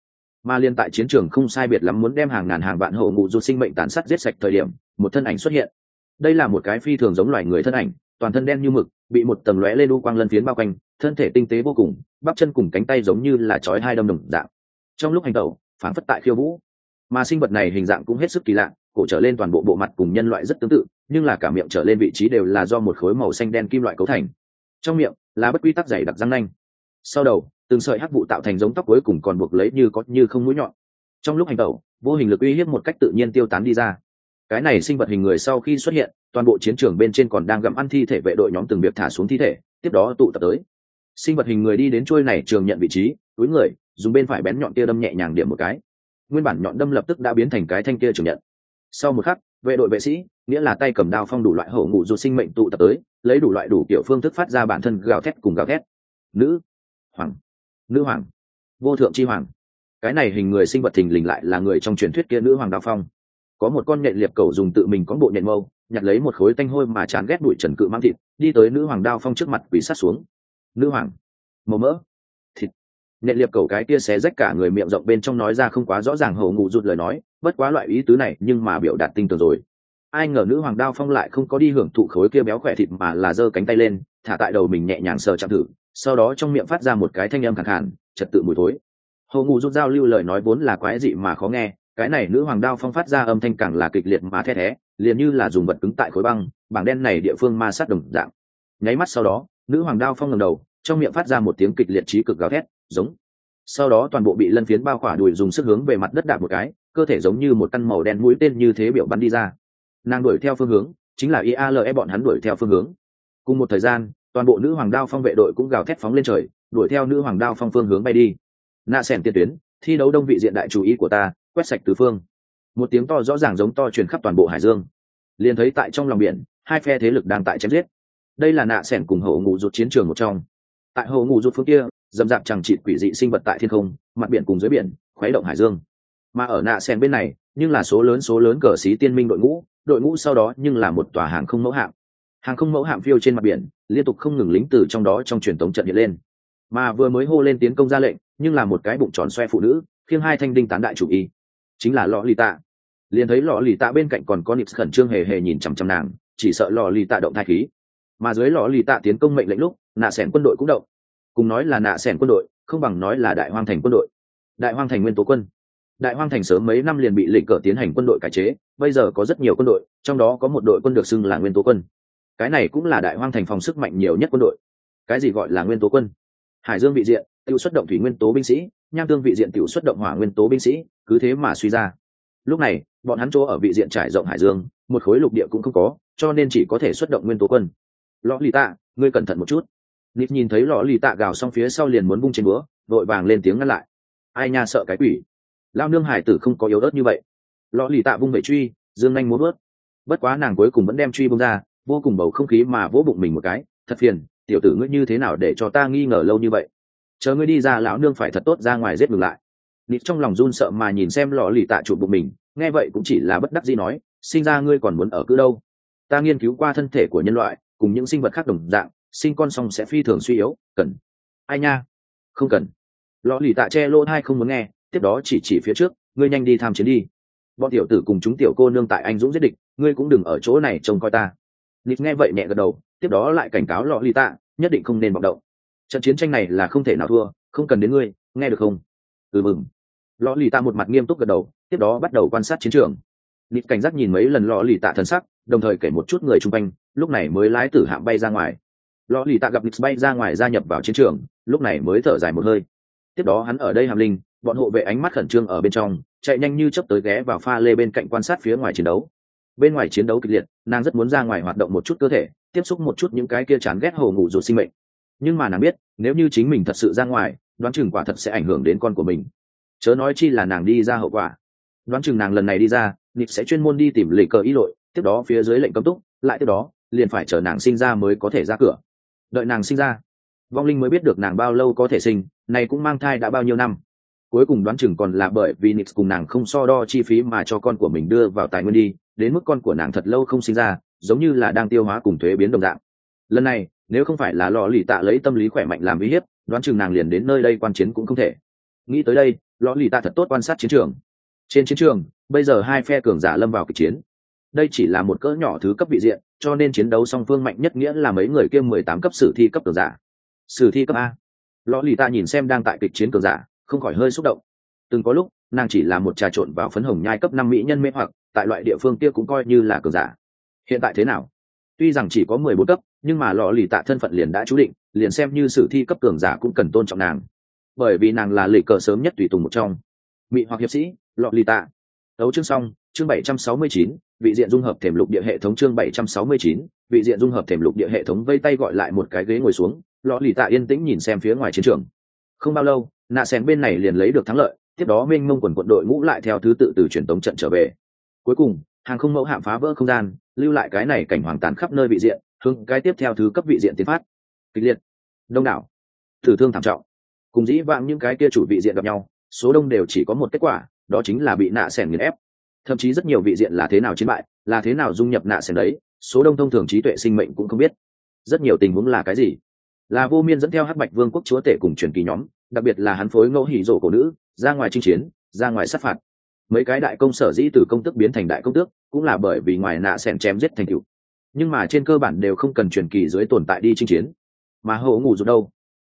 Mà liên tại chiến trường không sai biệt lắm muốn đem hàng ngàn hàng vạn hậu ngụ rụt sinh mệnh tàn sát giết sạch thời điểm, một thân ảnh xuất hiện. Đây là một cái phi thường giống loài người thân ảnh, toàn thân đen như mực bị một tầng lóe lên u quang lân phiến bao quanh, thân thể tinh tế vô cùng, bắp chân cùng cánh tay giống như là chói hai đâm đồng dạng. Trong lúc hành tẩu phản phất tại khiêu vũ. Mà sinh vật này hình dạng cũng hết sức kỳ lạ, cổ trở lên toàn bộ bộ mặt cùng nhân loại rất tương tự, nhưng là cả miệng trở lên vị trí đều là do một khối màu xanh đen kim loại cấu thành. Trong miệng là bất quy tắc dày đặc răng nanh. Sau đầu, từng sợi hắc vụ tạo thành giống tóc cuối cùng còn buộc lấy như có như không mũi nhọn. Trong lúc hành tẩu, vô hình lực uy hiếp một cách tự nhiên tiêu tán đi ra. Cái này sinh vật hình người sau khi xuất hiện toàn bộ chiến trường bên trên còn đang gặm ăn thi thể vệ đội nhóm từng việc thả xuống thi thể, tiếp đó tụ tập tới. Sinh vật hình người đi đến trôi này trường nhận vị trí, túi người, dùng bên phải bén nhọn tia đâm nhẹ nhàng điểm một cái. Nguyên bản nhọn đâm lập tức đã biến thành cái thanh kia trường nhận. Sau một khắc, vệ đội vệ sĩ, nghĩa là tay cầm đao phong đủ loại hậu ngụ dù sinh mệnh tụ tập tới, lấy đủ loại đủ kiểu phương thức phát ra bản thân gào thét cùng gào thét. Nữ hoàng nữ hoàng, vô thượng chi hoàng. Cái này hình người sinh vật thình lình lại là người trong truyền thuyết kia nữ hoàng đao phong. Có một con nhện liệp cầu dùng tự mình có bộ nhện mâu nhặt lấy một khối tanh hôi mà chán ghét bụi trần cự mang thịt, đi tới nữ hoàng đao phong trước mặt quỷ sát xuống. Nữ hoàng, màu mỡ, thịt. Nệ liệp cầu cái kia xé rách cả người miệng rộng bên trong nói ra không quá rõ ràng hầu ngụ rụt lời nói, bất quá loại ý tứ này nhưng mà biểu đạt tinh tường rồi. Ai ngờ nữ hoàng đao phong lại không có đi hưởng thụ khối kia béo khỏe thịt mà là giơ cánh tay lên, thả tại đầu mình nhẹ nhàng sờ chạm thử, sau đó trong miệng phát ra một cái thanh âm khẳng hẳn trật tự mùi thối. Hầu ngụ rút giao lưu lời nói vốn là quái dị mà khó nghe, cái này nữ hoàng đao phong phát ra âm thanh càng là kịch liệt mà the thé liền như là dùng vật cứng tại khối băng, bảng đen này địa phương ma sát đồng dạng. Nháy mắt sau đó, nữ hoàng đao phong ngầm đầu, trong miệng phát ra một tiếng kịch liệt trí cực gào thét, giống. Sau đó toàn bộ bị lân phiến bao khỏa đùi dùng sức hướng về mặt đất đạp một cái, cơ thể giống như một căn màu đen mũi tên như thế biểu bắn đi ra. Nàng đuổi theo phương hướng, chính là iale bọn hắn đuổi theo phương hướng. Cùng một thời gian, toàn bộ nữ hoàng đao phong vệ đội cũng gào thét phóng lên trời, đuổi theo nữ hoàng đao phong phương hướng bay đi. Nạ xẻn tiên tuyến, thi đấu đông vị diện đại chủ ý của ta, quét sạch tứ phương một tiếng to rõ ràng giống to truyền khắp toàn bộ hải dương. Liền thấy tại trong lòng biển, hai phe thế lực đang tại chém giết. Đây là nạ sẻn cùng hậu ngụ rụt chiến trường một trong. Tại hậu ngụ rụt phương kia dầm dạp chẳng trị quỷ dị sinh vật tại thiên không, mặt biển cùng dưới biển, khuấy động hải dương. Mà ở nạ sẻn bên này, nhưng là số lớn số lớn cờ xí tiên minh đội ngũ đội ngũ sau đó nhưng là một tòa hàng không mẫu hạm. Hàng không mẫu hạm phiêu trên mặt biển, liên tục không ngừng lính từ trong đó trong truyền thống trận hiện lên. Mà vừa mới hô lên tiến công ra lệnh, nhưng là một cái bụng tròn xoe phụ nữ, khiêng hai thanh đinh tán đại chủ y, chính là lò lì tạ liền thấy lò lì tạ bên cạnh còn có nịp khẩn trương hề hề nhìn chằm chằm nàng, chỉ sợ lò lì tạ động thai khí. Mà dưới lò lì tạ tiến công mệnh lệnh lúc, nạ sẻn quân đội cũng động. Cùng nói là nạ sẻn quân đội, không bằng nói là đại hoang thành quân đội. Đại hoang thành nguyên tố quân. Đại hoang thành sớm mấy năm liền bị lệnh cờ tiến hành quân đội cải chế, bây giờ có rất nhiều quân đội, trong đó có một đội quân được xưng là nguyên tố quân. Cái này cũng là đại hoang thành phòng sức mạnh nhiều nhất quân đội. Cái gì gọi là nguyên tố quân? Hải dương vị diện tự xuất động thủy nguyên tố binh sĩ, nham tương vị diện tự xuất động hỏa nguyên tố binh sĩ, cứ thế mà suy ra lúc này, bọn hắn chỗ ở vị diện trải rộng hải dương, một khối lục địa cũng không có, cho nên chỉ có thể xuất động nguyên tố quân. Lõ lì tạ, ngươi cẩn thận một chút. Nít nhìn thấy lõ lì tạ gào xong phía sau liền muốn bung trên búa, vội vàng lên tiếng ngăn lại. Ai nha sợ cái quỷ. Lao nương hải tử không có yếu ớt như vậy. Lõ lì tạ vung vệ truy, dương anh muốn bớt bất quá nàng cuối cùng vẫn đem truy bung ra, vô cùng bầu không khí mà vỗ bụng mình một cái. Thật phiền, tiểu tử ngươi như thế nào để cho ta nghi ngờ lâu như vậy? Chờ ngươi đi ra, lão nương phải thật tốt ra ngoài giết ngừng lại nịt trong lòng run sợ mà nhìn xem lò lì tạ chụp bụng mình, nghe vậy cũng chỉ là bất đắc gì nói, sinh ra ngươi còn muốn ở cứ đâu? Ta nghiên cứu qua thân thể của nhân loại, cùng những sinh vật khác đồng dạng, sinh con xong sẽ phi thường suy yếu, cần. Ai nha? Không cần. Lò lì tạ che lô hai không muốn nghe, tiếp đó chỉ chỉ phía trước, ngươi nhanh đi tham chiến đi. Bọn tiểu tử cùng chúng tiểu cô nương tại anh dũng giết địch, ngươi cũng đừng ở chỗ này trông coi ta. Nịt nghe vậy nhẹ gật đầu, tiếp đó lại cảnh cáo lọ lì tạ, nhất định không nên vọng động. Trận chiến tranh này là không thể nào thua, không cần đến ngươi, nghe được không? Ừ mừng lò lì tạ một mặt nghiêm túc gật đầu, tiếp đó bắt đầu quan sát chiến trường. Nịt cảnh giác nhìn mấy lần lò lì tạ thần sắc, đồng thời kể một chút người chung quanh, lúc này mới lái tử hạm bay ra ngoài. Lò lì tạ gặp nịt bay ra ngoài gia nhập vào chiến trường, lúc này mới thở dài một hơi. Tiếp đó hắn ở đây hàm linh, bọn hộ vệ ánh mắt khẩn trương ở bên trong, chạy nhanh như chấp tới ghé vào pha lê bên cạnh quan sát phía ngoài chiến đấu. Bên ngoài chiến đấu kịch liệt, nàng rất muốn ra ngoài hoạt động một chút cơ thể, tiếp xúc một chút những cái kia chán ghét hồ ngủ rụt sinh mệnh. Nhưng mà nàng biết, nếu như chính mình thật sự ra ngoài, đoán chừng quả thật sẽ ảnh hưởng đến con của mình chớ nói chi là nàng đi ra hậu quả. Đoán chừng nàng lần này đi ra, nịp sẽ chuyên môn đi tìm lệ cờ ý lội, tiếp đó phía dưới lệnh cấm túc, lại tiếp đó, liền phải chờ nàng sinh ra mới có thể ra cửa. Đợi nàng sinh ra, vong linh mới biết được nàng bao lâu có thể sinh này cũng mang thai đã bao nhiêu năm. Cuối cùng đoán chừng còn là bởi vì nịp cùng nàng không so đo chi phí mà cho con của mình đưa vào tài nguyên đi, đến mức con của nàng thật lâu không sinh ra, giống như là đang tiêu hóa cùng thuế biến đồng dạng. Lần này, nếu không phải là lò lì tạ lấy tâm lý khỏe mạnh làm uy hiếp, đoán chừng nàng liền đến nơi đây quan chiến cũng không thể. Nghĩ tới đây lò lì ta thật tốt quan sát chiến trường. Trên chiến trường, bây giờ hai phe cường giả lâm vào kịch chiến. Đây chỉ là một cỡ nhỏ thứ cấp vị diện, cho nên chiến đấu song phương mạnh nhất nghĩa là mấy người kiêm mười tám cấp sử thi cấp cường giả. Sử thi cấp a. Lò lì ta nhìn xem đang tại kịch chiến cường giả, không khỏi hơi xúc động. Từng có lúc, nàng chỉ là một trà trộn vào phấn hồng nhai cấp năm mỹ nhân mê hoặc, tại loại địa phương kia cũng coi như là cường giả. Hiện tại thế nào? Tuy rằng chỉ có mười bốn cấp, nhưng mà lò lì tạ thân phận liền đã chú định, liền xem như sử thi cấp cường giả cũng cần tôn trọng nàng bởi vì nàng là lì cờ sớm nhất tùy tùng một trong. Mỹ hoặc hiệp sĩ lọ lì tạ. Đấu chương xong, chương bảy trăm sáu mươi chín, vị diện dung hợp thềm lục địa hệ thống chương bảy trăm sáu mươi chín, vị diện dung hợp thềm lục địa hệ thống vây tay gọi lại một cái ghế ngồi xuống lọ lì tạ yên tĩnh nhìn xem phía ngoài chiến trường. Không bao lâu, nạ sen bên này liền lấy được thắng lợi, tiếp đó minh mông quần quận đội ngũ lại theo thứ tự từ truyền tống trận trở về. Cuối cùng, hàng không mẫu hạm phá vỡ không gian, lưu lại cái này cảnh hoàng tàn khắp nơi vị diện, hướng cái tiếp theo thứ cấp vị diện tiến phát. Kịch liệt. Đông đảo. Thử thương thảm trọng cùng dĩ vãng những cái kia chủ vị diện gặp nhau, số đông đều chỉ có một kết quả, đó chính là bị nạ sẻn nghiền ép. Thậm chí rất nhiều vị diện là thế nào chiến bại, là thế nào dung nhập nạ sẻn đấy, số đông thông thường trí tuệ sinh mệnh cũng không biết. Rất nhiều tình huống là cái gì? Là vô miên dẫn theo hắc bạch vương quốc chúa tể cùng truyền kỳ nhóm, đặc biệt là hắn phối ngẫu hỉ rổ cổ nữ, ra ngoài chinh chiến, ra ngoài sát phạt. Mấy cái đại công sở dĩ từ công tức biến thành đại công tước, cũng là bởi vì ngoài nạ sẻn chém giết thành cựu nhưng mà trên cơ bản đều không cần truyền kỳ dưới tồn tại đi chinh chiến. Mà hậu ngủ dù đâu?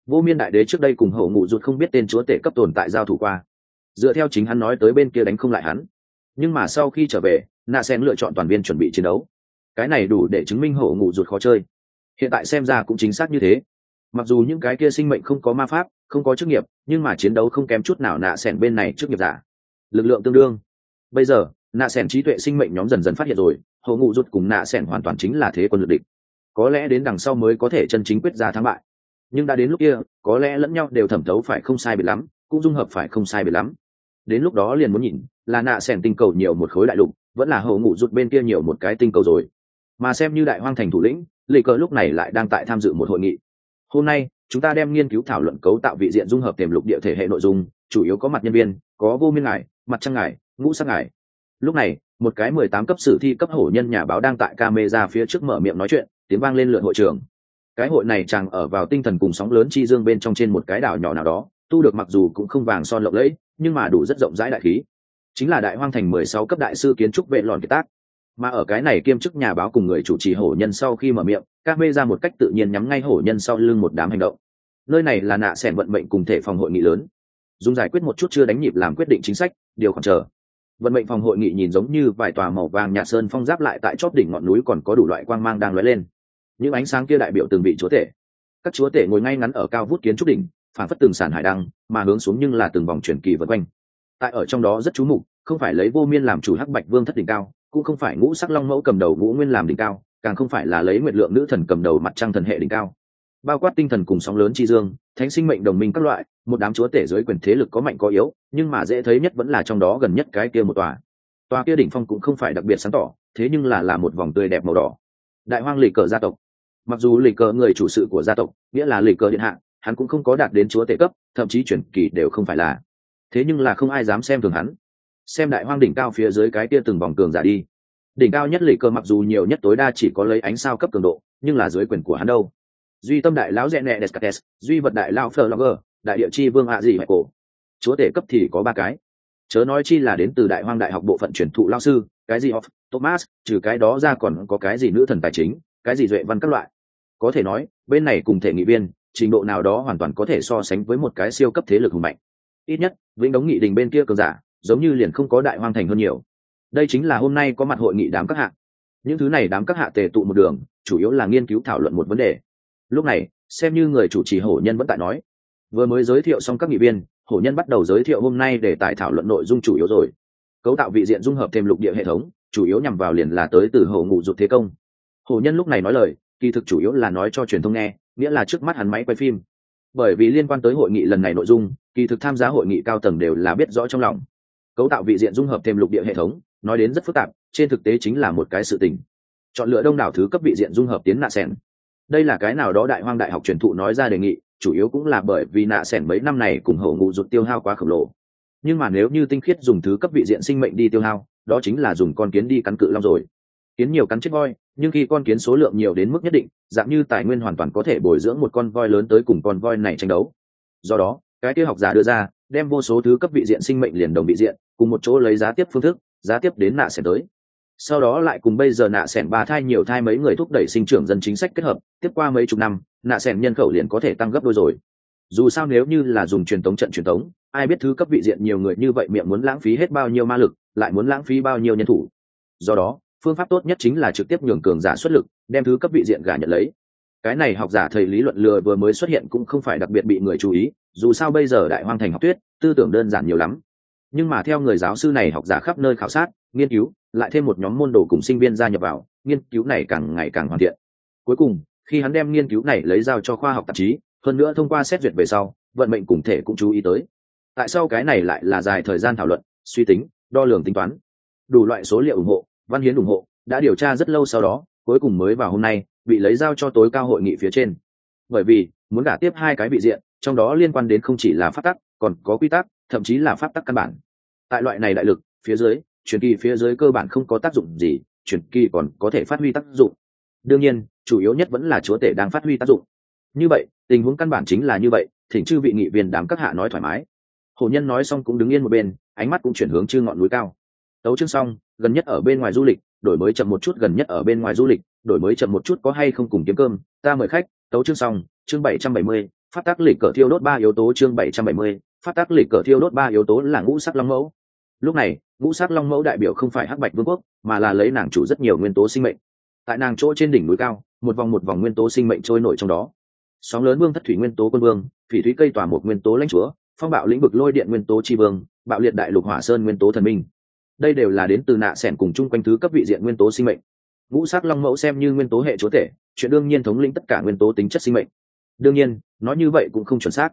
Vô miên đại đế trước đây cùng hậu ngụ rụt không biết tên chúa tể cấp tồn tại giao thủ qua. Dựa theo chính hắn nói tới bên kia đánh không lại hắn. Nhưng mà sau khi trở về nạ sen lựa chọn toàn viên chuẩn bị chiến đấu. Cái này đủ để chứng minh hậu ngụ rụt khó chơi. Hiện tại xem ra cũng chính xác như thế. Mặc dù những cái kia sinh mệnh không có ma pháp, không có chức nghiệp, nhưng mà chiến đấu không kém chút nào nạ sẻn bên này chức nghiệp giả. Lực lượng tương đương. Bây giờ nạ sẻn trí tuệ sinh mệnh nhóm dần dần phát hiện rồi, hậu ngụ rút cùng nạ sẻn hoàn toàn chính là thế quân lực địch. Có lẽ đến đằng sau mới có thể chân chính quyết ra thắng bại nhưng đã đến lúc kia, có lẽ lẫn nhau đều thẩm thấu phải không sai biệt lắm, cũng dung hợp phải không sai biệt lắm. Đến lúc đó liền muốn nhìn, là nạ sẻn tinh cầu nhiều một khối đại lục, vẫn là hậu ngụ rút bên kia nhiều một cái tinh cầu rồi. Mà xem như đại hoang thành thủ lĩnh, lệ cờ lúc này lại đang tại tham dự một hội nghị. Hôm nay, chúng ta đem nghiên cứu thảo luận cấu tạo vị diện dung hợp tiềm lục địa thể hệ nội dung, chủ yếu có mặt nhân viên, có vô miên ngải, mặt trăng ngải, ngũ sắc ngải. Lúc này, một cái mười tám cấp sử thi cấp hổ nhân nhà báo đang tại camera phía trước mở miệng nói chuyện, tiếng vang lên lượn hội trường cái hội này chàng ở vào tinh thần cùng sóng lớn chi dương bên trong trên một cái đảo nhỏ nào đó, tu được mặc dù cũng không vàng son lộng lẫy, nhưng mà đủ rất rộng rãi đại khí. Chính là đại hoang thành mười sáu cấp đại sư kiến trúc vệ lòn kiệt tác. Mà ở cái này kiêm chức nhà báo cùng người chủ trì hổ nhân sau khi mở miệng, các mê ra một cách tự nhiên nhắm ngay hổ nhân sau lưng một đám hành động. Nơi này là nạ sẻn vận mệnh cùng thể phòng hội nghị lớn. Dùng giải quyết một chút chưa đánh nhịp làm quyết định chính sách, điều khoản chờ. Vận mệnh phòng hội nghị nhìn giống như vài tòa màu vàng nhà sơn phong giáp lại tại chóp đỉnh ngọn núi còn có đủ loại quang mang đang lóe lên những ánh sáng kia đại biểu từng vị chúa tể. Các chúa tể ngồi ngay ngắn ở cao vút kiến trúc đỉnh, phản phất từng sản hải đăng, mà hướng xuống nhưng là từng vòng truyền kỳ vân quanh. Tại ở trong đó rất chú mục, không phải lấy vô miên làm chủ hắc bạch vương thất đỉnh cao, cũng không phải ngũ sắc long mẫu cầm đầu ngũ nguyên làm đỉnh cao, càng không phải là lấy nguyệt lượng nữ thần cầm đầu mặt trăng thần hệ đỉnh cao. Bao quát tinh thần cùng sóng lớn chi dương, thánh sinh mệnh đồng minh các loại, một đám chúa tể dưới quyền thế lực có mạnh có yếu, nhưng mà dễ thấy nhất vẫn là trong đó gần nhất cái kia một tòa. Tòa kia đỉnh phong cũng không phải đặc biệt sáng tỏ, thế nhưng là là một vòng tươi đẹp màu đỏ. Đại hoang lì cờ gia tộc mặc dù lịch cờ người chủ sự của gia tộc, nghĩa là lịch cờ điện hạ, hắn cũng không có đạt đến chúa tể cấp, thậm chí chuyển kỳ đều không phải là. Thế nhưng là không ai dám xem thường hắn. Xem đại hoang đỉnh cao phía dưới cái kia từng vòng cường giả đi. Đỉnh cao nhất lịch cờ mặc dù nhiều nhất tối đa chỉ có lấy ánh sao cấp cường độ, nhưng là dưới quyền của hắn đâu. Duy tâm đại lão rẽ nẹ descartes, duy vật đại lão phờ logger đại địa chi vương hạ dị mẹ cổ. Chúa tể cấp thì có ba cái. Chớ nói chi là đến từ đại hoang đại học bộ phận truyền thụ lao sư, cái gì off thomas, trừ cái đó ra còn có cái gì nữ thần tài chính, cái gì duệ văn các loại có thể nói, bên này cùng thể nghị viên, trình độ nào đó hoàn toàn có thể so sánh với một cái siêu cấp thế lực hùng mạnh. Ít nhất, vĩnh đống nghị đình bên kia cường giả, giống như liền không có đại hoang thành hơn nhiều. Đây chính là hôm nay có mặt hội nghị đám các hạ. Những thứ này đám các hạ tề tụ một đường, chủ yếu là nghiên cứu thảo luận một vấn đề. Lúc này, xem như người chủ trì hổ nhân vẫn tại nói. Vừa mới giới thiệu xong các nghị viên, hổ nhân bắt đầu giới thiệu hôm nay để tại thảo luận nội dung chủ yếu rồi. Cấu tạo vị diện dung hợp thêm lục địa hệ thống, chủ yếu nhằm vào liền là tới từ hổ ngụ dục thế công. Hổ nhân lúc này nói lời kỳ thực chủ yếu là nói cho truyền thông nghe, nghĩa là trước mắt hắn máy quay phim. Bởi vì liên quan tới hội nghị lần này nội dung, kỳ thực tham gia hội nghị cao tầng đều là biết rõ trong lòng. Cấu tạo vị diện dung hợp thêm lục địa hệ thống, nói đến rất phức tạp, trên thực tế chính là một cái sự tình. Chọn lựa đông đảo thứ cấp vị diện dung hợp tiến nạ sẻn. Đây là cái nào đó đại hoang đại học truyền thụ nói ra đề nghị, chủ yếu cũng là bởi vì nạ sẻn mấy năm này cùng hậu ngụ rụt tiêu hao quá khổng lồ. Nhưng mà nếu như tinh khiết dùng thứ cấp vị diện sinh mệnh đi tiêu hao, đó chính là dùng con kiến đi cắn cự long rồi. Kiến nhiều cắn chết voi nhưng khi con kiến số lượng nhiều đến mức nhất định, dạng như tài nguyên hoàn toàn có thể bồi dưỡng một con voi lớn tới cùng con voi này tranh đấu. Do đó, cái kia học giả đưa ra, đem vô số thứ cấp vị diện sinh mệnh liền đồng vị diện, cùng một chỗ lấy giá tiếp phương thức, giá tiếp đến nạ sẻn tới. Sau đó lại cùng bây giờ nạ sẻn ba thai nhiều thai mấy người thúc đẩy sinh trưởng dân chính sách kết hợp, tiếp qua mấy chục năm, nạ sẻn nhân khẩu liền có thể tăng gấp đôi rồi. Dù sao nếu như là dùng truyền thống trận truyền thống ai biết thứ cấp vị diện nhiều người như vậy miệng muốn lãng phí hết bao nhiêu ma lực, lại muốn lãng phí bao nhiêu nhân thủ. Do đó phương pháp tốt nhất chính là trực tiếp nhường cường giả xuất lực, đem thứ cấp vị diện gà nhận lấy. Cái này học giả thầy lý luận lừa vừa mới xuất hiện cũng không phải đặc biệt bị người chú ý, dù sao bây giờ đại hoang thành học tuyết tư tưởng đơn giản nhiều lắm. Nhưng mà theo người giáo sư này học giả khắp nơi khảo sát, nghiên cứu, lại thêm một nhóm môn đồ cùng sinh viên gia nhập vào, nghiên cứu này càng ngày càng hoàn thiện. Cuối cùng, khi hắn đem nghiên cứu này lấy giao cho khoa học tạp chí, hơn nữa thông qua xét duyệt về sau, vận mệnh cùng thể cũng chú ý tới. Tại sao cái này lại là dài thời gian thảo luận, suy tính, đo lường tính toán? Đủ loại số liệu ủng hộ văn hiến ủng hộ, đã điều tra rất lâu sau đó, cuối cùng mới vào hôm nay, bị lấy giao cho tối cao hội nghị phía trên. Bởi vì, muốn gả tiếp hai cái vị diện, trong đó liên quan đến không chỉ là pháp tắc, còn có quy tắc, thậm chí là pháp tắc căn bản. Tại loại này đại lực, phía dưới, truyền kỳ phía dưới cơ bản không có tác dụng gì, truyền kỳ còn có thể phát huy tác dụng. Đương nhiên, chủ yếu nhất vẫn là chúa tể đang phát huy tác dụng. Như vậy, tình huống căn bản chính là như vậy, thỉnh chư vị nghị viên đám các hạ nói thoải mái. Hồ nhân nói xong cũng đứng yên một bên, ánh mắt cũng chuyển hướng chư ngọn núi cao tấu chương xong, gần nhất ở bên ngoài du lịch, đổi mới chậm một chút, gần nhất ở bên ngoài du lịch, đổi mới chậm một chút có hay không cùng kiếm cơm, ta mời khách, tấu chương xong, chương bảy trăm bảy mươi phát tác lịch cờ thiêu đốt ba yếu tố chương bảy trăm bảy mươi phát tác lịch cờ thiêu đốt ba yếu tố là ngũ sắc long mẫu. Lúc này, ngũ sắc long mẫu đại biểu không phải hắc bạch vương quốc, mà là lấy nàng chủ rất nhiều nguyên tố sinh mệnh. Tại nàng chỗ trên đỉnh núi cao, một vòng một vòng nguyên tố sinh mệnh trôi nổi trong đó. Sóng lớn vương thất thủy nguyên tố quân vương, phỉ thúy cây tỏa một nguyên tố lãnh chúa, phong bạo lĩnh vực lôi điện nguyên tố tri vương, bạo liệt đại lục hỏa sơn nguyên tố thần minh đây đều là đến từ nạ sẻn cùng chung quanh thứ cấp vị diện nguyên tố sinh mệnh. Ngũ sắc long mẫu xem như nguyên tố hệ chúa thể chuyện đương nhiên thống lĩnh tất cả nguyên tố tính chất sinh mệnh. Đương nhiên, nói như vậy cũng không chuẩn xác.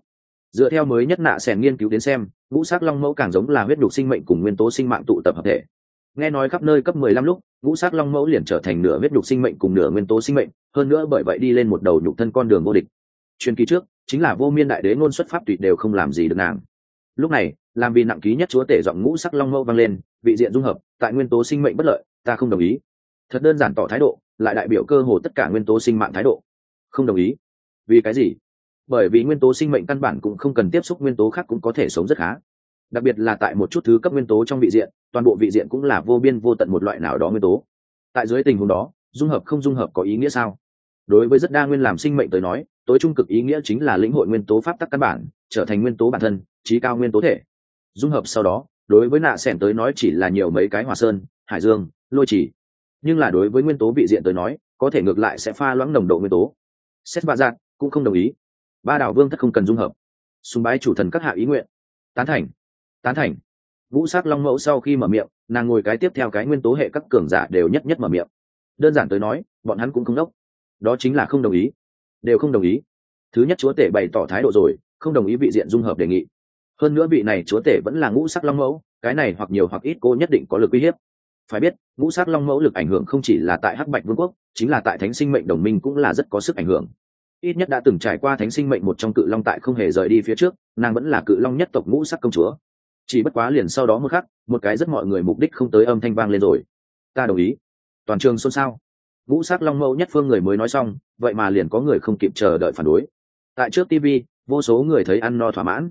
Dựa theo mới nhất nạ sẻn nghiên cứu đến xem, ngũ sắc long mẫu càng giống là huyết đục sinh mệnh cùng nguyên tố sinh mạng tụ tập hợp thể. Nghe nói khắp nơi cấp mười lăm lúc, ngũ sắc long mẫu liền trở thành nửa huyết đục sinh mệnh cùng nửa nguyên tố sinh mệnh, hơn nữa bởi vậy đi lên một đầu nhục thân con đường vô địch. Truyền kỳ trước, chính là vô miên đại đế ngôn xuất pháp tùy đều không làm gì được nàng lúc này, làm vì nặng ký nhất chúa tể giọng ngũ sắc long mâu vang lên, vị diện dung hợp, tại nguyên tố sinh mệnh bất lợi, ta không đồng ý. Thật đơn giản tỏ thái độ, lại đại biểu cơ hồ tất cả nguyên tố sinh mạng thái độ. Không đồng ý. Vì cái gì? Bởi vì nguyên tố sinh mệnh căn bản cũng không cần tiếp xúc nguyên tố khác cũng có thể sống rất khá. Đặc biệt là tại một chút thứ cấp nguyên tố trong vị diện, toàn bộ vị diện cũng là vô biên vô tận một loại nào đó nguyên tố. Tại dưới tình huống đó, dung hợp không dung hợp có ý nghĩa sao? Đối với rất đa nguyên làm sinh mệnh tới nói, tối trung cực ý nghĩa chính là lĩnh hội nguyên tố pháp tắc căn bản trở thành nguyên tố bản thân, trí cao nguyên tố thể. Dung hợp sau đó, đối với nạ sẻn tới nói chỉ là nhiều mấy cái hòa sơn, hải dương, lôi chỉ nhưng là đối với nguyên tố vị diện tới nói, có thể ngược lại sẽ pha loãng nồng độ nguyên tố. Xét bạ dạng, cũng không đồng ý. Ba đảo vương thất không cần dung hợp. Sùng bái chủ thần các hạ ý nguyện. Tán thành. Tán thành. Vũ sát long mẫu sau khi mở miệng, nàng ngồi cái tiếp theo cái nguyên tố hệ các cường giả đều nhất nhất mở miệng. Đơn giản tới nói, bọn hắn cũng không đốc. Đó chính là không đồng ý. Đều không đồng ý. Thứ nhất chúa tể bày tỏ thái độ rồi không đồng ý vị diện dung hợp đề nghị. Hơn nữa vị này chúa tể vẫn là ngũ sắc long mẫu, cái này hoặc nhiều hoặc ít cô nhất định có lực uy hiếp. Phải biết, ngũ sắc long mẫu lực ảnh hưởng không chỉ là tại hắc bạch vương quốc, chính là tại thánh sinh mệnh đồng minh cũng là rất có sức ảnh hưởng. Ít nhất đã từng trải qua thánh sinh mệnh một trong cự long tại không hề rời đi phía trước, nàng vẫn là cự long nhất tộc ngũ sắc công chúa. Chỉ bất quá liền sau đó một khắc, một cái rất mọi người mục đích không tới âm thanh vang lên rồi. Ta đồng ý. Toàn trường xôn xao. Ngũ sắc long mẫu nhất phương người mới nói xong, vậy mà liền có người không kịp chờ đợi phản đối. Tại trước tv vô số người thấy ăn no thỏa mãn.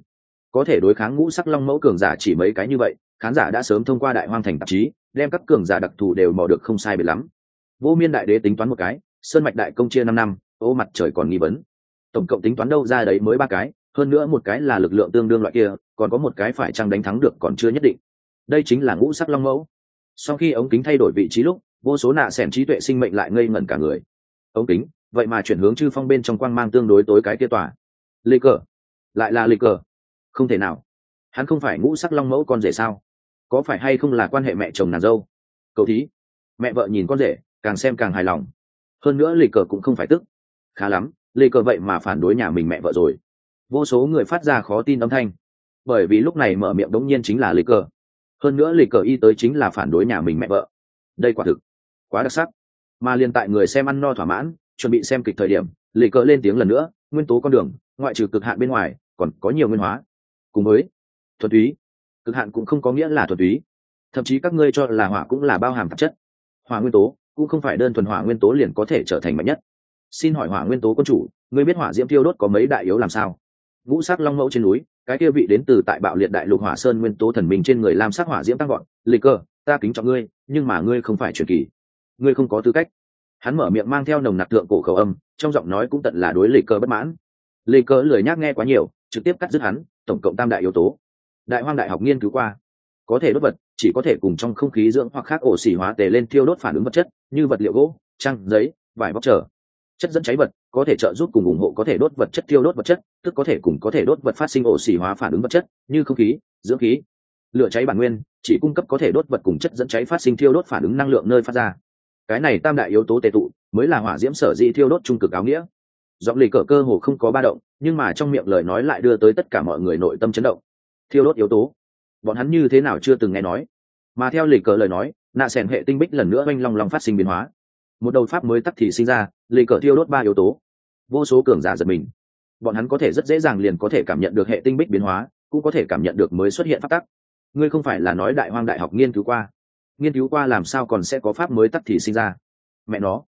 Có thể đối kháng ngũ sắc long mẫu cường giả chỉ mấy cái như vậy, khán giả đã sớm thông qua đại hoang thành tạp chí, đem các cường giả đặc thù đều mò được không sai biệt lắm. Vô miên đại đế tính toán một cái, sơn mạch đại công chia năm năm, ô mặt trời còn nghi vấn. Tổng cộng tính toán đâu ra đấy mới ba cái, hơn nữa một cái là lực lượng tương đương loại kia, còn có một cái phải chăng đánh thắng được còn chưa nhất định. Đây chính là ngũ sắc long mẫu. Sau khi ống kính thay đổi vị trí lúc, vô số nạ xẻn trí tuệ sinh mệnh lại ngây ngẩn cả người. Ống kính, vậy mà chuyển hướng chư phong bên trong quang mang tương đối tối cái kia tỏa lê cờ. Lại là lê cờ. Không thể nào. Hắn không phải ngũ sắc long mẫu con rể sao? Có phải hay không là quan hệ mẹ chồng nàng dâu? Cậu thí. Mẹ vợ nhìn con rể, càng xem càng hài lòng. Hơn nữa lê cờ cũng không phải tức. Khá lắm, lê cờ vậy mà phản đối nhà mình mẹ vợ rồi. Vô số người phát ra khó tin âm thanh. Bởi vì lúc này mở miệng đống nhiên chính là lê cờ. Hơn nữa lê cờ y tới chính là phản đối nhà mình mẹ vợ. Đây quả thực quá đặc sắc. Mà liền tại người xem ăn no thỏa mãn, chuẩn bị xem kịch thời điểm, lê cờ lên tiếng lần nữa, nguyên tố con đường ngoại trừ cực hạn bên ngoài, còn có nhiều nguyên hóa. Cùng với thuần túy, cực hạn cũng không có nghĩa là thuần túy. Thậm chí các ngươi cho là hỏa cũng là bao hàm tạp chất. Hỏa nguyên tố cũng không phải đơn thuần hỏa nguyên tố liền có thể trở thành mạnh nhất. Xin hỏi hỏa nguyên tố quân chủ, ngươi biết hỏa diễm tiêu đốt có mấy đại yếu làm sao? Ngũ sắc long mẫu trên núi, cái kia vị đến từ tại bạo liệt đại lục hỏa sơn nguyên tố thần minh trên người lam sắc hỏa diễm tăng gọn lịch cơ, ta kính trọng ngươi, nhưng mà ngươi không phải truyền kỳ. Ngươi không có tư cách. Hắn mở miệng mang theo nồng nặc tượng cổ khẩu âm, trong giọng nói cũng tận là đối lịch cơ bất mãn lê cỡ lười nhác nghe quá nhiều, trực tiếp cắt dứt hắn, tổng cộng tam đại yếu tố. Đại hoang đại học nghiên cứu qua. Có thể đốt vật, chỉ có thể cùng trong không khí dưỡng hoặc khác ổ xỉ hóa tề lên thiêu đốt phản ứng vật chất, như vật liệu gỗ, trăng, giấy, vải bóc trở. Chất dẫn cháy vật, có thể trợ giúp cùng ủng hộ có thể đốt vật chất tiêu đốt vật chất, tức có thể cùng có thể đốt vật phát sinh ổ xỉ hóa phản ứng vật chất, như không khí, dưỡng khí. Lửa cháy bản nguyên, chỉ cung cấp có thể đốt vật cùng chất dẫn cháy phát sinh thiêu đốt phản ứng năng lượng nơi phát ra. Cái này tam đại yếu tố tệ tụ, mới là hỏa diễm sở di thiêu đốt trung cực áo nghĩa giọng lì cờ cơ hồ không có ba động, nhưng mà trong miệng lời nói lại đưa tới tất cả mọi người nội tâm chấn động. Thiêu đốt yếu tố. Bọn hắn như thế nào chưa từng nghe nói. Mà theo lì cờ lời nói, nạ sẻn hệ tinh bích lần nữa oanh long long phát sinh biến hóa. Một đầu pháp mới tắt thì sinh ra, lì cờ thiêu đốt ba yếu tố. Vô số cường giả giật mình. Bọn hắn có thể rất dễ dàng liền có thể cảm nhận được hệ tinh bích biến hóa, cũng có thể cảm nhận được mới xuất hiện pháp tắc. Ngươi không phải là nói đại hoang đại học nghiên cứu qua. Nghiên cứu qua làm sao còn sẽ có pháp mới tắt thì sinh ra. Mẹ nó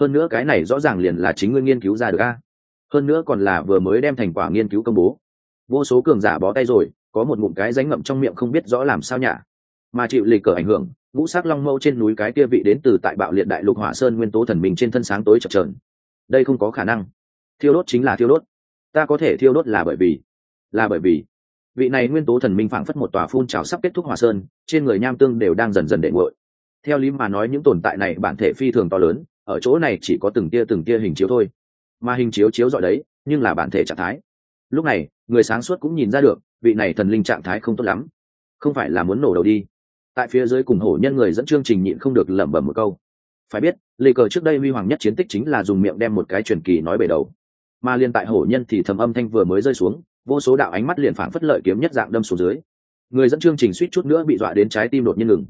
hơn nữa cái này rõ ràng liền là chính ngươi nghiên cứu ra được a. Hơn nữa còn là vừa mới đem thành quả nghiên cứu công bố. Vô số cường giả bó tay rồi, có một ngụm cái ránh ngậm trong miệng không biết rõ làm sao nhả. Mà chịu lịch cờ ảnh hưởng, ngũ sắc long mâu trên núi cái kia vị đến từ tại bạo liệt đại lục hỏa sơn nguyên tố thần mình trên thân sáng tối chập trờn đây không có khả năng. Thiêu đốt chính là thiêu đốt. Ta có thể thiêu đốt là bởi vì, là bởi vì, vị này nguyên tố thần minh phảng phất một tòa phun trào sắp kết thúc hỏa sơn, trên người nham tương đều đang dần dần để nguội. Theo lý mà nói những tồn tại này bản thể phi thường to lớn ở chỗ này chỉ có từng tia từng tia hình chiếu thôi. Mà hình chiếu chiếu dọi đấy, nhưng là bản thể trạng thái. Lúc này, người sáng suốt cũng nhìn ra được, vị này thần linh trạng thái không tốt lắm. Không phải là muốn nổ đầu đi. Tại phía dưới cùng hổ nhân người dẫn chương trình nhịn không được lẩm bẩm một câu. Phải biết, lê cờ trước đây huy hoàng nhất chiến tích chính là dùng miệng đem một cái truyền kỳ nói bể đầu. Mà liên tại hổ nhân thì thầm âm thanh vừa mới rơi xuống, vô số đạo ánh mắt liền phản phất lợi kiếm nhất dạng đâm xuống dưới. Người dẫn chương trình suýt chút nữa bị dọa đến trái tim đột nhiên ngừng.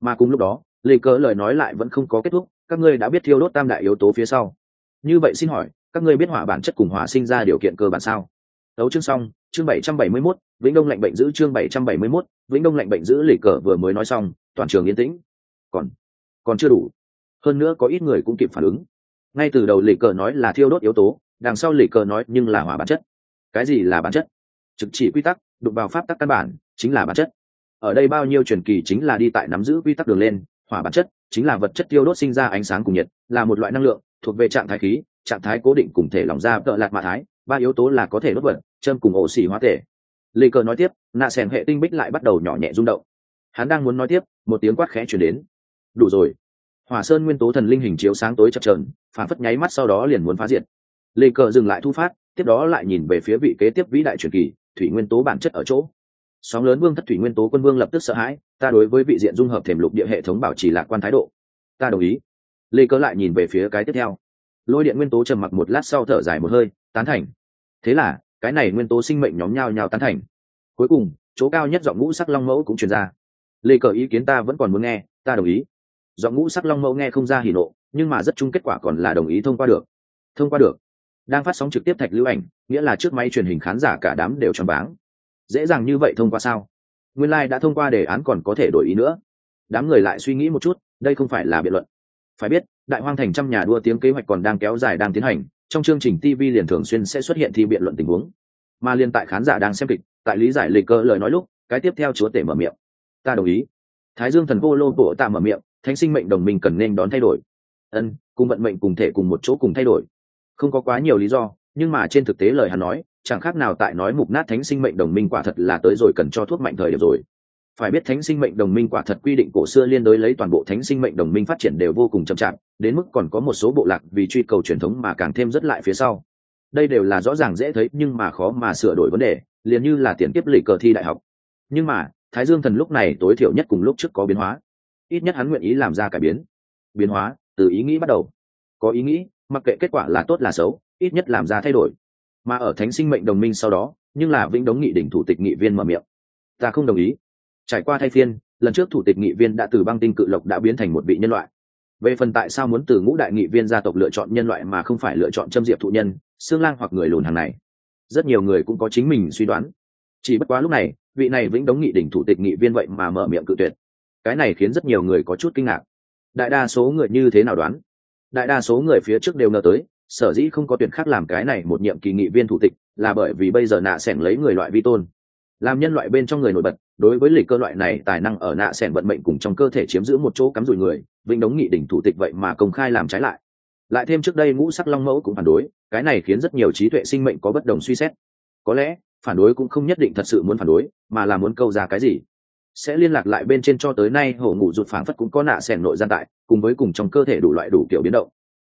Mà cùng lúc đó, lê cờ lời nói lại vẫn không có kết thúc các ngươi đã biết thiêu đốt tam đại yếu tố phía sau. Như vậy xin hỏi các ngươi biết hỏa bản chất cùng hỏa sinh ra điều kiện cơ bản sao? Đấu chương xong chương 771, vĩnh đông lạnh bệnh giữ chương 771, vĩnh đông lạnh bệnh giữ lì cờ vừa mới nói xong toàn trường yên tĩnh. Còn còn chưa đủ. Hơn nữa có ít người cũng kịp phản ứng. Ngay từ đầu lì cờ nói là thiêu đốt yếu tố đằng sau lì cờ nói nhưng là hỏa bản chất. Cái gì là bản chất? Trực chỉ quy tắc đụng vào pháp tắc căn bản chính là bản chất. Ở đây bao nhiêu truyền kỳ chính là đi tại nắm giữ quy tắc đường lên hỏa bản chất chính là vật chất tiêu đốt sinh ra ánh sáng cùng nhiệt, là một loại năng lượng, thuộc về trạng thái khí, trạng thái cố định cùng thể lỏng ra tợ lạc mạ thái, ba yếu tố là có thể đốt vật, châm cùng ổ xỉ hóa thể. Lê cờ nói tiếp, nạ sẻn hệ tinh bích lại bắt đầu nhỏ nhẹ rung động. Hắn đang muốn nói tiếp, một tiếng quát khẽ chuyển đến. Đủ rồi. Hỏa sơn nguyên tố thần linh hình chiếu sáng tối chập trờn phản phất nháy mắt sau đó liền muốn phá diệt. Lê cờ dừng lại thu phát, tiếp đó lại nhìn về phía vị kế tiếp vĩ đại truyền kỳ, thủy nguyên tố bản chất ở chỗ sóng lớn vương thất thủy nguyên tố quân vương lập tức sợ hãi, ta đối với vị diện dung hợp thềm lục địa hệ thống bảo trì lạc quan thái độ. Ta đồng ý. Lê cớ lại nhìn về phía cái tiếp theo. Lôi điện nguyên tố trầm mặc một lát sau thở dài một hơi, tán thành. Thế là, cái này nguyên tố sinh mệnh nhóm nhau nhau tán thành. Cuối cùng, chỗ cao nhất giọng ngũ sắc long mẫu cũng truyền ra. Lê cờ ý kiến ta vẫn còn muốn nghe, ta đồng ý. Giọng ngũ sắc long mẫu nghe không ra hỉ nộ, nhưng mà rất chung kết quả còn là đồng ý thông qua được. Thông qua được. Đang phát sóng trực tiếp thạch lưu ảnh, nghĩa là trước máy truyền hình khán giả cả đám đều tròn váng dễ dàng như vậy thông qua sao? Nguyên lai、like、đã thông qua đề án còn có thể đổi ý nữa. Đám người lại suy nghĩ một chút, đây không phải là biện luận. Phải biết, đại hoang thành trăm nhà đua tiếng kế hoạch còn đang kéo dài đang tiến hành, trong chương trình tv liền thường xuyên sẽ xuất hiện thi biện luận tình huống. Mà liên tại khán giả đang xem kịch, tại lý giải lịch cơ lời nói lúc, cái tiếp theo chúa tể mở miệng. Ta đồng ý. Thái dương thần vô lô bộ tạ mở miệng, thánh sinh mệnh đồng minh cần nên đón thay đổi. Ân, cùng vận mệnh cùng thể cùng một chỗ cùng thay đổi. Không có quá nhiều lý do, nhưng mà trên thực tế lời hắn nói chẳng khác nào tại nói mục nát thánh sinh mệnh đồng minh quả thật là tới rồi cần cho thuốc mạnh thời điểm rồi. Phải biết thánh sinh mệnh đồng minh quả thật quy định cổ xưa liên đối lấy toàn bộ thánh sinh mệnh đồng minh phát triển đều vô cùng chậm chạp, đến mức còn có một số bộ lạc vì truy cầu truyền thống mà càng thêm rất lại phía sau. Đây đều là rõ ràng dễ thấy nhưng mà khó mà sửa đổi vấn đề, liền như là tiền kiếp lì cờ thi đại học. Nhưng mà, thái dương thần lúc này tối thiểu nhất cùng lúc trước có biến hóa. Ít nhất hắn nguyện ý làm ra cải biến. Biến hóa, từ ý nghĩ bắt đầu. Có ý nghĩ, mặc kệ kết quả là tốt là xấu, ít nhất làm ra thay đổi mà ở thánh sinh mệnh đồng minh sau đó, nhưng là vĩnh đống nghị đỉnh thủ tịch nghị viên mở miệng. Ta không đồng ý. Trải qua thay phiên, lần trước thủ tịch nghị viên đã từ băng tinh cự lộc đã biến thành một vị nhân loại. Về phần tại sao muốn từ ngũ đại nghị viên gia tộc lựa chọn nhân loại mà không phải lựa chọn châm diệp thụ nhân xương lang hoặc người lùn hàng này. Rất nhiều người cũng có chính mình suy đoán. Chỉ bất quá lúc này, vị này vĩnh đống nghị đỉnh thủ tịch nghị viên vậy mà mở miệng cự tuyệt. Cái này khiến rất nhiều người có chút kinh ngạc. Đại đa số người như thế nào đoán? Đại đa số người phía trước đều ngờ tới sở dĩ không có tuyển khác làm cái này một nhiệm kỳ nghị viên thủ tịch là bởi vì bây giờ nạ sẻn lấy người loại vi tôn. Làm nhân loại bên trong người nổi bật, đối với lịch cơ loại này tài năng ở nạ sẻn vận mệnh cùng trong cơ thể chiếm giữ một chỗ cắm rủi người, vĩnh đống nghị đỉnh thủ tịch vậy mà công khai làm trái lại. Lại thêm trước đây ngũ sắc long mẫu cũng phản đối, cái này khiến rất nhiều trí tuệ sinh mệnh có bất đồng suy xét. Có lẽ, phản đối cũng không nhất định thật sự muốn phản đối, mà là muốn câu ra cái gì. Sẽ liên lạc lại bên trên cho tới nay, hổ ngủ rụt phảng phất cũng có nạ sẻn nội gian tại, cùng với cùng trong cơ thể đủ loại đủ kiểu biến động.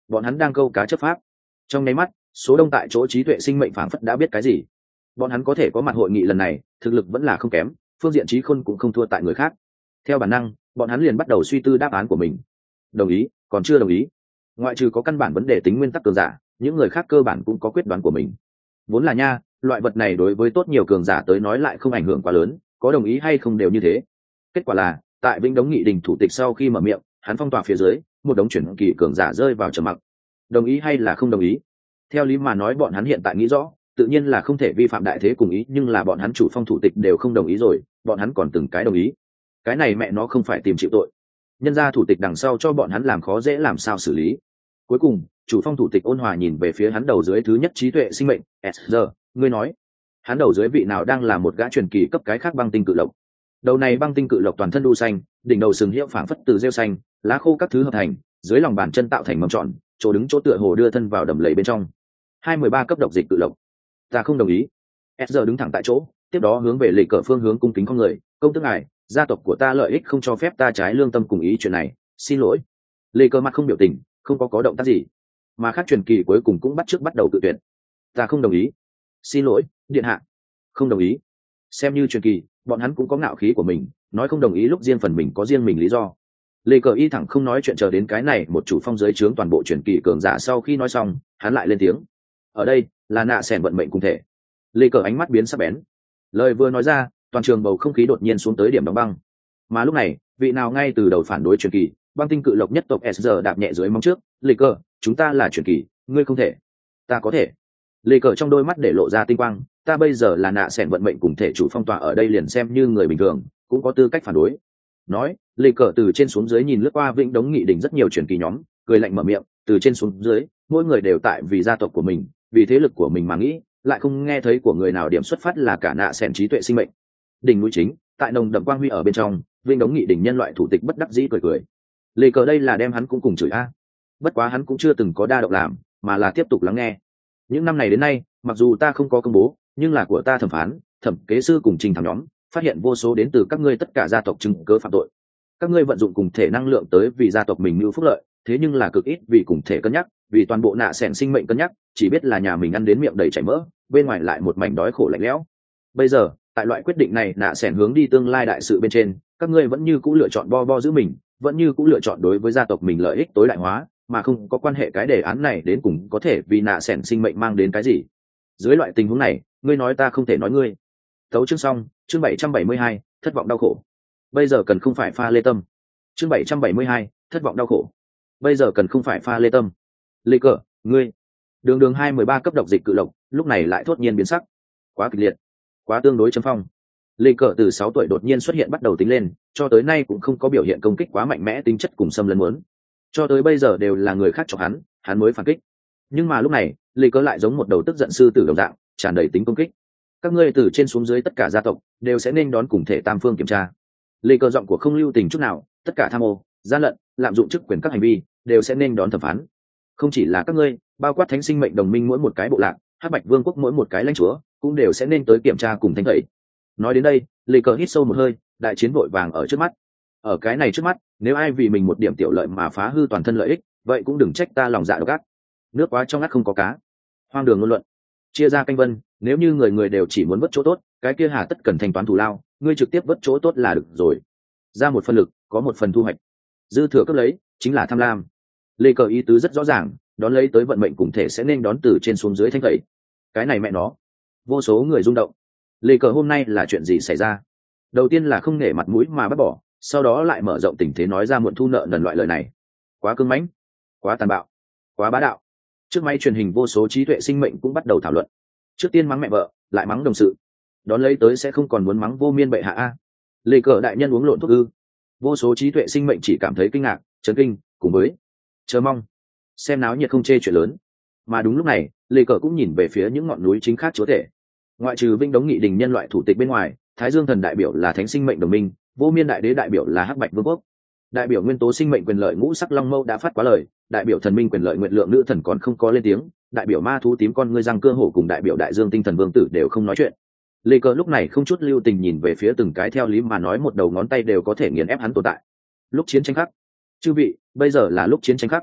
Bọn hắn đang câu cá chấp pháp trong nháy mắt, số đông tại chỗ trí tuệ sinh mệnh phảng phất đã biết cái gì. Bọn hắn có thể có mặt hội nghị lần này, thực lực vẫn là không kém, phương diện trí khôn cũng không thua tại người khác. Theo bản năng, bọn hắn liền bắt đầu suy tư đáp án của mình. Đồng ý, còn chưa đồng ý. Ngoại trừ có căn bản vấn đề tính nguyên tắc cường giả, những người khác cơ bản cũng có quyết đoán của mình. Vốn là nha, loại vật này đối với tốt nhiều cường giả tới nói lại không ảnh hưởng quá lớn, có đồng ý hay không đều như thế. Kết quả là, tại vĩnh đống nghị đình thủ tịch sau khi mở miệng, hắn phong tỏa phía dưới, một đống chuyển kỳ cường giả rơi vào trầm mặc đồng ý hay là không đồng ý? Theo lý mà nói, bọn hắn hiện tại nghĩ rõ, tự nhiên là không thể vi phạm đại thế cùng ý, nhưng là bọn hắn chủ phong thủ tịch đều không đồng ý rồi, bọn hắn còn từng cái đồng ý. Cái này mẹ nó không phải tìm chịu tội. Nhân ra thủ tịch đằng sau cho bọn hắn làm khó dễ làm sao xử lý. Cuối cùng, chủ phong thủ tịch ôn hòa nhìn về phía hắn đầu dưới thứ nhất trí tuệ sinh mệnh, s ngươi nói, hắn đầu dưới vị nào đang là một gã truyền kỳ cấp cái khác băng tinh cự lộc? Đầu này băng tinh cự lộc toàn thân đu xanh, đỉnh đầu sừng hiệu phảng phất từ rêu xanh, lá khô các thứ hợp thành, dưới lòng bàn chân tạo thành mầm tròn chỗ đứng chỗ tựa hồ đưa thân vào đầm lầy bên trong. Hai mười ba cấp độc dịch tự lộc. Ta không đồng ý. S giờ đứng thẳng tại chỗ, tiếp đó hướng về lệ cờ phương hướng cung kính con người, công tức ngài, gia tộc của ta lợi ích không cho phép ta trái lương tâm cùng ý chuyện này. Xin lỗi. Lệ cờ mặt không biểu tình, không có có động tác gì, mà khác truyền kỳ cuối cùng cũng bắt trước bắt đầu tự tuyển ta không đồng ý. Xin lỗi, điện hạ. Không đồng ý. Xem như truyền kỳ, bọn hắn cũng có ngạo khí của mình, nói không đồng ý lúc riêng phần mình có riêng mình lý do lê cờ y thẳng không nói chuyện chờ đến cái này một chủ phong giới trướng toàn bộ truyền kỳ cường giả sau khi nói xong, hắn lại lên tiếng. Ở đây, là nạ sẻn vận mệnh cụ thể. Lê cờ ánh mắt biến sắc bén. Lời vừa nói ra, toàn trường bầu không khí đột nhiên xuống tới điểm đóng băng. Mà lúc này, vị nào ngay từ đầu phản đối truyền kỳ, băng tinh cự lộc nhất tộc s giờ đạp nhẹ dưới móng trước, lê cờ, chúng ta là truyền kỳ, ngươi không thể. Ta có thể. Lê cờ trong đôi mắt để lộ ra tinh quang, ta bây giờ là nạ sẻn vận mệnh cùng thể chủ phong tỏa ở đây liền xem như người bình thường, cũng có tư cách phản đối. Nói lê cờ từ trên xuống dưới nhìn lướt qua vĩnh đống nghị đỉnh rất nhiều truyền kỳ nhóm, cười lạnh mở miệng, từ trên xuống dưới, mỗi người đều tại vì gia tộc của mình, vì thế lực của mình mà nghĩ, lại không nghe thấy của người nào điểm xuất phát là cả nạ sẻn trí tuệ sinh mệnh. Đỉnh núi chính, tại nồng đậm quang huy ở bên trong, vĩnh đống nghị đỉnh nhân loại thủ tịch bất đắc dĩ cười cười. Lì cờ đây là đem hắn cũng cùng chửi a. Bất quá hắn cũng chưa từng có đa động làm, mà là tiếp tục lắng nghe. Những năm này đến nay, mặc dù ta không có công bố, nhưng là của ta thẩm phán, thẩm kế sư cùng trình thảm nhóm, phát hiện vô số đến từ các ngươi tất cả gia tộc chứng cớ phạm tội các ngươi vận dụng cùng thể năng lượng tới vì gia tộc mình như phúc lợi, thế nhưng là cực ít vì cùng thể cân nhắc, vì toàn bộ nạ sẻn sinh mệnh cân nhắc, chỉ biết là nhà mình ăn đến miệng đầy chảy mỡ, bên ngoài lại một mảnh đói khổ lạnh lẽo. Bây giờ, tại loại quyết định này, nạ sẻn hướng đi tương lai đại sự bên trên, các ngươi vẫn như c ũ lựa chọn bo bo giữ mình, vẫn như c ũ lựa chọn đối với gia tộc mình lợi ích tối đại hóa, mà không có quan hệ cái đề án này đến cùng có thể vì nạ sẻn sinh mệnh mang đến cái gì. Dưới loại tình huống này, ngươi nói ta không thể nói ngươi. Tấu chương xong, chương bảy trăm bảy mươi hai, thất vọng đau khổ bây giờ cần không phải pha lê tâm. Chương bảy trăm bảy mươi hai, thất vọng đau khổ. Bây giờ cần không phải pha lê tâm. Lê cờ, ngươi. Đường đường hai mười ba cấp độc dịch cự lộc, lúc này lại thốt nhiên biến sắc. Quá kịch liệt. Quá tương đối chấm phong. Lê cờ từ sáu tuổi đột nhiên xuất hiện bắt đầu tính lên, cho tới nay cũng không có biểu hiện công kích quá mạnh mẽ tính chất cùng xâm lấn muốn. Cho tới bây giờ đều là người khác cho hắn hắn mới phản kích. Nhưng mà lúc này, lê cờ lại giống một đầu tức giận sư tử đồng dạng, tràn đầy tính công kích. Các ngươi từ trên xuống dưới tất cả gia tộc, đều sẽ nên đón cùng thể tam phương kiểm tra lê cờ giọng của không lưu tình chút nào, tất cả tham ô, gian lận, lạm dụng chức quyền các hành vi, đều sẽ nên đón thẩm phán. Không chỉ là các ngươi, bao quát thánh sinh mệnh đồng minh mỗi một cái bộ lạc, hát bạch vương quốc mỗi một cái lãnh chúa, cũng đều sẽ nên tới kiểm tra cùng thanh thầy nói đến đây, Lê cờ hít sâu một hơi, đại chiến vội vàng ở trước mắt. Ở cái này trước mắt, nếu ai vì mình một điểm tiểu lợi mà phá hư toàn thân lợi ích, vậy cũng đừng trách ta lòng dạ độc ác. Nước quá trong ngắt không có cá. Hoang đường ngôn luận. Chia ra canh vân, nếu như người người đều chỉ muốn mất chỗ tốt, cái kia hà tất cần thanh toán thù lao ngươi trực tiếp vớt chỗ tốt là được rồi. Ra một phần lực, có một phần thu hoạch. Dư thừa cấp lấy, chính là tham lam. Lê cờ ý tứ rất rõ ràng, đón lấy tới vận mệnh cụ thể sẽ nên đón từ trên xuống dưới thanh tẩy. Cái này mẹ nó. Vô số người rung động. Lê cờ hôm nay là chuyện gì xảy ra? Đầu tiên là không nể mặt mũi mà bắt bỏ, sau đó lại mở rộng tình thế nói ra muộn thu nợ nần loại lời này. Quá cưng mãnh, quá tàn bạo, quá bá đạo. Trước máy truyền hình vô số trí tuệ sinh mệnh cũng bắt đầu thảo luận. Trước tiên mắng mẹ vợ, lại mắng đồng sự đón lấy tới sẽ không còn muốn mắng vô miên bệ hạ a. Lê cờ đại nhân uống lộn thuốc ư? Vô số trí tuệ sinh mệnh chỉ cảm thấy kinh ngạc, chấn kinh, cùng với chờ mong. Xem náo nhiệt không chê chuyện lớn. Mà đúng lúc này, lê cờ cũng nhìn về phía những ngọn núi chính khác chúa thể ngoại trừ vinh đống nghị đình nhân loại thủ tịch bên ngoài, thái dương thần đại biểu là thánh sinh mệnh đồng minh, vô miên đại đế đại biểu là hắc bạch vương quốc. Đại biểu nguyên tố sinh mệnh quyền lợi ngũ sắc long mâu đã phát quá lời, đại biểu thần minh quyền lợi nguyện lượng nữ thần còn không có lên tiếng, đại biểu ma thú tím con ngươi răng cơ hổ cùng đại biểu đại dương tinh thần vương tử đều không nói chuyện lê cờ lúc này không chút lưu tình nhìn về phía từng cái theo lý mà nói một đầu ngón tay đều có thể nghiền ép hắn tồn tại. Lúc chiến tranh khắc. Chư vị, bây giờ là lúc chiến tranh khắc.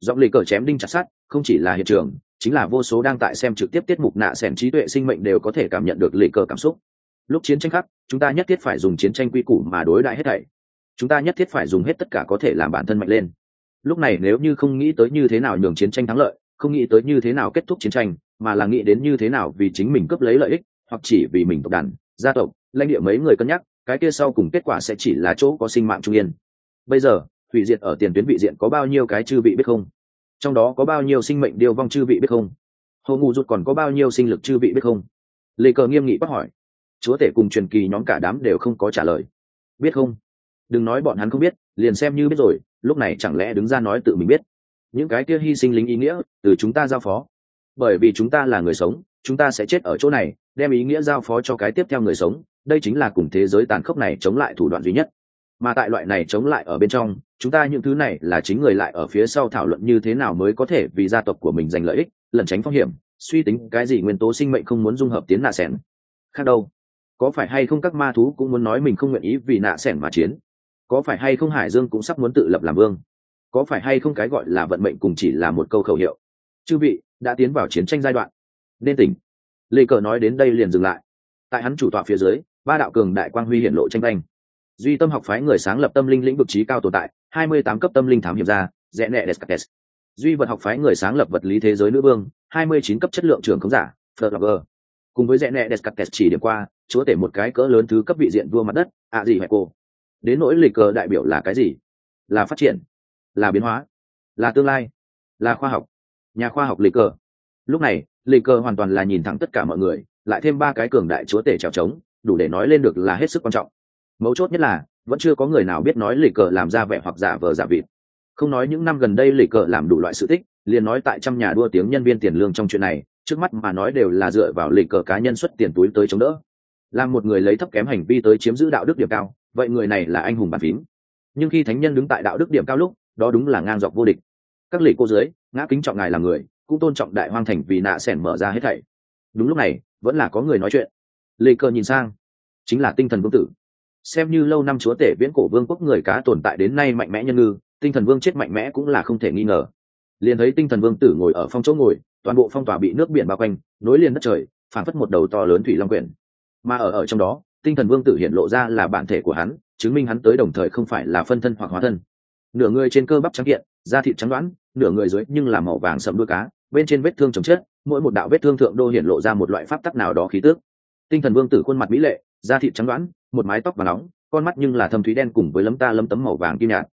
Giọng Lê cờ chém đinh chặt sát không chỉ là hiện trường, chính là vô số đang tại xem trực tiếp tiết mục nạ s trí tuệ sinh mệnh đều có thể cảm nhận được Lê cờ cảm xúc. Lúc chiến tranh khắc, chúng ta nhất thiết phải dùng chiến tranh quy củ mà đối đại hết thảy. Chúng ta nhất thiết phải dùng hết tất cả có thể làm bản thân mạnh lên. Lúc này nếu như không nghĩ tới như thế nào nhường chiến tranh thắng lợi, không nghĩ tới như thế nào kết thúc chiến tranh, mà là nghĩ đến như thế nào vì chính mình cướp lấy lợi ích hoặc chỉ vì mình tộc đàn, gia tộc, lãnh địa mấy người cân nhắc, cái kia sau cùng kết quả sẽ chỉ là chỗ có sinh mạng trung yên. Bây giờ, hủy diệt ở tiền tuyến vị diện có bao nhiêu cái chư vị biết không? Trong đó có bao nhiêu sinh mệnh điêu vong chư vị biết không? Hồ ngụ rụt còn có bao nhiêu sinh lực chư vị biết không? Lê cờ nghiêm nghị bắt hỏi. Chúa tể cùng truyền kỳ nhóm cả đám đều không có trả lời. Biết không? Đừng nói bọn hắn không biết, liền xem như biết rồi, lúc này chẳng lẽ đứng ra nói tự mình biết? Những cái kia hy sinh lính ý nghĩa, từ chúng ta giao phó. Bởi vì chúng ta là người sống, chúng ta sẽ chết ở chỗ này đem ý nghĩa giao phó cho cái tiếp theo người sống, đây chính là cùng thế giới tàn khốc này chống lại thủ đoạn duy nhất. Mà tại loại này chống lại ở bên trong, chúng ta những thứ này là chính người lại ở phía sau thảo luận như thế nào mới có thể vì gia tộc của mình giành lợi ích, lẩn tránh phong hiểm, suy tính cái gì nguyên tố sinh mệnh không muốn dung hợp tiến nạ sẻn. Khác đâu? Có phải hay không các ma thú cũng muốn nói mình không nguyện ý vì nạ sẻn mà chiến? Có phải hay không hải dương cũng sắp muốn tự lập làm vương? Có phải hay không cái gọi là vận mệnh cùng chỉ là một câu khẩu hiệu? Chư vị, đã tiến vào chiến tranh giai đoạn. Nên tỉnh lê cờ nói đến đây liền dừng lại. Tại hắn chủ tọa phía dưới, ba đạo cường đại quang huy hiện lộ tranh tranh duy tâm học phái người sáng lập tâm linh lĩnh vực trí cao tồn tại, hai mươi tám cấp tâm linh thám hiểm gia rẽ nẹ descartes duy vật học phái người sáng lập vật lý thế giới nữ vương, hai mươi chín cấp chất lượng trường khống giả fleur cùng với rẽ nẹ descartes chỉ điểm qua, chúa tể một cái cỡ lớn thứ cấp vị diện vua mặt đất, ạ gì hoài cô. Đến nỗi lịch cờ đại biểu là cái gì? Là phát triển, là biến hóa, là tương lai, là khoa học, nhà khoa học lịch cờ. Lúc này lịch cờ hoàn toàn là nhìn thẳng tất cả mọi người, lại thêm ba cái cường đại chúa tể trèo trống, đủ để nói lên được là hết sức quan trọng. Mấu chốt nhất là, vẫn chưa có người nào biết nói lì cờ làm ra vẻ hoặc giả vờ giả vịt. Không nói những năm gần đây lì cờ làm đủ loại sự tích, liền nói tại trăm nhà đua tiếng nhân viên tiền lương trong chuyện này, trước mắt mà nói đều là dựa vào lì cờ cá nhân xuất tiền túi tới chống đỡ. Làm một người lấy thấp kém hành vi tới chiếm giữ đạo đức điểm cao, vậy người này là anh hùng bàn phím. Nhưng khi thánh nhân đứng tại đạo đức điểm cao lúc, đó đúng là ngang dọc vô địch. Các lì cô dưới, ngã kính trọng ngài là người cũng tôn trọng đại hoang thành vì nạ sẻn mở ra hết thảy. Đúng lúc này, vẫn là có người nói chuyện. Lê cơ nhìn sang. Chính là tinh thần vương tử. Xem như lâu năm chúa tể viễn cổ vương quốc người cá tồn tại đến nay mạnh mẽ nhân ngư, tinh thần vương chết mạnh mẽ cũng là không thể nghi ngờ. Liền thấy tinh thần vương tử ngồi ở phong chỗ ngồi, toàn bộ phong tỏa bị nước biển bao quanh, nối liền đất trời phản phất một đầu to lớn thủy long quyển. Mà ở ở trong đó, tinh thần vương tử hiện lộ ra là bản thể của hắn, chứng minh hắn tới đồng thời không phải là phân thân hoặc hóa thân. Nửa người trên cơ bắp trắng kiện, da thịt trắng đoán, nửa người dưới nhưng là màu vàng sậm đuôi cá bên trên vết thương chồng chết, mỗi một đạo vết thương thượng đô hiện lộ ra một loại pháp tắc nào đó khí tước tinh thần vương tử khuôn mặt mỹ lệ, da thịt trắng đoán, một mái tóc và nóng, con mắt nhưng là thâm thúy đen cùng với lấm ta lấm tấm màu vàng kim nhạt.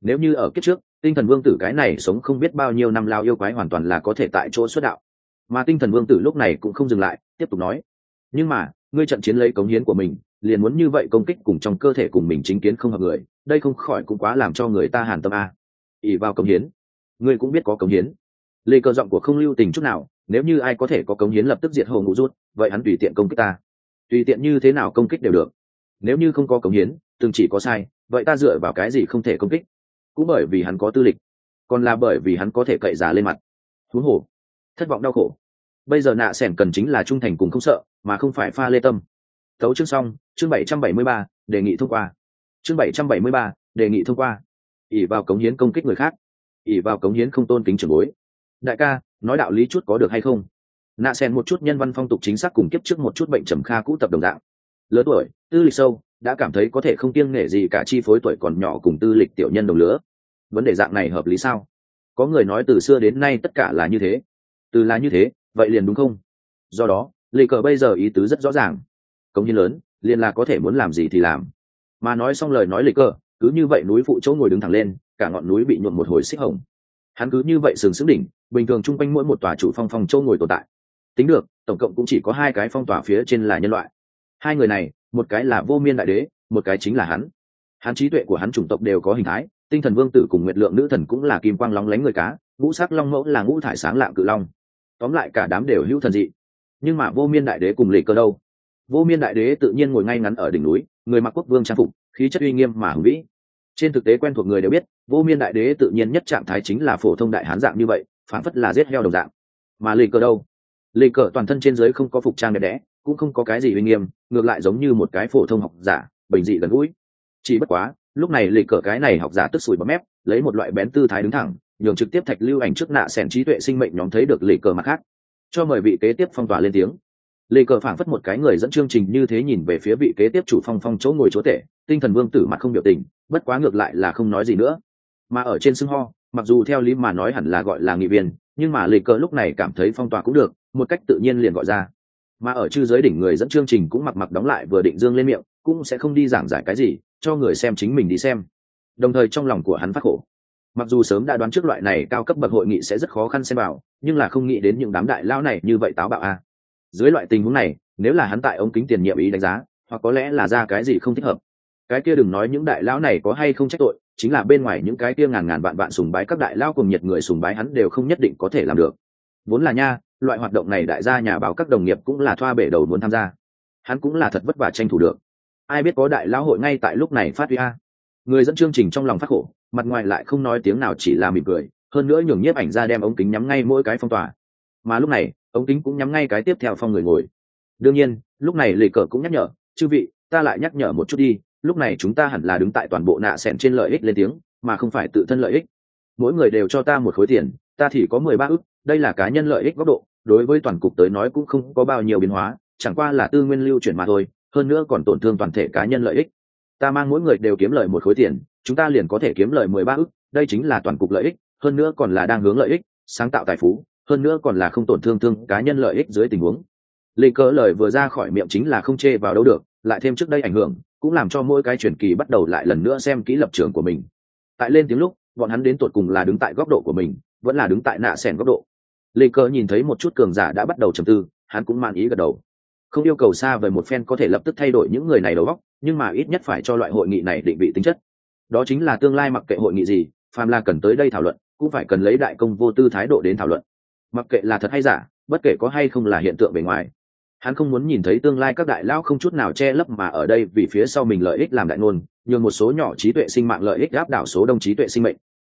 Nếu như ở kiếp trước, tinh thần vương tử cái này sống không biết bao nhiêu năm lao yêu quái hoàn toàn là có thể tại chỗ xuất đạo. Mà tinh thần vương tử lúc này cũng không dừng lại, tiếp tục nói, nhưng mà, ngươi trận chiến lấy cống hiến của mình, liền muốn như vậy công kích cùng trong cơ thể cùng mình chính kiến không hợp người, đây không khỏi cũng quá làm cho người ta hàn tâm a. Ỉ vào cống hiến. Ngươi cũng biết có cống hiến lê cơ giọng của không lưu tình chút nào, nếu như ai có thể có cống hiến lập tức diệt hồ ngụ rút, vậy hắn tùy tiện công kích ta. Tùy tiện như thế nào công kích đều được. Nếu như không có cống hiến, từng chỉ có sai, vậy ta dựa vào cái gì không thể công kích? Cũng bởi vì hắn có tư lịch, còn là bởi vì hắn có thể cậy giả lên mặt. Thú hồ thất vọng đau khổ. Bây giờ nạ sẻn cần chính là trung thành cùng không sợ, mà không phải pha lê tâm. Thấu chương xong, chương bảy trăm bảy mươi ba, đề nghị thông qua. Chương bảy trăm bảy mươi ba, đề nghị thông qua. Ỉ vào cống hiến công kích người khác. Ỉ vào cống hiến không tôn kính trưởng bối đại ca, nói đạo lý chút có được hay không? Nạ sen một chút nhân văn phong tục chính xác cùng kiếp trước một chút bệnh trầm kha cũ tập đồng dạng. Lớn tuổi, tư lịch sâu, đã cảm thấy có thể không kiêng nể gì cả chi phối tuổi còn nhỏ cùng tư lịch tiểu nhân đồng lứa. Vấn đề dạng này hợp lý sao? Có người nói từ xưa đến nay tất cả là như thế. Từ là như thế, vậy liền đúng không? Do đó lì cờ bây giờ ý tứ rất rõ ràng. Công nhân lớn, liền là có thể muốn làm gì thì làm. Mà nói xong lời nói lì cờ, cứ như vậy núi phụ chỗ ngồi đứng thẳng lên, cả ngọn núi bị nhuộm một hồi xích hồng. Hắn cứ như vậy sừng sững đỉnh bình thường chung quanh mỗi một tòa chủ phong phong châu ngồi tồn tại. Tính được, tổng cộng cũng chỉ có hai cái phong tỏa phía trên là nhân loại. Hai người này, một cái là vô miên đại đế, một cái chính là hắn. Hắn trí tuệ của hắn chủng tộc đều có hình thái, tinh thần vương tử cùng nguyệt lượng nữ thần cũng là kim quang lóng lánh người cá, ngũ sắc long mẫu là ngũ thải sáng lạng cự long. Tóm lại cả đám đều hữu thần dị. Nhưng mà vô miên đại đế cùng lì cơ đâu? Vô miên đại đế tự nhiên ngồi ngay ngắn ở đỉnh núi, người mặc quốc vương trang phục, khí chất uy nghiêm mà hùng vĩ. Trên thực tế quen thuộc người đều biết, vô miên đại đế tự nhiên nhất trạng thái chính là phổ thông đại hán dạng như vậy phản phất là giết heo đồng dạng. Mà lì cờ đâu? Lì cờ toàn thân trên giới không có phục trang đẹp đẽ, cũng không có cái gì uy nghiêm, ngược lại giống như một cái phổ thông học giả, bình dị gần gũi. Chỉ bất quá, lúc này lì cờ cái này học giả tức sủi bấm mép, lấy một loại bén tư thái đứng thẳng, nhường trực tiếp thạch lưu ảnh trước nạ sẻn trí tuệ sinh mệnh nhóm thấy được lì cờ mặt khác. Cho mời vị kế tiếp phong tỏa lên tiếng. Lì cờ phảng phất một cái người dẫn chương trình như thế nhìn về phía vị kế tiếp chủ phong phong chỗ ngồi chỗ tệ, tinh thần vương tử mặt không biểu tình, bất quá ngược lại là không nói gì nữa. Mà ở trên xưng ho mặc dù theo lý mà nói hẳn là gọi là nghị viên, nhưng mà lì cờ lúc này cảm thấy phong tỏa cũng được, một cách tự nhiên liền gọi ra. Mà ở chư giới đỉnh người dẫn chương trình cũng mặc mặc đóng lại vừa định dương lên miệng, cũng sẽ không đi giảng giải cái gì, cho người xem chính mình đi xem. Đồng thời trong lòng của hắn phát khổ. Mặc dù sớm đã đoán trước loại này cao cấp bậc hội nghị sẽ rất khó khăn xem vào, nhưng là không nghĩ đến những đám đại lao này như vậy táo bạo a. Dưới loại tình huống này, nếu là hắn tại ống kính tiền nhiệm ý đánh giá, hoặc có lẽ là ra cái gì không thích hợp. Cái kia đừng nói những đại lão này có hay không trách tội chính là bên ngoài những cái kia ngàn ngàn vạn vạn sùng bái các đại lao cùng nhiệt người sùng bái hắn đều không nhất định có thể làm được. Vốn là nha, loại hoạt động này đại gia nhà báo các đồng nghiệp cũng là thoa bể đầu muốn tham gia. Hắn cũng là thật vất vả tranh thủ được. Ai biết có đại lão hội ngay tại lúc này phát huy a. Người dẫn chương trình trong lòng phát khổ, mặt ngoài lại không nói tiếng nào chỉ là mỉm cười, hơn nữa nhường nhiếp ảnh ra đem ống kính nhắm ngay mỗi cái phong tỏa. Mà lúc này, ống kính cũng nhắm ngay cái tiếp theo phong người ngồi. Đương nhiên, lúc này lì cờ cũng nhắc nhở, chư vị, ta lại nhắc nhở một chút đi lúc này chúng ta hẳn là đứng tại toàn bộ nạ sẹn trên lợi ích lên tiếng, mà không phải tự thân lợi ích. Mỗi người đều cho ta một khối tiền, ta thì có mười ba ức, đây là cá nhân lợi ích góc độ, đối với toàn cục tới nói cũng không có bao nhiêu biến hóa, chẳng qua là tư nguyên lưu chuyển mà thôi, hơn nữa còn tổn thương toàn thể cá nhân lợi ích. Ta mang mỗi người đều kiếm lợi một khối tiền, chúng ta liền có thể kiếm lợi mười ba ức, đây chính là toàn cục lợi ích, hơn nữa còn là đang hướng lợi ích, sáng tạo tài phú, hơn nữa còn là không tổn thương thương cá nhân lợi ích dưới tình huống lê cỡ lời vừa ra khỏi miệng chính là không chê vào đâu được, lại thêm trước đây ảnh hưởng, cũng làm cho mỗi cái truyền kỳ bắt đầu lại lần nữa xem kỹ lập trường của mình. Tại lên tiếng lúc, bọn hắn đến tột cùng là đứng tại góc độ của mình, vẫn là đứng tại nạ sẻn góc độ. Lê cỡ nhìn thấy một chút cường giả đã bắt đầu trầm tư, hắn cũng man ý gật đầu. Không yêu cầu xa về một phen có thể lập tức thay đổi những người này đầu góc nhưng mà ít nhất phải cho loại hội nghị này định vị tính chất. Đó chính là tương lai mặc kệ hội nghị gì, phàm là cần tới đây thảo luận, cũng phải cần lấy đại công vô tư thái độ đến thảo luận. Mặc kệ là thật hay giả, bất kể có hay không là hiện tượng bề ngoài hắn không muốn nhìn thấy tương lai các đại lão không chút nào che lấp mà ở đây vì phía sau mình lợi ích làm đại ngôn, nhường một số nhỏ trí tuệ sinh mạng lợi ích áp đảo số đông trí tuệ sinh mệnh.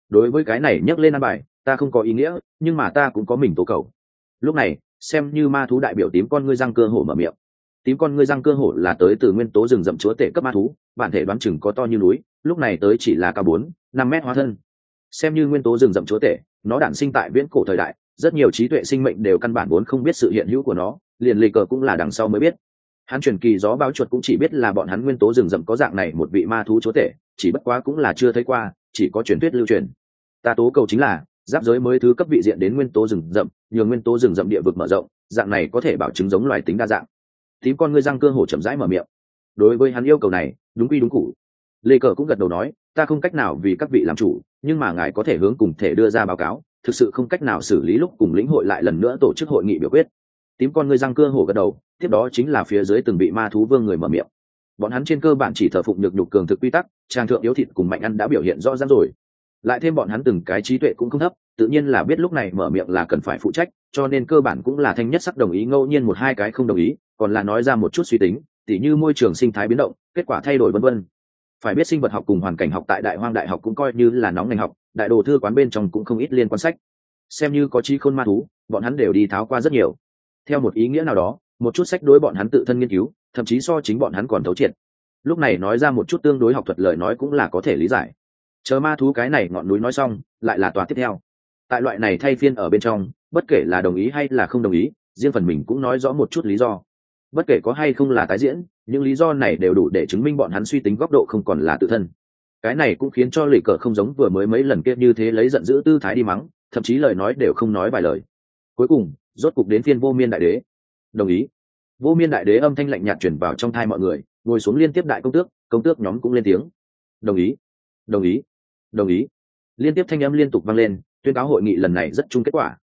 Đối với cái này nhắc lên ăn bài, ta không có ý nghĩa, nhưng mà ta cũng có mình tố cầu. Lúc này, xem như ma thú đại biểu tím con ngươi răng cơ hổ mở miệng. Tím con ngươi răng cơ hổ là tới từ nguyên tố rừng rậm chúa tể cấp ma thú, bản thể đoán chừng có to như núi, lúc này tới chỉ là cao bốn, năm mét hóa thân. Xem như nguyên tố rừng rậm chúa tể, nó đản sinh tại viễn cổ thời đại, rất nhiều trí tuệ sinh mệnh đều căn bản vốn không biết sự hiện hữu của nó liền lì cờ cũng là đằng sau mới biết. Hắn truyền kỳ gió báo chuột cũng chỉ biết là bọn hắn nguyên tố rừng rậm có dạng này một vị ma thú chúa tể, chỉ bất quá cũng là chưa thấy qua, chỉ có truyền thuyết lưu truyền. Ta tố cầu chính là, giáp giới mới thứ cấp vị diện đến nguyên tố rừng rậm nhường nguyên tố rừng rậm địa vực mở rộng, dạng này có thể bảo chứng giống loài tính đa dạng. Tím con ngươi răng cơ hồ chậm rãi mở miệng. Đối với hắn yêu cầu này, đúng quy đúng cụ lê cờ cũng gật đầu nói, ta không cách nào vì các vị làm chủ, nhưng mà ngài có thể hướng cùng thể đưa ra báo cáo, thực sự không cách nào xử lý lúc cùng lĩnh hội lại lần nữa tổ chức hội nghị biểu quyết tím con ngươi răng cưa hổ gật đầu, tiếp đó chính là phía dưới từng bị ma thú vương người mở miệng. Bọn hắn trên cơ bản chỉ thờ phụng được nhục cường thực quy tắc, trang thượng yếu thịt cùng mạnh ăn đã biểu hiện rõ ràng rồi. Lại thêm bọn hắn từng cái trí tuệ cũng không thấp, tự nhiên là biết lúc này mở miệng là cần phải phụ trách, cho nên cơ bản cũng là thanh nhất sắc đồng ý, ngẫu nhiên một hai cái không đồng ý, còn là nói ra một chút suy tính, tỉ như môi trường sinh thái biến động, kết quả thay đổi vân vân. Phải biết sinh vật học cùng hoàn cảnh học tại đại hoang đại học cũng coi như là nóng ngành học, đại đồ thư quán bên trong cũng không ít liên quan sách. Xem như có trí khôn ma thú, bọn hắn đều đi tháo qua rất nhiều theo một ý nghĩa nào đó, một chút sách đối bọn hắn tự thân nghiên cứu, thậm chí so chính bọn hắn còn thấu triệt. Lúc này nói ra một chút tương đối học thuật lời nói cũng là có thể lý giải. Chờ ma thú cái này ngọn núi nói xong, lại là tòa tiếp theo. Tại loại này thay phiên ở bên trong, bất kể là đồng ý hay là không đồng ý, riêng phần mình cũng nói rõ một chút lý do. Bất kể có hay không là tái diễn, những lý do này đều đủ để chứng minh bọn hắn suy tính góc độ không còn là tự thân. Cái này cũng khiến cho lì cờ không giống vừa mới mấy lần kia như thế lấy giận dữ tư thái đi mắng, thậm chí lời nói đều không nói vài lời. Cuối cùng rốt cục đến phiên vô miên đại đế. Đồng ý. Vô miên đại đế âm thanh lạnh nhạt chuyển vào trong thai mọi người ngồi xuống liên tiếp đại công tước công tước nhóm cũng lên tiếng. Đồng ý. Đồng ý. Đồng ý. Liên tiếp thanh âm liên tục vang lên tuyên cáo hội nghị lần này rất chung kết quả.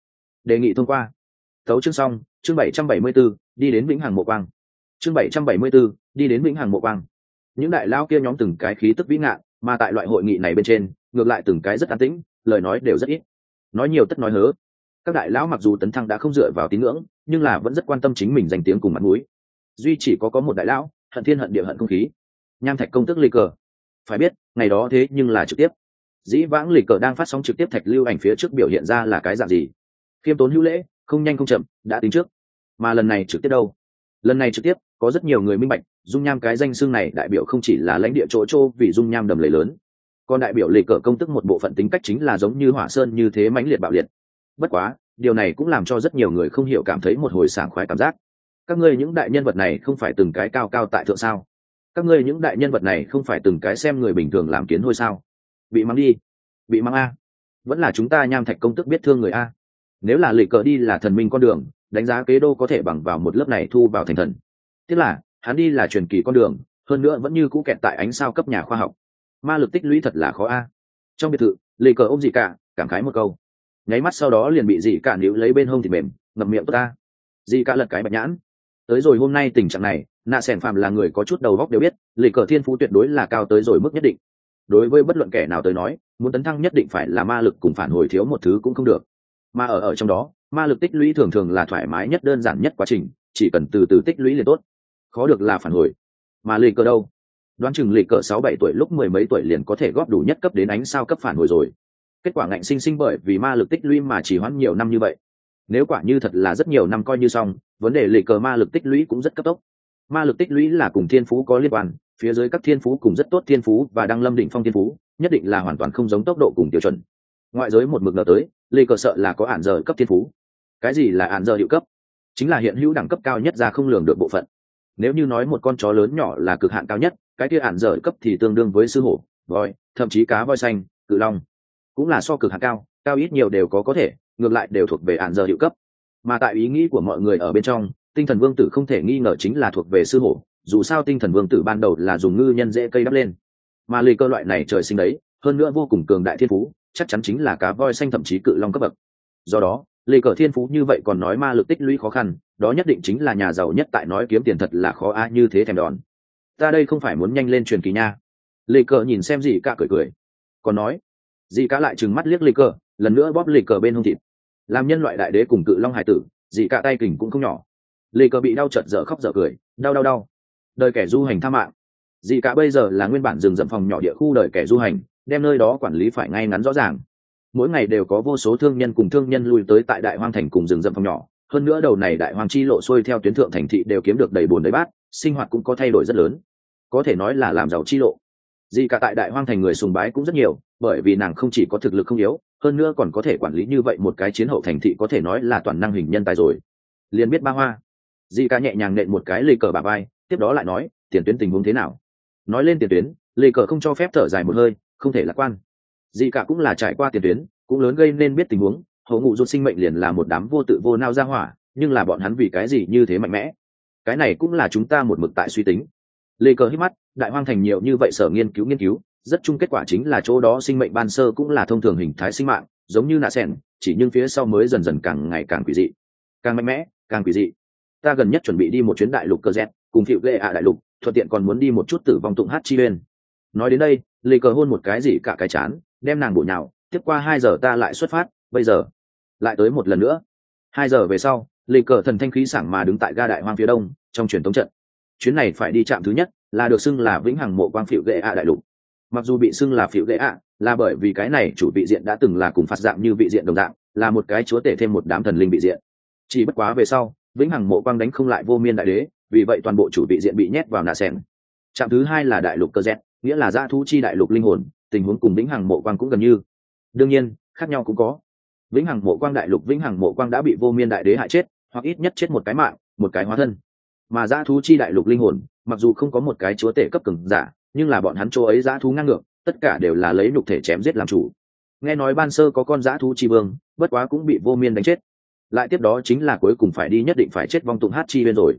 Đề nghị thông qua. Thấu chương xong chương bảy trăm bảy mươi 774, đi đến vĩnh hằng mộ quang. Chương bảy trăm bảy mươi 774, đi đến vĩnh hằng mộ quang. Những đại lao kia nhóm từng cái khí tức vĩ ngạn mà tại loại hội nghị này bên trên ngược lại từng cái rất an tĩnh lời nói đều rất ít. Nói nhiều tất nói hớ các đại lão mặc dù tấn thăng đã không dựa vào tín ngưỡng, nhưng là vẫn rất quan tâm chính mình danh tiếng cùng mặt mũi. Duy chỉ có có một đại lão, hận thiên hận địa hận không khí. Nham thạch công tức lì cờ. Phải biết, ngày đó thế nhưng là trực tiếp. Dĩ vãng lì cờ đang phát sóng trực tiếp thạch lưu ảnh phía trước biểu hiện ra là cái dạng gì? Khiêm tốn hữu lễ, không nhanh không chậm, đã tính trước. Mà lần này trực tiếp đâu? Lần này trực tiếp, có rất nhiều người minh bạch, dung nham cái danh xương này đại biểu không chỉ là lãnh địa chỗ chỗ vì dung nham đầm lầy lớn. Còn đại biểu lịch cờ công tức một bộ phận tính cách chính là giống như hỏa sơn như thế mãnh liệt bạo liệt bất quá, điều này cũng làm cho rất nhiều người không hiểu cảm thấy một hồi sảng khoái cảm giác. Các ngươi những đại nhân vật này không phải từng cái cao cao tại thượng sao? Các ngươi những đại nhân vật này không phải từng cái xem người bình thường làm kiến thôi sao? Bị mắng đi. Bị mắng a. Vẫn là chúng ta nham thạch công tức biết thương người a. Nếu là lệ cờ đi là thần minh con đường, đánh giá kế đô có thể bằng vào một lớp này thu vào thành thần. Tức là, hắn đi là truyền kỳ con đường, hơn nữa vẫn như cũ kẹt tại ánh sao cấp nhà khoa học. Ma lực tích lũy thật là khó a. Trong biệt thự lệ cờ ôm gì cả, cảm khái một câu nháy mắt sau đó liền bị dị cả níu lấy bên hông thì mềm, ngậm miệng ta. Dị cả lật cái bạch nhãn. Tới rồi hôm nay tình trạng này, nạ sẻn phạm là người có chút đầu góc đều biết lệ cờ thiên phú tuyệt đối là cao tới rồi mức nhất định. Đối với bất luận kẻ nào tới nói, muốn tấn thăng nhất định phải là ma lực cùng phản hồi thiếu một thứ cũng không được. Mà ở ở trong đó, ma lực tích lũy thường thường là thoải mái nhất, đơn giản nhất quá trình, chỉ cần từ từ tích lũy liền tốt. Khó được là phản hồi. Mà lì cờ đâu? Đoán chừng lì cờ sáu bảy tuổi lúc mười mấy tuổi liền có thể góp đủ nhất cấp đến ánh sao cấp phản hồi rồi kết quả ngạnh sinh sinh bởi vì ma lực tích lũy mà chỉ hoãn nhiều năm như vậy. Nếu quả như thật là rất nhiều năm coi như xong, vấn đề lì cờ ma lực tích lũy cũng rất cấp tốc. Ma lực tích lũy là cùng thiên phú có liên quan, phía dưới các thiên phú cùng rất tốt thiên phú và đang lâm định phong thiên phú, nhất định là hoàn toàn không giống tốc độ cùng tiêu chuẩn. Ngoại giới một mực ngờ tới lì cờ sợ là có ản giờ cấp thiên phú. Cái gì là ản giờ hiệu cấp? Chính là hiện hữu đẳng cấp cao nhất ra không lường được bộ phận. Nếu như nói một con chó lớn nhỏ là cực hạn cao nhất, cái kia ản giờ cấp thì tương đương với sư hổ, voi, thậm chí cá voi xanh, cự long cũng là so cực hạng cao cao ít nhiều đều có có thể, ngược lại đều thuộc về ạn giờ hiệu cấp. Mà tại ý nghĩ của mọi người ở bên trong, tinh thần vương tử không thể nghi ngờ chính là thuộc về sư hổ, dù sao tinh thần vương tử ban đầu là dùng ngư nhân dễ cây đắp lên. Mà lì cơ loại này trời sinh đấy, hơn nữa vô cùng cường đại thiên phú, chắc chắn chính là cá voi xanh thậm chí cự long cấp bậc. Do đó, lì cờ thiên phú như vậy còn nói ma lực tích lũy khó khăn, đó nhất định chính là nhà giàu nhất tại nói kiếm tiền thật là khó a như thế thèm đòn. Ta đây không phải muốn nhanh lên truyền kỳ nha. Lì cờ nhìn xem gì cả cười cười. Còn nói dì cả lại trừng mắt liếc lì cờ, lần nữa bóp lì cờ bên hông thịt. Làm nhân loại đại đế cùng cự long hải tử, dì cả tay kình cũng không nhỏ. Lì cờ bị đau chật dở khóc dở cười, đau đau đau. Đời kẻ du hành tha mạng. Dị cả bây giờ là nguyên bản rừng rậm phòng nhỏ địa khu đời kẻ du hành, đem nơi đó quản lý phải ngay ngắn rõ ràng. Mỗi ngày đều có vô số thương nhân cùng thương nhân lui tới tại đại hoang thành cùng rừng rậm phòng nhỏ. Hơn nữa đầu này đại hoang chi lộ xuôi theo tuyến thượng thành thị đều kiếm được đầy bồn đầy bát, sinh hoạt cũng có thay đổi rất lớn. Có thể nói là làm giàu chi lộ. Dị cả tại đại hoang thành người sùng bái cũng rất nhiều bởi vì nàng không chỉ có thực lực không yếu, hơn nữa còn có thể quản lý như vậy một cái chiến hậu thành thị có thể nói là toàn năng hình nhân tài rồi. Liền biết ba hoa. Di ca nhẹ nhàng nện một cái lê cờ bà vai, tiếp đó lại nói, tiền tuyến tình huống thế nào? Nói lên tiền tuyến lê cờ không cho phép thở dài một hơi, không thể lạc quan. Di cả cũng là trải qua tiền tuyến, cũng lớn gây nên biết tình huống hậu ngụ rút sinh mệnh liền là một đám vô tự vô nao ra hỏa, nhưng là bọn hắn vì cái gì như thế mạnh mẽ? Cái này cũng là chúng ta một mực tại suy tính. Lê cờ hít mắt, đại hoang thành nhiều như vậy sở nghiên cứu nghiên cứu rất chung kết quả chính là chỗ đó sinh mệnh ban sơ cũng là thông thường hình thái sinh mạng, giống như nạ sen chỉ nhưng phía sau mới dần dần càng ngày càng quỷ dị. Càng mạnh mẽ, càng quỷ dị. Ta gần nhất chuẩn bị đi một chuyến đại lục cơ z, cùng phiệu lệ ạ đại lục, thuận tiện còn muốn đi một chút tử vong tụng hát chi lên nói đến đây, lê cờ hôn một cái gì cả cái chán, đem nàng bổ nhào, tiếp qua hai giờ ta lại xuất phát, bây giờ. Lại tới một lần nữa. Hai giờ về sau, lê cờ thần thanh khí sảng mà đứng tại ga đại hoang phía đông, trong truyền thống trận. Chuyến này phải đi trạm thứ nhất, là được xưng là vĩnh hằng mộ quang phiệu lệ ạ đại lục mặc dù bị xưng là phiểu ghệ ạ, là bởi vì cái này chủ vị diện đã từng là cùng phạt dạng như vị diện đồng dạng, là một cái chúa tể thêm một đám thần linh vị diện. Chỉ bất quá về sau, vĩnh hằng mộ quang đánh không lại vô miên đại đế, vì vậy toàn bộ chủ vị diện bị nhét vào nạ sen trạm thứ hai là đại lục cơ z nghĩa là gia thú chi đại lục linh hồn, tình huống cùng vĩnh hằng mộ quang cũng gần như. Đương nhiên, khác nhau cũng có. Vĩnh hằng mộ quang đại lục, vĩnh hằng mộ quang đã bị vô miên đại đế hại chết, hoặc ít nhất chết một cái mạng, một cái hóa thân. Mà gia thú chi đại lục linh hồn, mặc dù không có một cái chúa tể cấp cường giả nhưng là bọn hắn chỗ ấy dã thú ngang ngược, tất cả đều là lấy nhục thể chém giết làm chủ. Nghe nói ban sơ có con dã thú chi vương, bất quá cũng bị vô miên đánh chết. Lại tiếp đó chính là cuối cùng phải đi nhất định phải chết vong tụng hát chi bên rồi.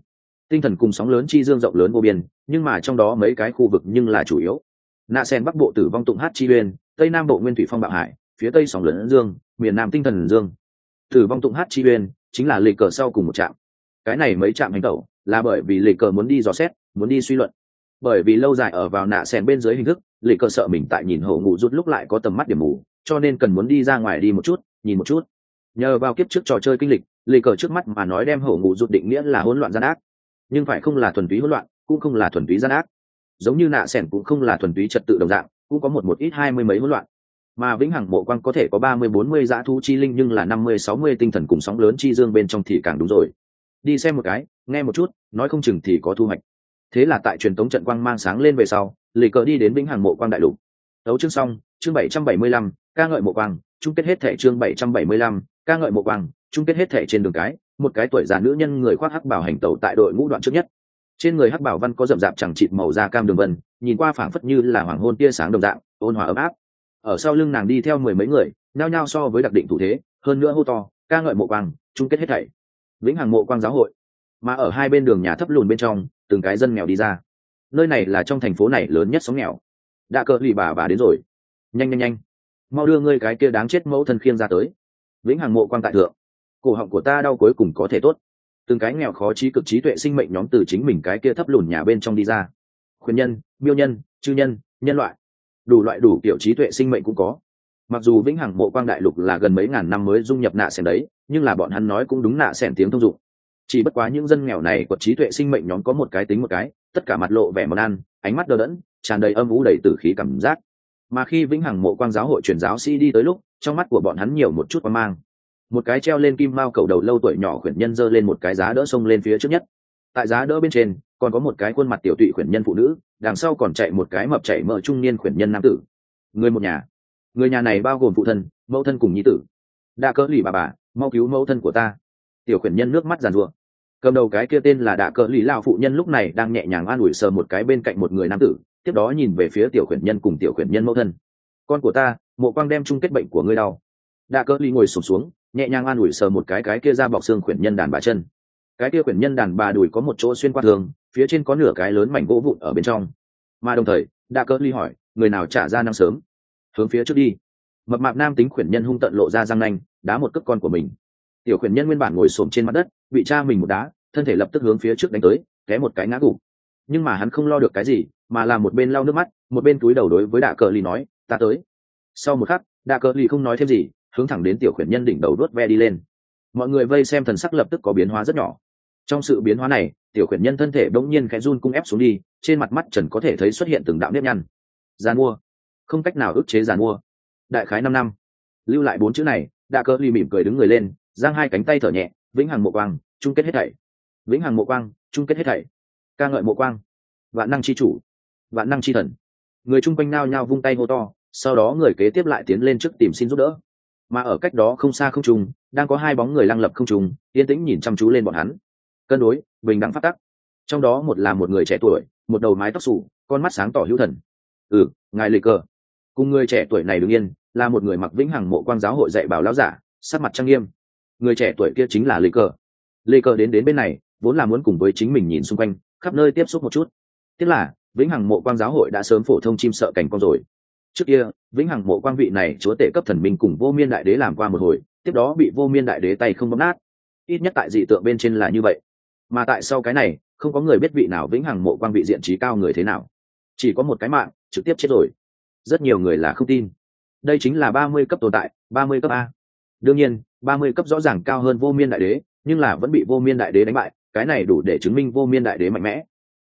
Tinh thần cùng sóng lớn chi dương rộng lớn vô biên, nhưng mà trong đó mấy cái khu vực nhưng là chủ yếu. Nạ sen bắc bộ tử vong tụng hát chi uyên tây nam bộ nguyên thủy phong bạo hải, phía tây sóng lớn dương, miền nam tinh thần dương. Tử vong tụng hát chi uyên chính là lịch cờ sau cùng một trạm. Cái này mấy trạm hành tẩu, là bởi vì lịch cờ muốn đi dò xét, muốn đi suy luận bởi vì lâu dài ở vào nạ sen bên dưới hình thức, lì cờ sợ mình tại nhìn hậu ngủ rút lúc lại có tầm mắt điểm mù, cho nên cần muốn đi ra ngoài đi một chút, nhìn một chút. Nhờ vào kiếp trước trò chơi kinh lịch, lì cờ trước mắt mà nói đem hậu ngủ rút định nghĩa là hỗn loạn gian ác. Nhưng phải không là thuần túy hỗn loạn, cũng không là thuần túy gian ác. Giống như nạ sẻn cũng không là thuần túy trật tự đồng dạng, cũng có một một ít hai mươi mấy hỗn loạn. Mà vĩnh hằng mộ quang có thể có ba mươi bốn mươi dã thu chi linh nhưng là năm mươi sáu mươi tinh thần cùng sóng lớn chi dương bên trong thì càng đúng rồi. Đi xem một cái, nghe một chút, nói không chừng thì có thu hoạch thế là tại truyền tống trận quang mang sáng lên về sau, lì cờ đi đến vĩnh hằng mộ quang đại lục. Đấu chương xong, chương bảy trăm bảy mươi lăm, ca ngợi mộ quang, chung kết hết thẻ chương bảy trăm bảy mươi lăm, ca ngợi mộ quang, chung kết hết thẻ trên đường cái, một cái tuổi già nữ nhân người khoác hắc bảo hành tẩu tại đội ngũ đoạn trước nhất. Trên người hắc bảo văn có rậm rạp chẳng chịt màu da cam đường vân, nhìn qua phảng phất như là hoàng hôn tia sáng đồng dạng, ôn hòa ấm áp. Ở sau lưng nàng đi theo mười mấy người, nhao nhao so với đặc định thủ thế, hơn nữa hô to, ca ngợi mộ quang, chung kết hết thảy. Vĩnh hằng mộ quang giáo hội. Mà ở hai bên đường nhà thấp lùn bên trong từng cái dân nghèo đi ra. Nơi này là trong thành phố này lớn nhất sóng nghèo. Đã cỡ lì bà bà đến rồi. Nhanh nhanh nhanh. Mau đưa ngươi cái kia đáng chết mẫu thân khiêng ra tới. Vĩnh hằng mộ quang tại thượng. Cổ họng của ta đau cuối cùng có thể tốt. Từng cái nghèo khó trí cực trí tuệ sinh mệnh nhóm từ chính mình cái kia thấp lùn nhà bên trong đi ra. Khuyên nhân, miêu nhân, chư nhân nhân loại. Đủ loại đủ kiểu trí tuệ sinh mệnh cũng có. Mặc dù vĩnh hằng mộ quang đại lục là gần mấy ngàn năm mới dung nhập nạ sẻn đấy, nhưng là bọn hắn nói cũng đúng nạ sẻn tiếng thông dụng chỉ bất quá những dân nghèo này có trí tuệ sinh mệnh nhóm có một cái tính một cái, tất cả mặt lộ vẻ món ăn ánh mắt đờ đẫn, tràn đầy âm vũ đầy tử khí cảm giác. Mà khi vĩnh hằng mộ quang giáo hội truyền giáo sĩ đi tới lúc, trong mắt của bọn hắn nhiều một chút quan mang. Một cái treo lên kim mao cầu đầu lâu tuổi nhỏ khuyển nhân giơ lên một cái giá đỡ sông lên phía trước nhất. Tại giá đỡ bên trên, còn có một cái khuôn mặt tiểu tụy khuyển nhân phụ nữ, đằng sau còn chạy một cái mập chạy mỡ trung niên khuyển nhân nam tử. Người một nhà. Người nhà này bao gồm phụ thân, mẫu thân cùng nhi tử. Đa cỡ lì bà bà, mau cứu mẫu thân của ta. Tiểu khuyển nhân nước mắt giàn rùa cầm đầu cái kia tên là đạ cỡ lý lao phụ nhân lúc này đang nhẹ nhàng an ủi sờ một cái bên cạnh một người nam tử tiếp đó nhìn về phía tiểu khuyển nhân cùng tiểu khuyển nhân mẫu thân. Con của ta mộ quang đem chung kết bệnh của ngươi đau. Đạ cỡ lý ngồi sụp xuống, xuống nhẹ nhàng an ủi sờ một cái cái kia ra bọc xương khuyển nhân đàn bà chân. Cái kia khuyển nhân đàn bà đùi có một chỗ xuyên qua thường phía trên có nửa cái lớn mảnh gỗ vụn ở bên trong. Mà đồng thời đạ cỡ lý hỏi người nào trả ra năng sớm? Hướng phía trước đi. Mập mạp nam tính khuyển nhân hung tận lộ ra răng nanh đá một cước con của mình tiểu khuyển nhân nguyên bản ngồi xổm trên mặt đất, bị cha mình một đá, thân thể lập tức hướng phía trước đánh tới, té một cái ngã gục. Nhưng mà hắn không lo được cái gì, mà là một bên lau nước mắt, một bên túi đầu đối với đạ cờ ly nói, ta tới. Sau một khắc, đạ cờ ly không nói thêm gì, hướng thẳng đến tiểu khuyển nhân đỉnh đầu đốt ve đi lên. Mọi người vây xem thần sắc lập tức có biến hóa rất nhỏ. Trong sự biến hóa này, tiểu khuyển nhân thân thể bỗng nhiên khẽ run cung ép xuống đi, trên mặt mắt trần có thể thấy xuất hiện từng đạo nếp nhăn. Giàn mua. Không cách nào ức chế giàn mua. Đại khái năm năm. Lưu lại bốn chữ này, đạ Cờ ly mỉm cười đứng người lên giang hai cánh tay thở nhẹ, vĩnh hằng mộ quang, chung kết hết thảy. Vĩnh hằng mộ quang, chung kết hết thảy. Ca ngợi mộ quang. Vạn năng chi chủ, vạn năng chi thần. Người chung quanh nao nhao vung tay hô to, sau đó người kế tiếp lại tiến lên trước tìm xin giúp đỡ. Mà ở cách đó không xa không trùng đang có hai bóng người lăng lập không trùng yên tĩnh nhìn chăm chú lên bọn hắn. Cân đối, bình đẳng phát tắc. Trong đó một là một người trẻ tuổi, một đầu mái tóc xù, con mắt sáng tỏ hữu thần. Ừ ngài lê cờ. cùng người trẻ tuổi này đương nhiên là một người mặc vĩnh hằng mộ quan giáo hội dạy bảo lão giả, sắc mặt trang nghiêm người trẻ tuổi kia chính là lê Cờ. lê Cờ đến đến bên này, vốn là muốn cùng với chính mình nhìn xung quanh, khắp nơi tiếp xúc một chút. Tiếc là, vĩnh hằng mộ quang giáo hội đã sớm phổ thông chim sợ cảnh con rồi. Trước kia, vĩnh hằng mộ quang vị này chúa tể cấp thần minh cùng vô miên đại đế làm qua một hồi, tiếp đó bị vô miên đại đế tay không bấm nát. Ít nhất tại dị tượng bên trên là như vậy. Mà tại sau cái này, không có người biết vị nào vĩnh hằng mộ quang vị diện trí cao người thế nào. Chỉ có một cái mạng, trực tiếp chết rồi. Rất nhiều người là không tin. Đây chính là ba mươi cấp tồn tại, ba mươi cấp a đương nhiên, ba mươi cấp rõ ràng cao hơn vô miên đại đế, nhưng là vẫn bị vô miên đại đế đánh bại, cái này đủ để chứng minh vô miên đại đế mạnh mẽ.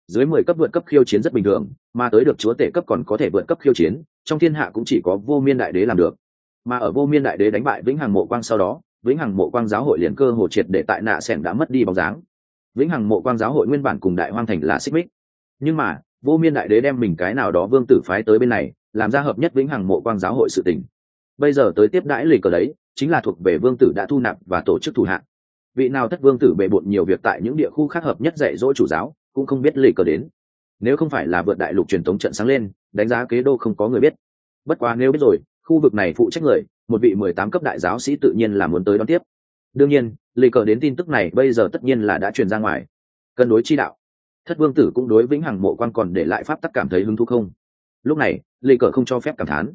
Dưới mười cấp vượt cấp khiêu chiến rất bình thường, mà tới được chúa tể cấp còn có thể vượt cấp khiêu chiến, trong thiên hạ cũng chỉ có vô miên đại đế làm được. Mà ở vô miên đại đế đánh bại vĩnh hằng mộ quang sau đó, vĩnh hằng mộ quang giáo hội liền cơ hồ triệt để tại nạ sẻn đã mất đi bóng dáng. Vĩnh hằng mộ quang giáo hội nguyên bản cùng đại hoang thành là xích mích. Nhưng mà, vô miên đại đế đem mình cái nào đó vương tử phái tới bên này, làm ra hợp nhất vĩnh hằng mộ quang giáo hội sự tình. Bây giờ tới tiếp đãi lì cờ đấy chính là thuộc về vương tử đã thu nạp và tổ chức thủ hạng. Vị nào thất vương tử bề bộn nhiều việc tại những địa khu khác hợp nhất dạy dỗ chủ giáo, cũng không biết lì cờ đến. Nếu không phải là vượt đại lục truyền thống trận sáng lên, đánh giá kế đô không có người biết. Bất quá nếu biết rồi, khu vực này phụ trách người, một vị mười tám cấp đại giáo sĩ tự nhiên là muốn tới đón tiếp. Đương nhiên, lì cờ đến tin tức này bây giờ tất nhiên là đã truyền ra ngoài. Cân đối chi đạo. Thất vương tử cũng đối vĩnh hằng mộ quan còn để lại pháp tắc cảm thấy hứng thú không? Lúc này, lì cờ không cho phép cảm thán.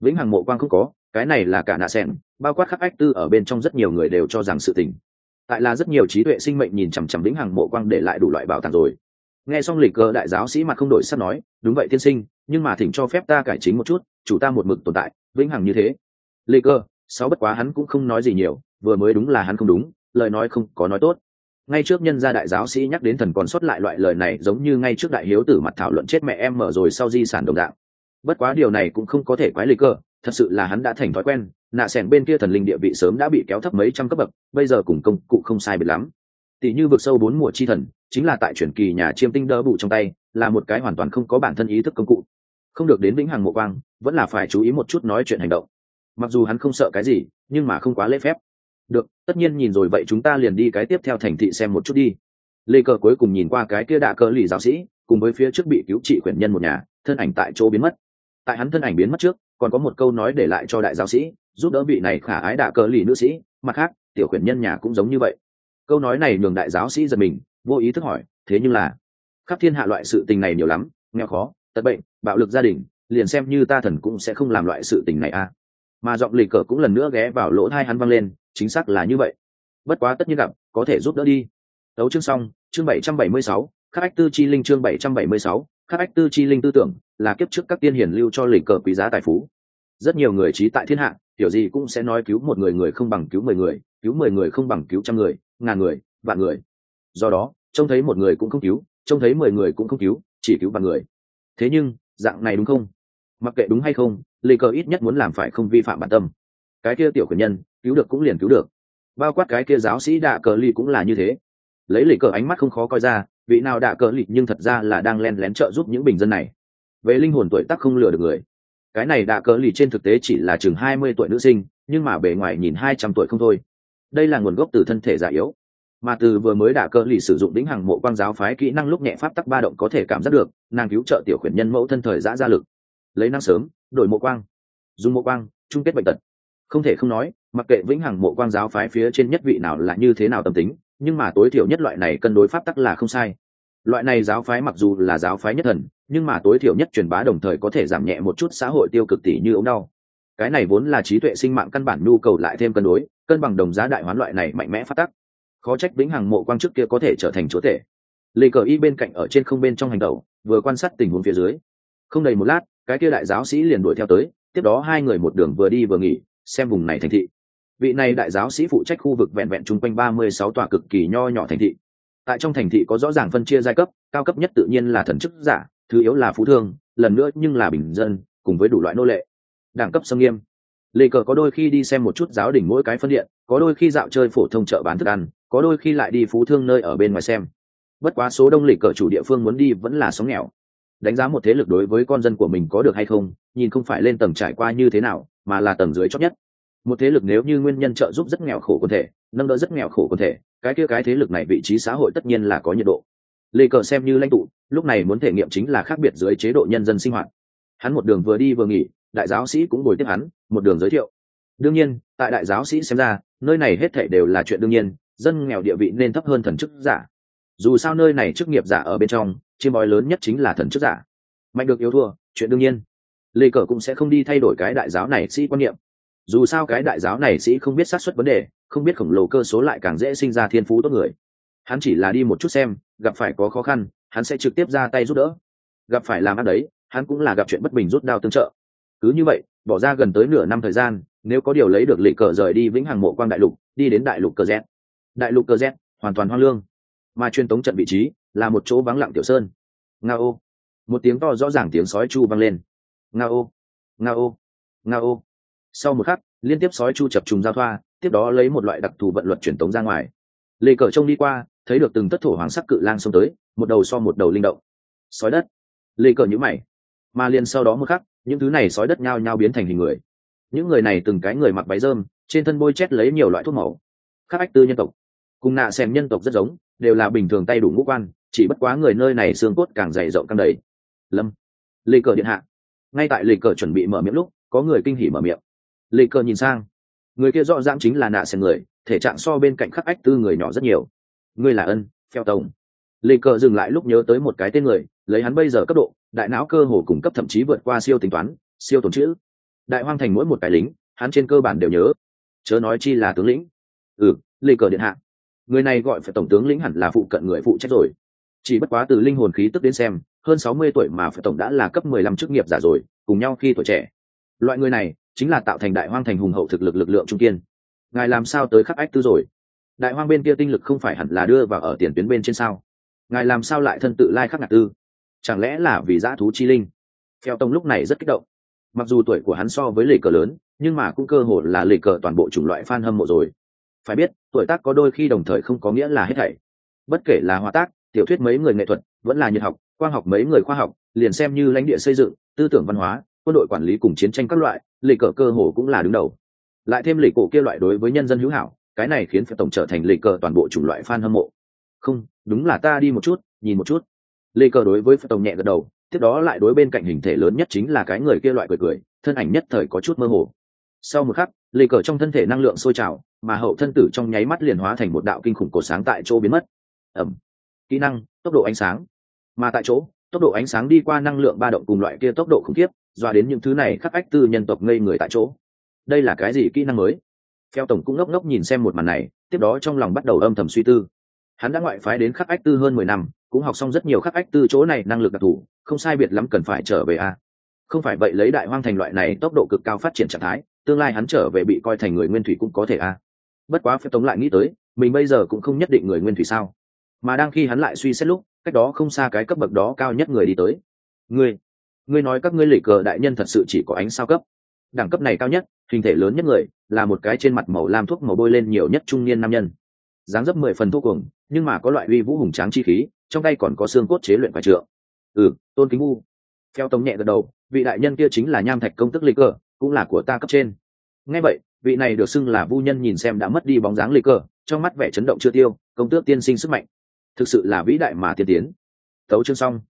Vĩnh hằng mộ quan không có cái này là cả nạ sen bao quát khắc ách tư ở bên trong rất nhiều người đều cho rằng sự tình. Tại là rất nhiều trí tuệ sinh mệnh nhìn chằm chằm vĩnh hằng mộ quang để lại đủ loại bảo tàng rồi. Nghe xong lịch cơ đại giáo sĩ mặt không đổi sắp nói đúng vậy tiên sinh nhưng mà thỉnh cho phép ta cải chính một chút chủ ta một mực tồn tại vĩnh hằng như thế. Lịch cơ, sáu bất quá hắn cũng không nói gì nhiều vừa mới đúng là hắn không đúng lời nói không có nói tốt. Ngay trước nhân gia đại giáo sĩ nhắc đến thần còn sót lại loại lời này giống như ngay trước đại hiếu tử mặt thảo luận chết mẹ em mở rồi sau di sản đồng dạng. Bất quá điều này cũng không có thể quái lịch cơ thật sự là hắn đã thành thói quen, nạ sẻn bên kia thần linh địa vị sớm đã bị kéo thấp mấy trăm cấp bậc, bây giờ cùng công cụ không sai biệt lắm. Tỷ như vực sâu bốn mùa chi thần, chính là tại truyền kỳ nhà chiêm tinh đỡ bụ trong tay, là một cái hoàn toàn không có bản thân ý thức công cụ. Không được đến vĩnh hằng mộ quang, vẫn là phải chú ý một chút nói chuyện hành động. Mặc dù hắn không sợ cái gì, nhưng mà không quá lễ phép. Được, tất nhiên nhìn rồi vậy chúng ta liền đi cái tiếp theo thành thị xem một chút đi. Lê cờ cuối cùng nhìn qua cái kia đạ cờ lì giáo sĩ, cùng với phía trước bị cứu trị khuyển nhân một nhà, thân ảnh tại chỗ biến mất. Tại hắn thân ảnh biến mất trước còn có một câu nói để lại cho đại giáo sĩ, giúp đỡ vị này khả ái đạ cờ lì nữ sĩ, mặt khác, tiểu khuyển nhân nhà cũng giống như vậy. Câu nói này nhường đại giáo sĩ giật mình, vô ý thức hỏi, thế nhưng là, khắp thiên hạ loại sự tình này nhiều lắm, nghèo khó, tật bệnh, bạo lực gia đình, liền xem như ta thần cũng sẽ không làm loại sự tình này à? Mà giọng lì cờ cũng lần nữa ghé vào lỗ thai hắn văng lên, chính xác là như vậy. Bất quá tất nhiên gặp, có thể giúp đỡ đi. Đấu chương xong, chương bảy trăm bảy mươi sáu, khắc ách tư chi linh chương bảy trăm bảy mươi sáu khắc ách tư chi linh tư tưởng là kiếp trước các tiên hiển lưu cho lịch cờ quý giá tài phú. Rất nhiều người trí tại thiên hạ kiểu gì cũng sẽ nói cứu một người người không bằng cứu mười người, cứu mười người không bằng cứu trăm người, ngàn người, vạn người. Do đó, trông thấy một người cũng không cứu, trông thấy mười người cũng không cứu, chỉ cứu vạn người. Thế nhưng, dạng này đúng không? Mặc kệ đúng hay không lê cờ ít nhất muốn làm phải không vi phạm bản tâm. Cái kia tiểu quyền nhân, cứu được cũng liền cứu được. Bao quát cái kia giáo sĩ đạ cờ ly cũng là như thế. Lấy lì cờ ánh mắt không khó coi ra vị nào đã cờ ly nhưng thật ra là đang len lén trợ giúp những bình dân này. Về linh hồn tuổi tác không lừa được người. Cái này đã cờ lì trên thực tế chỉ là chừng hai mươi tuổi nữ sinh, nhưng mà bề ngoài nhìn hai trăm tuổi không thôi. Đây là nguồn gốc từ thân thể già yếu. Mà từ vừa mới đả cờ lì sử dụng đĩnh hàng mộ quang giáo phái kỹ năng lúc nhẹ pháp tắc ba động có thể cảm giác được, nàng cứu trợ tiểu khuyển nhân mẫu thân thời giã ra lực. Lấy năng sớm, đổi mộ quang. Dùng mộ quang, chung kết bệnh tật. Không thể không nói, mặc kệ vĩnh hằng mộ quang giáo phái phía trên nhất vị nào là như thế nào tâm tính nhưng mà tối thiểu nhất loại này cân đối pháp tắc là không sai. Loại này giáo phái mặc dù là giáo phái nhất thần, nhưng mà tối thiểu nhất truyền bá đồng thời có thể giảm nhẹ một chút xã hội tiêu cực tỷ như ống đau. Cái này vốn là trí tuệ sinh mạng căn bản nhu cầu lại thêm cân đối, cân bằng đồng giá đại hoán loại này mạnh mẽ phát tắc. Khó trách vĩnh hằng mộ quang trước kia có thể trở thành chúa tể. Lê cờ y bên cạnh ở trên không bên trong hành tẩu vừa quan sát tình huống phía dưới. Không đầy một lát, cái kia đại giáo sĩ liền đuổi theo tới, tiếp đó hai người một đường vừa đi vừa nghỉ, xem vùng này thành thị vị này đại giáo sĩ phụ trách khu vực vẹn vẹn chung quanh ba mươi sáu tòa cực kỳ nho nhỏ thành thị. Tại trong thành thị có rõ ràng phân chia giai cấp, cao cấp nhất tự nhiên là thần chức giả, thứ yếu là phú thương, lần nữa nhưng là bình dân, cùng với đủ loại nô lệ. Đẳng cấp xâm nghiêm. Lê cờ có đôi khi đi xem một chút giáo đình mỗi cái phân điện, có đôi khi dạo chơi phổ thông chợ bán thức ăn, có đôi khi lại đi phú thương nơi ở bên ngoài xem. Bất quá số đông lịch cờ chủ địa phương muốn đi vẫn là sống nghèo. Đánh giá một thế lực đối với con dân của mình có được hay không, nhìn không phải lên tầng trải qua như thế nào, mà là tầng dưới chót nhất một thế lực nếu như nguyên nhân trợ giúp rất nghèo khổ quân thể, nâng đỡ rất nghèo khổ quân thể, cái kia cái thế lực này vị trí xã hội tất nhiên là có nhiệt độ. Lê cờ xem như lãnh tụ, lúc này muốn thể nghiệm chính là khác biệt dưới chế độ nhân dân sinh hoạt. Hắn một đường vừa đi vừa nghỉ, đại giáo sĩ cũng bồi tiếp hắn, một đường giới thiệu. Đương nhiên, tại đại giáo sĩ xem ra, nơi này hết thể đều là chuyện đương nhiên, dân nghèo địa vị nên thấp hơn thần chức giả. Dù sao nơi này chức nghiệp giả ở bên trong, chiêm bói lớn nhất chính là thần chức giả. Mạnh được yếu thua, chuyện đương nhiên. Lê cờ cũng sẽ không đi thay đổi cái đại giáo này sĩ quan niệm dù sao cái đại giáo này sĩ không biết xác suất vấn đề, không biết khổng lồ cơ số lại càng dễ sinh ra thiên phú tốt người. Hắn chỉ là đi một chút xem, gặp phải có khó khăn, hắn sẽ trực tiếp ra tay giúp đỡ. Gặp phải làm ăn đấy, hắn cũng là gặp chuyện bất bình rút đao tương trợ. Cứ như vậy, bỏ ra gần tới nửa năm thời gian, nếu có điều lấy được lệ cờ rời đi vĩnh hằng mộ quang đại lục, đi đến đại lục cờ z. Đại lục cờ z, hoàn toàn hoang lương. Mà truyền tống trận vị trí, là một chỗ vắng lặng tiểu sơn. Nga ô một tiếng to rõ ràng tiếng sói chu vang lên. Nga ô nga ô nga ô sau một khắc, liên tiếp sói chu chập trùng giao thoa, tiếp đó lấy một loại đặc thù vận luật truyền tống ra ngoài. Lê cờ trông đi qua, thấy được từng tất thổ hoàng sắc cự lang xông tới, một đầu so một đầu linh động. Sói đất. Lê cờ nhữ mày. Mà liền sau đó một khắc, những thứ này sói đất nhao nhao biến thành hình người. Những người này từng cái người mặc váy rơm, trên thân bôi chét lấy nhiều loại thuốc màu. Khắc ách tư nhân tộc. Cùng nạ xem nhân tộc rất giống, đều là bình thường tay đủ ngũ quan, chỉ bất quá người nơi này xương cốt càng dày rộng càng đầy. Lâm. Lê cờ điện hạ. Ngay tại lê cờ chuẩn bị mở miệng lúc, có người kinh hỉ mở miệng lê cờ nhìn sang. Người kia rõ ràng chính là nạ xem người, thể trạng so bên cạnh khắc ách tư người nhỏ rất nhiều. Ngươi là ân, phèo tổng. Lê cờ dừng lại lúc nhớ tới một cái tên người, lấy hắn bây giờ cấp độ, đại não cơ hồ cung cấp thậm chí vượt qua siêu tính toán, siêu tồn chữ. Đại hoang thành mỗi một cái lính, hắn trên cơ bản đều nhớ. Chớ nói chi là tướng lĩnh. Ừ lê cờ điện hạ. Người này gọi phải tổng tướng lĩnh hẳn là phụ cận người phụ trách rồi. Chỉ bất quá từ linh hồn khí tức đến xem, hơn sáu mươi tuổi mà phải tổng đã là cấp mười lăm chức nghiệp giả rồi, cùng nhau khi tuổi trẻ. Loại người này chính là tạo thành đại hoang thành hùng hậu thực lực lực lượng trung kiên. Ngài làm sao tới khắc ách tư rồi? Đại hoang bên kia tinh lực không phải hẳn là đưa vào ở tiền tuyến bên trên sao? Ngài làm sao lại thân tự lai khắc ngạc tư? Chẳng lẽ là vì dã thú chi linh? Theo tông lúc này rất kích động. Mặc dù tuổi của hắn so với lề cờ lớn, nhưng mà cũng cơ hội là lề cờ toàn bộ chủng loại f a n hâm mộ rồi. Phải biết, tuổi tác có đôi khi đồng thời không có nghĩa là hết thảy. Bất kể là hòa tác, tiểu thuyết mấy người nghệ thuật, vẫn là nhiệt học, quang học mấy người khoa học, liền xem như lãnh địa xây dựng, tư tưởng văn hóa, quân đội quản lý cùng chiến tranh các loại lệ cờ cơ hồ cũng là đứng đầu. Lại thêm lệ cổ kia loại đối với nhân dân hữu hảo, cái này khiến phải tổng trở thành lệ cờ toàn bộ chủng loại fan hâm mộ. Không, đúng là ta đi một chút, nhìn một chút. Lệ cờ đối với phải tổng nhẹ gật đầu, tiếp đó lại đối bên cạnh hình thể lớn nhất chính là cái người kia loại cười cười, thân ảnh nhất thời có chút mơ hồ. Sau một khắc, lì cờ trong thân thể năng lượng sôi trào, mà hậu thân tử trong nháy mắt liền hóa thành một đạo kinh khủng cổ sáng tại chỗ biến mất. Ẩm. Kỹ năng, tốc độ ánh sáng. Mà tại chỗ, tốc độ ánh sáng đi qua năng lượng ba động cùng loại kia tốc độ khủng khiếp dọa đến những thứ này khắc ách tư nhân tộc ngây người tại chỗ. Đây là cái gì kỹ năng mới? Theo tổng cũng ngốc ngốc nhìn xem một màn này, tiếp đó trong lòng bắt đầu âm thầm suy tư. Hắn đã ngoại phái đến khắc ách tư hơn mười năm, cũng học xong rất nhiều khắc ách tư chỗ này năng lực đặc thù, không sai biệt lắm cần phải trở về a. Không phải vậy lấy đại hoang thành loại này tốc độ cực cao phát triển trạng thái, tương lai hắn trở về bị coi thành người nguyên thủy cũng có thể a. Bất quá phép tống lại nghĩ tới, mình bây giờ cũng không nhất định người nguyên thủy sao. Mà đang khi hắn lại suy xét lúc, cách đó không xa cái cấp bậc đó cao nhất người đi tới. Người ngươi nói các ngươi lệ cờ đại nhân thật sự chỉ có ánh sao cấp. Đẳng cấp này cao nhất, hình thể lớn nhất người, là một cái trên mặt màu lam thuốc màu bôi lên nhiều nhất trung niên nam nhân. Dáng dấp mười phần thuốc cùng nhưng mà có loại uy vũ hùng tráng chi khí, trong tay còn có xương cốt chế luyện phải trượng. Ừ tôn kính u. Theo tống nhẹ gật đầu, vị đại nhân kia chính là nham thạch công tức lịch cờ, cũng là của ta cấp trên. Ngay vậy, vị này được xưng là vu nhân nhìn xem đã mất đi bóng dáng lịch cờ, trong mắt vẻ chấn động chưa tiêu, công tước tiên sinh sức mạnh. Thực sự là vĩ đại mà tiên tiến. Tấu chương xong.